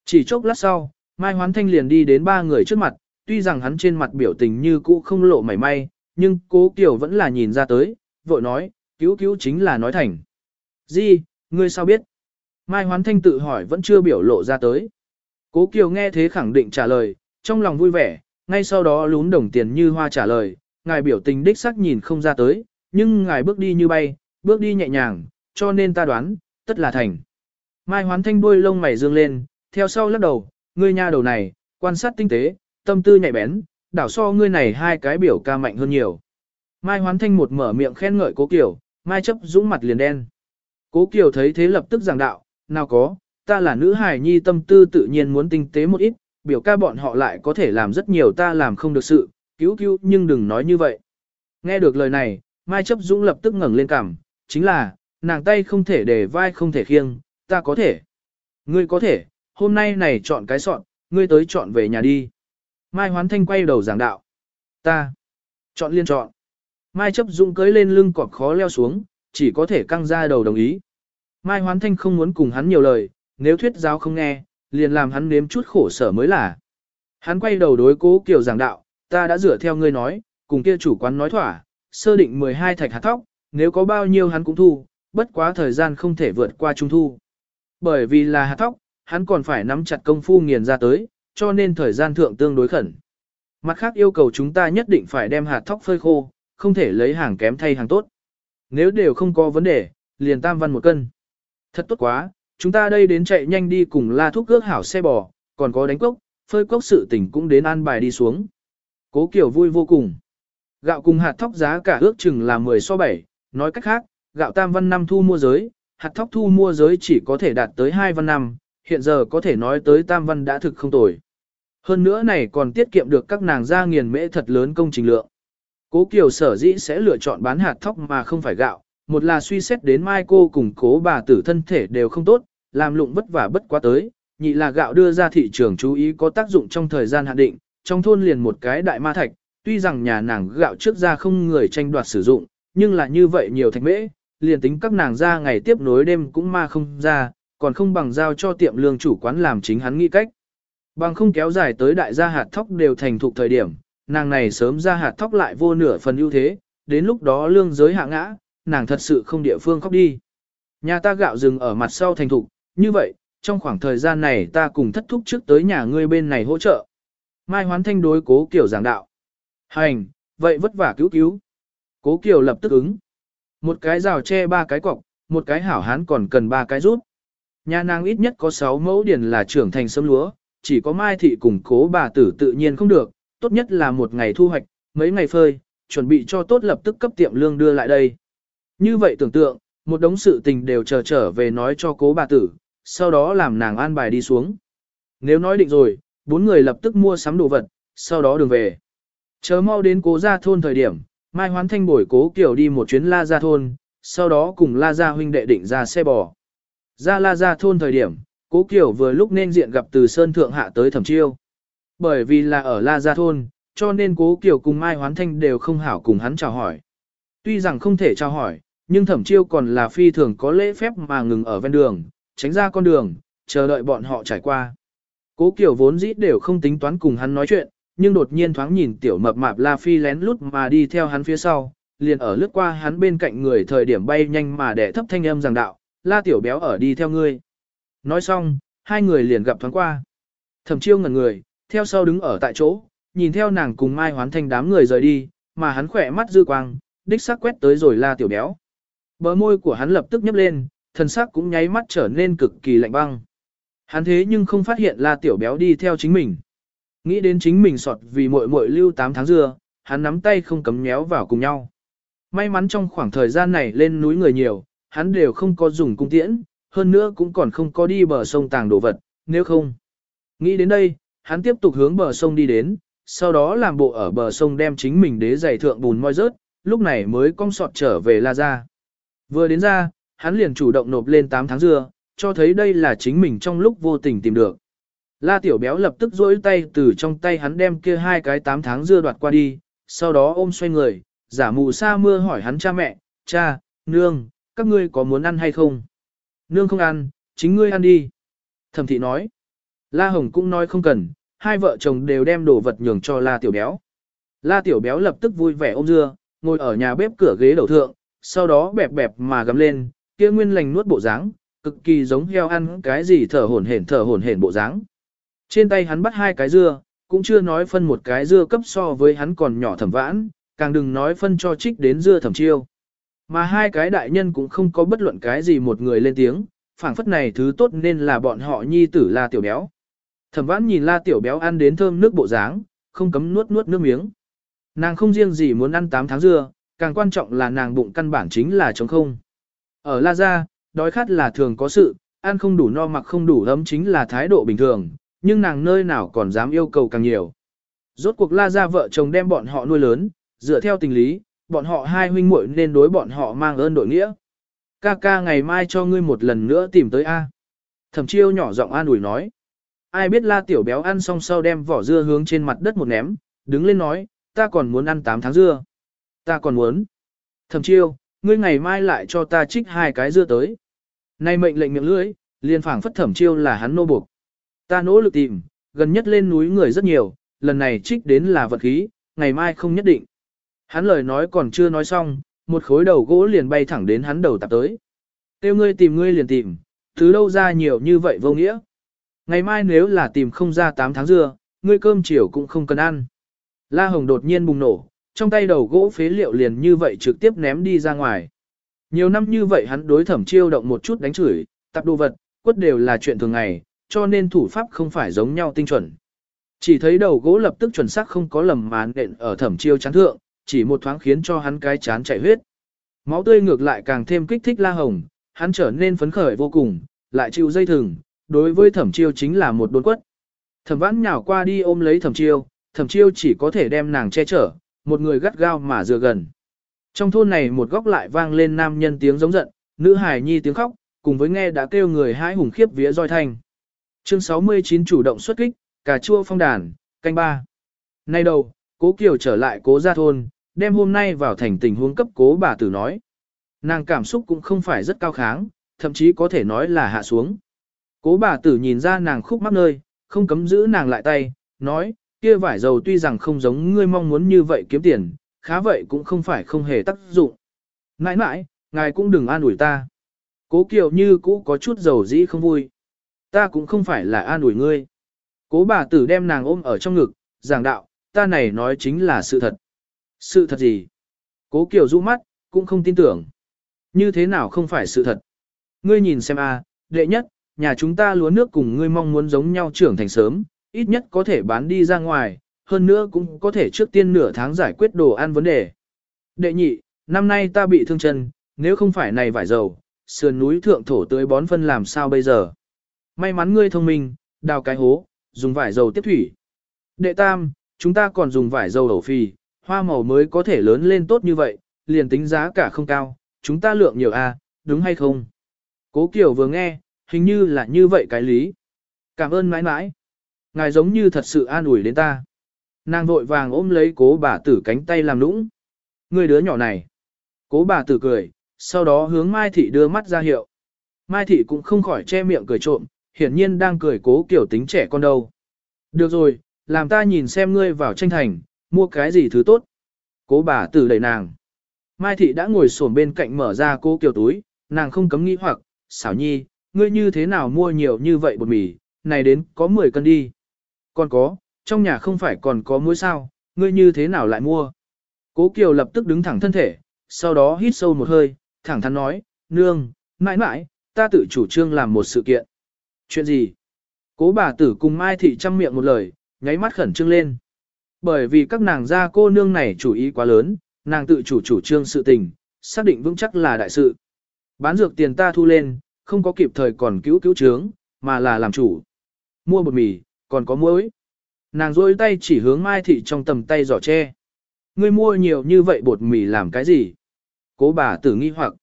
Chỉ chốc lát sau, Mai Hoán Thanh liền đi đến ba người trước mặt, tuy rằng hắn trên mặt biểu tình như cũ không lộ mảy may, nhưng cố Kiều vẫn là nhìn ra tới, vội nói, cứu cứu chính là nói thành. Gì, ngươi sao biết? Mai Hoán Thanh tự hỏi vẫn chưa biểu lộ ra tới. Cố Kiều nghe thế khẳng định trả lời, trong lòng vui vẻ, ngay sau đó lún đồng tiền như hoa trả lời, ngài biểu tình đích sắc nhìn không ra tới, nhưng ngài bước đi như bay, bước đi nhẹ nhàng, cho nên ta đoán, tất là thành. Mai hoán thanh đuôi lông mày dương lên, theo sau lắc đầu, ngươi nha đầu này, quan sát tinh tế, tâm tư nhạy bén, đảo so ngươi này hai cái biểu ca mạnh hơn nhiều. Mai Hoán Thanh một mở miệng khen ngợi Cố Kiều, Mai chấp dũng mặt liền đen. Cố Kiều thấy thế lập tức giảng đạo, nào có, ta là nữ hài nhi tâm tư tự nhiên muốn tinh tế một ít, biểu ca bọn họ lại có thể làm rất nhiều ta làm không được sự, cứu cứu nhưng đừng nói như vậy. Nghe được lời này, Mai chấp dũng lập tức ngẩng lên cằm, chính là, nàng tay không thể để vai không thể khiêng, ta có thể. Ngươi có thể, hôm nay này chọn cái soạn, ngươi tới chọn về nhà đi. Mai Hoán Thanh quay đầu giảng đạo. Ta. Chọn liên chọn. Mai chấp dũng cưới lên lưng cọp khó leo xuống, chỉ có thể căng ra đầu đồng ý. Mai Hoán Thanh không muốn cùng hắn nhiều lời, nếu thuyết giáo không nghe, liền làm hắn nếm chút khổ sở mới là. Hắn quay đầu đối cố kiểu giảng đạo, ta đã dựa theo ngươi nói, cùng kia chủ quán nói thỏa, sơ định 12 thạch hạt thóc, nếu có bao nhiêu hắn cũng thu, bất quá thời gian không thể vượt qua trung thu. Bởi vì là hạt thóc, hắn còn phải nắm chặt công phu nghiền ra tới, cho nên thời gian thượng tương đối khẩn. Mặt khác yêu cầu chúng ta nhất định phải đem hạt thóc phơi khô, không thể lấy hàng kém thay hàng tốt. Nếu đều không có vấn đề, liền tam văn một cân. Thật tốt quá, chúng ta đây đến chạy nhanh đi cùng la thuốc ước hảo xe bò, còn có đánh cốc, phơi cốc sự tình cũng đến an bài đi xuống. Cố Kiều vui vô cùng. Gạo cùng hạt thóc giá cả ước chừng là 10 so 7, nói cách khác, gạo tam văn năm thu mua giới, hạt thóc thu mua giới chỉ có thể đạt tới 2 văn năm, hiện giờ có thể nói tới tam văn đã thực không tồi. Hơn nữa này còn tiết kiệm được các nàng gia nghiền mễ thật lớn công trình lượng. Cố Kiều sở dĩ sẽ lựa chọn bán hạt thóc mà không phải gạo, một là suy xét đến mai cô cùng cố bà tử thân thể đều không tốt, làm lụng vất vả bất quá tới, nhị là gạo đưa ra thị trường chú ý có tác dụng trong thời gian hạn định, trong thôn liền một cái đại ma thạch, tuy rằng nhà nàng gạo trước ra không người tranh đoạt sử dụng, nhưng là như vậy nhiều thạch mễ, liền tính các nàng ra ngày tiếp nối đêm cũng ma không ra, còn không bằng giao cho tiệm lương chủ quán làm chính hắn nghĩ cách. Bằng không kéo dài tới đại gia hạt thóc đều thành thục thời điểm, nàng này sớm ra hạt thóc lại vô nửa phần ưu thế, đến lúc đó lương giới hạ ngã, nàng thật sự không địa phương khóc đi. Nhà ta gạo rừng ở mặt sau thành thục, như vậy, trong khoảng thời gian này ta cùng thất thúc trước tới nhà ngươi bên này hỗ trợ. Mai hoán thanh đối cố kiểu giảng đạo. Hành, vậy vất vả cứu cứu. Cố Kiều lập tức ứng. Một cái rào che ba cái cọc, một cái hảo hán còn cần ba cái rút. Nhà nàng ít nhất có 6 mẫu điển là trưởng thành sâm lúa, chỉ có mai thị cùng cố bà tử tự nhiên không được, tốt nhất là một ngày thu hoạch, mấy ngày phơi, chuẩn bị cho tốt lập tức cấp tiệm lương đưa lại đây. Như vậy tưởng tượng, một đống sự tình đều chờ trở về nói cho cố bà tử, sau đó làm nàng an bài đi xuống. Nếu nói định rồi, bốn người lập tức mua sắm đồ vật, sau đó đường về. Chờ mau đến cố gia thôn thời điểm, Mai Hoán Thanh bồi cố kiểu đi một chuyến La Gia thôn, sau đó cùng La Gia huynh đệ định ra xe bò. Ra La Gia thôn thời điểm, cố kiểu vừa lúc nên diện gặp từ Sơn Thượng Hạ tới Thẩm Chiêu. Bởi vì là ở La Gia thôn, cho nên cố kiểu cùng Mai Hoán Thanh đều không hảo cùng hắn chào hỏi. Tuy rằng không thể chào hỏi, nhưng Thẩm Chiêu còn là phi thường có lễ phép mà ngừng ở ven đường, tránh ra con đường, chờ đợi bọn họ trải qua. Cố kiểu vốn dĩ đều không tính toán cùng hắn nói chuyện, nhưng đột nhiên thoáng nhìn tiểu mập mạp La Phi lén lút mà đi theo hắn phía sau, liền ở lướt qua hắn bên cạnh người thời điểm bay nhanh mà đẻ thấp thanh âm giảng đạo, La tiểu béo ở đi theo ngươi. Nói xong, hai người liền gặp thoáng qua. Thẩm chiêu ngẩn người, theo sau đứng ở tại chỗ, nhìn theo nàng cùng Mai Hoán Thanh đám người rời đi, mà hắn khỏe mắt dư quang, đích xác quét tới rồi La tiểu béo. Bờ môi của hắn lập tức nhấp lên, thân sắc cũng nháy mắt trở nên cực kỳ lạnh băng. Hắn thế nhưng không phát hiện La tiểu béo đi theo chính mình. Nghĩ đến chính mình sọt vì muội muội lưu 8 tháng dưa, hắn nắm tay không cấm nhéo vào cùng nhau. May mắn trong khoảng thời gian này lên núi người nhiều, hắn đều không có dùng cung tiễn, hơn nữa cũng còn không có đi bờ sông tàng đồ vật, nếu không. Nghĩ đến đây, hắn tiếp tục hướng bờ sông đi đến, sau đó làm bộ ở bờ sông đem chính mình đế giày thượng bùn moi rớt, lúc này mới cong sọt trở về La Gia. Vừa đến ra, hắn liền chủ động nộp lên 8 tháng dưa, cho thấy đây là chính mình trong lúc vô tình tìm được. La tiểu béo lập tức rỗi tay từ trong tay hắn đem kia hai cái tám tháng dưa đoạt qua đi, sau đó ôm xoay người, giả mù sa mưa hỏi hắn cha mẹ, cha, nương, các ngươi có muốn ăn hay không? Nương không ăn, chính ngươi ăn đi. Thẩm thị nói. La Hồng cũng nói không cần, hai vợ chồng đều đem đồ vật nhường cho La tiểu béo. La tiểu béo lập tức vui vẻ ôm dưa, ngồi ở nhà bếp cửa ghế đầu thượng, sau đó bẹp bẹp mà gầm lên, kia nguyên lành nuốt bộ dáng, cực kỳ giống heo ăn cái gì thở hổn hển thở hổn hển bộ dáng. Trên tay hắn bắt hai cái dưa, cũng chưa nói phân một cái dưa cấp so với hắn còn nhỏ thẩm vãn, càng đừng nói phân cho trích đến dưa thẩm chiêu. Mà hai cái đại nhân cũng không có bất luận cái gì một người lên tiếng, phảng phất này thứ tốt nên là bọn họ nhi tử la tiểu béo. Thẩm vãn nhìn la tiểu béo ăn đến thơm nước bộ dáng, không cấm nuốt nuốt nước miếng. Nàng không riêng gì muốn ăn 8 tháng dưa, càng quan trọng là nàng bụng căn bản chính là trống không. Ở La Gia, đói khát là thường có sự, ăn không đủ no mặc không đủ ấm chính là thái độ bình thường, nhưng nàng nơi nào còn dám yêu cầu càng nhiều. Rốt cuộc La Gia vợ chồng đem bọn họ nuôi lớn, dựa theo tình lý, bọn họ hai huynh muội nên đối bọn họ mang ơn đội nghĩa. Ca ca ngày mai cho ngươi một lần nữa tìm tới A. Thẩm chiêu nhỏ giọng an ủi nói. Ai biết la tiểu béo ăn xong sau đem vỏ dưa hướng trên mặt đất một ném, đứng lên nói, ta còn muốn ăn 8 tháng dưa. Ta còn muốn. Thẩm chiêu, ngươi ngày mai lại cho ta trích hai cái dưa tới. Nay mệnh lệnh miệng lưỡi, liền phảng phất thẩm chiêu là hắn nô buộc. Ta nỗ lực tìm, gần nhất lên núi người rất nhiều, lần này trích đến là vật khí, ngày mai không nhất định. Hắn lời nói còn chưa nói xong, một khối đầu gỗ liền bay thẳng đến hắn đầu tạp tới. Tiêu ngươi tìm ngươi liền tìm, thứ đâu ra nhiều như vậy vô nghĩa. Ngày mai nếu là tìm không ra 8 tháng dưa, ngươi cơm chiều cũng không cần ăn. La Hồng đột nhiên bùng nổ, trong tay đầu gỗ phế liệu liền như vậy trực tiếp ném đi ra ngoài. Nhiều năm như vậy hắn đối thẩm chiêu động một chút đánh chửi, tập đồ vật, quất đều là chuyện thường ngày, cho nên thủ pháp không phải giống nhau tinh chuẩn. Chỉ thấy đầu gỗ lập tức chuẩn xác không có lầm màn nện ở thẩm chiêu chán thượng, chỉ một thoáng khiến cho hắn cái chán chảy huyết. Máu tươi ngược lại càng thêm kích thích La Hồng, hắn trở nên phấn khởi vô cùng, lại chịu dây thừng, đối với thẩm chiêu chính là một đốn quất. Thẩm vãn nhào qua đi ôm lấy thẩm chiêu, thẩm chiêu chỉ có thể đem nàng che chở, một người gắt gao mà dựa gần. Trong thôn này một góc lại vang lên nam nhân tiếng giống giận, nữ hài nhi tiếng khóc, cùng với nghe đã kêu người hãi hùng khiếp vía roi thanh. Chương 69 chủ động xuất kích, cà chua phong đàn, canh ba. Nay đầu, cố kiều trở lại cố gia thôn, đem hôm nay vào thành tình huống cấp cố bà tử nói. Nàng cảm xúc cũng không phải rất cao kháng, thậm chí có thể nói là hạ xuống. Cố bà tử nhìn ra nàng khúc mắc nơi, không cấm giữ nàng lại tay, nói, kia vải dầu tuy rằng không giống ngươi mong muốn như vậy kiếm tiền, khá vậy cũng không phải không hề tác dụng. Nãi nãi, ngài cũng đừng an ủi ta. Cố kiều như cũ có chút dầu dĩ không vui. Ta cũng không phải là an ủi ngươi. Cố bà tử đem nàng ôm ở trong ngực, giảng đạo, ta này nói chính là sự thật. Sự thật gì? Cố Kiều rũ mắt, cũng không tin tưởng. Như thế nào không phải sự thật? Ngươi nhìn xem a, đệ nhất, nhà chúng ta lúa nước cùng ngươi mong muốn giống nhau trưởng thành sớm, ít nhất có thể bán đi ra ngoài, hơn nữa cũng có thể trước tiên nửa tháng giải quyết đồ ăn vấn đề. Đệ nhị, năm nay ta bị thương chân, nếu không phải này vải dầu, sườn núi thượng thổ tới bón phân làm sao bây giờ? May mắn ngươi thông minh, đào cái hố, dùng vải dầu tiếp thủy. Đệ tam, chúng ta còn dùng vải dầu ẩu phì, hoa màu mới có thể lớn lên tốt như vậy, liền tính giá cả không cao, chúng ta lượng nhiều a, à, đúng hay không? Cố Kiều vừa nghe, hình như là như vậy cái lý. Cảm ơn mãi mãi. Ngài giống như thật sự an ủi đến ta. Nàng vội vàng ôm lấy cố bà tử cánh tay làm nũng. Người đứa nhỏ này. Cố bà tử cười, sau đó hướng Mai Thị đưa mắt ra hiệu. Mai Thị cũng không khỏi che miệng cười trộm, hiển nhiên đang cười cố kiểu tính trẻ con đâu. Được rồi, làm ta nhìn xem ngươi vào tranh thành, mua cái gì thứ tốt. Cố bà tử đẩy nàng. Mai thị đã ngồi xổm bên cạnh mở ra cố kiểu túi, nàng không cấm nghĩ hoặc, xảo nhi, ngươi như thế nào mua nhiều như vậy bột mì, này đến có 10 cân đi. Còn có, trong nhà không phải còn có muối sao, ngươi như thế nào lại mua. Cố kiều lập tức đứng thẳng thân thể, sau đó hít sâu một hơi, thẳng thắn nói, nương, mãi mãi, ta tự chủ trương làm một sự kiện. Chuyện gì? Cố bà tử cùng Mai thị chăm miệng một lời, nháy mắt khẩn trương lên. Bởi vì các nàng gia cô nương này chủ ý quá lớn, nàng tự chủ chủ trương sự tình, xác định vững chắc là đại sự. Bán dược tiền ta thu lên, không có kịp thời còn cứu cứu trướng, mà là làm chủ. Mua bột mì, còn có muối. Nàng rôi tay chỉ hướng Mai Thị trong tầm tay giỏ tre. Ngươi mua nhiều như vậy bột mì làm cái gì? Cố bà tử nghi hoặc.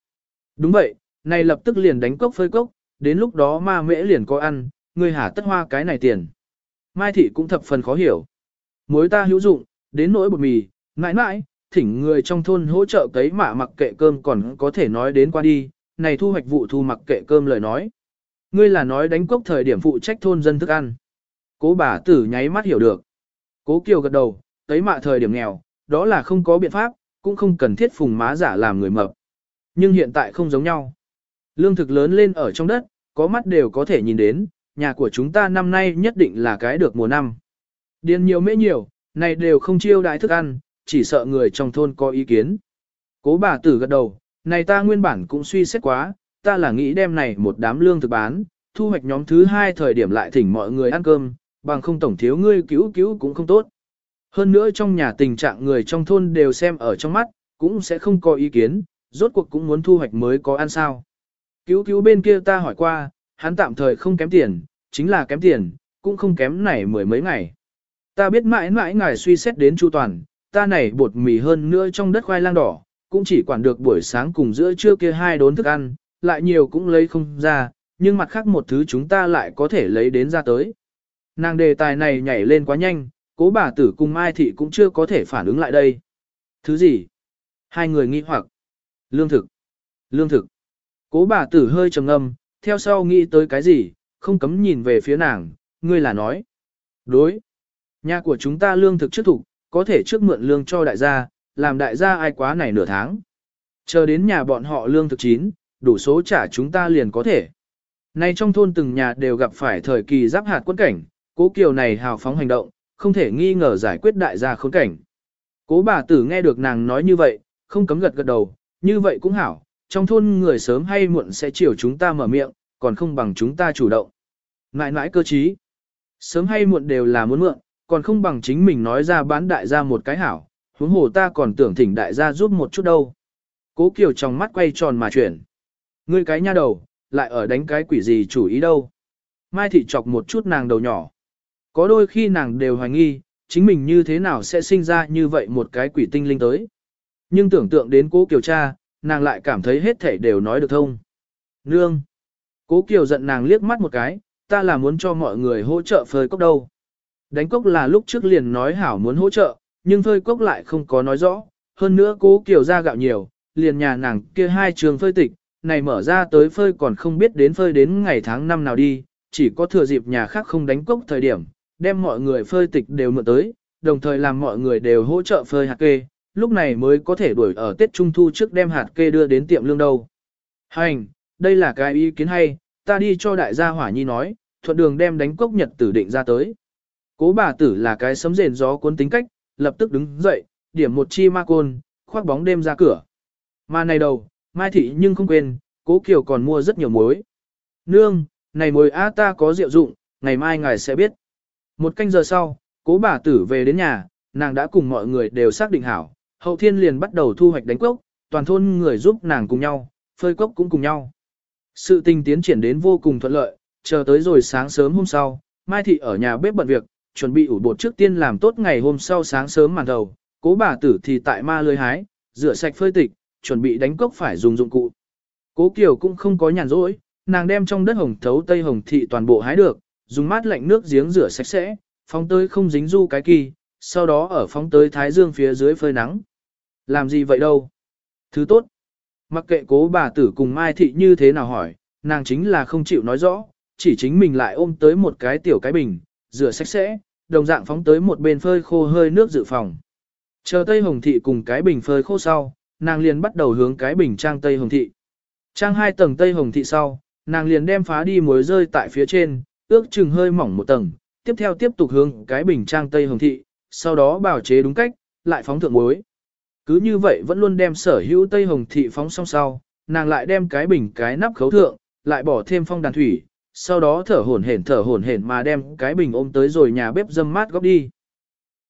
Đúng vậy, này lập tức liền đánh cốc phơi cốc, đến lúc đó ma mễ liền có ăn, ngươi hả tất hoa cái này tiền. Mai Thị cũng thập phần khó hiểu. Muối ta hữu dụng, đến nỗi bột mì, mãi mãi, thỉnh người trong thôn hỗ trợ cấy mạ mặc kệ cơm còn có thể nói đến qua đi, này thu hoạch vụ thu mặc kệ cơm lời nói. Ngươi là nói đánh cốc thời điểm phụ trách thôn dân thức ăn. Cố bà tử nháy mắt hiểu được. Cố Kiều gật đầu, Tới mạ thời điểm nghèo, đó là không có biện pháp, cũng không cần thiết phùng má giả làm người mập. Nhưng hiện tại không giống nhau. Lương thực lớn lên ở trong đất, có mắt đều có thể nhìn đến, nhà của chúng ta năm nay nhất định là cái được mùa năm. Điền nhiều mễ nhiều, này đều không chiêu đãi thức ăn, chỉ sợ người trong thôn có ý kiến. Cố bà tử gật đầu, này ta nguyên bản cũng suy xét quá, ta là nghĩ đem này một đám lương thực bán, thu hoạch nhóm thứ hai thời điểm lại thỉnh mọi người ăn cơm, bằng không tổng thiếu ngươi cứu cứu cũng không tốt. Hơn nữa trong nhà tình trạng người trong thôn đều xem ở trong mắt, cũng sẽ không có ý kiến, rốt cuộc cũng muốn thu hoạch mới có ăn sao. Cứu cứu bên kia ta hỏi qua, hắn tạm thời không kém tiền, chính là kém tiền, cũng không kém này mười mấy ngày. Ta biết mãi mãi ngài suy xét đến chu toàn, ta này bột mì hơn nữa trong đất khoai lang đỏ, cũng chỉ quản được buổi sáng cùng giữa trưa kia hai đốn thức ăn, lại nhiều cũng lấy không ra, nhưng mặt khác một thứ chúng ta lại có thể lấy đến ra tới. Nàng đề tài này nhảy lên quá nhanh, cố bà tử cùng Mai Thị cũng chưa có thể phản ứng lại đây. Thứ gì? Hai người nghi hoặc. Lương thực. Lương thực. Cố bà tử hơi trầm ngâm, theo sau nghĩ tới cái gì, không cấm nhìn về phía nàng, ngươi là nói. Đối. Nhà của chúng ta lương thực trước thủ, có thể trước mượn lương cho đại gia, làm đại gia ai quá này nửa tháng. Chờ đến nhà bọn họ lương thực chín, đủ số trả chúng ta liền có thể. Nay trong thôn từng nhà đều gặp phải thời kỳ giáp hạt quân cảnh, cố kiều này hào phóng hành động, không thể nghi ngờ giải quyết đại gia khốn cảnh. Cố bà tử nghe được nàng nói như vậy, không cấm gật gật đầu, như vậy cũng hảo, trong thôn người sớm hay muộn sẽ chiều chúng ta mở miệng, còn không bằng chúng ta chủ động. Ngại ngại cơ trí, sớm hay muộn đều là muốn mượn, còn không bằng chính mình nói ra bán đại gia một cái hảo, huống hồ ta còn tưởng thỉnh đại gia giúp một chút đâu. Cố Kiều trong mắt quay tròn mà chuyển. Ngươi cái nha đầu, lại ở đánh cái quỷ gì chủ ý đâu. Mai thị chọc một chút nàng đầu nhỏ. Có đôi khi nàng đều hoài nghi, chính mình như thế nào sẽ sinh ra như vậy một cái quỷ tinh linh tới. Nhưng tưởng tượng đến cố Kiều cha, nàng lại cảm thấy hết thể đều nói được thông. Nương! Cố Kiều giận nàng liếc mắt một cái, ta là muốn cho mọi người hỗ trợ phơi cốc đâu. Đánh cốc là lúc trước liền nói hảo muốn hỗ trợ, nhưng phơi cốc lại không có nói rõ. Hơn nữa cố Kiều ra gạo nhiều, liền nhà nàng kia hai trường phơi tịch, này mở ra tới phơi còn không biết đến phơi đến ngày tháng năm nào đi, chỉ có thừa dịp nhà khác không đánh cốc thời điểm, đem mọi người phơi tịch đều mượn tới, đồng thời làm mọi người đều hỗ trợ phơi hạt kê, lúc này mới có thể đuổi ở Tết Trung Thu trước đem hạt kê đưa đến tiệm lương đâu. Hành, đây là cái ý kiến hay, ta đi cho đại gia hỏa nhi nói, thuận đường đem đánh cốc nhật tử định ra tới. Cố bà tử là cái sấm rền gió cuốn tính cách, lập tức đứng dậy, điểm một chi ma côn, khoác bóng đêm ra cửa. Mà này đầu, Mai Thị nhưng không quên, cố Kiều còn mua rất nhiều muối. Nương, này muối á ta có rượu dụng, ngày mai ngài sẽ biết. Một canh giờ sau, cố bà tử về đến nhà, nàng đã cùng mọi người đều xác định hảo, hậu thiên liền bắt đầu thu hoạch đánh cốc, toàn thôn người giúp nàng cùng nhau, phơi cốc cũng cùng nhau. Sự tình tiến triển đến vô cùng thuận lợi, chờ tới rồi sáng sớm hôm sau, Mai Thị ở nhà bếp bận việc, chuẩn bị ủ bột trước tiên làm tốt ngày hôm sau sáng sớm màn đầu, cố bà tử thì tại ma lưới hái, rửa sạch phơi tịch, chuẩn bị đánh cốc phải dùng dụng cụ. Cố Kiều cũng không có nhàn rỗi, nàng đem trong đất hồng thấu tây hồng thị toàn bộ hái được, dùng mát lạnh nước giếng rửa sạch sẽ, phóng tới không dính du cái kỳ, sau đó ở phóng tới thái dương phía dưới phơi nắng. Làm gì vậy đâu? Thứ tốt. Mặc kệ cố bà tử cùng Mai Thị như thế nào hỏi, nàng chính là không chịu nói rõ, chỉ chính mình lại ôm tới một cái tiểu cái bình, rửa sạch sẽ, đồng dạng phóng tới một bên phơi khô hơi nước dự phòng. Chờ Tây Hồng Thị cùng cái bình phơi khô sau, nàng liền bắt đầu hướng cái bình trang Tây Hồng Thị. Trang hai tầng Tây Hồng Thị sau, nàng liền đem phá đi muối rơi tại phía trên, ước chừng hơi mỏng một tầng, tiếp theo tiếp tục hướng cái bình trang Tây Hồng Thị, sau đó bảo chế đúng cách, lại phóng thượng muối. Cứ như vậy vẫn luôn đem sở hữu Tây Hồng Thị phóng song sau, nàng lại đem cái bình cái nắp khấu thượng, lại bỏ thêm phong đàn thủy, sau đó thở hổn hển thở hổn hển mà đem cái bình ôm tới rồi nhà bếp dâm mát góc đi.